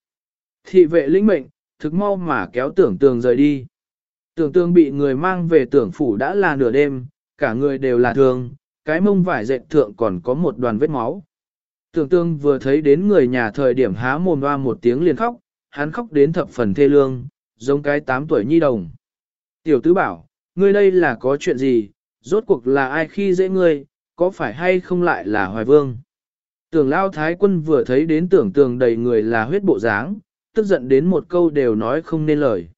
Thị vệ lĩnh mệnh, thực mau mà kéo tưởng tường rời đi. Tưởng tường bị người mang về tưởng phủ đã là nửa đêm, cả người đều là thương, cái mông vải dệt thượng còn có một đoàn vết máu. Tưởng tương vừa thấy đến người nhà thời điểm há mồm hoa một tiếng liền khóc, hắn khóc đến thập phần thê lương, giống cái tám tuổi nhi đồng. Tiểu tứ bảo, ngươi đây là có chuyện gì, rốt cuộc là ai khi dễ ngươi, có phải hay không lại là hoài vương? Tưởng lao thái quân vừa thấy đến tưởng tường đầy người là huyết bộ dáng, tức giận đến một câu đều nói không nên lời.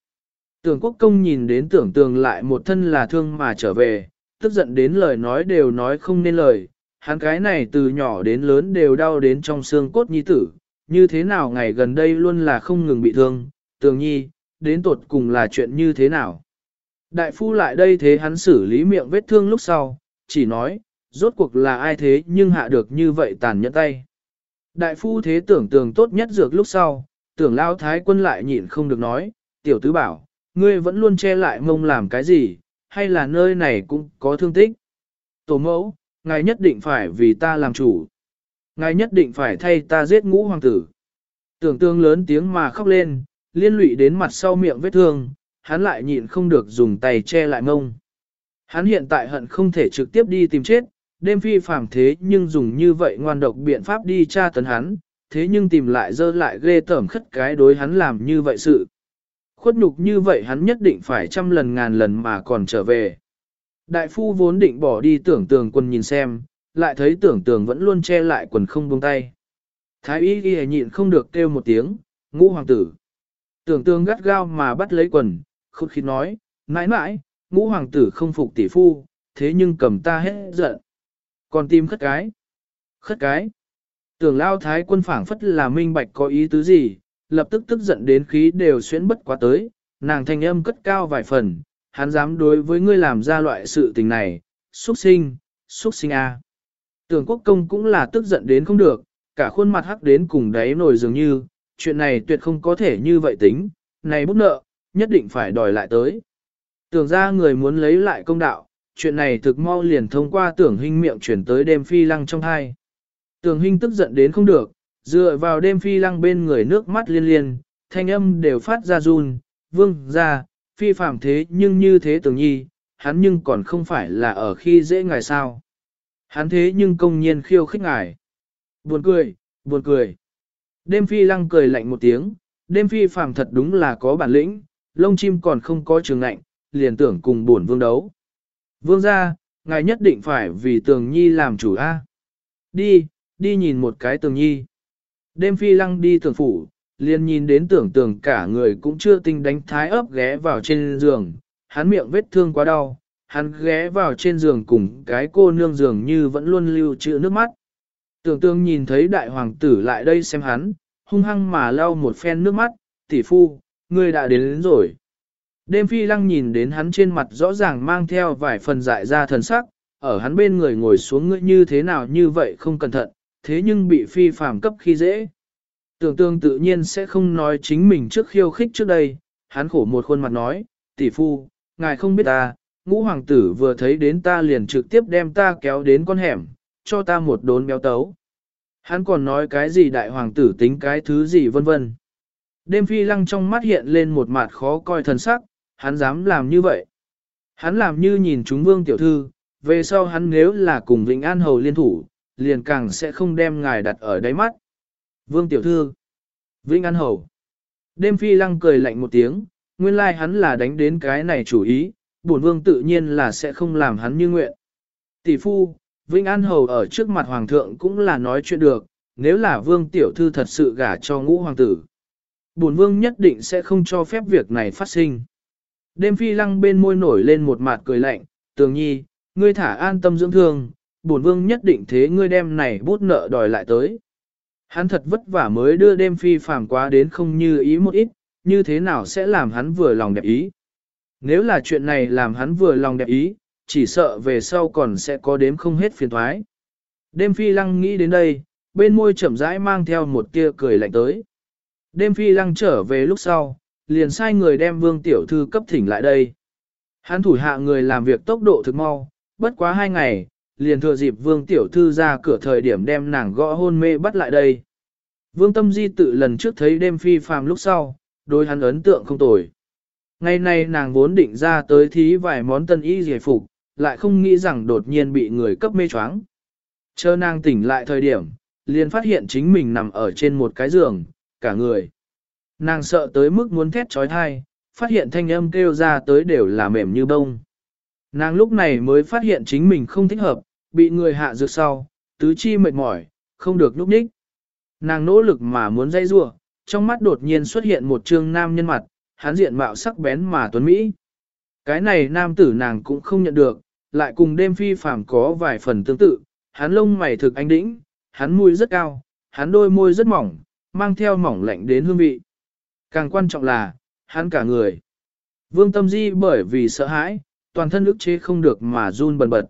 Tưởng quốc công nhìn đến tưởng tường lại một thân là thương mà trở về, tức giận đến lời nói đều nói không nên lời, hắn cái này từ nhỏ đến lớn đều đau đến trong xương cốt nhi tử, như thế nào ngày gần đây luôn là không ngừng bị thương, tường nhi, đến tột cùng là chuyện như thế nào. Đại phu lại đây thế hắn xử lý miệng vết thương lúc sau, chỉ nói, rốt cuộc là ai thế nhưng hạ được như vậy tàn nhẫn tay. Đại phu thế tưởng tường tốt nhất dược lúc sau, tưởng lao thái quân lại nhịn không được nói, tiểu tứ bảo, ngươi vẫn luôn che lại mông làm cái gì, hay là nơi này cũng có thương tích. Tổ mẫu, ngài nhất định phải vì ta làm chủ. Ngài nhất định phải thay ta giết ngũ hoàng tử. Tưởng tương lớn tiếng mà khóc lên, liên lụy đến mặt sau miệng vết thương, hắn lại nhịn không được dùng tay che lại mông. Hắn hiện tại hận không thể trực tiếp đi tìm chết, đêm phi phàm thế nhưng dùng như vậy ngoan độc biện pháp đi tra tấn hắn, thế nhưng tìm lại dơ lại ghê tởm khất cái đối hắn làm như vậy sự. Khuất nhục như vậy hắn nhất định phải trăm lần ngàn lần mà còn trở về. Đại phu vốn định bỏ đi tưởng tường quân nhìn xem, lại thấy tưởng tường vẫn luôn che lại quần không buông tay. Thái y ghi nhịn không được kêu một tiếng, ngũ hoàng tử. Tưởng tường gắt gao mà bắt lấy quần, khút khi nói, mãi mãi, ngũ hoàng tử không phục tỷ phu, thế nhưng cầm ta hết giận. Còn tim khất cái. Khất cái. Tưởng lao thái quân phảng phất là minh bạch có ý tứ gì, lập tức tức giận đến khí đều xuyến bất quá tới, nàng thanh âm cất cao vài phần, hắn dám đối với ngươi làm ra loại sự tình này, xuất sinh, xuất sinh a. Tưởng quốc công cũng là tức giận đến không được, cả khuôn mặt hắc đến cùng đáy nổi dường như, chuyện này tuyệt không có thể như vậy tính, này bút nợ, nhất định phải đòi lại tới. Tưởng ra người muốn lấy lại công đạo, chuyện này thực mau liền thông qua tưởng hình miệng chuyển tới đêm phi lăng trong hai. Tưởng hình tức giận đến không được, dựa vào đêm phi lăng bên người nước mắt liên liên, thanh âm đều phát ra run, vương ra, phi phạm thế nhưng như thế tưởng nhi, hắn nhưng còn không phải là ở khi dễ ngài sao. Hắn thế nhưng công nhiên khiêu khích ngài. Buồn cười, buồn cười. Đêm phi lăng cười lạnh một tiếng, đêm phi phàm thật đúng là có bản lĩnh, lông chim còn không có trường ngạnh, liền tưởng cùng buồn vương đấu. Vương ra, ngài nhất định phải vì tường nhi làm chủ A. Đi, đi nhìn một cái tường nhi. Đêm phi lăng đi tường phủ, liền nhìn đến tưởng tường cả người cũng chưa tinh đánh thái ấp ghé vào trên giường, hắn miệng vết thương quá đau, hắn ghé vào trên giường cùng cái cô nương giường như vẫn luôn lưu trữ nước mắt. Tưởng tương nhìn thấy đại hoàng tử lại đây xem hắn, hung hăng mà lau một phen nước mắt, tỷ phu, ngươi đã đến, đến rồi. Đêm phi lăng nhìn đến hắn trên mặt rõ ràng mang theo vài phần dại ra thần sắc, ở hắn bên người ngồi xuống ngươi như thế nào như vậy không cẩn thận, thế nhưng bị phi phàm cấp khi dễ. Tưởng tương tự nhiên sẽ không nói chính mình trước khiêu khích trước đây, hắn khổ một khuôn mặt nói, tỷ phu, ngài không biết ta, ngũ hoàng tử vừa thấy đến ta liền trực tiếp đem ta kéo đến con hẻm, cho ta một đốn béo tấu. Hắn còn nói cái gì đại hoàng tử tính cái thứ gì vân vân. Đêm phi lăng trong mắt hiện lên một mặt khó coi thần sắc, hắn dám làm như vậy. Hắn làm như nhìn chúng vương tiểu thư, về sau hắn nếu là cùng Vĩnh An Hầu liên thủ, liền càng sẽ không đem ngài đặt ở đáy mắt. Vương tiểu thư, Vĩnh An Hầu. Đêm phi lăng cười lạnh một tiếng, nguyên lai like hắn là đánh đến cái này chủ ý, bổn vương tự nhiên là sẽ không làm hắn như nguyện. Tỷ phu, Vĩnh An Hầu ở trước mặt hoàng thượng cũng là nói chuyện được, nếu là vương tiểu thư thật sự gả cho ngũ hoàng tử. Bổn vương nhất định sẽ không cho phép việc này phát sinh. Đêm phi lăng bên môi nổi lên một mặt cười lạnh, tường nhi, ngươi thả an tâm dưỡng thương, bổn vương nhất định thế ngươi đem này bút nợ đòi lại tới. Hắn thật vất vả mới đưa đêm phi phàm quá đến không như ý một ít, như thế nào sẽ làm hắn vừa lòng đẹp ý. Nếu là chuyện này làm hắn vừa lòng đẹp ý, chỉ sợ về sau còn sẽ có đếm không hết phiền thoái. Đêm phi lăng nghĩ đến đây, bên môi chậm rãi mang theo một tia cười lạnh tới. Đêm phi lăng trở về lúc sau, liền sai người đem vương tiểu thư cấp thỉnh lại đây. Hắn thủ hạ người làm việc tốc độ thực mau, bất quá hai ngày, liền thừa dịp vương tiểu thư ra cửa thời điểm đem nàng gõ hôn mê bắt lại đây. Vương tâm di tự lần trước thấy đêm phi phàm lúc sau, đôi hắn ấn tượng không tồi. Ngày nay nàng vốn định ra tới thí vài món tân y giải phục, lại không nghĩ rằng đột nhiên bị người cấp mê choáng. Chờ nàng tỉnh lại thời điểm, liền phát hiện chính mình nằm ở trên một cái giường, cả người. Nàng sợ tới mức muốn thét trói thai, phát hiện thanh âm kêu ra tới đều là mềm như bông. Nàng lúc này mới phát hiện chính mình không thích hợp, bị người hạ dược sau, tứ chi mệt mỏi, không được núp đích. Nàng nỗ lực mà muốn dây rua, trong mắt đột nhiên xuất hiện một trương nam nhân mặt, hắn diện mạo sắc bén mà tuấn Mỹ. Cái này nam tử nàng cũng không nhận được, lại cùng đêm phi phàm có vài phần tương tự, hắn lông mày thực anh đĩnh, hắn mùi rất cao, hắn đôi môi rất mỏng, mang theo mỏng lạnh đến hương vị. Càng quan trọng là, hắn cả người. Vương tâm di bởi vì sợ hãi, toàn thân ức chế không được mà run bần bật.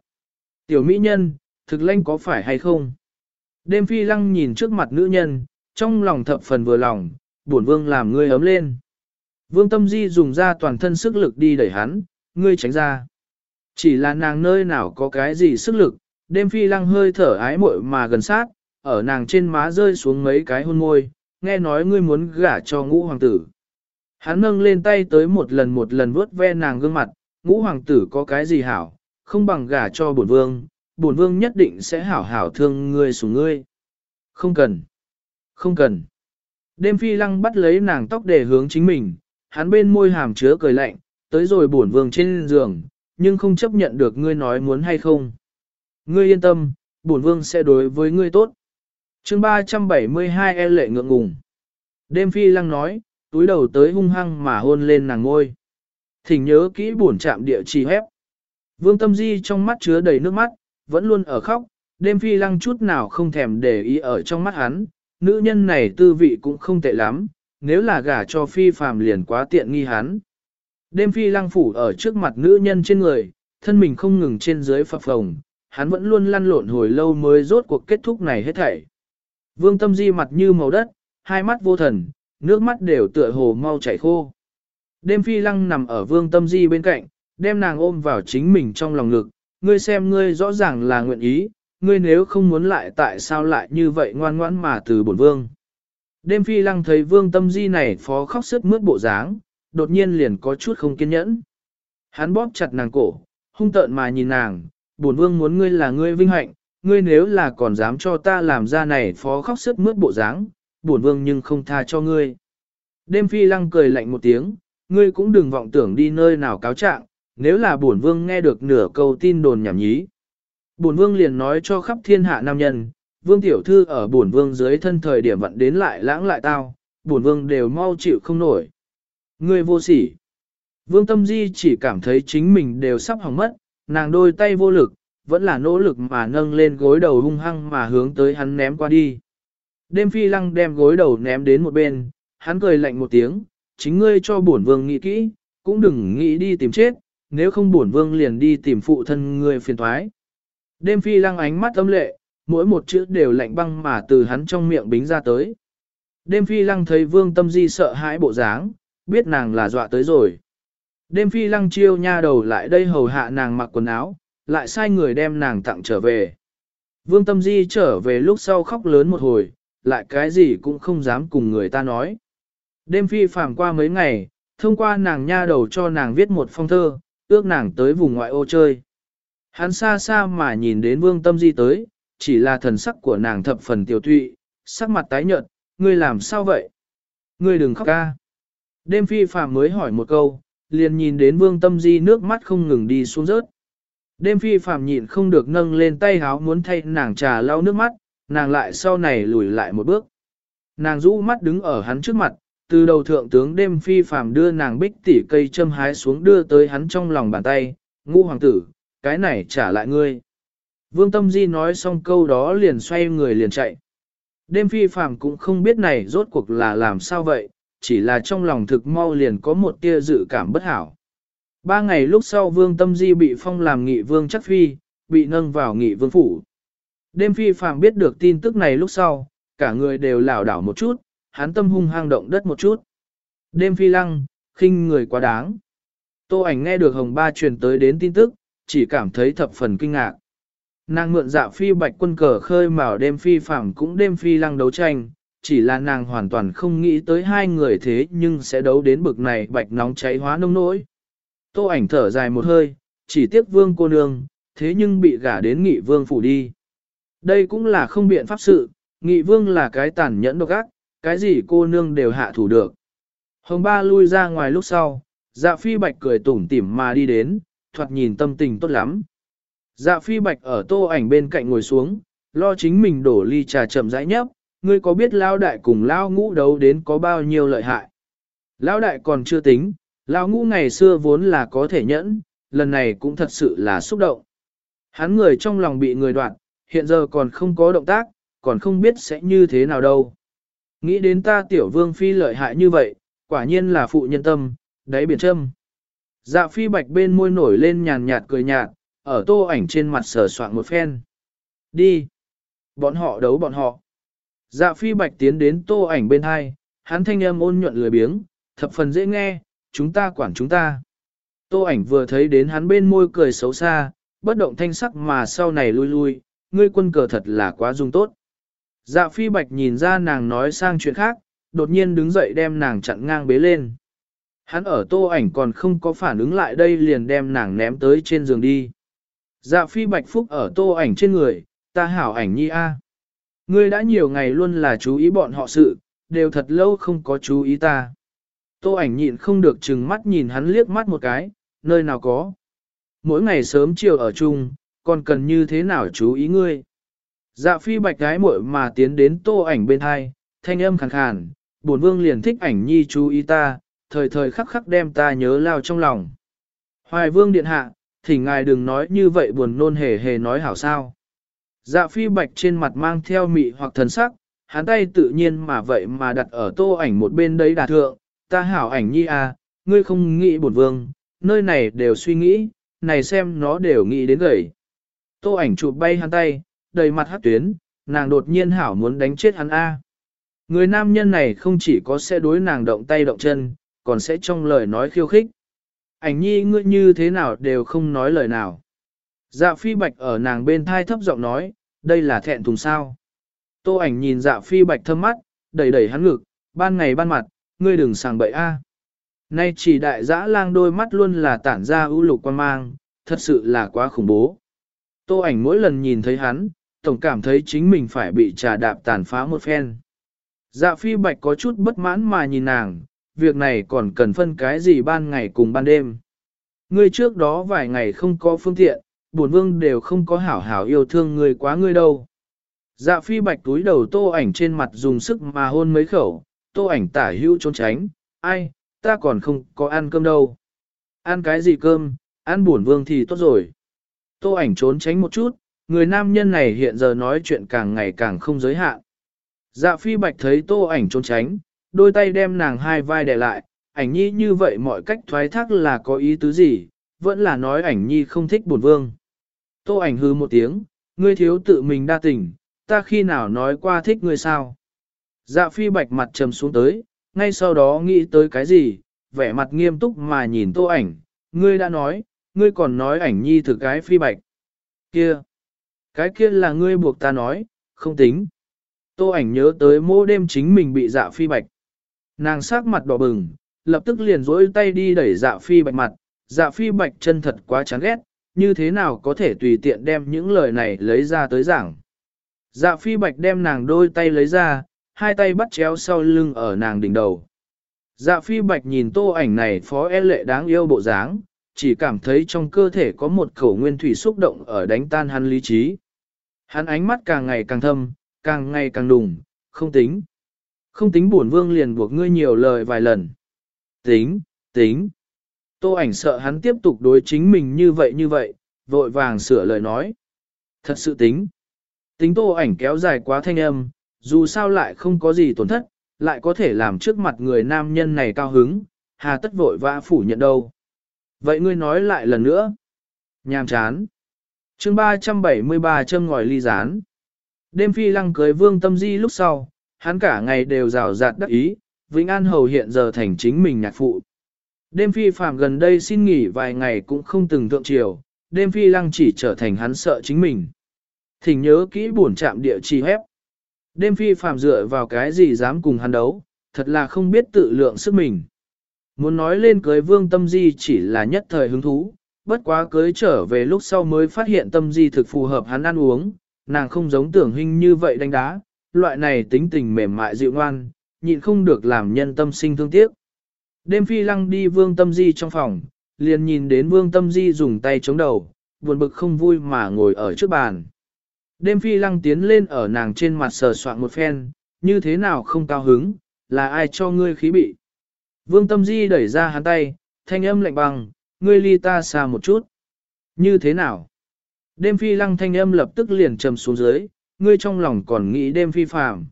Tiểu mỹ nhân, thực lanh có phải hay không? Đêm phi lăng nhìn trước mặt nữ nhân, trong lòng thập phần vừa lòng, buồn vương làm ngươi ấm lên. Vương tâm di dùng ra toàn thân sức lực đi đẩy hắn, ngươi tránh ra. Chỉ là nàng nơi nào có cái gì sức lực, đêm phi lăng hơi thở ái muội mà gần sát, ở nàng trên má rơi xuống mấy cái hôn môi, nghe nói ngươi muốn gả cho ngũ hoàng tử. Hắn nâng lên tay tới một lần một lần vuốt ve nàng gương mặt, ngũ hoàng tử có cái gì hảo, không bằng gả cho bổn vương, bổn vương nhất định sẽ hảo hảo thương ngươi sủng ngươi. Không cần, không cần. Đêm phi lăng bắt lấy nàng tóc để hướng chính mình, hắn bên môi hàm chứa cười lạnh, tới rồi bổn vương trên giường, nhưng không chấp nhận được ngươi nói muốn hay không. Ngươi yên tâm, bổn vương sẽ đối với ngươi tốt chương 372 e lệ ngượng ngùng. Đêm phi lăng nói, túi đầu tới hung hăng mà hôn lên nàng ngôi. Thỉnh nhớ kỹ buồn chạm địa chỉ hép. Vương tâm di trong mắt chứa đầy nước mắt, vẫn luôn ở khóc, đêm phi lăng chút nào không thèm để ý ở trong mắt hắn, nữ nhân này tư vị cũng không tệ lắm, nếu là gả cho phi phàm liền quá tiện nghi hắn. Đêm phi lăng phủ ở trước mặt nữ nhân trên người, thân mình không ngừng trên dưới phập phồng, hắn vẫn luôn lăn lộn hồi lâu mới rốt cuộc kết thúc này hết thảy. Vương tâm di mặt như màu đất, hai mắt vô thần, nước mắt đều tựa hồ mau chảy khô. Đêm phi lăng nằm ở vương tâm di bên cạnh, đem nàng ôm vào chính mình trong lòng ngực, ngươi xem ngươi rõ ràng là nguyện ý, ngươi nếu không muốn lại tại sao lại như vậy ngoan ngoãn mà từ bổn vương. Đêm phi lăng thấy vương tâm di này phó khóc sức mướt bộ dáng, đột nhiên liền có chút không kiên nhẫn. Hắn bóp chặt nàng cổ, hung tợn mà nhìn nàng, bổn vương muốn ngươi là ngươi vinh hạnh, ngươi nếu là còn dám cho ta làm ra này phó khóc sức mướt bộ dáng, bổn vương nhưng không tha cho ngươi. Đêm phi lăng cười lạnh một tiếng, ngươi cũng đừng vọng tưởng đi nơi nào cáo trạng, nếu là bổn vương nghe được nửa câu tin đồn nhảm nhí. Bổn vương liền nói cho khắp thiên hạ nam nhân, vương tiểu thư ở bổn vương dưới thân thời điểm vận đến lại lãng lại tao, bổn vương đều mau chịu không nổi. Ngươi vô sỉ. Vương tâm di chỉ cảm thấy chính mình đều sắp hỏng mất, nàng đôi tay vô lực, vẫn là nỗ lực mà nâng lên gối đầu hung hăng mà hướng tới hắn ném qua đi. Đêm phi lăng đem gối đầu ném đến một bên, hắn cười lạnh một tiếng, chính ngươi cho bổn vương nghĩ kỹ, cũng đừng nghĩ đi tìm chết, nếu không bổn vương liền đi tìm phụ thân ngươi phiền thoái. Đêm phi lăng ánh mắt âm lệ, mỗi một chữ đều lạnh băng mà từ hắn trong miệng bính ra tới. Đêm phi lăng thấy vương tâm di sợ hãi bộ dáng, biết nàng là dọa tới rồi. Đêm phi lăng chiêu nha đầu lại đây hầu hạ nàng mặc quần áo, lại sai người đem nàng tặng trở về. Vương tâm di trở về lúc sau khóc lớn một hồi, lại cái gì cũng không dám cùng người ta nói. Đêm phi phàm qua mấy ngày, thông qua nàng nha đầu cho nàng viết một phong thơ, ước nàng tới vùng ngoại ô chơi. Hắn xa xa mà nhìn đến vương tâm di tới, chỉ là thần sắc của nàng thập phần tiểu thụy, sắc mặt tái nhợt, ngươi làm sao vậy? Ngươi đừng khóc ca. Đêm phi phàm mới hỏi một câu, liền nhìn đến vương tâm di nước mắt không ngừng đi xuống rớt. Đêm phi phàm nhịn không được nâng lên tay háo muốn thay nàng trà lau nước mắt, nàng lại sau này lùi lại một bước. Nàng rũ mắt đứng ở hắn trước mặt, từ đầu thượng tướng đêm phi phàm đưa nàng bích tỉ cây châm hái xuống đưa tới hắn trong lòng bàn tay, ngũ hoàng tử, cái này trả lại ngươi. Vương Tâm Di nói xong câu đó liền xoay người liền chạy. Đêm phi phàm cũng không biết này rốt cuộc là làm sao vậy, chỉ là trong lòng thực mau liền có một tia dự cảm bất hảo. Ba ngày lúc sau Vương Tâm Di bị phong làm nghị vương chắc phi, bị nâng vào nghị vương phủ. Đêm phi phàm biết được tin tức này lúc sau, cả người đều lảo đảo một chút, hắn tâm hung hang động đất một chút. Đêm phi lăng, khinh người quá đáng. Tô ảnh nghe được hồng ba truyền tới đến tin tức, chỉ cảm thấy thập phần kinh ngạc. Nàng mượn dạ phi bạch quân cờ khơi mào đêm phi phàm cũng đêm phi lăng đấu tranh, chỉ là nàng hoàn toàn không nghĩ tới hai người thế nhưng sẽ đấu đến bực này bạch nóng cháy hóa nông nỗi. Tô ảnh thở dài một hơi, chỉ tiếc vương cô nương, thế nhưng bị gả đến nghị vương phủ đi. Đây cũng là không biện pháp sự, nghị vương là cái tàn nhẫn độc ác, cái gì cô nương đều hạ thủ được. Hồng ba lui ra ngoài lúc sau, dạ phi bạch cười tủm tỉm mà đi đến, thoạt nhìn tâm tình tốt lắm. Dạ phi bạch ở tô ảnh bên cạnh ngồi xuống, lo chính mình đổ ly trà chậm rãi nhấp, ngươi có biết lao đại cùng lao ngũ đấu đến có bao nhiêu lợi hại. Lao đại còn chưa tính, Lão ngũ ngày xưa vốn là có thể nhẫn, lần này cũng thật sự là xúc động. Hắn người trong lòng bị người đoạn, hiện giờ còn không có động tác, còn không biết sẽ như thế nào đâu. Nghĩ đến ta tiểu vương phi lợi hại như vậy, quả nhiên là phụ nhân tâm, đáy biển châm. Dạ phi bạch bên môi nổi lên nhàn nhạt cười nhạt, ở tô ảnh trên mặt sờ soạn một phen. Đi! Bọn họ đấu bọn họ. Dạ phi bạch tiến đến tô ảnh bên hai, hắn thanh âm ôn nhuận lười biếng, thập phần dễ nghe, chúng ta quản chúng ta. Tô ảnh vừa thấy đến hắn bên môi cười xấu xa, bất động thanh sắc mà sau này lui lui, ngươi quân cờ thật là quá dung tốt. Dạ phi bạch nhìn ra nàng nói sang chuyện khác, đột nhiên đứng dậy đem nàng chặn ngang bế lên. Hắn ở tô ảnh còn không có phản ứng lại đây liền đem nàng ném tới trên giường đi. Dạ phi bạch phúc ở tô ảnh trên người, ta hảo ảnh nhi a. Ngươi đã nhiều ngày luôn là chú ý bọn họ sự, đều thật lâu không có chú ý ta. Tô ảnh nhịn không được chừng mắt nhìn hắn liếc mắt một cái, nơi nào có. Mỗi ngày sớm chiều ở chung, còn cần như thế nào chú ý ngươi. Dạ phi bạch gái muội mà tiến đến tô ảnh bên hai, thanh âm khàn khàn, bổn vương liền thích ảnh nhi chú ý ta, thời thời khắc khắc đem ta nhớ lao trong lòng. Hoài vương điện hạ, thỉnh ngài đừng nói như vậy buồn nôn hề hề nói hảo sao. Dạ phi bạch trên mặt mang theo mị hoặc thần sắc, hắn tay tự nhiên mà vậy mà đặt ở tô ảnh một bên đấy đà thượng, ta hảo ảnh nhi à, ngươi không nghĩ bổn vương, nơi này đều suy nghĩ, này xem nó đều nghĩ đến gầy. Tô ảnh chụp bay hắn tay, đầy mặt hát tuyến, nàng đột nhiên hảo muốn đánh chết hắn A. Người nam nhân này không chỉ có sẽ đối nàng động tay động chân, còn sẽ trong lời nói khiêu khích. Ảnh nhi ngươi như thế nào đều không nói lời nào. Dạ phi bạch ở nàng bên thai thấp giọng nói, đây là thẹn thùng sao. Tô ảnh nhìn dạ phi bạch thâm mắt, đẩy đẩy hắn ngực, ban ngày ban mặt, ngươi đừng sàng bậy a. Nay chỉ đại dã lang đôi mắt luôn là tản ra ưu lục quan mang, thật sự là quá khủng bố. Tô ảnh mỗi lần nhìn thấy hắn, tổng cảm thấy chính mình phải bị trà đạp tàn phá một phen. Dạ phi bạch có chút bất mãn mà nhìn nàng, việc này còn cần phân cái gì ban ngày cùng ban đêm. Ngươi trước đó vài ngày không có phương tiện, bổn vương đều không có hảo hảo yêu thương ngươi quá ngươi đâu. Dạ phi bạch túi đầu tô ảnh trên mặt dùng sức mà hôn mấy khẩu, tô ảnh tả hữu trốn tránh, ai, ta còn không có ăn cơm đâu. Ăn cái gì cơm, ăn buồn vương thì tốt rồi. Tô ảnh trốn tránh một chút, người nam nhân này hiện giờ nói chuyện càng ngày càng không giới hạn. Dạ phi bạch thấy tô ảnh trốn tránh, đôi tay đem nàng hai vai đè lại, ảnh nhi như vậy mọi cách thoái thác là có ý tứ gì, vẫn là nói ảnh nhi không thích buồn vương. Tô ảnh hư một tiếng, ngươi thiếu tự mình đa tình, ta khi nào nói qua thích ngươi sao? Dạ phi bạch mặt trầm xuống tới, ngay sau đó nghĩ tới cái gì, vẻ mặt nghiêm túc mà nhìn tô ảnh, ngươi đã nói, ngươi còn nói ảnh nhi thực cái phi bạch. Kia, cái kia là ngươi buộc ta nói, không tính. Tô ảnh nhớ tới mô đêm chính mình bị dạ phi bạch. Nàng sắc mặt đỏ bừng, lập tức liền rỗi tay đi đẩy dạ phi bạch mặt, dạ phi bạch chân thật quá chán ghét, như thế nào có thể tùy tiện đem những lời này lấy ra tới giảng. Dạ phi bạch đem nàng đôi tay lấy ra, hai tay bắt chéo sau lưng ở nàng đỉnh đầu. Dạ phi bạch nhìn tô ảnh này phó e lệ đáng yêu bộ dáng, chỉ cảm thấy trong cơ thể có một khẩu nguyên thủy xúc động ở đánh tan hắn lý trí. Hắn ánh mắt càng ngày càng thâm, càng ngày càng đùng, không tính. Không tính buồn vương liền buộc ngươi nhiều lời vài lần. Tính, tính. Tô ảnh sợ hắn tiếp tục đối chính mình như vậy như vậy, vội vàng sửa lời nói. Thật sự tính. Tính tô ảnh kéo dài quá thanh âm, dù sao lại không có gì tổn thất, lại có thể làm trước mặt người nam nhân này cao hứng, hà tất vội vã phủ nhận đâu. Vậy ngươi nói lại lần nữa. Nhàm chán. chương 373 châm ngòi ly rán. Đêm phi lăng cưới vương tâm di lúc sau, hắn cả ngày đều rào rạt đắc ý, Vĩnh An Hầu hiện giờ thành chính mình nhạc phụ. Đêm phi phạm gần đây xin nghỉ vài ngày cũng không từng thượng triều, đêm phi lăng chỉ trở thành hắn sợ chính mình. Thỉnh nhớ kỹ buồn chạm địa chỉ hép. Đêm phi phạm dựa vào cái gì dám cùng hắn đấu, thật là không biết tự lượng sức mình. Muốn nói lên cưới vương tâm di chỉ là nhất thời hứng thú, bất quá cưới trở về lúc sau mới phát hiện tâm di thực phù hợp hắn ăn uống, nàng không giống tưởng hình như vậy đánh đá, loại này tính tình mềm mại dịu ngoan, nhịn không được làm nhân tâm sinh thương tiếc. Đêm phi lăng đi vương tâm di trong phòng, liền nhìn đến vương tâm di dùng tay chống đầu, buồn bực không vui mà ngồi ở trước bàn. Đêm phi lăng tiến lên ở nàng trên mặt sờ soạn một phen, như thế nào không cao hứng, là ai cho ngươi khí bị. Vương tâm di đẩy ra hắn tay, thanh âm lạnh băng, ngươi ly ta xa một chút. Như thế nào? Đêm phi lăng thanh âm lập tức liền trầm xuống dưới, ngươi trong lòng còn nghĩ đêm phi phàm.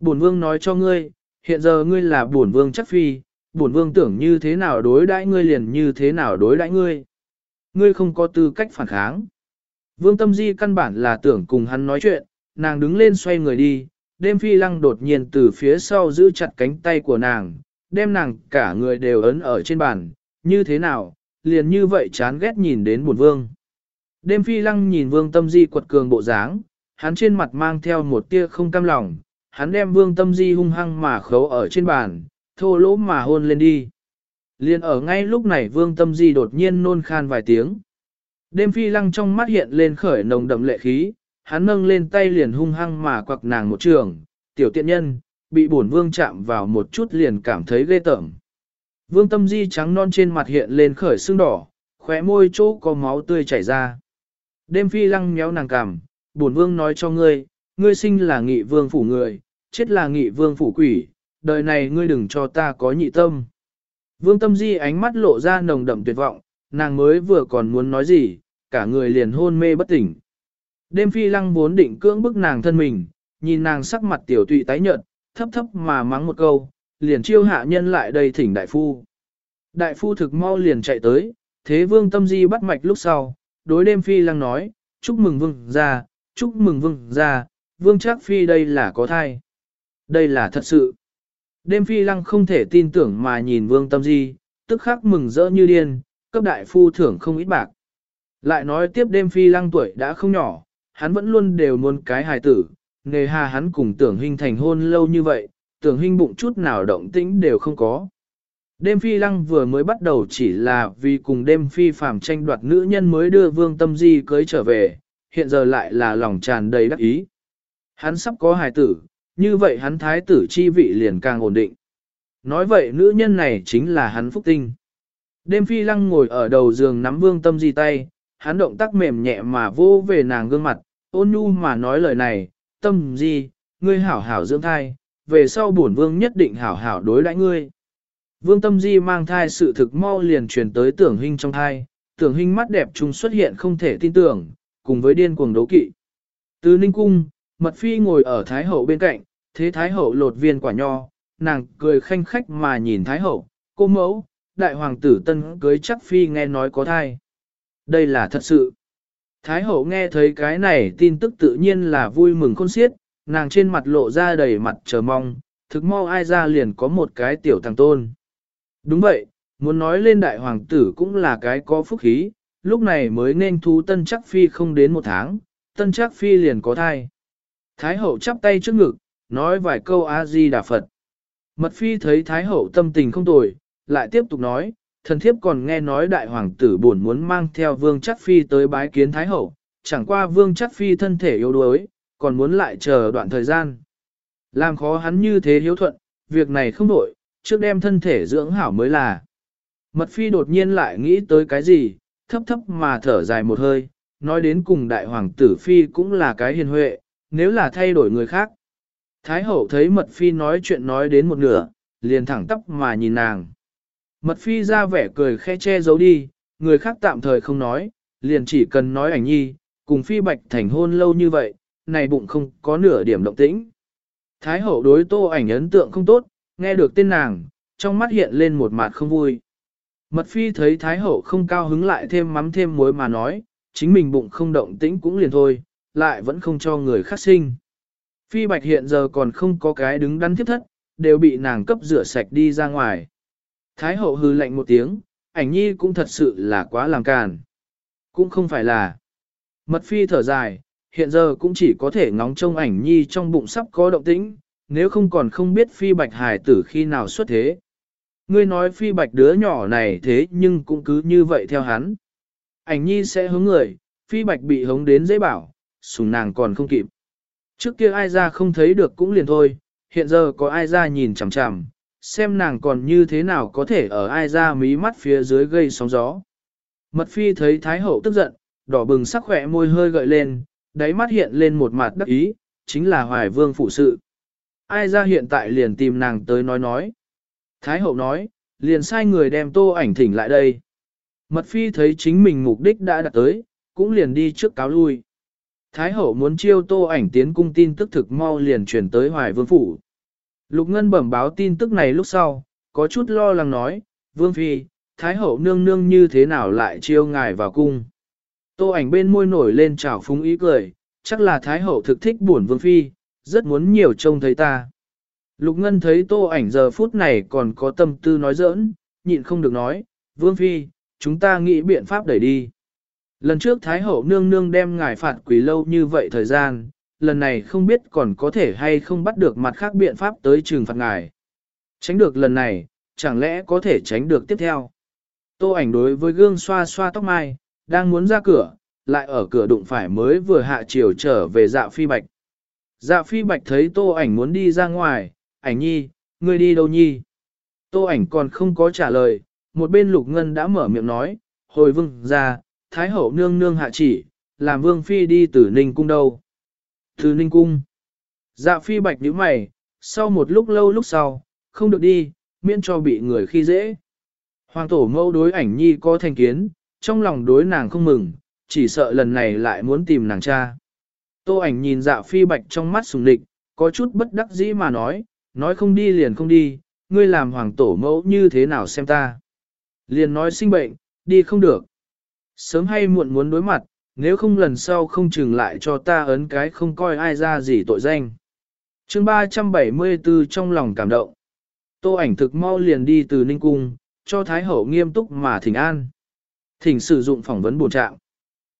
Bổn vương nói cho ngươi, hiện giờ ngươi là bổn vương chắc phi, bổn vương tưởng như thế nào đối đãi ngươi liền như thế nào đối đãi ngươi. Ngươi không có tư cách phản kháng. Vương tâm di căn bản là tưởng cùng hắn nói chuyện, nàng đứng lên xoay người đi, đêm phi lăng đột nhiên từ phía sau giữ chặt cánh tay của nàng, đem nàng cả người đều ấn ở trên bàn, như thế nào, liền như vậy chán ghét nhìn đến buồn vương. Đêm phi lăng nhìn vương tâm di quật cường bộ dáng, hắn trên mặt mang theo một tia không cam lòng, hắn đem vương tâm di hung hăng mà khấu ở trên bàn, thô lỗ mà hôn lên đi. Liên ở ngay lúc này vương tâm di đột nhiên nôn khan vài tiếng. Đêm phi lăng trong mắt hiện lên khởi nồng đậm lệ khí, hắn nâng lên tay liền hung hăng mà quặc nàng một trường, tiểu tiện nhân, bị bổn vương chạm vào một chút liền cảm thấy ghê tởm. Vương tâm di trắng non trên mặt hiện lên khởi sưng đỏ, khóe môi chỗ có máu tươi chảy ra. Đêm phi lăng méo nàng cằm, bổn vương nói cho ngươi, ngươi sinh là nghị vương phủ người, chết là nghị vương phủ quỷ, đời này ngươi đừng cho ta có nhị tâm. Vương tâm di ánh mắt lộ ra nồng đậm tuyệt vọng, nàng mới vừa còn muốn nói gì, cả người liền hôn mê bất tỉnh. Đêm phi lăng vốn định cưỡng bức nàng thân mình, nhìn nàng sắc mặt tiểu tụy tái nhợt, thấp thấp mà mắng một câu, liền chiêu hạ nhân lại đây thỉnh đại phu. Đại phu thực mau liền chạy tới, thế vương tâm di bắt mạch lúc sau, đối đêm phi lăng nói, chúc mừng vương ra, chúc mừng vương ra, vương chắc phi đây là có thai. Đây là thật sự. Đêm phi lăng không thể tin tưởng mà nhìn vương tâm di, tức khắc mừng rỡ như điên, cấp đại phu thưởng không ít bạc. Lại nói tiếp đêm phi lăng tuổi đã không nhỏ, hắn vẫn luôn đều muốn cái hài tử, nghề hà hắn cùng tưởng hình thành hôn lâu như vậy, tưởng hình bụng chút nào động tĩnh đều không có. Đêm phi lăng vừa mới bắt đầu chỉ là vì cùng đêm phi phàm tranh đoạt nữ nhân mới đưa vương tâm di cưới trở về, hiện giờ lại là lòng tràn đầy đắc ý. Hắn sắp có hài tử, như vậy hắn thái tử chi vị liền càng ổn định. Nói vậy nữ nhân này chính là hắn phúc tinh. Đêm phi lăng ngồi ở đầu giường nắm vương tâm di tay, hắn động tác mềm nhẹ mà vô về nàng gương mặt, ôn nhu mà nói lời này, tâm di, ngươi hảo hảo dưỡng thai, về sau bổn vương nhất định hảo hảo đối đãi ngươi. Vương tâm di mang thai sự thực mau liền truyền tới tưởng hình trong thai, tưởng hình mắt đẹp trung xuất hiện không thể tin tưởng, cùng với điên cuồng đấu kỵ. Từ ninh cung, mật phi ngồi ở thái hậu bên cạnh, thế thái hậu lột viên quả nho, nàng cười khanh khách mà nhìn thái hậu, cô mẫu, đại hoàng tử tân cưới chắc phi nghe nói có thai. Đây là thật sự. Thái hậu nghe thấy cái này tin tức tự nhiên là vui mừng khôn xiết, nàng trên mặt lộ ra đầy mặt chờ mong, thực mau ai ra liền có một cái tiểu thằng tôn. Đúng vậy, muốn nói lên đại hoàng tử cũng là cái có phúc khí, lúc này mới nên thú tân chắc phi không đến một tháng, tân chắc phi liền có thai. Thái hậu chắp tay trước ngực, nói vài câu A-di đà Phật. Mật phi thấy Thái hậu tâm tình không tồi, lại tiếp tục nói, thần thiếp còn nghe nói đại hoàng tử buồn muốn mang theo vương chắc phi tới bái kiến Thái hậu, chẳng qua vương chắc phi thân thể yếu đuối, còn muốn lại chờ đoạn thời gian. Làm khó hắn như thế hiếu thuận, việc này không đổi, trước đem thân thể dưỡng hảo mới là. Mật phi đột nhiên lại nghĩ tới cái gì, thấp thấp mà thở dài một hơi, nói đến cùng đại hoàng tử phi cũng là cái hiền huệ, nếu là thay đổi người khác. Thái hậu thấy mật phi nói chuyện nói đến một nửa, liền thẳng tắp mà nhìn nàng. Mật phi ra vẻ cười khe che giấu đi, người khác tạm thời không nói, liền chỉ cần nói ảnh nhi, cùng phi bạch thành hôn lâu như vậy, này bụng không có nửa điểm động tĩnh. Thái hậu đối tô ảnh ấn tượng không tốt, nghe được tên nàng, trong mắt hiện lên một mặt không vui. Mật phi thấy Thái hậu không cao hứng lại thêm mắm thêm muối mà nói, chính mình bụng không động tĩnh cũng liền thôi, lại vẫn không cho người khác sinh. Phi bạch hiện giờ còn không có cái đứng đắn thiết thất, đều bị nàng cấp rửa sạch đi ra ngoài. Thái hậu hư lạnh một tiếng, ảnh nhi cũng thật sự là quá làm càn. Cũng không phải là. Mật phi thở dài, hiện giờ cũng chỉ có thể ngóng trông ảnh nhi trong bụng sắp có động tĩnh, nếu không còn không biết phi bạch hài tử khi nào xuất thế. Ngươi nói phi bạch đứa nhỏ này thế nhưng cũng cứ như vậy theo hắn. Ảnh nhi sẽ hướng người, phi bạch bị hống đến dễ bảo, sùng nàng còn không kịp. Trước kia ai ra không thấy được cũng liền thôi, hiện giờ có ai ra nhìn chằm chằm, xem nàng còn như thế nào có thể ở ai ra mí mắt phía dưới gây sóng gió. Mật phi thấy Thái Hậu tức giận, đỏ bừng sắc khỏe môi hơi gợi lên, đáy mắt hiện lên một mặt đắc ý, chính là hoài vương phụ sự. Ai ra hiện tại liền tìm nàng tới nói nói. Thái Hậu nói, liền sai người đem tô ảnh thỉnh lại đây. Mật phi thấy chính mình mục đích đã đạt tới, cũng liền đi trước cáo lui. Thái hậu muốn chiêu tô ảnh tiến cung tin tức thực mau liền truyền tới hoài vương phủ. Lục Ngân bẩm báo tin tức này lúc sau, có chút lo lắng nói, vương phi, Thái hậu nương nương như thế nào lại chiêu ngài vào cung. Tô ảnh bên môi nổi lên trào phúng ý cười, chắc là Thái hậu thực thích buồn vương phi, rất muốn nhiều trông thấy ta. Lục Ngân thấy tô ảnh giờ phút này còn có tâm tư nói giỡn, nhịn không được nói, vương phi, chúng ta nghĩ biện pháp đẩy đi. Lần trước Thái Hậu nương nương đem ngài phạt quỷ lâu như vậy thời gian, lần này không biết còn có thể hay không bắt được mặt khác biện pháp tới trừng phạt ngài. Tránh được lần này, chẳng lẽ có thể tránh được tiếp theo. Tô ảnh đối với gương xoa xoa tóc mai, đang muốn ra cửa, lại ở cửa đụng phải mới vừa hạ chiều trở về dạ phi bạch. Dạ phi bạch thấy tô ảnh muốn đi ra ngoài, ảnh nhi, ngươi đi đâu nhi? Tô ảnh còn không có trả lời, một bên lục ngân đã mở miệng nói, hồi vương ra, Thái hậu nương nương hạ chỉ, làm vương phi đi tử ninh cung đâu. Từ ninh cung. Dạ phi bạch nhíu mày, sau một lúc lâu lúc sau, không được đi, miễn cho bị người khi dễ. Hoàng tổ mâu đối ảnh nhi có thành kiến, trong lòng đối nàng không mừng, chỉ sợ lần này lại muốn tìm nàng cha. Tô ảnh nhìn dạ phi bạch trong mắt sùng địch, có chút bất đắc dĩ mà nói, nói không đi liền không đi, ngươi làm hoàng tổ mẫu như thế nào xem ta. Liền nói sinh bệnh, đi không được. Sớm hay muộn muốn đối mặt, nếu không lần sau không chừng lại cho ta ấn cái không coi ai ra gì tội danh. chương 374 trong lòng cảm động. Tô ảnh thực mau liền đi từ Ninh Cung, cho Thái Hậu nghiêm túc mà thỉnh an. Thỉnh sử dụng phỏng vấn bổ trạng.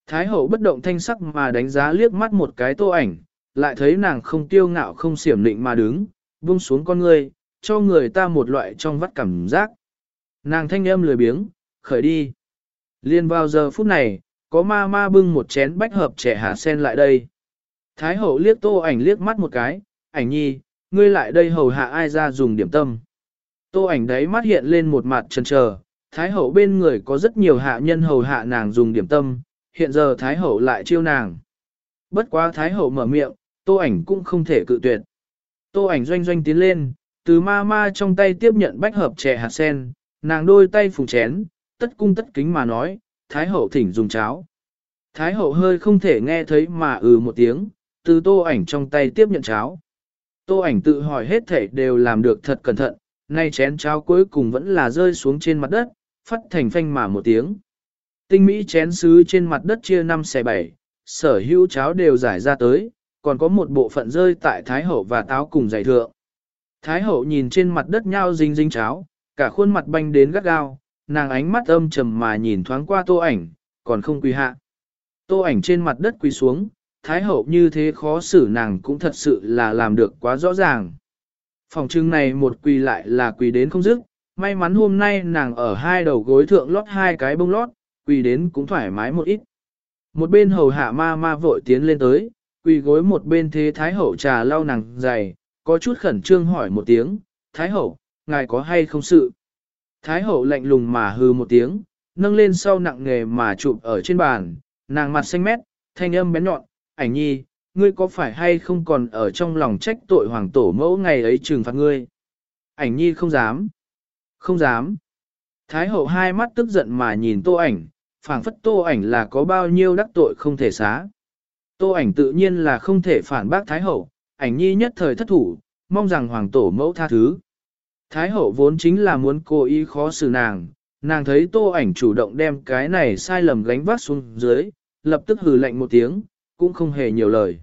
Thái hậu bất động thanh sắc mà đánh giá liếc mắt một cái tô ảnh, lại thấy nàng không tiêu ngạo không xiểm định mà đứng, buông xuống con người cho người ta một loại trong vắt cảm giác. Nàng thanh âm lười biếng, khởi đi. Liên vào giờ phút này, có ma ma bưng một chén bách hợp trẻ hạ sen lại đây. Thái hậu liếc tô ảnh liếc mắt một cái, ảnh nhi, ngươi lại đây hầu hạ ai ra dùng điểm tâm. Tô ảnh đấy mắt hiện lên một mặt chần chờ, Thái hậu bên người có rất nhiều hạ nhân hầu hạ nàng dùng điểm tâm, hiện giờ Thái hậu lại chiêu nàng. Bất quá Thái hậu mở miệng, tô ảnh cũng không thể cự tuyệt. Tô ảnh doanh doanh tiến lên, từ ma ma trong tay tiếp nhận bách hợp trẻ hạt sen, nàng đôi tay phủ chén, tất cung tất kính mà nói, Thái hậu thỉnh dùng cháo. Thái hậu hơi không thể nghe thấy mà ừ một tiếng, từ tô ảnh trong tay tiếp nhận cháo. Tô ảnh tự hỏi hết thể đều làm được thật cẩn thận, nay chén cháo cuối cùng vẫn là rơi xuống trên mặt đất, phát thành phanh mà một tiếng. Tinh mỹ chén sứ trên mặt đất chia năm xe bảy, sở hữu cháo đều giải ra tới, còn có một bộ phận rơi tại Thái Hậu và táo cùng giải thượng. Thái Hậu nhìn trên mặt đất nhau dinh dinh cháo, cả khuôn mặt banh đến gắt gao, nàng ánh mắt âm trầm mà nhìn thoáng qua tô ảnh, còn không quỳ hạ. Tô ảnh trên mặt đất quỳ xuống, Thái Hậu như thế khó xử nàng cũng thật sự là làm được quá rõ ràng. Phòng trưng này một quỳ lại là quỳ đến không dứt, may mắn hôm nay nàng ở hai đầu gối thượng lót hai cái bông lót, quỳ đến cũng thoải mái một ít. Một bên hầu hạ ma ma vội tiến lên tới, quỳ gối một bên thế Thái Hậu trà lau nàng dày, có chút khẩn trương hỏi một tiếng, Thái Hậu, ngài có hay không sự? Thái Hậu lạnh lùng mà hư một tiếng, nâng lên sau nặng nghề mà chụp ở trên bàn, nàng mặt xanh mét, thanh âm bén nhọn, ảnh nhi, ngươi có phải hay không còn ở trong lòng trách tội hoàng tổ mẫu ngày ấy trừng phạt ngươi? Ảnh nhi không dám. Không dám. Thái hậu hai mắt tức giận mà nhìn tô ảnh, phảng phất tô ảnh là có bao nhiêu đắc tội không thể xá. Tô ảnh tự nhiên là không thể phản bác Thái hậu, ảnh nhi nhất thời thất thủ, mong rằng hoàng tổ mẫu tha thứ. Thái hậu vốn chính là muốn cố ý khó xử nàng, nàng thấy tô ảnh chủ động đem cái này sai lầm gánh vác xuống dưới, lập tức hừ lạnh một tiếng, cũng không hề nhiều lời.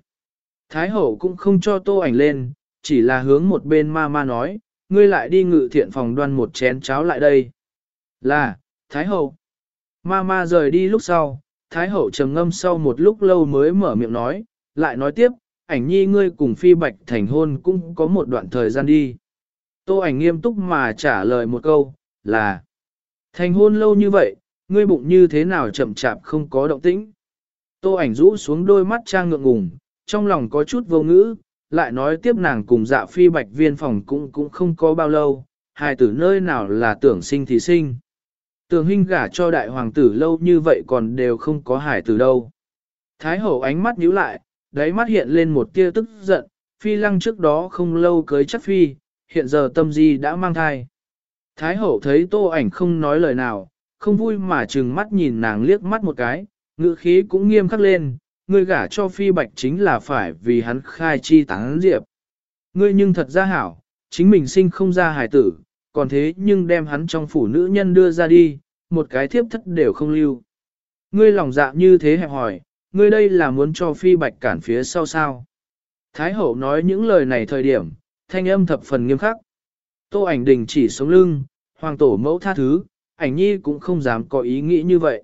Thái hậu cũng không cho tô ảnh lên, chỉ là hướng một bên ma ma nói, ngươi lại đi ngự thiện phòng đoan một chén cháo lại đây. Là, Thái hậu. Ma ma rời đi lúc sau, Thái hậu trầm ngâm sau một lúc lâu mới mở miệng nói, lại nói tiếp, ảnh nhi ngươi cùng phi bạch thành hôn cũng có một đoạn thời gian đi. Tô ảnh nghiêm túc mà trả lời một câu, là, thành hôn lâu như vậy, ngươi bụng như thế nào chậm chạp không có động tĩnh. Tô ảnh rũ xuống đôi mắt trang ngượng ngùng, trong lòng có chút vô ngữ, lại nói tiếp nàng cùng dạ phi bạch viên phòng cũng cũng không có bao lâu, hai tử nơi nào là tưởng sinh thì sinh. Tưởng huynh gả cho đại hoàng tử lâu như vậy còn đều không có hải tử đâu. Thái hậu ánh mắt nhíu lại, đáy mắt hiện lên một tia tức giận, phi lăng trước đó không lâu cưới chắc phi, hiện giờ tâm di đã mang thai. Thái hậu thấy tô ảnh không nói lời nào, không vui mà trừng mắt nhìn nàng liếc mắt một cái, ngữ khí cũng nghiêm khắc lên, ngươi gả cho phi bạch chính là phải vì hắn khai chi tán diệp. Ngươi nhưng thật ra hảo, chính mình sinh không ra hài tử, còn thế nhưng đem hắn trong phủ nữ nhân đưa ra đi, một cái thiếp thất đều không lưu. Ngươi lòng dạ như thế hẹp hỏi, ngươi đây là muốn cho phi bạch cản phía sau sao. Thái hậu nói những lời này thời điểm, thanh âm thập phần nghiêm khắc. Tô ảnh đình chỉ sống lưng, hoàng tổ mẫu tha thứ, ảnh nhi cũng không dám có ý nghĩ như vậy.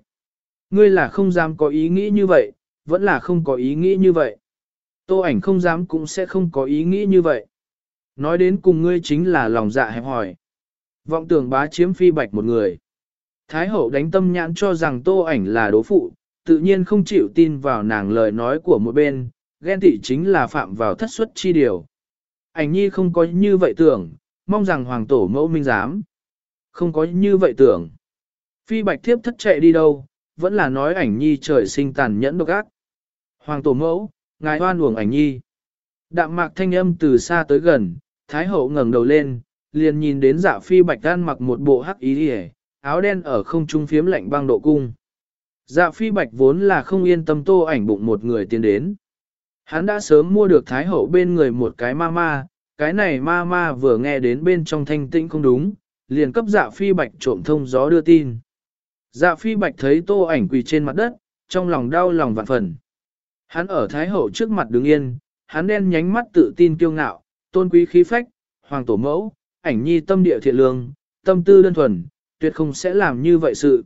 Ngươi là không dám có ý nghĩ như vậy, vẫn là không có ý nghĩ như vậy. Tô ảnh không dám cũng sẽ không có ý nghĩ như vậy. Nói đến cùng ngươi chính là lòng dạ hẹp hỏi. Vọng tưởng bá chiếm phi bạch một người. Thái hậu đánh tâm nhãn cho rằng tô ảnh là đố phụ, tự nhiên không chịu tin vào nàng lời nói của một bên, ghen tị chính là phạm vào thất suất chi điều. Ảnh nhi không có như vậy tưởng, mong rằng hoàng tổ mẫu minh giám Không có như vậy tưởng. Phi bạch thiếp thất chạy đi đâu, vẫn là nói ảnh nhi trời sinh tàn nhẫn độc ác. Hoàng tổ mẫu, ngài hoan uổng ảnh nhi. Đạm mạc thanh âm từ xa tới gần, thái hậu ngẩng đầu lên, liền nhìn đến dạ phi bạch đan mặc một bộ hắc ý hề, áo đen ở không trung phiếm lạnh băng độ cung. Dạ phi bạch vốn là không yên tâm tô ảnh bụng một người tiến đến. Hắn đã sớm mua được thái hậu bên người một cái ma ma, cái này ma ma vừa nghe đến bên trong thanh tĩnh không đúng, liền cấp dạ phi bạch trộm thông gió đưa tin. Dạ phi bạch thấy tô ảnh quỳ trên mặt đất, trong lòng đau lòng vạn phần. Hắn ở thái hậu trước mặt đứng yên, hắn đen nhánh mắt tự tin kiêu ngạo, tôn quý khí phách, hoàng tổ mẫu, ảnh nhi tâm địa thiện lương, tâm tư đơn thuần, tuyệt không sẽ làm như vậy sự.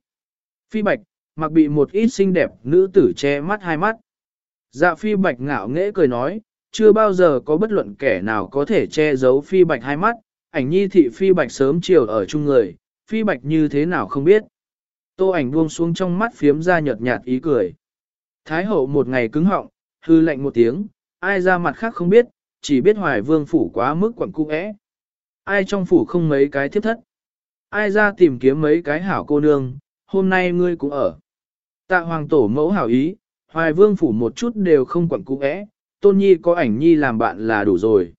Phi bạch, mặc bị một ít xinh đẹp nữ tử che mắt hai mắt. Dạ phi bạch ngạo nghễ cười nói, chưa bao giờ có bất luận kẻ nào có thể che giấu phi bạch hai mắt, ảnh nhi thị phi bạch sớm chiều ở chung người, phi bạch như thế nào không biết. Tô ảnh buông xuống trong mắt phiếm ra nhợt nhạt ý cười. Thái hậu một ngày cứng họng, hư lạnh một tiếng, ai ra mặt khác không biết, chỉ biết hoài vương phủ quá mức quẩn cung ẽ. Ai trong phủ không mấy cái thiếp thất. Ai ra tìm kiếm mấy cái hảo cô nương, hôm nay ngươi cũng ở. Tạ hoàng tổ mẫu hảo ý, hoài vương phủ một chút đều không quẩn cũ ẽ, tôn nhi có ảnh nhi làm bạn là đủ rồi.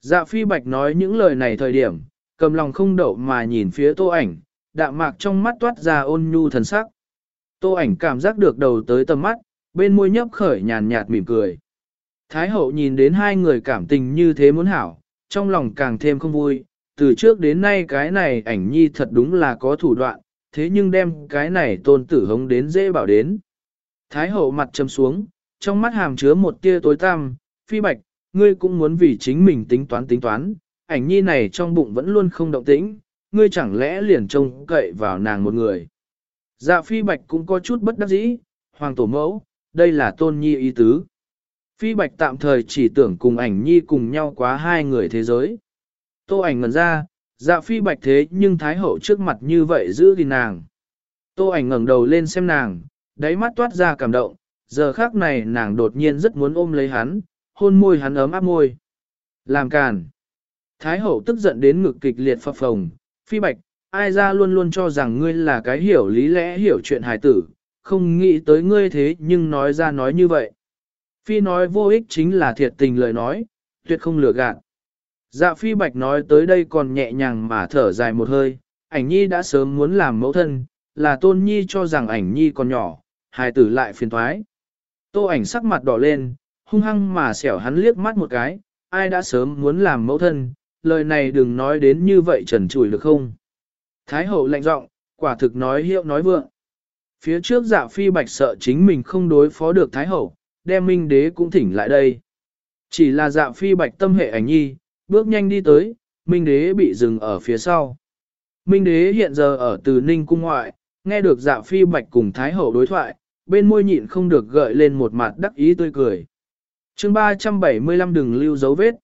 Dạ phi bạch nói những lời này thời điểm, cầm lòng không đậu mà nhìn phía tô ảnh, đạm mạc trong mắt toát ra ôn nhu thần sắc. Tô ảnh cảm giác được đầu tới tầm mắt, bên môi nhấp khởi nhàn nhạt mỉm cười. Thái hậu nhìn đến hai người cảm tình như thế muốn hảo, trong lòng càng thêm không vui, từ trước đến nay cái này ảnh nhi thật đúng là có thủ đoạn, thế nhưng đem cái này tôn tử hống đến dễ bảo đến. Thái hậu mặt trầm xuống, trong mắt hàm chứa một tia tối tăm, phi bạch, ngươi cũng muốn vì chính mình tính toán tính toán, ảnh nhi này trong bụng vẫn luôn không động tĩnh, ngươi chẳng lẽ liền trông cậy vào nàng một người. Dạ phi bạch cũng có chút bất đắc dĩ, hoàng tổ mẫu, đây là tôn nhi ý tứ. Phi bạch tạm thời chỉ tưởng cùng ảnh nhi cùng nhau quá hai người thế giới. Tô ảnh ngẩn ra, dạ phi bạch thế nhưng thái hậu trước mặt như vậy giữ gìn nàng. Tô ảnh ngẩng đầu lên xem nàng, đáy mắt toát ra cảm động, giờ khác này nàng đột nhiên rất muốn ôm lấy hắn, hôn môi hắn ấm áp môi. Làm càn. Thái hậu tức giận đến ngực kịch liệt phập phồng, phi bạch, ai ra luôn luôn cho rằng ngươi là cái hiểu lý lẽ hiểu chuyện hài tử, không nghĩ tới ngươi thế nhưng nói ra nói như vậy. Phi nói vô ích chính là thiệt tình lời nói, tuyệt không lừa gạt. Dạ phi bạch nói tới đây còn nhẹ nhàng mà thở dài một hơi, ảnh nhi đã sớm muốn làm mẫu thân, là tôn nhi cho rằng ảnh nhi còn nhỏ, hài tử lại phiền thoái. Tô ảnh sắc mặt đỏ lên, hung hăng mà xẻo hắn liếc mắt một cái, ai đã sớm muốn làm mẫu thân, lời này đừng nói đến như vậy trần trùi được không. Thái hậu lạnh giọng, quả thực nói hiệu nói vượng. Phía trước dạ phi bạch sợ chính mình không đối phó được Thái hậu, đem minh đế cũng thỉnh lại đây. Chỉ là dạ phi bạch tâm hệ ảnh nhi, bước nhanh đi tới, minh đế bị dừng ở phía sau. Minh đế hiện giờ ở từ ninh cung ngoại, nghe được dạ phi bạch cùng Thái hậu đối thoại, bên môi nhịn không được gợi lên một mặt đắc ý tươi cười. chương 375 đừng lưu dấu vết.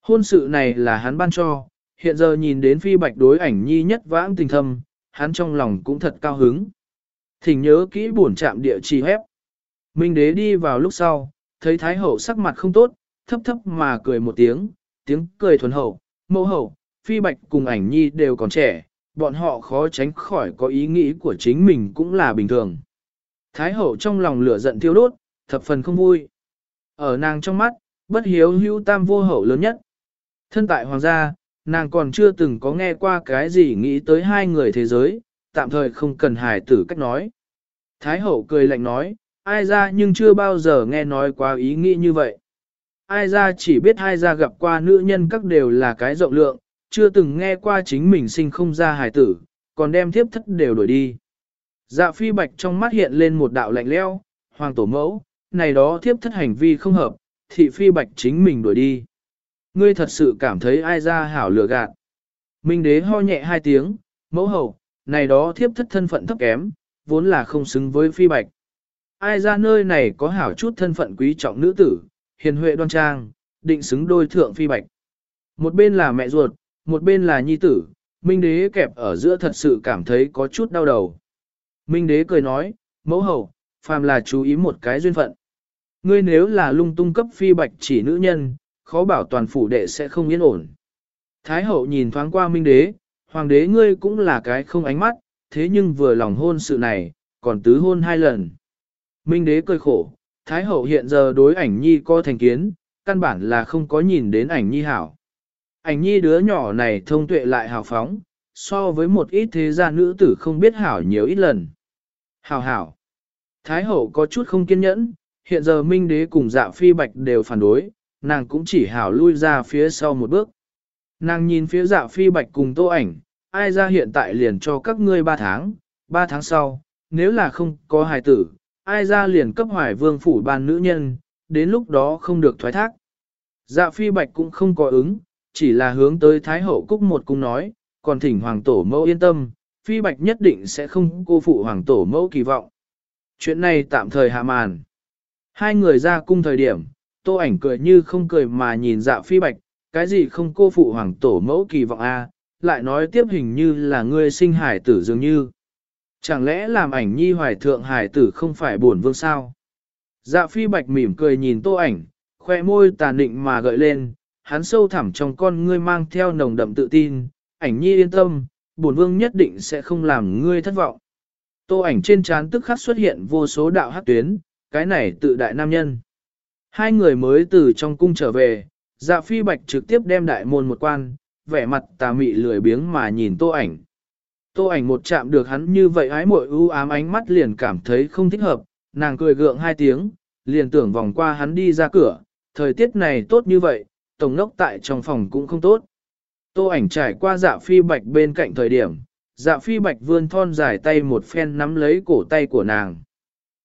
Hôn sự này là hắn ban cho, hiện giờ nhìn đến phi bạch đối ảnh nhi nhất vãng tình thâm, hắn trong lòng cũng thật cao hứng. Thỉnh nhớ kỹ buồn chạm địa chỉ hép. Minh đế đi vào lúc sau, thấy thái hậu sắc mặt không tốt, thấp thấp mà cười một tiếng, tiếng cười thuần hậu, mẫu hậu, phi bạch cùng ảnh nhi đều còn trẻ, bọn họ khó tránh khỏi có ý nghĩ của chính mình cũng là bình thường. Thái hậu trong lòng lửa giận thiêu đốt, thập phần không vui. Ở nàng trong mắt, bất hiếu hữu tam vô hậu lớn nhất. Thân tại hoàng gia, nàng còn chưa từng có nghe qua cái gì nghĩ tới hai người thế giới, tạm thời không cần hài tử cách nói. Thái hậu cười lạnh nói, ai ra nhưng chưa bao giờ nghe nói qua ý nghĩ như vậy. Ai ra chỉ biết ai ra gặp qua nữ nhân các đều là cái rộng lượng, chưa từng nghe qua chính mình sinh không ra hài tử, còn đem thiếp thất đều đổi đi. Dạ phi bạch trong mắt hiện lên một đạo lạnh leo, hoàng tổ mẫu, này đó thiếp thất hành vi không hợp, thị phi bạch chính mình đuổi đi. Ngươi thật sự cảm thấy ai ra hảo lừa gạt. Minh đế ho nhẹ hai tiếng, mẫu hậu, này đó thiếp thất thân phận thấp kém, vốn là không xứng với phi bạch. Ai ra nơi này có hảo chút thân phận quý trọng nữ tử, hiền huệ đoan trang, định xứng đôi thượng phi bạch. Một bên là mẹ ruột, một bên là nhi tử, Minh đế kẹp ở giữa thật sự cảm thấy có chút đau đầu. Minh đế cười nói, mẫu hậu, phàm là chú ý một cái duyên phận. Ngươi nếu là lung tung cấp phi bạch chỉ nữ nhân, khó bảo toàn phủ đệ sẽ không yên ổn. Thái hậu nhìn thoáng qua minh đế, hoàng đế ngươi cũng là cái không ánh mắt, thế nhưng vừa lòng hôn sự này, còn tứ hôn hai lần. Minh đế cười khổ, Thái hậu hiện giờ đối ảnh nhi có thành kiến, căn bản là không có nhìn đến ảnh nhi hảo. Ảnh nhi đứa nhỏ này thông tuệ lại hào phóng, so với một ít thế gia nữ tử không biết hảo nhiều ít lần. Hảo hảo. Thái hậu có chút không kiên nhẫn, hiện giờ minh đế cùng dạ phi bạch đều phản đối, nàng cũng chỉ hảo lui ra phía sau một bước. Nàng nhìn phía dạ phi bạch cùng tô ảnh, ai ra hiện tại liền cho các ngươi ba tháng, ba tháng sau, nếu là không có hài tử, ai ra liền cấp hoài vương phủ ban nữ nhân, đến lúc đó không được thoái thác. Dạ phi bạch cũng không có ứng, chỉ là hướng tới Thái Hậu Cúc một cung nói, còn thỉnh Hoàng Tổ mẫu yên tâm, phi bạch nhất định sẽ không cô phụ hoàng tổ mẫu kỳ vọng. Chuyện này tạm thời hạ màn. Hai người ra cung thời điểm, tô ảnh cười như không cười mà nhìn dạ phi bạch, cái gì không cô phụ hoàng tổ mẫu kỳ vọng a lại nói tiếp hình như là ngươi sinh hải tử dường như. Chẳng lẽ làm ảnh nhi hoài thượng hải tử không phải buồn vương sao? Dạ phi bạch mỉm cười nhìn tô ảnh, khoe môi tà định mà gợi lên, hắn sâu thẳm trong con ngươi mang theo nồng đậm tự tin, ảnh nhi yên tâm, bổn vương nhất định sẽ không làm ngươi thất vọng. Tô ảnh trên trán tức khắc xuất hiện vô số đạo hắc tuyến, cái này tự đại nam nhân. Hai người mới từ trong cung trở về, dạ phi bạch trực tiếp đem đại môn một quan, vẻ mặt tà mị lười biếng mà nhìn tô ảnh. Tô ảnh một chạm được hắn như vậy ái muội u ám ánh mắt liền cảm thấy không thích hợp, nàng cười gượng hai tiếng, liền tưởng vòng qua hắn đi ra cửa, thời tiết này tốt như vậy, tổng nốc tại trong phòng cũng không tốt. Tô ảnh trải qua dạ phi bạch bên cạnh thời điểm, dạ phi bạch vươn thon dài tay một phen nắm lấy cổ tay của nàng.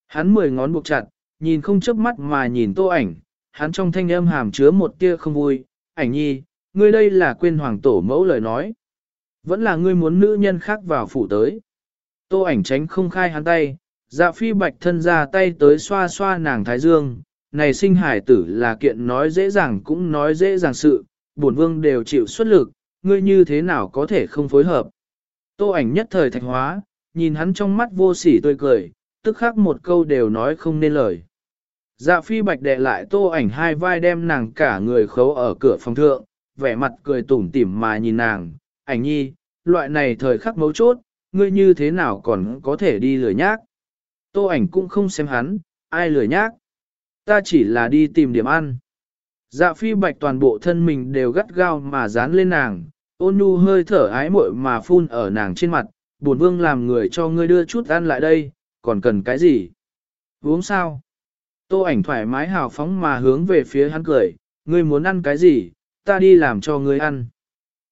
Hắn mười ngón buộc chặt, nhìn không chớp mắt mà nhìn tô ảnh, hắn trong thanh âm hàm chứa một tia không vui, ảnh nhi, ngươi đây là quên hoàng tổ mẫu lời nói. Vẫn là ngươi muốn nữ nhân khác vào phủ tới. Tô ảnh tránh không khai hắn tay, dạ phi bạch thân ra tay tới xoa xoa nàng thái dương, này sinh hải tử là kiện nói dễ dàng cũng nói dễ dàng sự, bổn vương đều chịu xuất lực, ngươi như thế nào có thể không phối hợp. Tô ảnh nhất thời thạch hóa, nhìn hắn trong mắt vô sỉ tươi cười, tức khắc một câu đều nói không nên lời. Dạ phi bạch đệ lại tô ảnh hai vai đem nàng cả người khấu ở cửa phòng thượng, vẻ mặt cười tủm tỉm mà nhìn nàng, ảnh nhi, loại này thời khắc mấu chốt, ngươi như thế nào còn có thể đi lười nhác. Tô ảnh cũng không xem hắn, ai lười nhác. Ta chỉ là đi tìm điểm ăn. Dạ phi bạch toàn bộ thân mình đều gắt gao mà dán lên nàng, ôn nhu hơi thở ái muội mà phun ở nàng trên mặt, buồn vương làm người cho ngươi đưa chút ăn lại đây, còn cần cái gì? Uống sao? Tô ảnh thoải mái hào phóng mà hướng về phía hắn cười, ngươi muốn ăn cái gì, ta đi làm cho ngươi ăn.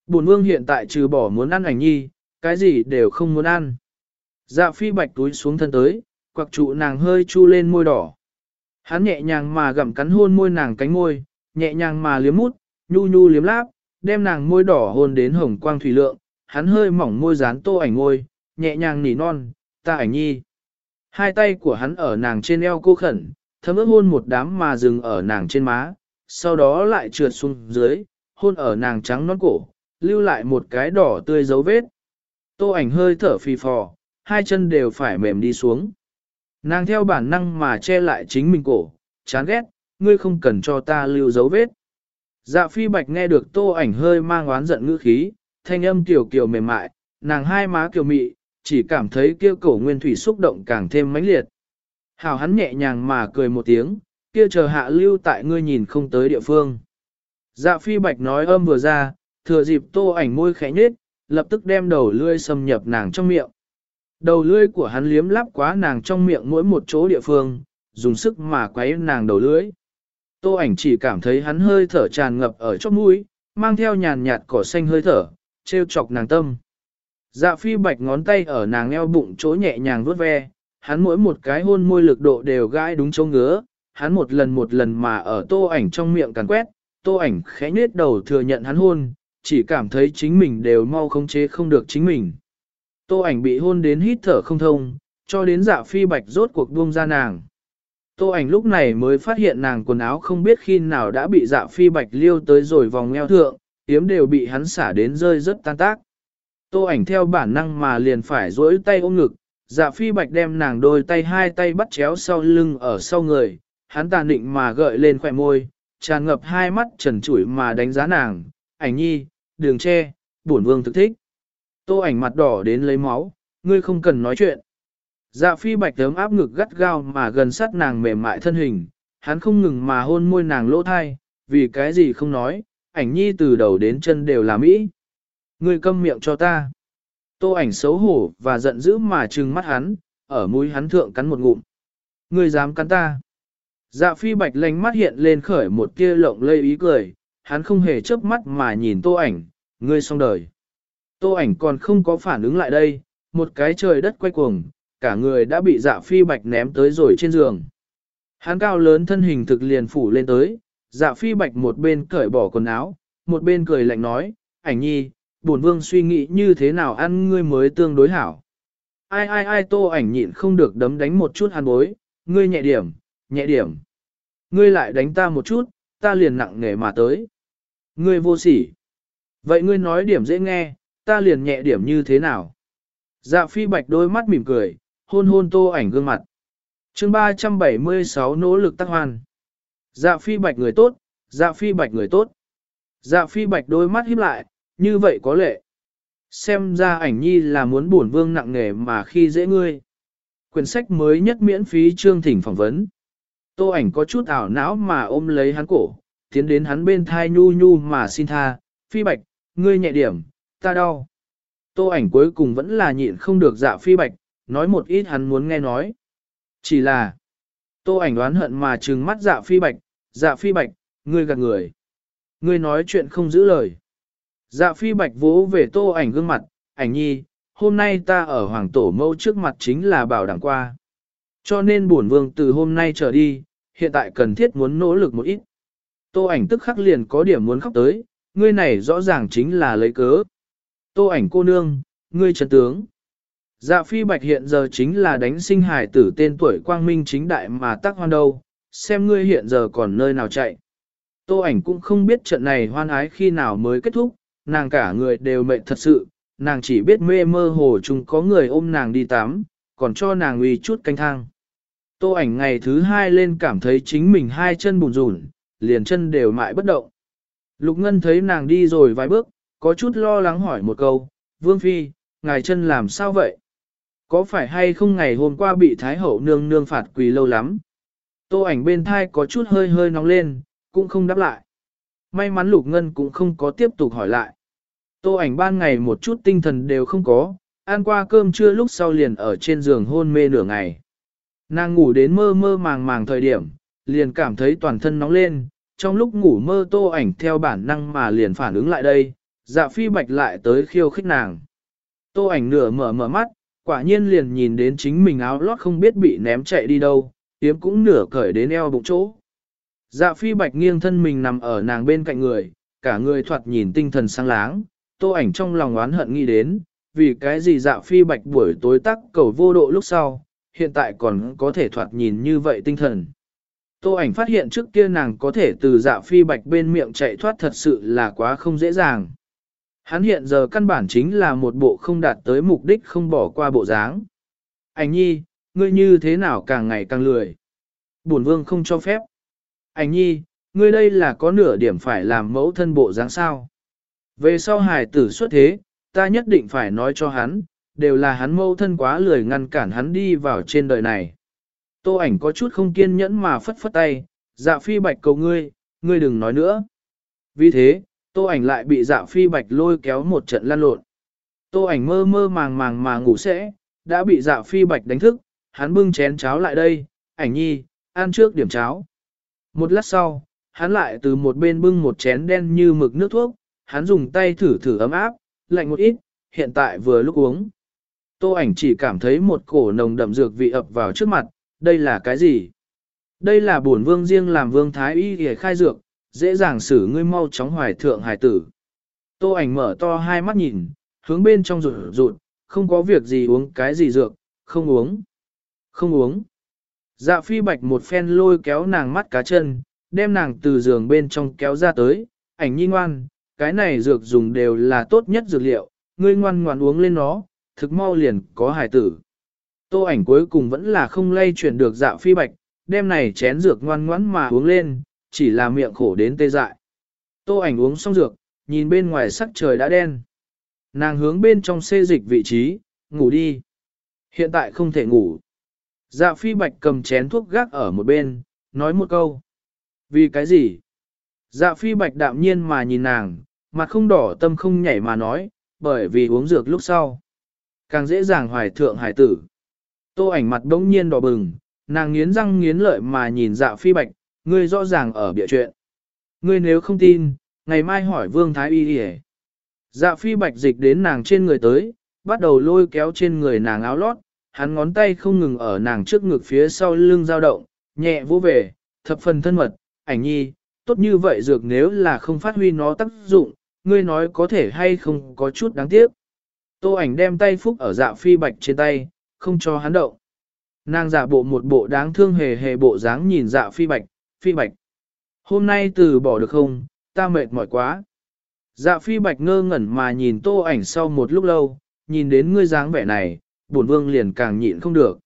Bổn vương hiện tại trừ bỏ muốn ăn ảnh nhi, cái gì đều không muốn ăn. Dạ phi bạch túi xuống thân tới, quặc trụ nàng hơi chu lên môi đỏ. Hắn nhẹ nhàng mà gặm cắn hôn môi nàng cánh môi, nhẹ nhàng mà liếm mút, nhu nhu liếm láp, đem nàng môi đỏ hôn đến hồng quang thủy lượng, hắn hơi mỏng môi dán tô ảnh môi, nhẹ nhàng nỉ non, ta ảnh nhi. Hai tay của hắn ở nàng trên eo cô khẩn, thấm ướt hôn một đám mà dừng ở nàng trên má, sau đó lại trượt xuống dưới, hôn ở nàng trắng non cổ, lưu lại một cái đỏ tươi dấu vết. Tô ảnh hơi thở phì phò, hai chân đều phải mềm đi xuống. Nàng theo bản năng mà che lại chính mình cổ, chán ghét, ngươi không cần cho ta lưu dấu vết. Dạ phi bạch nghe được tô ảnh hơi mang oán giận ngữ khí, thanh âm tiểu kiều mềm mại, nàng hai má kiều mị, chỉ cảm thấy kia cổ nguyên thủy xúc động càng thêm mãnh liệt. Hào hắn nhẹ nhàng mà cười một tiếng, kia chờ hạ lưu tại ngươi nhìn không tới địa phương. Dạ phi bạch nói âm vừa ra, thừa dịp tô ảnh môi khẽ nhếch, lập tức đem đầu lươi xâm nhập nàng trong miệng. Đầu lưỡi của hắn liếm láp quá nàng trong miệng mỗi một chỗ địa phương, dùng sức mà quấy nàng đầu lưỡi. Tô ảnh chỉ cảm thấy hắn hơi thở tràn ngập ở chóp mũi, mang theo nhàn nhạt cỏ xanh hơi thở, treo chọc nàng tâm. Dạ phi bạch ngón tay ở nàng eo bụng chỗ nhẹ nhàng vuốt ve, hắn mỗi một cái hôn môi lực độ đều gãi đúng chỗ ngứa, hắn một lần một lần mà ở tô ảnh trong miệng càn quét, tô ảnh khẽ nhếch đầu thừa nhận hắn hôn, chỉ cảm thấy chính mình đều mau khống chế không được chính mình. Tô ảnh bị hôn đến hít thở không thông, cho đến dạ phi bạch rốt cuộc buông ra nàng. Tô ảnh lúc này mới phát hiện nàng quần áo không biết khi nào đã bị dạ phi bạch liêu tới rồi vòng eo thượng, yếm đều bị hắn xả đến rơi rất tan tác. Tô ảnh theo bản năng mà liền phải duỗi tay ôm ngực, dạ phi bạch đem nàng đôi tay hai tay bắt chéo sau lưng ở sau người, hắn tàn định mà gợi lên khỏe môi, tràn ngập hai mắt trần trụi mà đánh giá nàng, ảnh nhi, đường tre, bổn vương thực thích. Tô ảnh mặt đỏ đến lấy máu, ngươi không cần nói chuyện. Dạ phi bạch tớm áp ngực gắt gao mà gần sát nàng mềm mại thân hình, hắn không ngừng mà hôn môi nàng lỗ thai, vì cái gì không nói, ảnh nhi từ đầu đến chân đều là mỹ. Ngươi câm miệng cho ta. Tô ảnh xấu hổ và giận dữ mà trừng mắt hắn, ở mũi hắn thượng cắn một ngụm. Ngươi dám cắn ta. Dạ phi bạch lánh mắt hiện lên khởi một tia lộng lây ý cười, hắn không hề chớp mắt mà nhìn tô ảnh, ngươi xong đời. Tô ảnh còn không có phản ứng lại đây, một cái trời đất quay cuồng, cả người đã bị dạ phi bạch ném tới rồi trên giường. Hắn cao lớn thân hình thực liền phủ lên tới, dạ phi bạch một bên cởi bỏ quần áo, một bên cười lạnh nói, ảnh nhi, bổn vương suy nghĩ như thế nào ăn ngươi mới tương đối hảo. Ai ai ai tô ảnh nhịn không được đấm đánh một chút hàn bối, ngươi nhẹ điểm, nhẹ điểm. Ngươi lại đánh ta một chút, ta liền nặng nề mà tới. Ngươi vô sỉ. Vậy ngươi nói điểm dễ nghe, ta liền nhẹ điểm như thế nào? Dạ phi bạch đôi mắt mỉm cười, hôn hôn tô ảnh gương mặt. chương 376 nỗ lực tác hoàn Dạ phi bạch người tốt, dạ phi bạch người tốt. Dạ phi bạch đôi mắt híp lại, như vậy có lệ. Xem ra ảnh nhi là muốn buồn vương nặng nghề mà khi dễ ngươi. Quyển sách mới nhất miễn phí chương thỉnh phỏng vấn. Tô ảnh có chút ảo não mà ôm lấy hắn cổ, tiến đến hắn bên thai nhu nhu mà xin tha, phi bạch, ngươi nhẹ điểm, ta đau. Tô ảnh cuối cùng vẫn là nhịn không được dạ phi bạch, nói một ít hắn muốn nghe nói. Chỉ là, tô ảnh đoán hận mà trừng mắt dạ phi bạch, dạ phi bạch, ngươi gạt người. Ngươi nói chuyện không giữ lời. Dạ phi bạch vỗ về tô ảnh gương mặt, ảnh nhi, hôm nay ta ở hoàng tổ mâu trước mặt chính là bảo đảm qua. Cho nên bổn vương từ hôm nay trở đi, hiện tại cần thiết muốn nỗ lực một ít. Tô ảnh tức khắc liền có điểm muốn khóc tới, ngươi này rõ ràng chính là lấy cớ. Tô ảnh cô nương, ngươi trấn tướng. Dạ phi bạch hiện giờ chính là đánh sinh hải tử tên tuổi quang minh chính đại mà tác hoan đâu, xem ngươi hiện giờ còn nơi nào chạy. Tô ảnh cũng không biết trận này hoan ái khi nào mới kết thúc, nàng cả người đều mệt thật sự, nàng chỉ biết mê mơ hồ chung có người ôm nàng đi tắm, còn cho nàng uy chút canh thang. Tô ảnh ngày thứ hai lên cảm thấy chính mình hai chân bùn rùn, liền chân đều mãi bất động. Lục Ngân thấy nàng đi rồi vài bước, có chút lo lắng hỏi một câu, Vương Phi, ngài chân làm sao vậy? Có phải hay không ngày hôm qua bị Thái Hậu nương nương phạt quỳ lâu lắm? Tô ảnh bên thai có chút hơi hơi nóng lên, cũng không đáp lại. May mắn Lục Ngân cũng không có tiếp tục hỏi lại. Tô ảnh ban ngày một chút tinh thần đều không có, ăn qua cơm trưa lúc sau liền ở trên giường hôn mê nửa ngày. Nàng ngủ đến mơ mơ màng màng thời điểm, liền cảm thấy toàn thân nóng lên, trong lúc ngủ mơ tô ảnh theo bản năng mà liền phản ứng lại đây, dạ phi bạch lại tới khiêu khích nàng. Tô ảnh nửa mở mở mắt, quả nhiên liền nhìn đến chính mình áo lót không biết bị ném chạy đi đâu, yếm cũng nửa cởi đến eo bụng chỗ. Dạ phi bạch nghiêng thân mình nằm ở nàng bên cạnh người, cả người thoạt nhìn tinh thần sáng láng, tô ảnh trong lòng oán hận nghĩ đến, vì cái gì dạ phi bạch buổi tối tắc cầu vô độ lúc sau, hiện tại còn có thể thoạt nhìn như vậy tinh thần. Tô ảnh phát hiện trước kia nàng có thể từ dạ phi bạch bên miệng chạy thoát thật sự là quá không dễ dàng. Hắn hiện giờ căn bản chính là một bộ không đạt tới mục đích không bỏ qua bộ dáng. Ảnh nhi, ngươi như thế nào càng ngày càng lười. Bổn vương không cho phép. Ảnh nhi, ngươi đây là có nửa điểm phải làm mẫu thân bộ dáng sao. Về sau hài tử xuất thế, ta nhất định phải nói cho hắn, đều là hắn mẫu thân quá lười ngăn cản hắn đi vào trên đời này. Tô ảnh có chút không kiên nhẫn mà phất phất tay, dạ phi bạch cầu ngươi, ngươi đừng nói nữa. Vì thế, tô ảnh lại bị dạ phi bạch lôi kéo một trận lăn lộn. Tô ảnh mơ mơ màng màng mà ngủ sẽ, đã bị dạ phi bạch đánh thức, hắn bưng chén cháo lại đây, ảnh nhi, ăn trước điểm cháo. Một lát sau, hắn lại từ một bên bưng một chén đen như mực nước thuốc, hắn dùng tay thử thử ấm áp, lạnh một ít, hiện tại vừa lúc uống. Tô ảnh chỉ cảm thấy một cổ nồng đậm dược vị ập vào trước mặt, đây là cái gì? Đây là bổn vương riêng làm vương thái y để khai dược, dễ dàng xử ngươi mau chóng hoài thượng hải tử. Tô ảnh mở to hai mắt nhìn, hướng bên trong rụt rụt, không có việc gì uống cái gì dược, không uống. Không uống. Dạ phi bạch một phen lôi kéo nàng mắt cá chân, đem nàng từ giường bên trong kéo ra tới, ảnh nhi ngoan, cái này dược dùng đều là tốt nhất dược liệu, ngươi ngoan ngoan uống lên nó, thực mau liền có hải tử. Tô ảnh cuối cùng vẫn là không lay chuyển được dạ phi bạch, đem này chén dược ngoan ngoãn mà uống lên, chỉ là miệng khổ đến tê dại. Tô ảnh uống xong dược, nhìn bên ngoài sắc trời đã đen. Nàng hướng bên trong xê dịch vị trí, ngủ đi. Hiện tại không thể ngủ. Dạ phi bạch cầm chén thuốc gác ở một bên, nói một câu. Vì cái gì? Dạ phi bạch đạm nhiên mà nhìn nàng, mặt không đỏ tâm không nhảy mà nói, bởi vì uống dược lúc sau. Càng dễ dàng hoài thượng hải tử. Tô ảnh mặt đống nhiên đỏ bừng, nàng nghiến răng nghiến lợi mà nhìn dạ phi bạch, ngươi rõ ràng ở bịa chuyện. Ngươi nếu không tin, ngày mai hỏi vương thái y đi Dạ phi bạch dịch đến nàng trên người tới, bắt đầu lôi kéo trên người nàng áo lót, hắn ngón tay không ngừng ở nàng trước ngực phía sau lưng dao động, nhẹ vỗ về, thập phần thân mật, ảnh nhi, tốt như vậy dược nếu là không phát huy nó tác dụng, ngươi nói có thể hay không có chút đáng tiếc. Tô ảnh đem tay phúc ở dạ phi bạch trên tay, không cho hắn động. Nàng giả bộ một bộ đáng thương hề hề bộ dáng nhìn dạ phi bạch, phi bạch. Hôm nay từ bỏ được không, ta mệt mỏi quá. Dạ phi bạch ngơ ngẩn mà nhìn tô ảnh sau một lúc lâu, nhìn đến ngươi dáng vẻ này, bổn vương liền càng nhịn không được.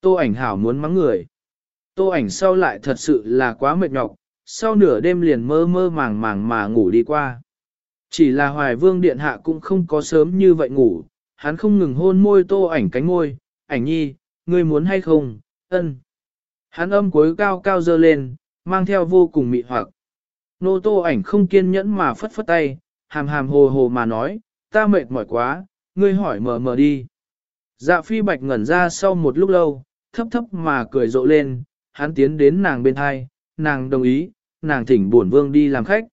Tô ảnh hảo muốn mắng người. Tô ảnh sau lại thật sự là quá mệt nhọc, sau nửa đêm liền mơ mơ màng màng mà ngủ đi qua. Chỉ là hoài vương điện hạ cũng không có sớm như vậy ngủ, hắn không ngừng hôn môi tô ảnh cánh môi, ảnh nhi, ngươi muốn hay không, ân. Hắn âm cuối cao cao dơ lên, mang theo vô cùng mị hoặc. Nô tô ảnh không kiên nhẫn mà phất phất tay, hàm hàm hồ hồ mà nói, ta mệt mỏi quá, ngươi hỏi mờ mờ đi. Dạ phi bạch ngẩn ra sau một lúc lâu, thấp thấp mà cười rộ lên, hắn tiến đến nàng bên hai, nàng đồng ý, nàng thỉnh buồn vương đi làm khách.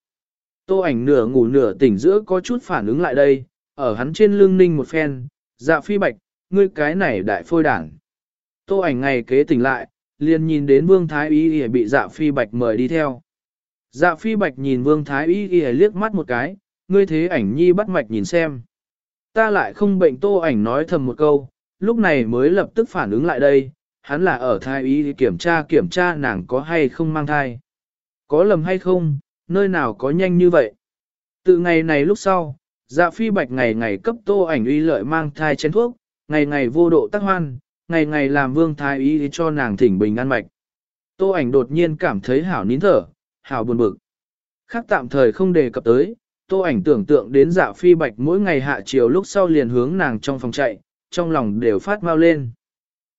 Tô ảnh nửa ngủ nửa tỉnh giữa có chút phản ứng lại đây, ở hắn trên lưng ninh một phen, dạ phi bạch, ngươi cái này đại phôi đảng. Tô ảnh ngày kế tỉnh lại, liền nhìn đến vương thái y bị dạ phi bạch mời đi theo. Dạ phi bạch nhìn vương thái y liếc mắt một cái, ngươi thế ảnh nhi bắt mạch nhìn xem. Ta lại không bệnh tô ảnh nói thầm một câu, lúc này mới lập tức phản ứng lại đây, hắn là ở thái y kiểm tra kiểm tra nàng có hay không mang thai. Có lầm hay không, nơi nào có nhanh như vậy. Từ ngày này lúc sau, dạ phi bạch ngày ngày cấp tô ảnh uy lợi mang thai chén thuốc, ngày ngày vô độ tác hoan, ngày ngày làm vương thái y cho nàng thỉnh bình an mạch. Tô ảnh đột nhiên cảm thấy hảo nín thở, hảo buồn bực. Khác tạm thời không đề cập tới, tô ảnh tưởng tượng đến dạ phi bạch mỗi ngày hạ chiều lúc sau liền hướng nàng trong phòng chạy, trong lòng đều phát mau lên.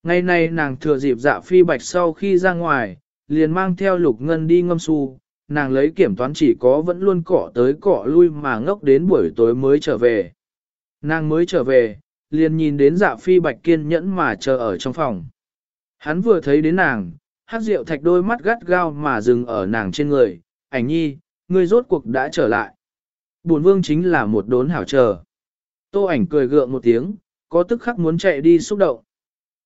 Ngày nay nàng thừa dịp dạ phi bạch sau khi ra ngoài, liền mang theo lục ngân đi ngâm su, nàng lấy kiểm toán chỉ có vẫn luôn cỏ tới cỏ lui mà ngốc đến buổi tối mới trở về. Nàng mới trở về, liền nhìn đến dạ phi bạch kiên nhẫn mà chờ ở trong phòng. Hắn vừa thấy đến nàng, hát rượu thạch đôi mắt gắt gao mà dừng ở nàng trên người, ảnh nhi, ngươi rốt cuộc đã trở lại. Bổn vương chính là một đốn hảo chờ. Tô ảnh cười gượng một tiếng, có tức khắc muốn chạy đi xúc động.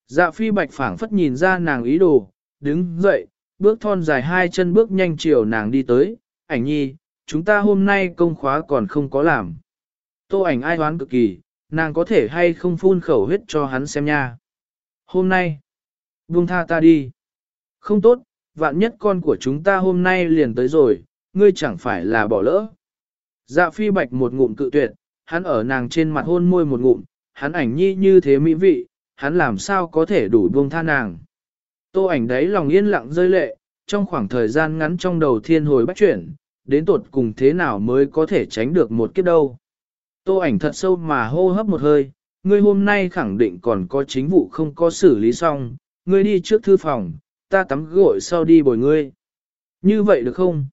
Dạ phi bạch phảng phất nhìn ra nàng ý đồ, đứng dậy, bước thon dài hai chân bước nhanh chiều nàng đi tới, ảnh nhi, chúng ta hôm nay công khóa còn không có làm. Tô ảnh ai hoán cực kỳ, nàng có thể hay không phun khẩu huyết cho hắn xem nha. Hôm nay, buông tha ta đi. Không tốt, vạn nhất con của chúng ta hôm nay liền tới rồi, ngươi chẳng phải là bỏ lỡ. Dạ phi bạch một ngụm cự tuyệt, hắn ở nàng trên mặt hôn môi một ngụm, hắn ảnh nhi như thế mỹ vị, hắn làm sao có thể đủ buông tha nàng. Tô ảnh đấy lòng yên lặng rơi lệ, trong khoảng thời gian ngắn trong đầu thiên hồi bách chuyển, đến tột cùng thế nào mới có thể tránh được một kiếp đâu. Tô ảnh thật sâu mà hô hấp một hơi, ngươi hôm nay khẳng định còn có chính vụ không có xử lý xong, ngươi đi trước thư phòng, ta tắm gội sau đi bồi ngươi. Như vậy được không?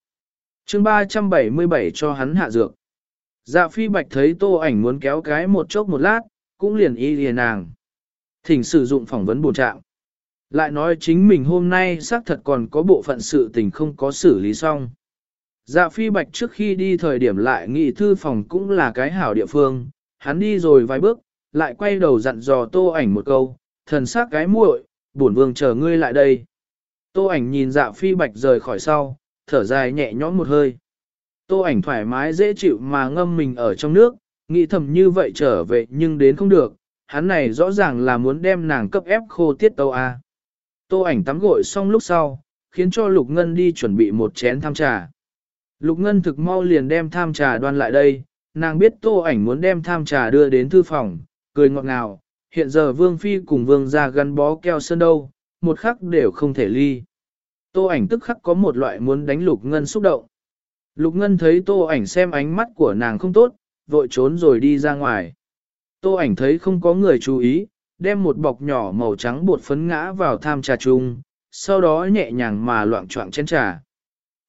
Chương 377 cho hắn hạ dược. Dạ phi bạch thấy tô ảnh muốn kéo cái một chốc một lát, cũng liền y liền nàng. Thỉnh sử dụng phỏng vấn bổ trạng. Lại nói chính mình hôm nay xác thật còn có bộ phận sự tình không có xử lý xong. Dạ phi bạch trước khi đi thời điểm lại nghị thư phòng cũng là cái hảo địa phương, hắn đi rồi vài bước, lại quay đầu dặn dò tô ảnh một câu, thần sắc cái muội, bổn vương chờ ngươi lại đây. Tô ảnh nhìn dạ phi bạch rời khỏi sau, thở dài nhẹ nhõm một hơi. Tô ảnh thoải mái dễ chịu mà ngâm mình ở trong nước, nghĩ thầm như vậy trở về nhưng đến không được, hắn này rõ ràng là muốn đem nàng cấp ép khô tiết tâu a. Tô ảnh tắm gội xong lúc sau, khiến cho Lục Ngân đi chuẩn bị một chén tham trà. Lục Ngân thực mau liền đem tham trà đoan lại đây, nàng biết Tô ảnh muốn đem tham trà đưa đến thư phòng, cười ngọt ngào, hiện giờ Vương Phi cùng Vương gia gắn bó keo sơn đâu, một khắc đều không thể ly. Tô ảnh tức khắc có một loại muốn đánh Lục Ngân xúc động. Lục Ngân thấy Tô ảnh xem ánh mắt của nàng không tốt, vội trốn rồi đi ra ngoài. Tô ảnh thấy không có người chú ý, đem một bọc nhỏ màu trắng bột phấn ngã vào tham trà chung, sau đó nhẹ nhàng mà loạn trọng chén trà.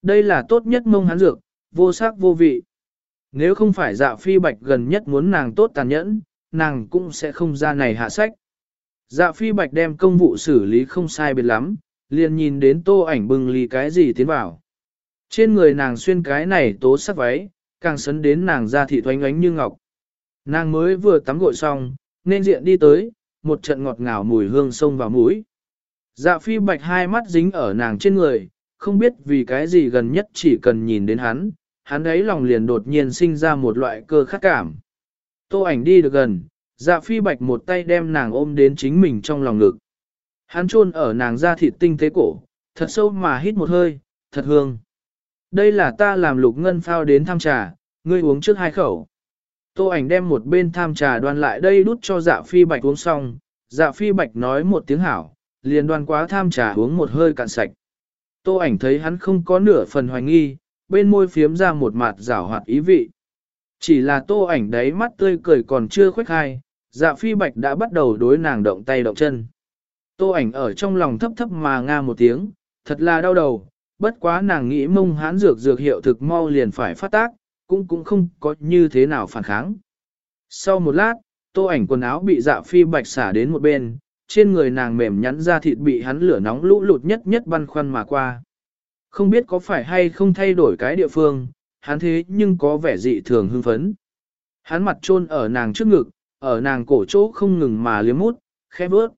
Đây là tốt nhất mông hắn dược, vô sắc vô vị. Nếu không phải dạ phi bạch gần nhất muốn nàng tốt tàn nhẫn, nàng cũng sẽ không ra này hạ sách. Dạ phi bạch đem công vụ xử lý không sai biệt lắm, liền nhìn đến tô ảnh bừng ly cái gì tiến vào. Trên người nàng xuyên cái này tố sắc váy, càng sấn đến nàng ra thị thoánh ánh như ngọc. Nàng mới vừa tắm gội xong, nên diện đi tới, một trận ngọt ngào mùi hương sông vào mũi. Dạ phi bạch hai mắt dính ở nàng trên người, không biết vì cái gì gần nhất chỉ cần nhìn đến hắn, hắn ấy lòng liền đột nhiên sinh ra một loại cơ khắc cảm. Tô ảnh đi được gần, dạ phi bạch một tay đem nàng ôm đến chính mình trong lòng ngực. Hắn chôn ở nàng da thịt tinh tế cổ, thật sâu mà hít một hơi, thật hương. Đây là ta làm lục ngân phao đến tham trà, ngươi uống trước hai khẩu. Tô ảnh đem một bên tham trà đoan lại đây đút cho dạ phi bạch uống xong, dạ phi bạch nói một tiếng hảo, liền đoan quá tham trà uống một hơi cạn sạch. Tô ảnh thấy hắn không có nửa phần hoài nghi, bên môi phiếm ra một mặt rảo hoạt ý vị. Chỉ là tô ảnh đấy mắt tươi cười còn chưa khuếch hai, dạ phi bạch đã bắt đầu đối nàng động tay động chân. Tô ảnh ở trong lòng thấp thấp mà nga một tiếng, thật là đau đầu, bất quá nàng nghĩ mông hán dược dược hiệu thực mau liền phải phát tác, cũng cũng không có như thế nào phản kháng. Sau một lát, tô ảnh quần áo bị dạ phi bạch xả đến một bên, trên người nàng mềm nhắn ra thịt bị hắn lửa nóng lũ lụt nhất nhất băn khoăn mà qua. Không biết có phải hay không thay đổi cái địa phương, hắn thế nhưng có vẻ dị thường hưng phấn. Hắn mặt trôn ở nàng trước ngực, ở nàng cổ chỗ không ngừng mà liếm mút, khẽ bước.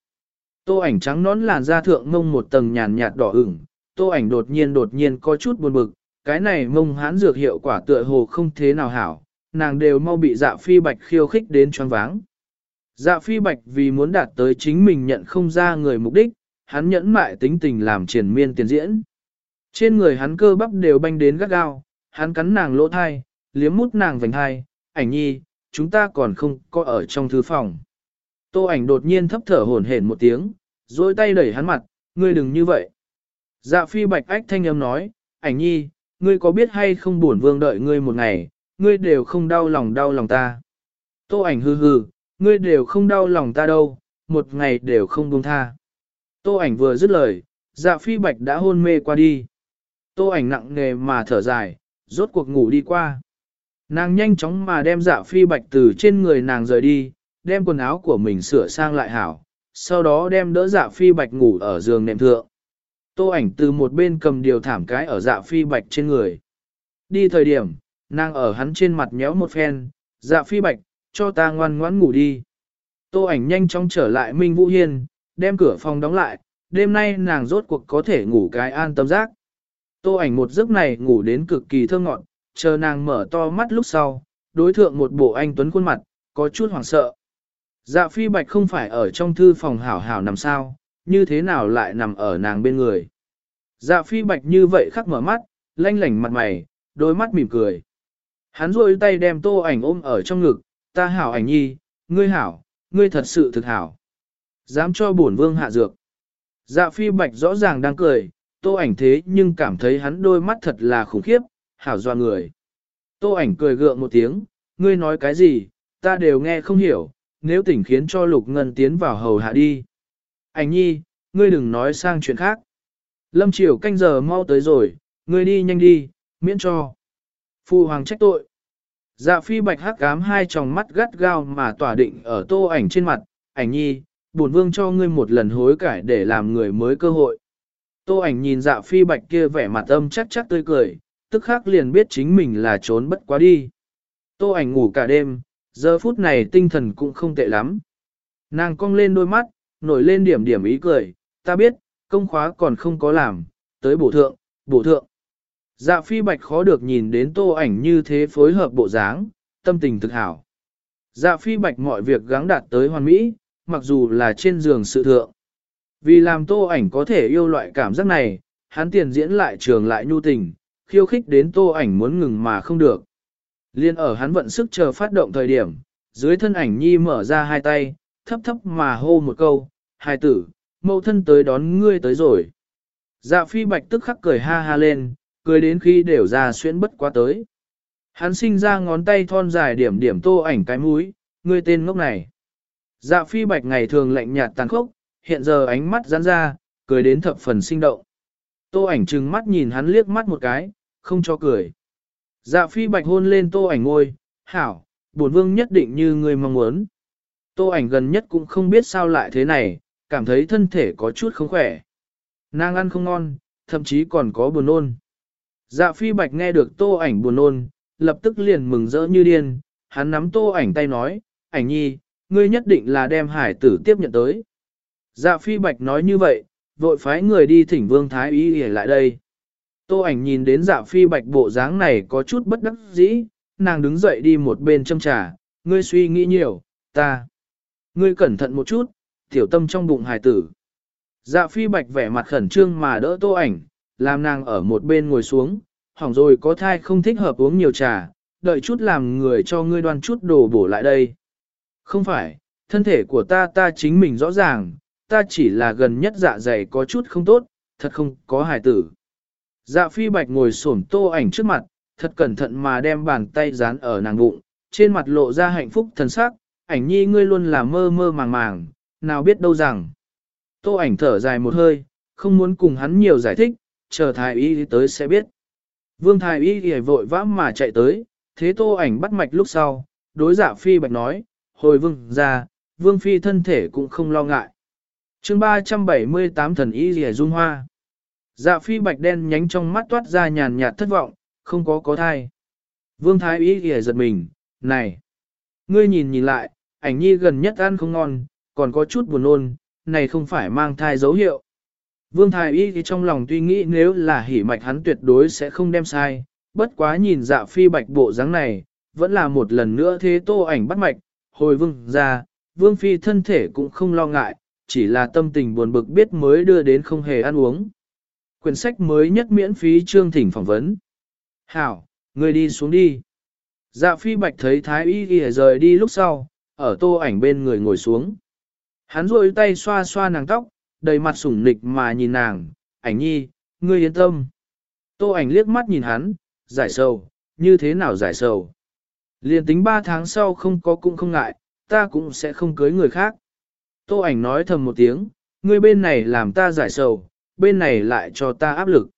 Tô ảnh trắng nón làn da thượng mông một tầng nhàn nhạt đỏ ửng, tô ảnh đột nhiên đột nhiên có chút buồn bực, cái này mông hán dược hiệu quả tựa hồ không thế nào hảo, nàng đều mau bị dạ phi bạch khiêu khích đến choáng váng. Dạ phi bạch vì muốn đạt tới chính mình nhận không ra người mục đích, hắn nhẫn mại tính tình làm triển miên tiền diễn. Trên người hắn cơ bắp đều banh đến gắt gao, hắn cắn nàng lỗ thai, liếm mút nàng vành thai, ảnh nhi, chúng ta còn không có ở trong thư phòng. Tô ảnh đột nhiên thấp thở hổn hển một tiếng, rồi tay đẩy hắn mặt, ngươi đừng như vậy. Dạ phi bạch ách thanh âm nói, ảnh nhi, ngươi có biết hay không buồn vương đợi ngươi một ngày, ngươi đều không đau lòng đau lòng ta. Tô ảnh hừ hừ, ngươi đều không đau lòng ta đâu, một ngày đều không buông tha. Tô ảnh vừa dứt lời, dạ phi bạch đã hôn mê qua đi. Tô ảnh nặng nề mà thở dài, rốt cuộc ngủ đi qua. Nàng nhanh chóng mà đem dạ phi bạch từ trên người nàng rời đi, đem quần áo của mình sửa sang lại hảo, sau đó đem đỡ dạ phi bạch ngủ ở giường nệm thượng. Tô ảnh từ một bên cầm điều thảm cái ở dạ phi bạch trên người. Đi thời điểm, nàng ở hắn trên mặt nhéo một phen, dạ phi bạch, cho ta ngoan ngoãn ngủ đi. Tô ảnh nhanh chóng trở lại Minh Vũ Hiên, đem cửa phòng đóng lại, đêm nay nàng rốt cuộc có thể ngủ cái an tâm giác. Tô ảnh một giấc này ngủ đến cực kỳ thơ ngọt, chờ nàng mở to mắt lúc sau, đối thượng một bộ anh tuấn khuôn mặt, có chút hoảng sợ. Dạ phi bạch không phải ở trong thư phòng hảo hảo nằm sao, như thế nào lại nằm ở nàng bên người. Dạ phi bạch như vậy khắc mở mắt, lanh lảnh mặt mày, đôi mắt mỉm cười. Hắn rôi tay đem tô ảnh ôm ở trong ngực, ta hảo ảnh nhi, ngươi hảo, ngươi thật sự thực hảo. Dám cho bổn vương hạ dược. Dạ phi bạch rõ ràng đang cười, tô ảnh thế nhưng cảm thấy hắn đôi mắt thật là khủng khiếp, hảo doa người. Tô ảnh cười gượng một tiếng, ngươi nói cái gì, ta đều nghe không hiểu, nếu tỉnh khiến cho lục ngân tiến vào hầu hạ đi. Ảnh nhi, ngươi đừng nói sang chuyện khác. Lâm triều canh giờ mau tới rồi, ngươi đi nhanh đi, miễn cho. Phu hoàng trách tội. Dạ phi bạch hắc ám hai tròng mắt gắt gao mà tỏa định ở tô ảnh trên mặt, ảnh nhi, bổn vương cho ngươi một lần hối cải để làm người mới cơ hội. Tô ảnh nhìn dạ phi bạch kia vẻ mặt âm chắc chắc tươi cười, tức khắc liền biết chính mình là trốn bất quá đi. Tô ảnh ngủ cả đêm, giờ phút này tinh thần cũng không tệ lắm. Nàng cong lên đôi mắt, nổi lên điểm điểm ý cười, ta biết, công khóa còn không có làm, tới bổ thượng, bổ thượng. Dạ phi bạch khó được nhìn đến tô ảnh như thế phối hợp bộ dáng, tâm tình thực hảo. Dạ phi bạch mọi việc gắng đạt tới hoàn mỹ, mặc dù là trên giường sự thượng. Vì làm tô ảnh có thể yêu loại cảm giác này, hắn tiền diễn lại trường lại nhu tình, khiêu khích đến tô ảnh muốn ngừng mà không được. Liên ở hắn vận sức chờ phát động thời điểm, dưới thân ảnh nhi mở ra hai tay, thấp thấp mà hô một câu, hai tử, mẫu thân tới đón ngươi tới rồi. Dạ phi bạch tức khắc cười ha ha lên, cười đến khi đều ra xuyên bất quá tới. Hắn sinh ra ngón tay thon dài điểm điểm tô ảnh cái mũi, ngươi tên ngốc này. Dạ phi bạch ngày thường lạnh nhạt tàn khốc, hiện giờ ánh mắt giãn ra, cười đến thập phần sinh động. Tô ảnh trừng mắt nhìn hắn liếc mắt một cái, không cho cười. Dạ phi bạch hôn lên tô ảnh ngôi, hảo, bổn vương nhất định như ngươi mong muốn. Tô ảnh gần nhất cũng không biết sao lại thế này, cảm thấy thân thể có chút không khỏe. Nàng ăn không ngon, thậm chí còn có buồn nôn. Dạ phi bạch nghe được tô ảnh buồn nôn, lập tức liền mừng rỡ như điên, hắn nắm tô ảnh tay nói, ảnh nhi, ngươi nhất định là đem hải tử tiếp nhận tới. Dạ phi bạch nói như vậy, vội phái người đi thỉnh vương thái y để lại đây. Tô ảnh nhìn đến dạ phi bạch bộ dáng này có chút bất đắc dĩ, nàng đứng dậy đi một bên châm trà, ngươi suy nghĩ nhiều, ta. Ngươi cẩn thận một chút, tiểu tâm trong bụng Hải tử. Dạ phi bạch vẻ mặt khẩn trương mà đỡ tô ảnh, làm nàng ở một bên ngồi xuống, hỏng rồi có thai không thích hợp uống nhiều trà, đợi chút làm người cho ngươi đoan chút đồ bổ lại đây. Không phải, thân thể của ta ta chính mình rõ ràng, ta chỉ là gần nhất dạ dày có chút không tốt, thật không có hài tử. Dạ phi bạch ngồi xổm tô ảnh trước mặt, thật cẩn thận mà đem bàn tay dán ở nàng bụng, trên mặt lộ ra hạnh phúc thần sắc, ảnh nhi ngươi luôn là mơ mơ màng màng, nào biết đâu rằng. Tô ảnh thở dài một hơi, không muốn cùng hắn nhiều giải thích, chờ thái y tới sẽ biết. Vương thái y thì vội vã mà chạy tới, thế tô ảnh bắt mạch lúc sau, đối dạ phi bạch nói, hồi vương ra, vương phi thân thể cũng không lo ngại. chương 378 thần y rìa dung hoa. Dạ phi bạch đen nhánh trong mắt toát ra nhàn nhạt thất vọng, không có có thai. Vương thái y rìa giật mình, này, ngươi nhìn nhìn lại, ảnh nhi gần nhất ăn không ngon, còn có chút buồn nôn, này không phải mang thai dấu hiệu. Vương thái y thì trong lòng tuy nghĩ nếu là hỉ mạch hắn tuyệt đối sẽ không đem sai, bất quá nhìn dạ phi bạch bộ dáng này, vẫn là một lần nữa thế tô ảnh bắt mạch, hồi vương ra, vương phi thân thể cũng không lo ngại, chỉ là tâm tình buồn bực biết mới đưa đến không hề ăn uống. Quyển sách mới nhất miễn phí chương thỉnh phỏng vấn. Hảo, người đi xuống đi. Dạ phi bạch thấy thái y ghi rời đi lúc sau, ở tô ảnh bên người ngồi xuống. Hắn rôi tay xoa xoa nàng tóc, đầy mặt sủng nịch mà nhìn nàng, ảnh nhi, ngươi yên tâm. Tô ảnh liếc mắt nhìn hắn, giải sầu, như thế nào giải sầu. Liên tính ba tháng sau không có cũng không ngại, ta cũng sẽ không cưới người khác. Tô ảnh nói thầm một tiếng, ngươi bên này làm ta giải sầu, bên này lại cho ta áp lực.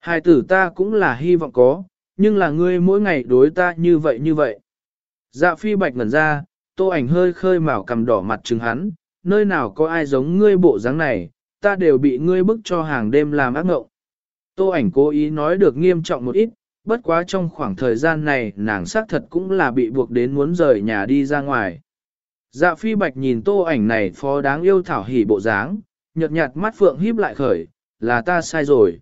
Hai tử ta cũng là hy vọng có, nhưng là ngươi mỗi ngày đối ta như vậy như vậy. Dạ phi bạch ngẩn ra, tô ảnh hơi khơi màu cầm đỏ mặt trừng hắn, nơi nào có ai giống ngươi bộ dáng này, ta đều bị ngươi bức cho hàng đêm làm ác ngộng. Tô ảnh cố ý nói được nghiêm trọng một ít, bất quá trong khoảng thời gian này nàng xác thật cũng là bị buộc đến muốn rời nhà đi ra ngoài. Dạ phi bạch nhìn tô ảnh này phó đáng yêu thảo hỉ bộ dáng, nhợt nhạt mắt phượng híp lại khởi, là ta sai rồi.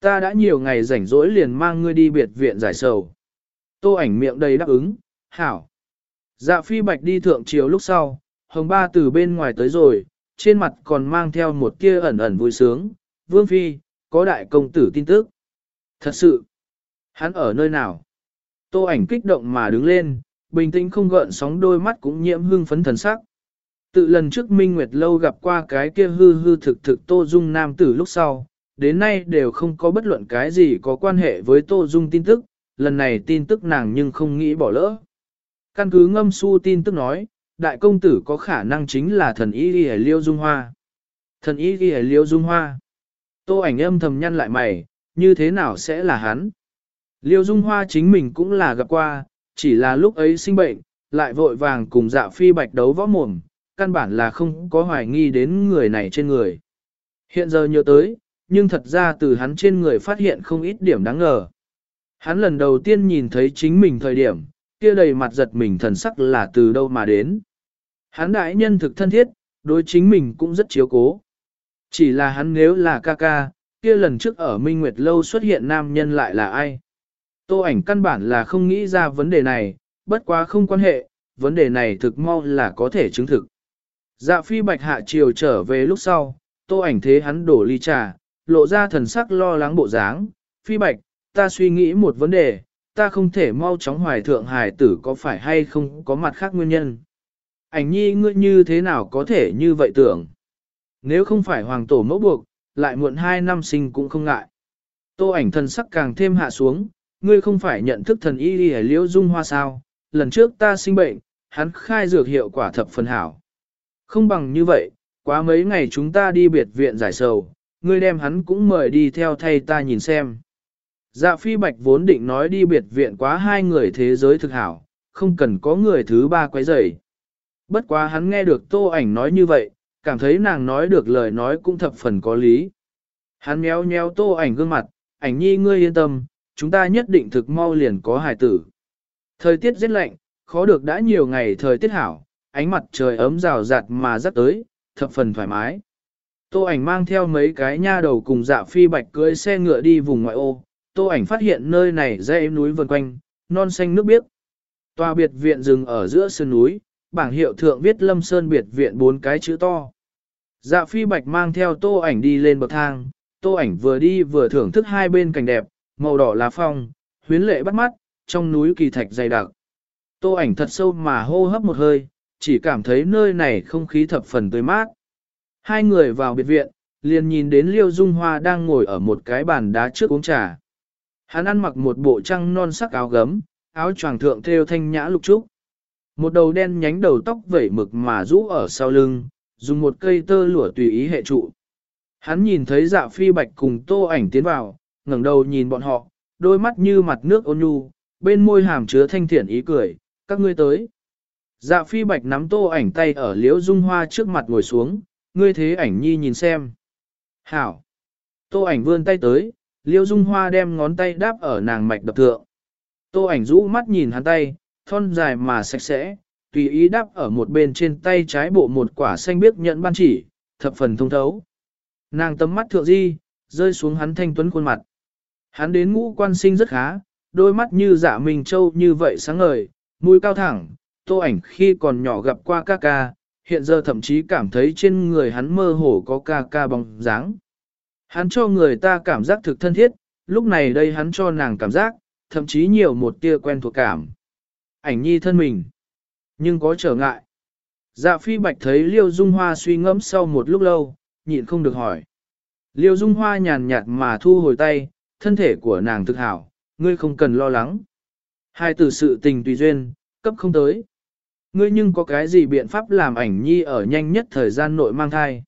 Ta đã nhiều ngày rảnh rỗi liền mang ngươi đi biệt viện giải sầu. Tô ảnh miệng đầy đáp ứng, hảo. Dạ phi bạch đi thượng chiều lúc sau, hồng ba từ bên ngoài tới rồi, trên mặt còn mang theo một kia ẩn ẩn vui sướng. Vương phi, có đại công tử tin tức. Thật sự, hắn ở nơi nào? Tô ảnh kích động mà đứng lên, bình tĩnh không gợn sóng đôi mắt cũng nhiễm hương phấn thần sắc. Tự lần trước Minh Nguyệt lâu gặp qua cái kia hư hư thực thực Tô Dung nam tử lúc sau, đến nay đều không có bất luận cái gì có quan hệ với Tô Dung tin tức, lần này tin tức nàng nhưng không nghĩ bỏ lỡ. Căn cứ ngâm su tin tức nói, đại công tử có khả năng chính là thần y ghi liêu dung hoa. Thần y ghi liêu dung hoa. Tô ảnh âm thầm nhăn lại mày, như thế nào sẽ là hắn? Liêu dung hoa chính mình cũng là gặp qua, chỉ là lúc ấy sinh bệnh, lại vội vàng cùng dạ phi bạch đấu võ mồm, căn bản là không có hoài nghi đến người này trên người. Hiện giờ nhớ tới, nhưng thật ra từ hắn trên người phát hiện không ít điểm đáng ngờ. Hắn lần đầu tiên nhìn thấy chính mình thời điểm, kia đầy mặt giật mình thần sắc là từ đâu mà đến. Hắn đại nhân thực thân thiết, đối chính mình cũng rất chiếu cố. Chỉ là hắn nếu là ca ca, kia lần trước ở Minh Nguyệt Lâu xuất hiện nam nhân lại là ai? Tô ảnh căn bản là không nghĩ ra vấn đề này, bất quá không quan hệ, vấn đề này thực mau là có thể chứng thực. Dạ phi bạch hạ chiều trở về lúc sau, tô ảnh thế hắn đổ ly trà, lộ ra thần sắc lo lắng bộ dáng. Phi bạch, ta suy nghĩ một vấn đề, ta không thể mau chóng hoài thượng hài tử có phải hay không có mặt khác nguyên nhân. Ảnh nhi ngươi như thế nào có thể như vậy tưởng? Nếu không phải hoàng tổ mẫu buộc, lại muộn hai năm sinh cũng không ngại. Tô ảnh thần sắc càng thêm hạ xuống, ngươi không phải nhận thức thần y đi liễu dung hoa sao, lần trước ta sinh bệnh, hắn khai dược hiệu quả thập phần hảo. Không bằng như vậy, quá mấy ngày chúng ta đi biệt viện giải sầu, ngươi đem hắn cũng mời đi theo thay ta nhìn xem. Dạ phi bạch vốn định nói đi biệt viện quá hai người thế giới thực hảo, không cần có người thứ ba quấy rầy. Bất quá hắn nghe được tô ảnh nói như vậy, cảm thấy nàng nói được lời nói cũng thập phần có lý. Hắn méo méo tô ảnh gương mặt, ảnh nhi ngươi yên tâm, chúng ta nhất định thực mau liền có hài tử. Thời tiết rất lạnh, khó được đã nhiều ngày thời tiết hảo, ánh mặt trời ấm rào rạt mà rất tới, thập phần thoải mái. Tô ảnh mang theo mấy cái nha đầu cùng dạ phi bạch cưỡi xe ngựa đi vùng ngoại ô, tô ảnh phát hiện nơi này dãy núi vần quanh, non xanh nước biếc. Tòa biệt viện rừng ở giữa sơn núi, bảng hiệu thượng viết Lâm Sơn biệt viện bốn cái chữ to. Dạ phi bạch mang theo tô ảnh đi lên bậc thang, tô ảnh vừa đi vừa thưởng thức hai bên cảnh đẹp, màu đỏ lá phong, huyến lệ bắt mắt, trong núi kỳ thạch dày đặc. Tô ảnh thật sâu mà hô hấp một hơi, chỉ cảm thấy nơi này không khí thập phần tươi mát. Hai người vào biệt viện, liền nhìn đến Liêu Dung Hoa đang ngồi ở một cái bàn đá trước uống trà. Hắn ăn mặc một bộ trăng non sắc áo gấm, áo choàng thượng thêu thanh nhã lục trúc. Một đầu đen nhánh đầu tóc vẩy mực mà rũ ở sau lưng, dùng một cây tơ lụa tùy ý hệ trụ. Hắn nhìn thấy dạ phi bạch cùng tô ảnh tiến vào, ngẩng đầu nhìn bọn họ, đôi mắt như mặt nước ôn nhu, bên môi hàm chứa thanh thiện ý cười, các ngươi tới. Dạ phi bạch nắm tô ảnh tay ở liễu dung hoa trước mặt ngồi xuống, ngươi thế ảnh nhi nhìn xem. Hảo. Tô ảnh vươn tay tới, liễu dung hoa đem ngón tay đáp ở nàng mạch đập thượng. Tô ảnh rũ mắt nhìn hắn tay, thon dài mà sạch sẽ, tùy ý đáp ở một bên trên tay trái bộ một quả xanh biếc nhận ban chỉ, thập phần thông thấu. Nàng tấm mắt thượng di, rơi xuống hắn thanh tuấn khuôn mặt. Hắn đến ngũ quan sinh rất khá, đôi mắt như dạ mình châu như vậy sáng ngời, mũi cao thẳng, tô ảnh khi còn nhỏ gặp qua ca ca, hiện giờ thậm chí cảm thấy trên người hắn mơ hồ có ca ca bóng dáng. Hắn cho người ta cảm giác thực thân thiết, lúc này đây hắn cho nàng cảm giác, thậm chí nhiều một tia quen thuộc cảm. Ảnh nhi thân mình, nhưng có trở ngại. Dạ phi bạch thấy Liêu Dung Hoa suy ngẫm sau một lúc lâu, nhịn không được hỏi. Liêu Dung Hoa nhàn nhạt mà thu hồi tay, thân thể của nàng thực hảo, ngươi không cần lo lắng. Hai từ sự tình tùy duyên, cấp không tới. Ngươi nhưng có cái gì biện pháp làm ảnh nhi ở nhanh nhất thời gian nội mang thai.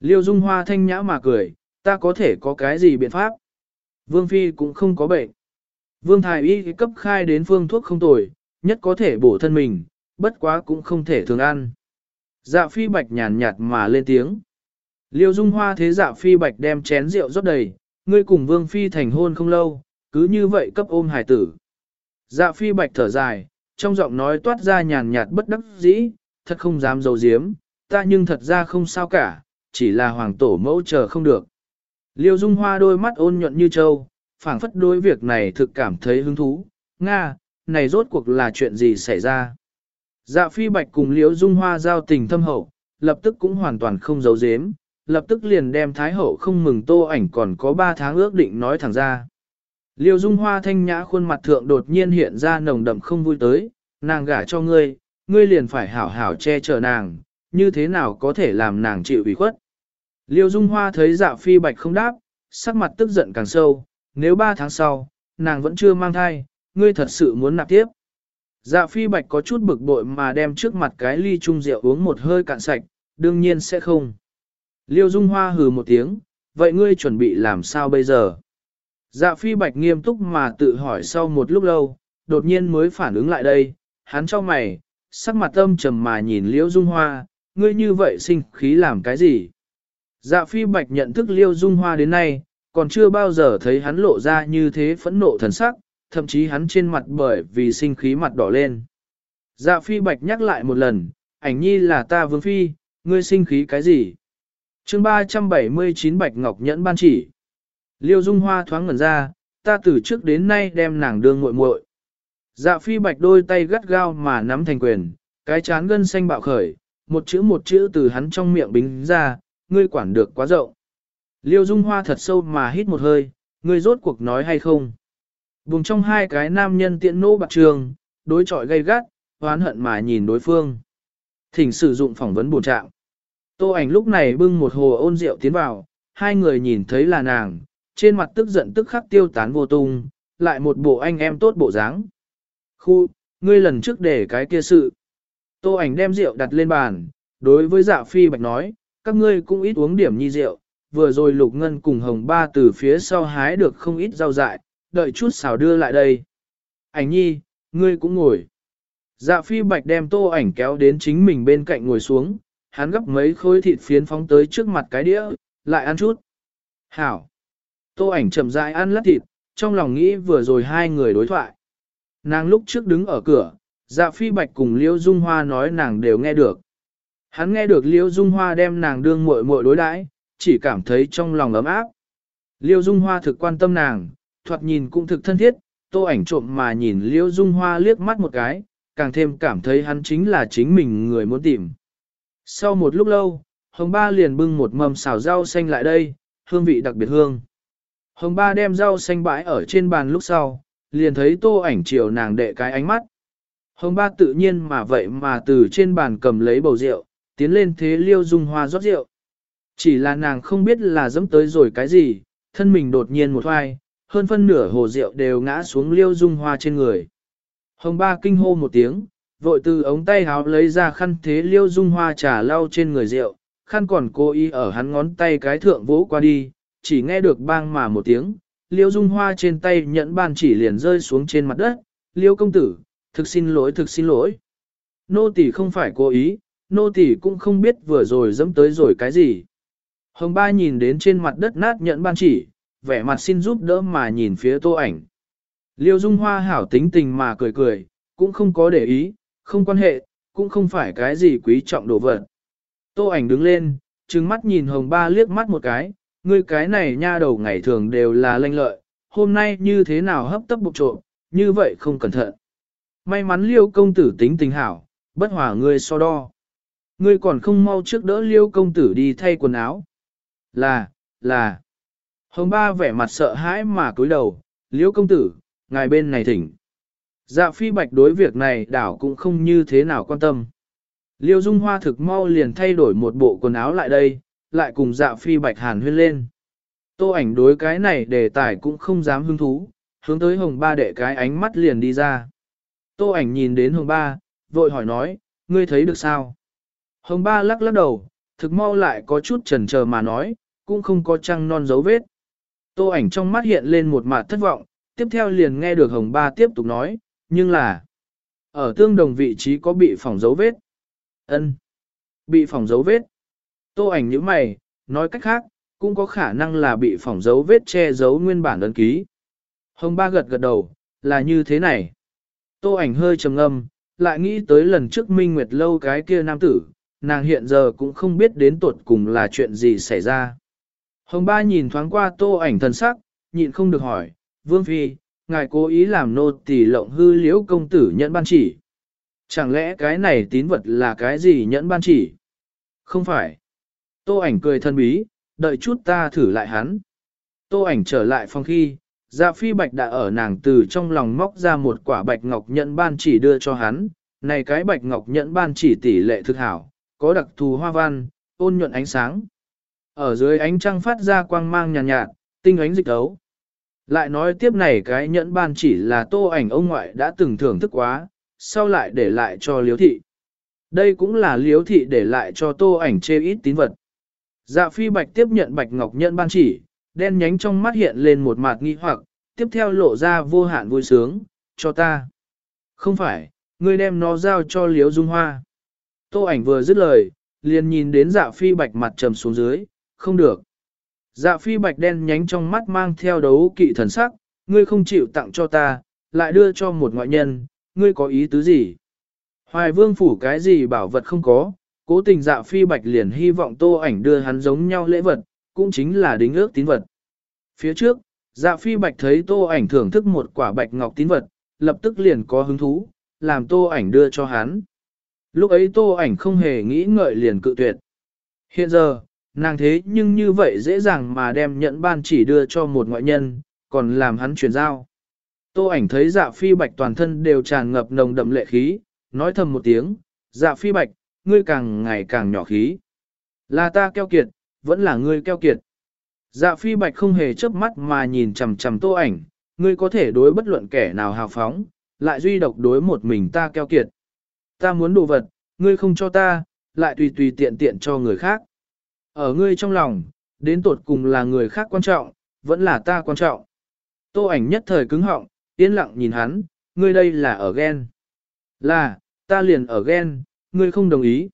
Liêu Dung Hoa thanh nhã mà cười, ta có thể có cái gì biện pháp. Vương Phi cũng không có bệnh. Vương Thái Y cấp khai đến phương thuốc không tồi, nhất có thể bổ thân mình, bất quá cũng không thể thường ăn. Dạ Phi Bạch nhàn nhạt mà lên tiếng. Liêu Dung Hoa thế dạ Phi Bạch đem chén rượu rót đầy, ngươi cùng Vương Phi thành hôn không lâu, cứ như vậy cấp ôm hải tử. Dạ Phi Bạch thở dài, trong giọng nói toát ra nhàn nhạt bất đắc dĩ, thật không dám dầu diếm, ta nhưng thật ra không sao cả, chỉ là hoàng tổ mẫu chờ không được. Liêu Dung Hoa đôi mắt ôn nhuận như trâu, phảng phất đối việc này thực cảm thấy hứng thú. Nga, này rốt cuộc là chuyện gì xảy ra? Dạ phi bạch cùng Liễu Dung Hoa giao tình thâm hậu, lập tức cũng hoàn toàn không giấu giếm, lập tức liền đem Thái Hậu không mừng tô ảnh còn có 3 tháng ước định nói thẳng ra. Liêu Dung Hoa thanh nhã khuôn mặt thượng đột nhiên hiện ra nồng đậm không vui tới, nàng gả cho ngươi, ngươi liền phải hảo hảo che chở nàng, như thế nào có thể làm nàng chịu ủy khuất. Liêu Dung Hoa thấy dạ phi bạch không đáp, sắc mặt tức giận càng sâu, nếu ba tháng sau, nàng vẫn chưa mang thai, ngươi thật sự muốn nạp tiếp. Dạ phi bạch có chút bực bội mà đem trước mặt cái ly chung rượu uống một hơi cạn sạch, đương nhiên sẽ không. Liêu Dung Hoa hừ một tiếng, vậy ngươi chuẩn bị làm sao bây giờ? Dạ phi bạch nghiêm túc mà tự hỏi sau một lúc lâu, đột nhiên mới phản ứng lại đây, hắn cho mày, sắc mặt âm trầm mà nhìn Liêu Dung Hoa, ngươi như vậy sinh khí làm cái gì? Dạ phi bạch nhận thức Liêu Dung Hoa đến nay, còn chưa bao giờ thấy hắn lộ ra như thế phẫn nộ thần sắc, thậm chí hắn trên mặt bởi vì sinh khí mặt đỏ lên. Dạ phi bạch nhắc lại một lần, ảnh nhi là ta vương phi, ngươi sinh khí cái gì? chương 379 Bạch Ngọc Nhẫn ban chỉ. Liêu Dung Hoa thoáng ngẩn ra, ta từ trước đến nay đem nàng đương muội muội. Dạ phi bạch đôi tay gắt gao mà nắm thành quyền, cái chán gân xanh bạo khởi, một chữ một chữ từ hắn trong miệng bính ra, ngươi quản được quá rộng. Liêu Dung Hoa thật sâu mà hít một hơi, ngươi rốt cuộc nói hay không. Vùng trong hai cái nam nhân tiện nô bạc trường, đối chọi gay gắt, oán hận mà nhìn đối phương. Thỉnh sử dụng phỏng vấn bổn trạng. Tô ảnh lúc này bưng một hồ ôn rượu tiến vào, hai người nhìn thấy là nàng, trên mặt tức giận tức khắc tiêu tán vô tung, lại một bộ anh em tốt bộ dáng. Khu, ngươi lần trước để cái kia sự. Tô ảnh đem rượu đặt lên bàn, đối với dạ phi bạch nói, các ngươi cũng ít uống điểm nhi rượu, vừa rồi lục ngân cùng hồng ba từ phía sau hái được không ít rau dại, đợi chút xào đưa lại đây. Ảnh nhi, ngươi cũng ngồi. Dạ phi bạch đem tô ảnh kéo đến chính mình bên cạnh ngồi xuống, hắn gấp mấy khối thịt phiến phóng tới trước mặt cái đĩa, lại ăn chút. Hảo. Tô ảnh chậm rãi ăn lát thịt, trong lòng nghĩ vừa rồi hai người đối thoại. Nàng lúc trước đứng ở cửa, dạ phi bạch cùng Liễu Dung Hoa nói nàng đều nghe được. Hắn nghe được Liễu Dung Hoa đem nàng đương muội muội đối đãi, chỉ cảm thấy trong lòng ấm áp. Liêu Dung Hoa thực quan tâm nàng, thoạt nhìn cũng thực thân thiết, tô ảnh trộm mà nhìn Liêu Dung Hoa liếc mắt một cái, càng thêm cảm thấy hắn chính là chính mình người muốn tìm. Sau một lúc lâu, Hồng Ba liền bưng một mầm xào rau xanh lại đây, hương vị đặc biệt hương. Hồng Ba đem rau xanh bãi ở trên bàn lúc sau, liền thấy tô ảnh chiều nàng đệ cái ánh mắt. Hồng Ba tự nhiên mà vậy mà từ trên bàn cầm lấy bầu rượu, tiến lên thế Liêu Dung Hoa rót rượu. Chỉ là nàng không biết là dẫm tới rồi cái gì, thân mình đột nhiên một hoài, hơn phân nửa hồ rượu đều ngã xuống Liêu Dung Hoa trên người. Hồng Ba kinh hô một tiếng, vội từ ống tay háo lấy ra khăn thế Liêu Dung Hoa trà lau trên người rượu, khăn còn cố ý ở hắn ngón tay cái thượng vỗ qua đi, chỉ nghe được bang mà một tiếng, Liêu Dung Hoa trên tay nhẫn ban chỉ liền rơi xuống trên mặt đất, Liêu công tử, thực xin lỗi thực xin lỗi. Nô tỳ không phải cố ý, nô tỳ cũng không biết vừa rồi dẫm tới rồi cái gì. Hồng ba nhìn đến trên mặt đất nát nhẫn ban chỉ, vẻ mặt xin giúp đỡ mà nhìn phía tô ảnh. Liêu Dung Hoa hảo tính tình mà cười cười, cũng không có để ý, không quan hệ, cũng không phải cái gì quý trọng đồ vật. Tô ảnh đứng lên, trừng mắt nhìn Hồng Ba liếc mắt một cái, ngươi cái này nha đầu ngày thường đều là lanh lợi, hôm nay như thế nào hấp tấp bục trộm, như vậy không cẩn thận. May mắn liêu công tử tính tình hảo, bất hòa ngươi so đo. Ngươi còn không mau trước đỡ liêu công tử đi thay quần áo. Là, là. Hồng ba vẻ mặt sợ hãi mà cúi đầu, Liễu công tử, ngài bên này thỉnh. Dạ phi bạch đối việc này đảo cũng không như thế nào quan tâm. Liêu Dung Hoa thực mau liền thay đổi một bộ quần áo lại đây, lại cùng dạ phi bạch hàn huyên lên. Tô ảnh đối cái này đề tài cũng không dám hứng thú, hướng tới hồng ba đệ cái ánh mắt liền đi ra. Tô ảnh nhìn đến hồng ba, vội hỏi nói, ngươi thấy được sao? Hồng ba lắc lắc đầu, thực mau lại có chút chần chờ mà nói, cũng không có trăng non dấu vết. Tô ảnh trong mắt hiện lên một mặt thất vọng, tiếp theo liền nghe được hồng ba tiếp tục nói, nhưng là, ở tương đồng vị trí có bị phỏng dấu vết. ân Bị phỏng dấu vết. Tô ảnh nhíu mày, nói cách khác, cũng có khả năng là bị phỏng dấu vết che giấu nguyên bản ấn ký. Hồng ba gật gật đầu, là như thế này. Tô ảnh hơi trầm ngâm, lại nghĩ tới lần trước Minh Nguyệt lâu cái kia nam tử, nàng hiện giờ cũng không biết đến tuột cùng là chuyện gì xảy ra. Hồng ba nhìn thoáng qua tô ảnh thần sắc, nhịn không được hỏi, Vương Phi, ngài cố ý làm nô tỳ lộng hư liễu công tử nhẫn ban chỉ. Chẳng lẽ cái này tín vật là cái gì nhẫn ban chỉ? Không phải. Tô ảnh cười thân bí, đợi chút ta thử lại hắn. Tô ảnh trở lại phòng khi, Dạ phi bạch đã ở nàng từ trong lòng móc ra một quả bạch ngọc nhẫn ban chỉ đưa cho hắn, này cái bạch ngọc nhẫn ban chỉ tỷ lệ thực hảo, có đặc thù hoa văn, ôn nhuận ánh sáng. Ở dưới ánh trăng phát ra quang mang nhàn nhạt, nhạt, tinh ánh dịch đấu. Lại nói tiếp này cái nhẫn ban chỉ là tô ảnh ông ngoại đã từng thưởng thức quá, sau lại để lại cho liếu thị. Đây cũng là liếu thị để lại cho tô ảnh chê ít tín vật. Dạ phi bạch tiếp nhận bạch ngọc nhẫn ban chỉ, đen nhánh trong mắt hiện lên một mặt nghi hoặc, tiếp theo lộ ra vô hạn vui sướng, cho ta. Không phải, ngươi đem nó giao cho liếu dung hoa. Tô ảnh vừa dứt lời, liền nhìn đến dạ phi bạch mặt trầm xuống dưới, không được. Dạ phi bạch đen nhánh trong mắt mang theo đấu kỵ thần sắc, ngươi không chịu tặng cho ta, lại đưa cho một ngoại nhân, ngươi có ý tứ gì? Hoài vương phủ cái gì bảo vật không có, cố tình dạ phi bạch liền hy vọng tô ảnh đưa hắn giống nhau lễ vật, cũng chính là đính ước tín vật. Phía trước, dạ phi bạch thấy tô ảnh thưởng thức một quả bạch ngọc tín vật, lập tức liền có hứng thú, làm tô ảnh đưa cho hắn. Lúc ấy tô ảnh không hề nghĩ ngợi liền cự tuyệt. Hiện giờ, nàng thế nhưng như vậy dễ dàng mà đem nhận ban chỉ đưa cho một ngoại nhân, còn làm hắn chuyển giao. Tô ảnh thấy dạ phi bạch toàn thân đều tràn ngập nồng đậm lệ khí, nói thầm một tiếng, dạ phi bạch, ngươi càng ngày càng nhỏ khí. Là ta keo kiệt, vẫn là ngươi keo kiệt. Dạ phi bạch không hề chớp mắt mà nhìn chằm chằm tô ảnh, ngươi có thể đối bất luận kẻ nào hào phóng, lại duy độc đối một mình ta keo kiệt. Ta muốn đồ vật, ngươi không cho ta, lại tùy tùy tiện tiện cho người khác. Ở ngươi trong lòng, đến tột cùng là người khác quan trọng, vẫn là ta quan trọng. Tô ảnh nhất thời cứng họng, yên lặng nhìn hắn, ngươi đây là ở ghen. Là, ta liền ở ghen, ngươi không đồng ý.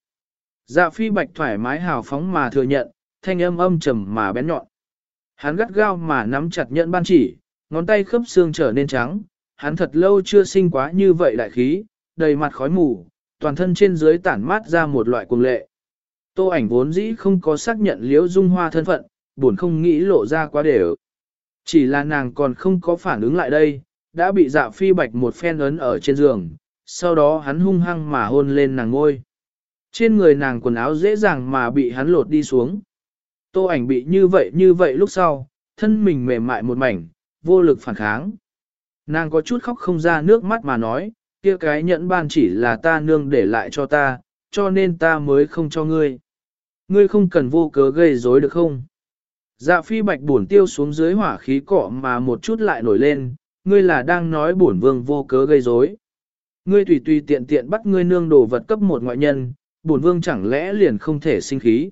Dạ phi bạch thoải mái hào phóng mà thừa nhận, thanh âm âm trầm mà bén nhọn. Hắn gắt gao mà nắm chặt nhẫn ban chỉ, ngón tay khớp xương trở nên trắng, hắn thật lâu chưa sinh quá như vậy đại khí, đầy mặt khói mù, toàn thân trên dưới tản mát ra một loại cuồng lệ. Tô ảnh vốn dĩ không có xác nhận liễu dung hoa thân phận, buồn không nghĩ lộ ra quá đều. Chỉ là nàng còn không có phản ứng lại đây, đã bị dạ phi bạch một phen ấn ở trên giường, sau đó hắn hung hăng mà hôn lên nàng ngôi. Trên người nàng quần áo dễ dàng mà bị hắn lột đi xuống. Tô ảnh bị như vậy như vậy lúc sau, thân mình mềm mại một mảnh, vô lực phản kháng. Nàng có chút khóc không ra nước mắt mà nói, kia cái nhẫn ban chỉ là ta nương để lại cho ta, cho nên ta mới không cho ngươi. Ngươi không cần vô cớ gây rối được không? Dạ phi bạch buồn tiêu xuống dưới hỏa khí cọ mà một chút lại nổi lên, ngươi là đang nói bổn vương vô cớ gây rối. Ngươi tùy tùy tiện tiện bắt ngươi nương đồ vật cấp một ngoại nhân, bổn vương chẳng lẽ liền không thể sinh khí.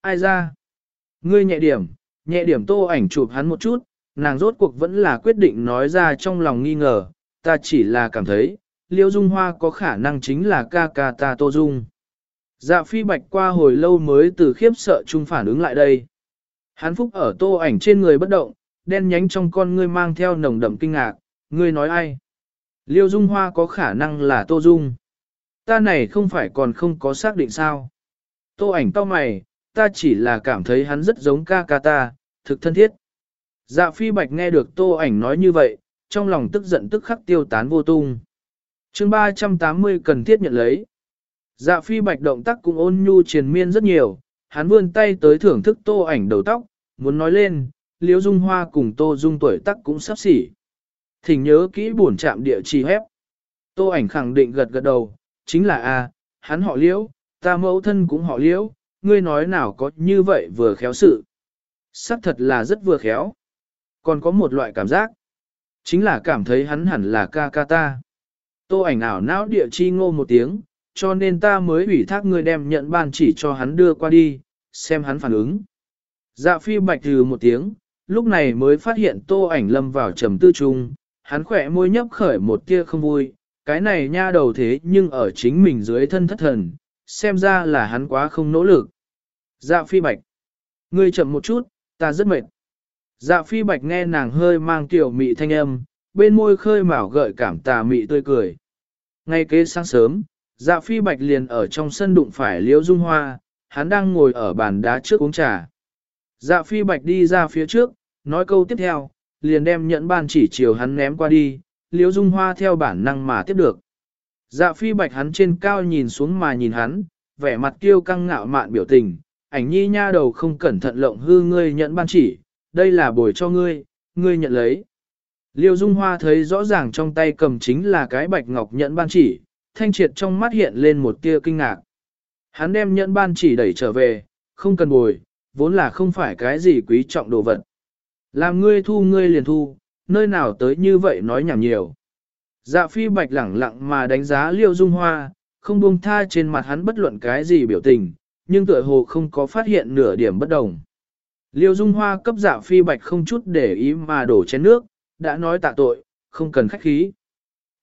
Ai ra? Ngươi nhẹ điểm, nhẹ điểm tô ảnh chụp hắn một chút, nàng rốt cuộc vẫn là quyết định nói ra trong lòng nghi ngờ, ta chỉ là cảm thấy, liêu dung hoa có khả năng chính là ca ca ta tô dung. Dạ phi bạch qua hồi lâu mới từ khiếp sợ chung phản ứng lại đây. Hán phúc ở tô ảnh trên người bất động, đen nhánh trong con ngươi mang theo nồng đậm kinh ngạc, ngươi nói ai? Liêu dung hoa có khả năng là tô dung. Ta này không phải còn không có xác định sao? Tô ảnh to mày, ta chỉ là cảm thấy hắn rất giống ca ca ta, thực thân thiết. Dạ phi bạch nghe được tô ảnh nói như vậy, trong lòng tức giận tức khắc tiêu tán vô tung. chương 380 cần thiết nhận lấy. Dạ phi bạch động tác cũng ôn nhu triền miên rất nhiều, hắn vươn tay tới thưởng thức tô ảnh đầu tóc, muốn nói lên, liễu dung hoa cùng tô dung tuổi tác cũng sắp xỉ. Thỉnh nhớ kỹ buồn chạm địa chỉ hép. Tô ảnh khẳng định gật gật đầu, chính là a, hắn họ liễu, ta mẫu thân cũng họ liễu, ngươi nói nào có như vậy vừa khéo sự. Sắc thật là rất vừa khéo. Còn có một loại cảm giác, chính là cảm thấy hắn hẳn là ca ca ta. Tô ảnh ảo não địa chi ngô một tiếng, cho nên ta mới ủy thác ngươi đem nhận ban chỉ cho hắn đưa qua đi, xem hắn phản ứng. Dạ phi bạch từ một tiếng, lúc này mới phát hiện tô ảnh lâm vào trầm tư trung, hắn khỏe môi nhấp khởi một tia không vui, cái này nha đầu thế nhưng ở chính mình dưới thân thất thần, xem ra là hắn quá không nỗ lực. Dạ phi bạch, ngươi chậm một chút, ta rất mệt. Dạ phi bạch nghe nàng hơi mang tiểu mị thanh âm, bên môi khơi mảo gợi cảm tà mị tươi cười. Ngay kế sáng sớm, dạ phi bạch liền ở trong sân đụng phải liễu dung hoa, hắn đang ngồi ở bàn đá trước uống trà. Dạ phi bạch đi ra phía trước, nói câu tiếp theo, liền đem nhẫn ban chỉ chiều hắn ném qua đi, liễu dung hoa theo bản năng mà tiếp được. Dạ phi bạch hắn trên cao nhìn xuống mà nhìn hắn, vẻ mặt kiêu căng ngạo mạn biểu tình, ảnh nhi nha đầu không cẩn thận lộng hư ngươi nhẫn ban chỉ, đây là bồi cho ngươi, ngươi nhận lấy. Liêu Dung Hoa thấy rõ ràng trong tay cầm chính là cái bạch ngọc nhẫn ban chỉ, thanh triệt trong mắt hiện lên một tia kinh ngạc. Hắn đem nhẫn ban chỉ đẩy trở về, không cần bồi, vốn là không phải cái gì quý trọng đồ vật. Làm ngươi thu ngươi liền thu, nơi nào tới như vậy nói nhảm nhiều. Dạ phi bạch lẳng lặng mà đánh giá liêu dung hoa, không buông tha trên mặt hắn bất luận cái gì biểu tình, nhưng tựa hồ không có phát hiện nửa điểm bất đồng. Liêu dung hoa cấp dạ phi bạch không chút để ý mà đổ chén nước, đã nói tạ tội, không cần khách khí.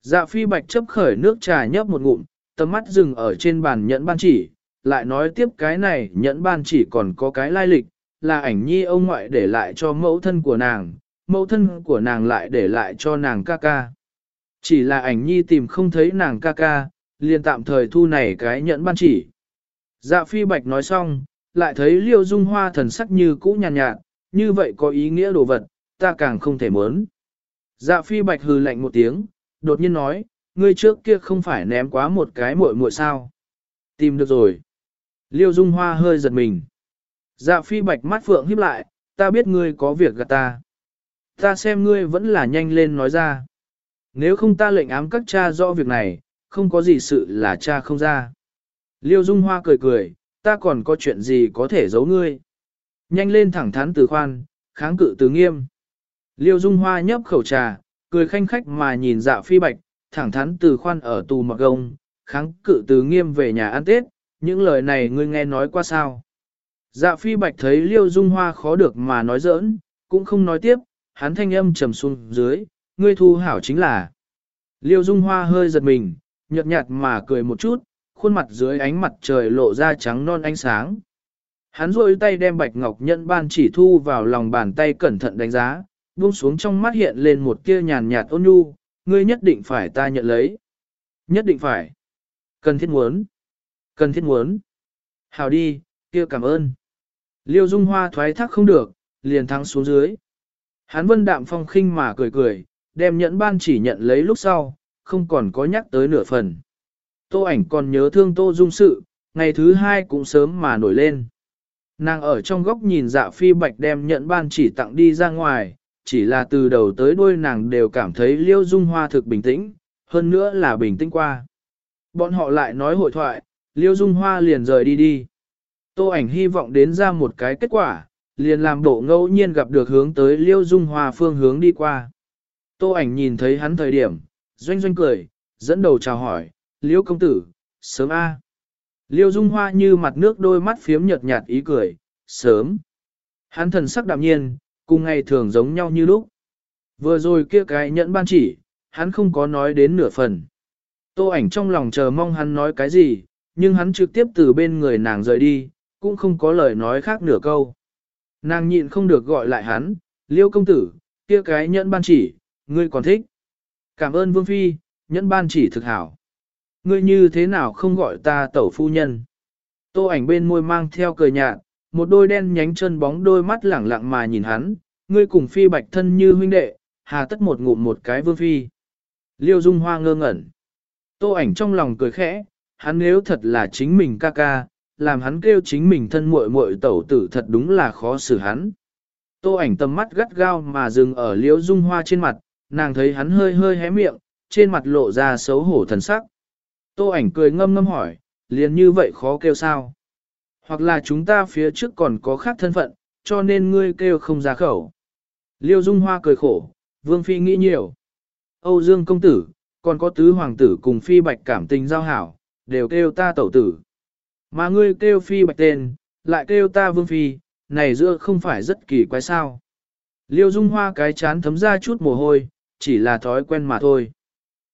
Dạ phi bạch chấp khởi nước trà nhấp một ngụm, tầm mắt dừng ở trên bàn nhẫn ban chỉ, lại nói tiếp cái này nhẫn ban chỉ còn có cái lai lịch, là ảnh nhi ông ngoại để lại cho mẫu thân của nàng, mẫu thân của nàng lại để lại cho nàng ca ca. Chỉ là ảnh nhi tìm không thấy nàng ca ca, liền tạm thời thu này cái nhẫn ban chỉ. Dạ phi bạch nói xong, lại thấy liêu dung hoa thần sắc như cũ nhàn nhạt, nhạt, như vậy có ý nghĩa đồ vật, ta càng không thể muốn. Dạ phi bạch hừ lạnh một tiếng, đột nhiên nói, ngươi trước kia không phải ném quá một cái muội muội sao. Tìm được rồi. Liêu dung hoa hơi giật mình. Dạ phi bạch mắt phượng híp lại, ta biết ngươi có việc gạt ta. Ta xem ngươi vẫn là nhanh lên nói ra. Nếu không ta lệnh ám các cha rõ việc này, không có gì sự là cha không ra. Liêu Dung Hoa cười cười, ta còn có chuyện gì có thể giấu ngươi. Nhanh lên thẳng thắn từ khoan, kháng cự từ nghiêm. Liêu Dung Hoa nhấp khẩu trà, cười khanh khách mà nhìn dạ phi bạch, thẳng thắn từ khoan ở tù mặc gông, kháng cự từ nghiêm về nhà ăn Tết, những lời này ngươi nghe nói qua sao. Dạ phi bạch thấy Liêu Dung Hoa khó được mà nói giỡn, cũng không nói tiếp, hắn thanh âm trầm xuống dưới, ngươi thu hảo chính là. Liêu Dung Hoa hơi giật mình, nhợt nhạt mà cười một chút, khuôn mặt dưới ánh mặt trời lộ ra trắng non ánh sáng. Hắn rôi tay đem bạch ngọc nhận ban chỉ thu vào lòng bàn tay cẩn thận đánh giá, buông xuống trong mắt hiện lên một tia nhàn nhạt ôn nhu, ngươi nhất định phải ta nhận lấy. Nhất định phải. Cần thiết muốn. Cần thiết muốn. Hào đi, kia cảm ơn. Liêu Dung Hoa thoái thác không được, liền thắng xuống dưới. Hắn vân đạm phong khinh mà cười cười, đem nhẫn ban chỉ nhận lấy lúc sau, không còn có nhắc tới nửa phần. Tô ảnh còn nhớ thương Tô Dung sự, ngày thứ hai cũng sớm mà nổi lên. Nàng ở trong góc nhìn dạ phi bạch đem nhận ban chỉ tặng đi ra ngoài, chỉ là từ đầu tới đuôi nàng đều cảm thấy liêu dung hoa thực bình tĩnh, hơn nữa là bình tĩnh qua. Bọn họ lại nói hội thoại, liêu dung hoa liền rời đi đi. Tô ảnh hy vọng đến ra một cái kết quả, liền làm bộ ngẫu nhiên gặp được hướng tới liêu dung hoa phương hướng đi qua. Tô ảnh nhìn thấy hắn thời điểm, doanh doanh cười, dẫn đầu chào hỏi, liêu công tử, sớm a. Liêu dung hoa như mặt nước đôi mắt phiếm nhợt nhạt ý cười, sớm. Hắn thần sắc đạm nhiên, cùng ngày thường giống nhau như lúc. Vừa rồi kia cái nhẫn ban chỉ, hắn không có nói đến nửa phần. Tô ảnh trong lòng chờ mong hắn nói cái gì, nhưng hắn trực tiếp từ bên người nàng rời đi, cũng không có lời nói khác nửa câu. Nàng nhịn không được gọi lại hắn, liêu công tử, kia cái nhẫn ban chỉ, ngươi còn thích. Cảm ơn Vương Phi, nhẫn ban chỉ thực hảo. Ngươi như thế nào không gọi ta tẩu phu nhân? Tô ảnh bên môi mang theo cười nhạt, một đôi đen nhánh chân bóng đôi mắt lẳng lặng mà nhìn hắn, ngươi cùng phi bạch thân như huynh đệ, hà tất một ngụm một cái vương phi. Liêu Dung Hoa ngơ ngẩn. Tô ảnh trong lòng cười khẽ, hắn nếu thật là chính mình ca ca, làm hắn kêu chính mình thân muội muội tẩu tử thật đúng là khó xử hắn. Tô ảnh tầm mắt gắt gao mà dừng ở Liêu Dung Hoa trên mặt, nàng thấy hắn hơi hơi hé miệng, trên mặt lộ ra xấu hổ thần sắc. Tô ảnh cười ngâm ngâm hỏi, liền như vậy khó kêu sao? Hoặc là chúng ta phía trước còn có khác thân phận, cho nên ngươi kêu không ra khẩu. Liêu Dung Hoa cười khổ, Vương Phi nghĩ nhiều. Âu Dương Công Tử, còn có tứ hoàng tử cùng Phi Bạch cảm tình giao hảo, đều kêu ta tẩu tử. Mà ngươi kêu Phi Bạch tên, lại kêu ta Vương Phi, này giữa không phải rất kỳ quái sao. Liêu Dung Hoa cái chán thấm ra chút mồ hôi, chỉ là thói quen mà thôi.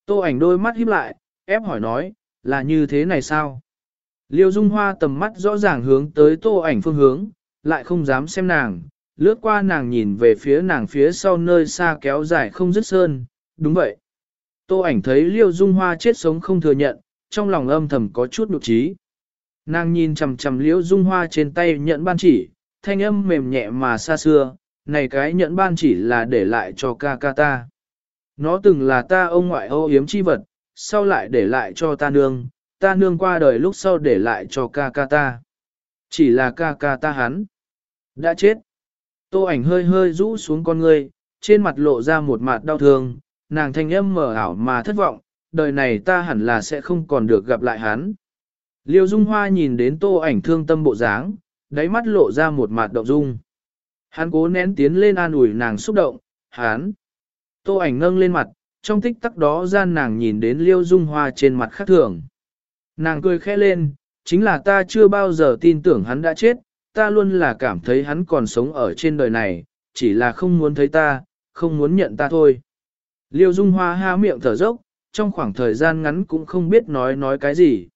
Tô ảnh đôi mắt híp lại, ép hỏi nói, là như thế này sao? Liêu Dung Hoa tầm mắt rõ ràng hướng tới tô ảnh phương hướng, lại không dám xem nàng, lướt qua nàng nhìn về phía nàng phía sau nơi xa kéo dài không dứt sơn, đúng vậy. Tô ảnh thấy Liêu Dung Hoa chết sống không thừa nhận, trong lòng âm thầm có chút nụ trí. Nàng nhìn chầm chầm Liêu Dung Hoa trên tay nhận ban chỉ, thanh âm mềm nhẹ mà xa xưa, này cái nhận ban chỉ là để lại cho ca ca ta. Nó từng là ta ông ngoại ô yếm chi vật, sau lại để lại cho ta nương, ta nương qua đời lúc sau để lại cho ca ca ta. Chỉ là ca ca ta hắn. Đã chết. Tô ảnh hơi hơi rũ xuống con ngươi, trên mặt lộ ra một mặt đau thương, nàng thanh âm mở ảo mà thất vọng, đời này ta hẳn là sẽ không còn được gặp lại hắn. Liêu Dung Hoa nhìn đến tô ảnh thương tâm bộ dáng, đáy mắt lộ ra một mặt động dung. Hắn cố nén tiến lên an ủi nàng xúc động, hắn. Tô ảnh ngâng lên mặt, trong tích tắc đó gian nàng nhìn đến Liêu Dung Hoa trên mặt khác thường. Nàng cười khẽ lên, chính là ta chưa bao giờ tin tưởng hắn đã chết, ta luôn là cảm thấy hắn còn sống ở trên đời này, chỉ là không muốn thấy ta, không muốn nhận ta thôi. Liêu Dung Hoa há miệng thở dốc, trong khoảng thời gian ngắn cũng không biết nói nói cái gì.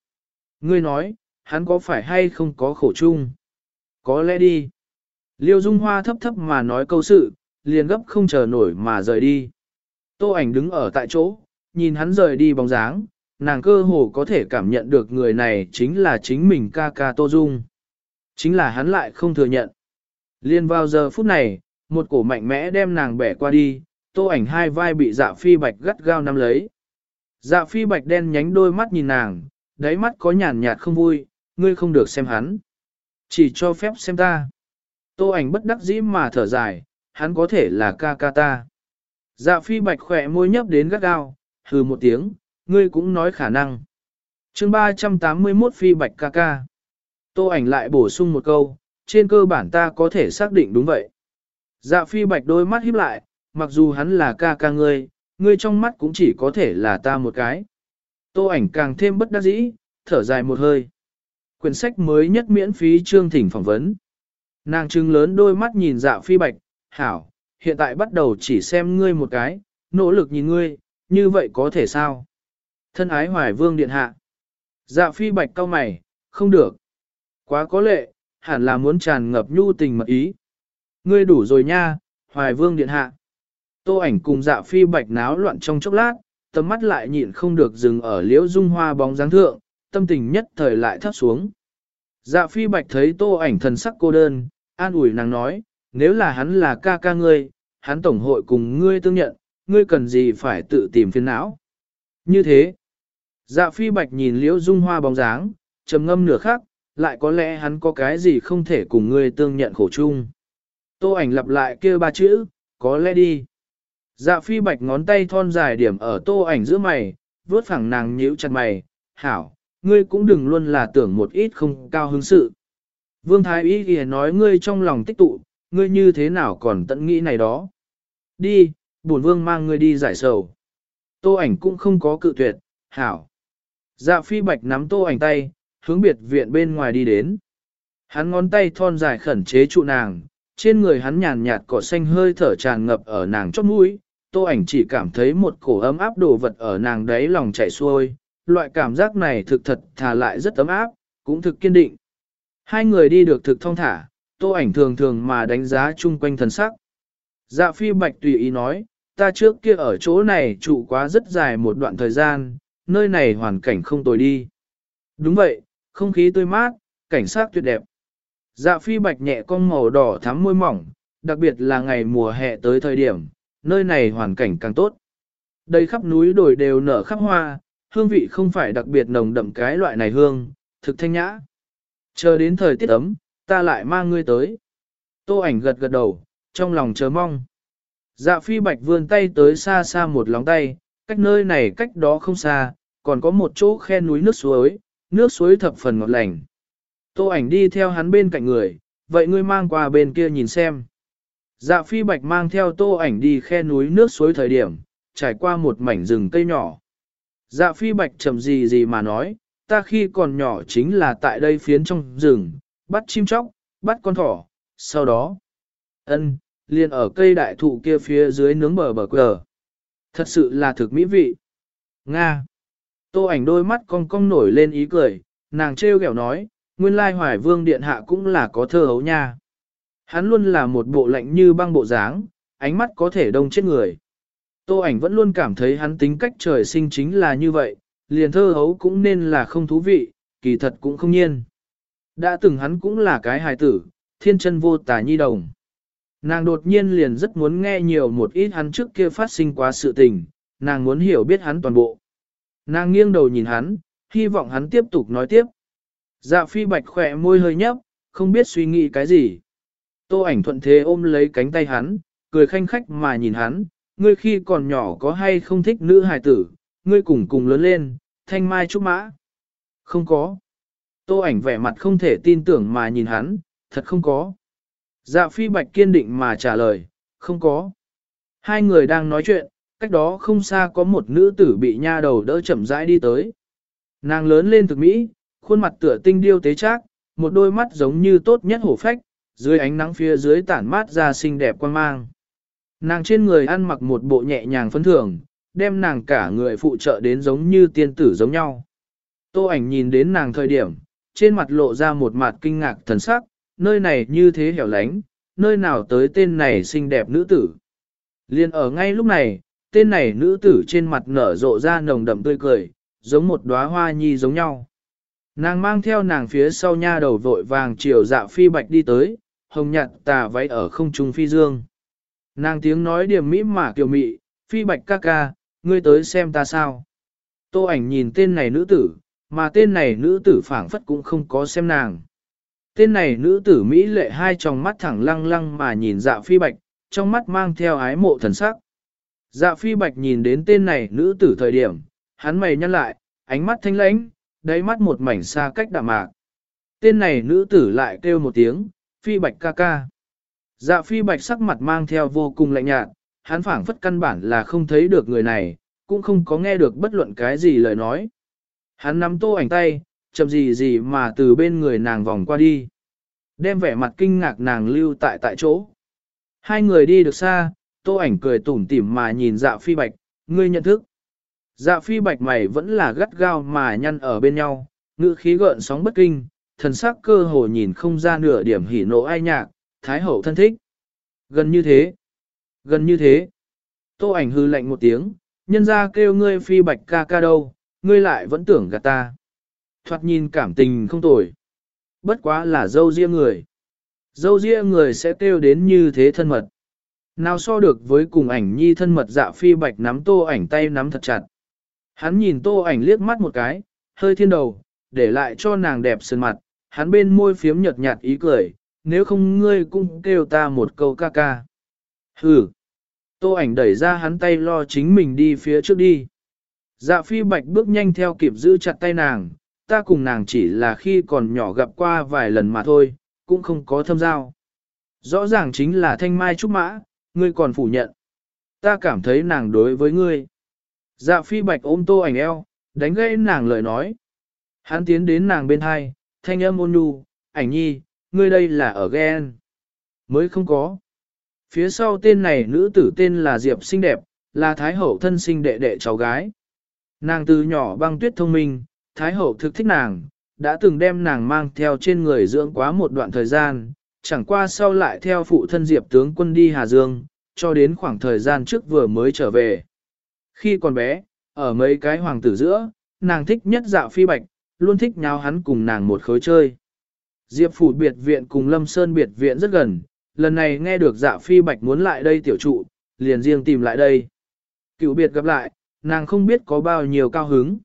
Ngươi nói, hắn có phải hay không có khổ chung? Có lẽ đi. Liêu Dung Hoa thấp thấp mà nói câu sự, liền gấp không chờ nổi mà rời đi. Tô ảnh đứng ở tại chỗ, nhìn hắn rời đi bóng dáng, nàng cơ hồ có thể cảm nhận được người này chính là chính mình ca ca Tô Dung. Chính là hắn lại không thừa nhận. Liên vào giờ phút này, một cổ mạnh mẽ đem nàng bẻ qua đi, tô ảnh hai vai bị dạ phi bạch gắt gao nắm lấy. Dạ phi bạch đen nhánh đôi mắt nhìn nàng, đáy mắt có nhàn nhạt không vui, ngươi không được xem hắn. Chỉ cho phép xem ta. Tô ảnh bất đắc dĩ mà thở dài, hắn có thể là ca ca ta. Dạ phi bạch khỏe môi nhấp đến gắt gao, hừ một tiếng, ngươi cũng nói khả năng. chương 381 phi bạch ca ca. Tô ảnh lại bổ sung một câu, trên cơ bản ta có thể xác định đúng vậy. Dạ phi bạch đôi mắt híp lại, mặc dù hắn là ca ca ngươi, ngươi trong mắt cũng chỉ có thể là ta một cái. Tô ảnh càng thêm bất đắc dĩ, thở dài một hơi. Quyển sách mới nhất miễn phí chương thỉnh phỏng vấn. Nàng Trưng lớn đôi mắt nhìn dạ phi bạch, hảo, hiện tại bắt đầu chỉ xem ngươi một cái, nỗ lực nhìn ngươi, như vậy có thể sao? Thân ái hoài vương điện hạ. Dạ phi bạch cao mày, không được. Quá có lệ, hẳn là muốn tràn ngập nhu tình mật ý. Ngươi đủ rồi nha, hoài vương điện hạ. Tô ảnh cùng dạ phi bạch náo loạn trong chốc lát, tầm mắt lại nhịn không được dừng ở liễu dung hoa bóng dáng thượng, tâm tình nhất thời lại thấp xuống. Dạ phi bạch thấy tô ảnh thần sắc cô đơn, an ủi nàng nói, nếu là hắn là ca ca ngươi, hắn tổng hội cùng ngươi tương nhận, ngươi cần gì phải tự tìm phiền não. Như thế, dạ phi bạch nhìn liễu dung hoa bóng dáng, trầm ngâm nửa khắc, lại có lẽ hắn có cái gì không thể cùng ngươi tương nhận khổ chung. Tô ảnh lặp lại kia ba chữ, có lẽ đi. Dạ phi bạch ngón tay thon dài điểm ở tô ảnh giữa mày, vuốt phẳng nàng nhíu chặt mày, hảo, ngươi cũng đừng luôn là tưởng một ít không cao hứng sự. Vương Thái Y kìa nói ngươi trong lòng tích tụ, ngươi như thế nào còn tận nghĩ này đó. Đi, bổn vương mang ngươi đi giải sầu. Tô ảnh cũng không có cự tuyệt, hảo. Dạ phi bạch nắm tô ảnh tay, hướng biệt viện bên ngoài đi đến. Hắn ngón tay thon dài khẩn chế trụ nàng, trên người hắn nhàn nhạt cỏ xanh hơi thở tràn ngập ở nàng chót mũi, tô ảnh chỉ cảm thấy một cổ ấm áp đồ vật ở nàng đấy lòng chảy xuôi, loại cảm giác này thực thật thà lại rất ấm áp, cũng thực kiên định. Hai người đi được thực thông thả, tô ảnh thường thường mà đánh giá chung quanh thần sắc. Dạ phi bạch tùy ý nói, ta trước kia ở chỗ này trụ quá rất dài một đoạn thời gian, nơi này hoàn cảnh không tồi đi. Đúng vậy, không khí tươi mát, cảnh sát tuyệt đẹp. Dạ phi bạch nhẹ con màu đỏ thắm môi mỏng, đặc biệt là ngày mùa hè tới thời điểm, nơi này hoàn cảnh càng tốt. Đây khắp núi đồi đều nở khắp hoa, hương vị không phải đặc biệt nồng đậm cái loại này hương, thực thanh nhã. Chờ đến thời tiết ấm, ta lại mang ngươi tới. Tô ảnh gật gật đầu, trong lòng chờ mong. Dạ phi bạch vươn tay tới xa xa một lóng tay, cách nơi này cách đó không xa, còn có một chỗ khe núi nước suối, nước suối thập phần ngọt lành. Tô ảnh đi theo hắn bên cạnh người, vậy ngươi mang qua bên kia nhìn xem. Dạ phi bạch mang theo tô ảnh đi khe núi nước suối thời điểm, trải qua một mảnh rừng cây nhỏ. Dạ phi bạch trầm gì gì mà nói, ta khi còn nhỏ chính là tại đây phiến trong rừng, bắt chim chóc, bắt con thỏ, sau đó, ân, liền ở cây đại thụ kia phía dưới nướng bờ bờ cờ. Thật sự là thực mỹ vị. Nga. Tô ảnh đôi mắt cong cong nổi lên ý cười, nàng trêu ghẹo nói, nguyên lai hoài vương điện hạ cũng là có thơ hấu nha. Hắn luôn là một bộ lạnh như băng bộ dáng, ánh mắt có thể đông chết người. Tô ảnh vẫn luôn cảm thấy hắn tính cách trời sinh chính là như vậy, liền thơ hấu cũng nên là không thú vị, kỳ thật cũng không nhiên. Đã từng hắn cũng là cái hài tử, thiên chân vô tà nhi đồng. Nàng đột nhiên liền rất muốn nghe nhiều một ít hắn trước kia phát sinh quá sự tình, nàng muốn hiểu biết hắn toàn bộ. Nàng nghiêng đầu nhìn hắn, hy vọng hắn tiếp tục nói tiếp. Dạ phi bạch khỏe môi hơi nhấp, không biết suy nghĩ cái gì. Tô ảnh thuận thế ôm lấy cánh tay hắn, cười khanh khách mà nhìn hắn, ngươi khi còn nhỏ có hay không thích nữ hài tử, ngươi cùng cùng lớn lên, thanh mai trúc mã. Không có. Tô ảnh vẻ mặt không thể tin tưởng mà nhìn hắn, thật không có. Dạ phi bạch kiên định mà trả lời, không có. Hai người đang nói chuyện, cách đó không xa có một nữ tử bị nha đầu đỡ chậm rãi đi tới. Nàng lớn lên thực mỹ, khuôn mặt tựa tinh điêu tế trác, một đôi mắt giống như tốt nhất hổ phách, dưới ánh nắng phía dưới tản mát ra xinh đẹp quan mang. Nàng trên người ăn mặc một bộ nhẹ nhàng phấn thường, đem nàng cả người phụ trợ đến giống như tiên tử giống nhau. Tô ảnh nhìn đến nàng thời điểm, trên mặt lộ ra một mặt kinh ngạc thần sắc, nơi này như thế hẻo lánh, nơi nào tới tên này xinh đẹp nữ tử. Liên ở ngay lúc này, tên này nữ tử trên mặt nở rộ ra nồng đậm tươi cười, giống một đóa hoa nhi giống nhau. Nàng mang theo nàng phía sau nha đầu vội vàng chiều dạ phi bạch đi tới, hồng nhạt tà váy ở không trung phi dương. Nàng tiếng nói điểm mỹ mà kiều mị, phi bạch ca ca, ngươi tới xem ta sao. Tô ảnh nhìn tên này nữ tử, mà tên này nữ tử phảng phất cũng không có xem nàng. Tên này nữ tử Mỹ lệ hai tròng mắt thẳng lăng lăng mà nhìn dạ phi bạch, trong mắt mang theo ái mộ thần sắc. Dạ phi bạch nhìn đến tên này nữ tử thời điểm, hắn mày nhăn lại, ánh mắt thanh lãnh, đáy mắt một mảnh xa cách đạm mạc. Tên này nữ tử lại kêu một tiếng, phi bạch ca ca. Dạ phi bạch sắc mặt mang theo vô cùng lạnh nhạt, hắn phảng phất căn bản là không thấy được người này, cũng không có nghe được bất luận cái gì lời nói. Hắn nắm tô ảnh tay, chậm gì gì mà từ bên người nàng vòng qua đi. Đem vẻ mặt kinh ngạc nàng lưu tại tại chỗ. Hai người đi được xa, tô ảnh cười tủm tỉm mà nhìn dạ phi bạch, ngươi nhận thức. Dạ phi bạch mày vẫn là gắt gao mà nhăn ở bên nhau, ngữ khí gợn sóng bất kinh, thần sắc cơ hồ nhìn không ra nửa điểm hỉ nộ ai nhạc, thái hậu thân thích. Gần như thế. Gần như thế. Tô ảnh hư lạnh một tiếng, nhân ra kêu ngươi phi bạch ca ca đâu, ngươi lại vẫn tưởng gạt ta. Thoạt nhìn cảm tình không tồi. Bất quá là dâu riêng người. Dâu riêng người sẽ kêu đến như thế thân mật. Nào so được với cùng ảnh nhi thân mật dạ phi bạch nắm tô ảnh tay nắm thật chặt. Hắn nhìn tô ảnh liếc mắt một cái, hơi thiên đầu, để lại cho nàng đẹp sơn mặt, hắn bên môi phiếm nhợt nhạt ý cười, nếu không ngươi cũng kêu ta một câu ca ca. Hừ. Tô ảnh đẩy ra hắn tay lo chính mình đi phía trước đi. Dạ phi bạch bước nhanh theo kịp giữ chặt tay nàng, ta cùng nàng chỉ là khi còn nhỏ gặp qua vài lần mà thôi, cũng không có thâm giao. Rõ ràng chính là thanh mai trúc mã, ngươi còn phủ nhận. Ta cảm thấy nàng đối với ngươi. Dạ phi bạch ôm tô ảnh eo, đánh gãy nàng lời nói. Hắn tiến đến nàng bên hai, thanh âm ôn nhu, ảnh nhi, ngươi đây là ở ghen. Mới không có. Phía sau tên này nữ tử tên là Diệp xinh đẹp, là Thái Hậu thân sinh đệ đệ cháu gái. Nàng từ nhỏ băng tuyết thông minh, Thái Hậu thực thích nàng, đã từng đem nàng mang theo trên người dưỡng quá một đoạn thời gian, chẳng qua sau lại theo phụ thân Diệp tướng quân đi Hà Dương, cho đến khoảng thời gian trước vừa mới trở về. Khi còn bé, ở mấy cái hoàng tử giữa, nàng thích nhất dạo phi bạch, luôn thích nháo hắn cùng nàng một khối chơi. Diệp phủ biệt viện cùng Lâm Sơn biệt viện rất gần, lần này nghe được dạ phi bạch muốn lại đây tiểu trụ, liền riêng tìm lại đây. Cựu biệt gặp lại, nàng không biết có bao nhiêu cao hứng.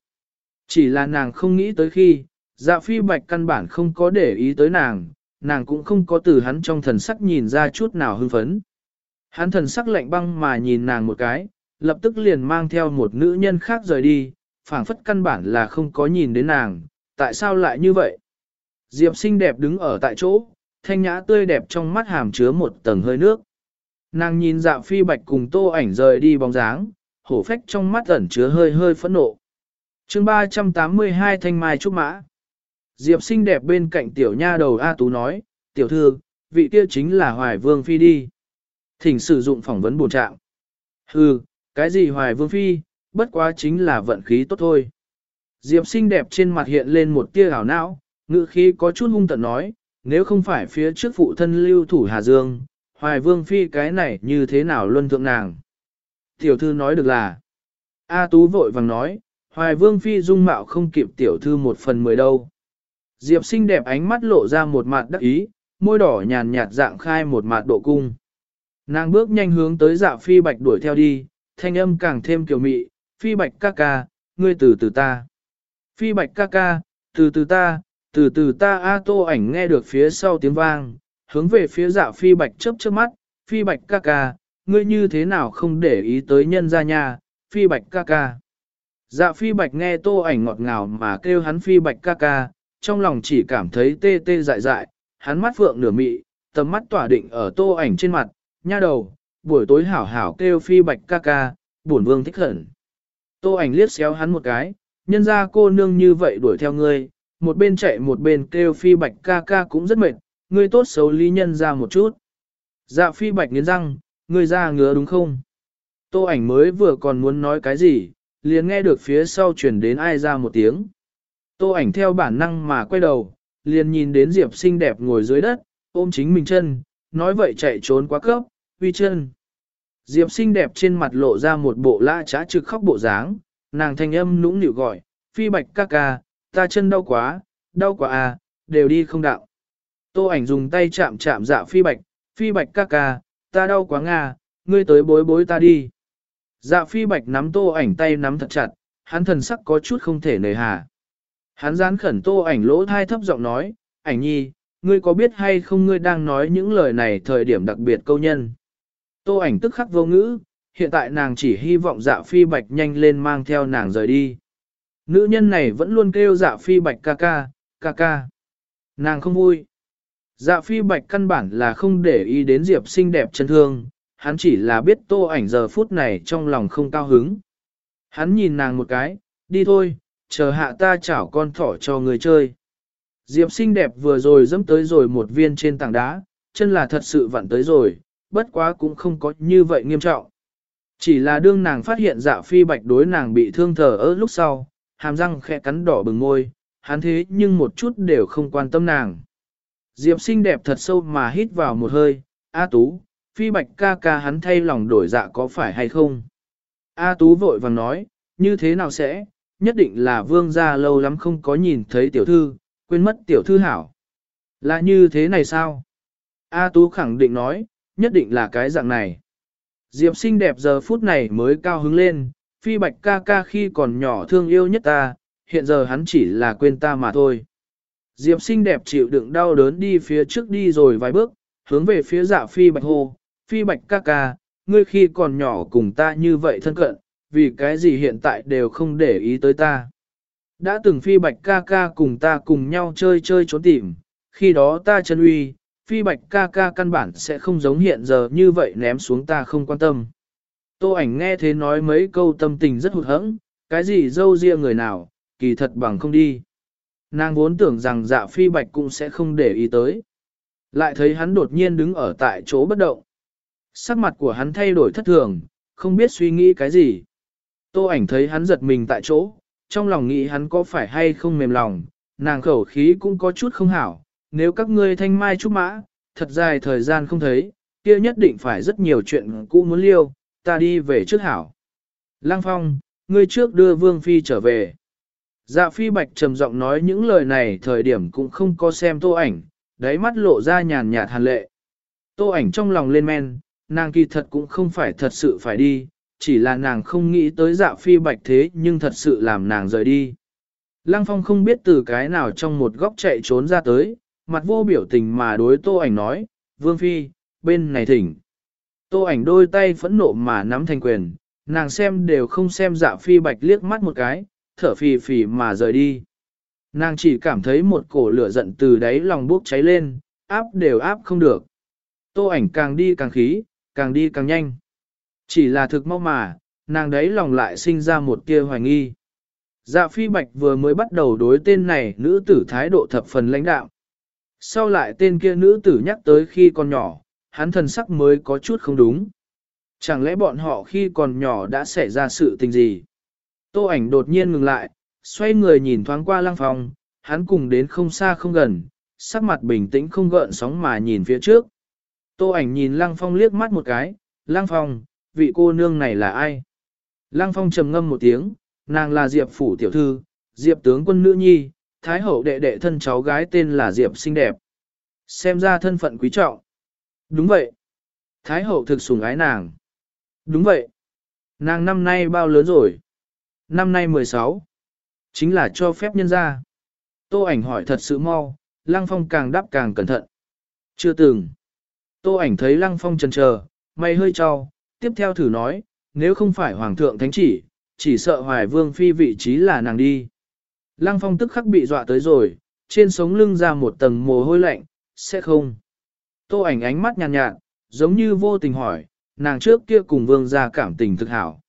Chỉ là nàng không nghĩ tới khi, dạ phi bạch căn bản không có để ý tới nàng, nàng cũng không có từ hắn trong thần sắc nhìn ra chút nào hưng phấn. Hắn thần sắc lạnh băng mà nhìn nàng một cái, lập tức liền mang theo một nữ nhân khác rời đi, phảng phất căn bản là không có nhìn đến nàng, tại sao lại như vậy? Diệp xinh đẹp đứng ở tại chỗ, thanh nhã tươi đẹp trong mắt hàm chứa một tầng hơi nước. Nàng nhìn dạ phi bạch cùng tô ảnh rời đi bóng dáng, hổ phách trong mắt ẩn chứa hơi hơi phẫn nộ. chương 382 thanh mai trúc mã. Diệp xinh đẹp bên cạnh tiểu nha đầu A Tú nói, tiểu thư, vị kia chính là Hoài Vương Phi đi. Thỉnh sử dụng phỏng vấn bổ trạng. Hừ, cái gì Hoài Vương Phi, bất quá chính là vận khí tốt thôi. Diệp xinh đẹp trên mặt hiện lên một tia ảo não, ngự khí có chút hung tận nói, nếu không phải phía trước phụ thân lưu thủ Hà Dương, Hoài Vương Phi cái này như thế nào luân thượng nàng. Tiểu thư nói được là, A Tú vội vàng nói, Hoài Vương Phi dung mạo không kịp tiểu thư một phần mười đâu. Diệp xinh đẹp ánh mắt lộ ra một mặt đắc ý, môi đỏ nhàn nhạt dạng khai một mặt độ cung. Nàng bước nhanh hướng tới dạ phi bạch đuổi theo đi, thanh âm càng thêm kiều mị, phi bạch ca ca, ngươi từ từ ta. Phi bạch ca ca, từ từ ta, từ từ ta A tô ảnh nghe được phía sau tiếng vang, hướng về phía dạ phi bạch chớp chớp mắt, phi bạch ca ca, ngươi như thế nào không để ý tới nhân gia nhà? phi bạch ca ca. Dạ phi bạch nghe tô ảnh ngọt ngào mà kêu hắn phi bạch ca ca, trong lòng chỉ cảm thấy tê tê dại dại, hắn mắt phượng nửa mị, tầm mắt tỏa định ở tô ảnh trên mặt, nha đầu, buổi tối hảo hảo kêu phi bạch ca ca, buồn vương thích hận. Tô ảnh liếc xéo hắn một cái, nhân ra cô nương như vậy đuổi theo ngươi, một bên chạy một bên kêu phi bạch ca ca cũng rất mệt, ngươi tốt xấu lý nhân ra một chút. Dạ phi bạch nghiến răng, ngươi ra ngứa đúng không? Tô ảnh mới vừa còn muốn nói cái gì, liền nghe được phía sau truyền đến ai ra một tiếng. Tô ảnh theo bản năng mà quay đầu, liền nhìn đến Diệp xinh đẹp ngồi dưới đất, ôm chính mình chân, nói vậy chạy trốn quá cấp, uy chân. Diệp xinh đẹp trên mặt lộ ra một bộ lã trá trực khóc bộ dáng, nàng thanh âm nũng nịu gọi, phi bạch ca ca, ta chân đau quá, đau quá à, đều đi không đạo. Tô ảnh dùng tay chạm chạm dạ phi bạch, phi bạch ca ca, ta đau quá nga, ngươi tới bối bối ta đi. Dạ phi bạch nắm tô ảnh tay nắm thật chặt, hắn thần sắc có chút không thể nề hà. Hắn gián khẩn tô ảnh lỗ thai thấp giọng nói, ảnh nhi, ngươi có biết hay không ngươi đang nói những lời này thời điểm đặc biệt câu nhân. Tô ảnh tức khắc vô ngữ, hiện tại nàng chỉ hy vọng dạ phi bạch nhanh lên mang theo nàng rời đi. Nữ nhân này vẫn luôn kêu dạ phi bạch ca ca, ca ca. Nàng không vui. Dạ phi bạch căn bản là không để ý đến diệp xinh đẹp chân thương, hắn chỉ là biết tô ảnh giờ phút này trong lòng không cao hứng. Hắn nhìn nàng một cái, đi thôi, chờ hạ ta chảo con thỏ cho người chơi. Diệp xinh đẹp vừa rồi dẫm tới rồi một viên trên tảng đá, chân là thật sự vặn tới rồi, bất quá cũng không có như vậy nghiêm trọng. Chỉ là đương nàng phát hiện dạ phi bạch đối nàng bị thương thở ở lúc sau, hàm răng khẽ cắn đỏ bừng môi, hắn thế nhưng một chút đều không quan tâm nàng. Diệp xinh đẹp thật sâu mà hít vào một hơi, A Tú, phi bạch ca ca hắn thay lòng đổi dạ có phải hay không? A Tú vội vàng nói, như thế nào sẽ, nhất định là vương gia lâu lắm không có nhìn thấy tiểu thư, quên mất tiểu thư hảo. Là như thế này sao? A Tú khẳng định nói, nhất định là cái dạng này. Diệp xinh đẹp giờ phút này mới cao hứng lên, phi bạch ca ca khi còn nhỏ thương yêu nhất ta, hiện giờ hắn chỉ là quên ta mà thôi. Diệp xinh đẹp chịu đựng đau đớn đi phía trước đi rồi vài bước, hướng về phía dạ phi bạch hô, phi bạch ca ca, ngươi khi còn nhỏ cùng ta như vậy thân cận, vì cái gì hiện tại đều không để ý tới ta. Đã từng phi bạch ca ca cùng ta cùng nhau chơi chơi trốn tìm, khi đó ta chân uy, phi bạch ca ca căn bản sẽ không giống hiện giờ như vậy ném xuống ta không quan tâm. Tô ảnh nghe thế nói mấy câu tâm tình rất hụt hẫng, cái gì dâu riêng người nào, kỳ thật bằng không đi. Nàng vốn tưởng rằng dạ phi bạch cũng sẽ không để ý tới. Lại thấy hắn đột nhiên đứng ở tại chỗ bất động. Sắc mặt của hắn thay đổi thất thường, không biết suy nghĩ cái gì. Tô ảnh thấy hắn giật mình tại chỗ, trong lòng nghĩ hắn có phải hay không mềm lòng, nàng khẩu khí cũng có chút không hảo, nếu các ngươi thanh mai trúc mã, thật dài thời gian không thấy, kia nhất định phải rất nhiều chuyện cũ muốn liêu, ta đi về trước hảo. Lăng Phong, ngươi trước đưa Vương Phi trở về. Dạ Phi Bạch trầm giọng nói những lời này thời điểm cũng không có xem tô ảnh, đáy mắt lộ ra nhàn nhạt hàn lệ. Tô ảnh trong lòng lên men, nàng kỳ thật cũng không phải thật sự phải đi, chỉ là nàng không nghĩ tới dạ phi bạch thế nhưng thật sự làm nàng rời đi. Lăng Phong không biết từ cái nào trong một góc chạy trốn ra tới, mặt vô biểu tình mà đối tô ảnh nói, Vương Phi, bên này thỉnh. Tô ảnh đôi tay phẫn nộ mà nắm thành quyền, nàng xem đều không xem dạ phi bạch liếc mắt một cái, thở phì phì mà rời đi. Nàng chỉ cảm thấy một cổ lửa giận từ đáy lòng bốc cháy lên, áp đều áp không được. Tô ảnh càng đi càng khí, càng đi càng nhanh. Chỉ là thực mau mà, nàng đấy lòng lại sinh ra một tia hoài nghi. Dạ phi bạch vừa mới bắt đầu đối tên này nữ tử thái độ thập phần lãnh đạo. Sau lại tên kia nữ tử nhắc tới khi còn nhỏ, hắn thần sắc mới có chút không đúng. Chẳng lẽ bọn họ khi còn nhỏ đã xảy ra sự tình gì? Tô ảnh đột nhiên ngừng lại, xoay người nhìn thoáng qua lăng phòng, hắn cùng đến không xa không gần, sắc mặt bình tĩnh không gợn sóng mà nhìn phía trước. Tô ảnh nhìn lăng phong liếc mắt một cái, lăng phong, vị cô nương này là ai? Lăng phong trầm ngâm một tiếng, nàng là Diệp phủ tiểu thư, Diệp tướng quân nữ nhi, thái hậu đệ đệ thân cháu gái tên là Diệp xinh đẹp. Xem ra thân phận quý trọng. Đúng vậy. Thái hậu thực sủng ái nàng. Đúng vậy. Nàng năm nay bao lớn rồi? Năm nay 16. Chính là cho phép nhân ra. Tô ảnh hỏi thật sự mau, Lăng Phong càng đáp càng cẩn thận. Chưa từng. Tô ảnh thấy Lăng Phong chần chờ, mày hơi trao, tiếp theo thử nói, nếu không phải Hoàng thượng thánh chỉ, chỉ sợ Hoài Vương phi vị trí là nàng đi. Lăng Phong tức khắc bị dọa tới rồi, trên sống lưng ra một tầng mồ hôi lạnh, sẽ không. Tô ảnh ánh mắt nhàn nhạt, nhạt, giống như vô tình hỏi, nàng trước kia cùng Vương gia cảm tình thực hảo.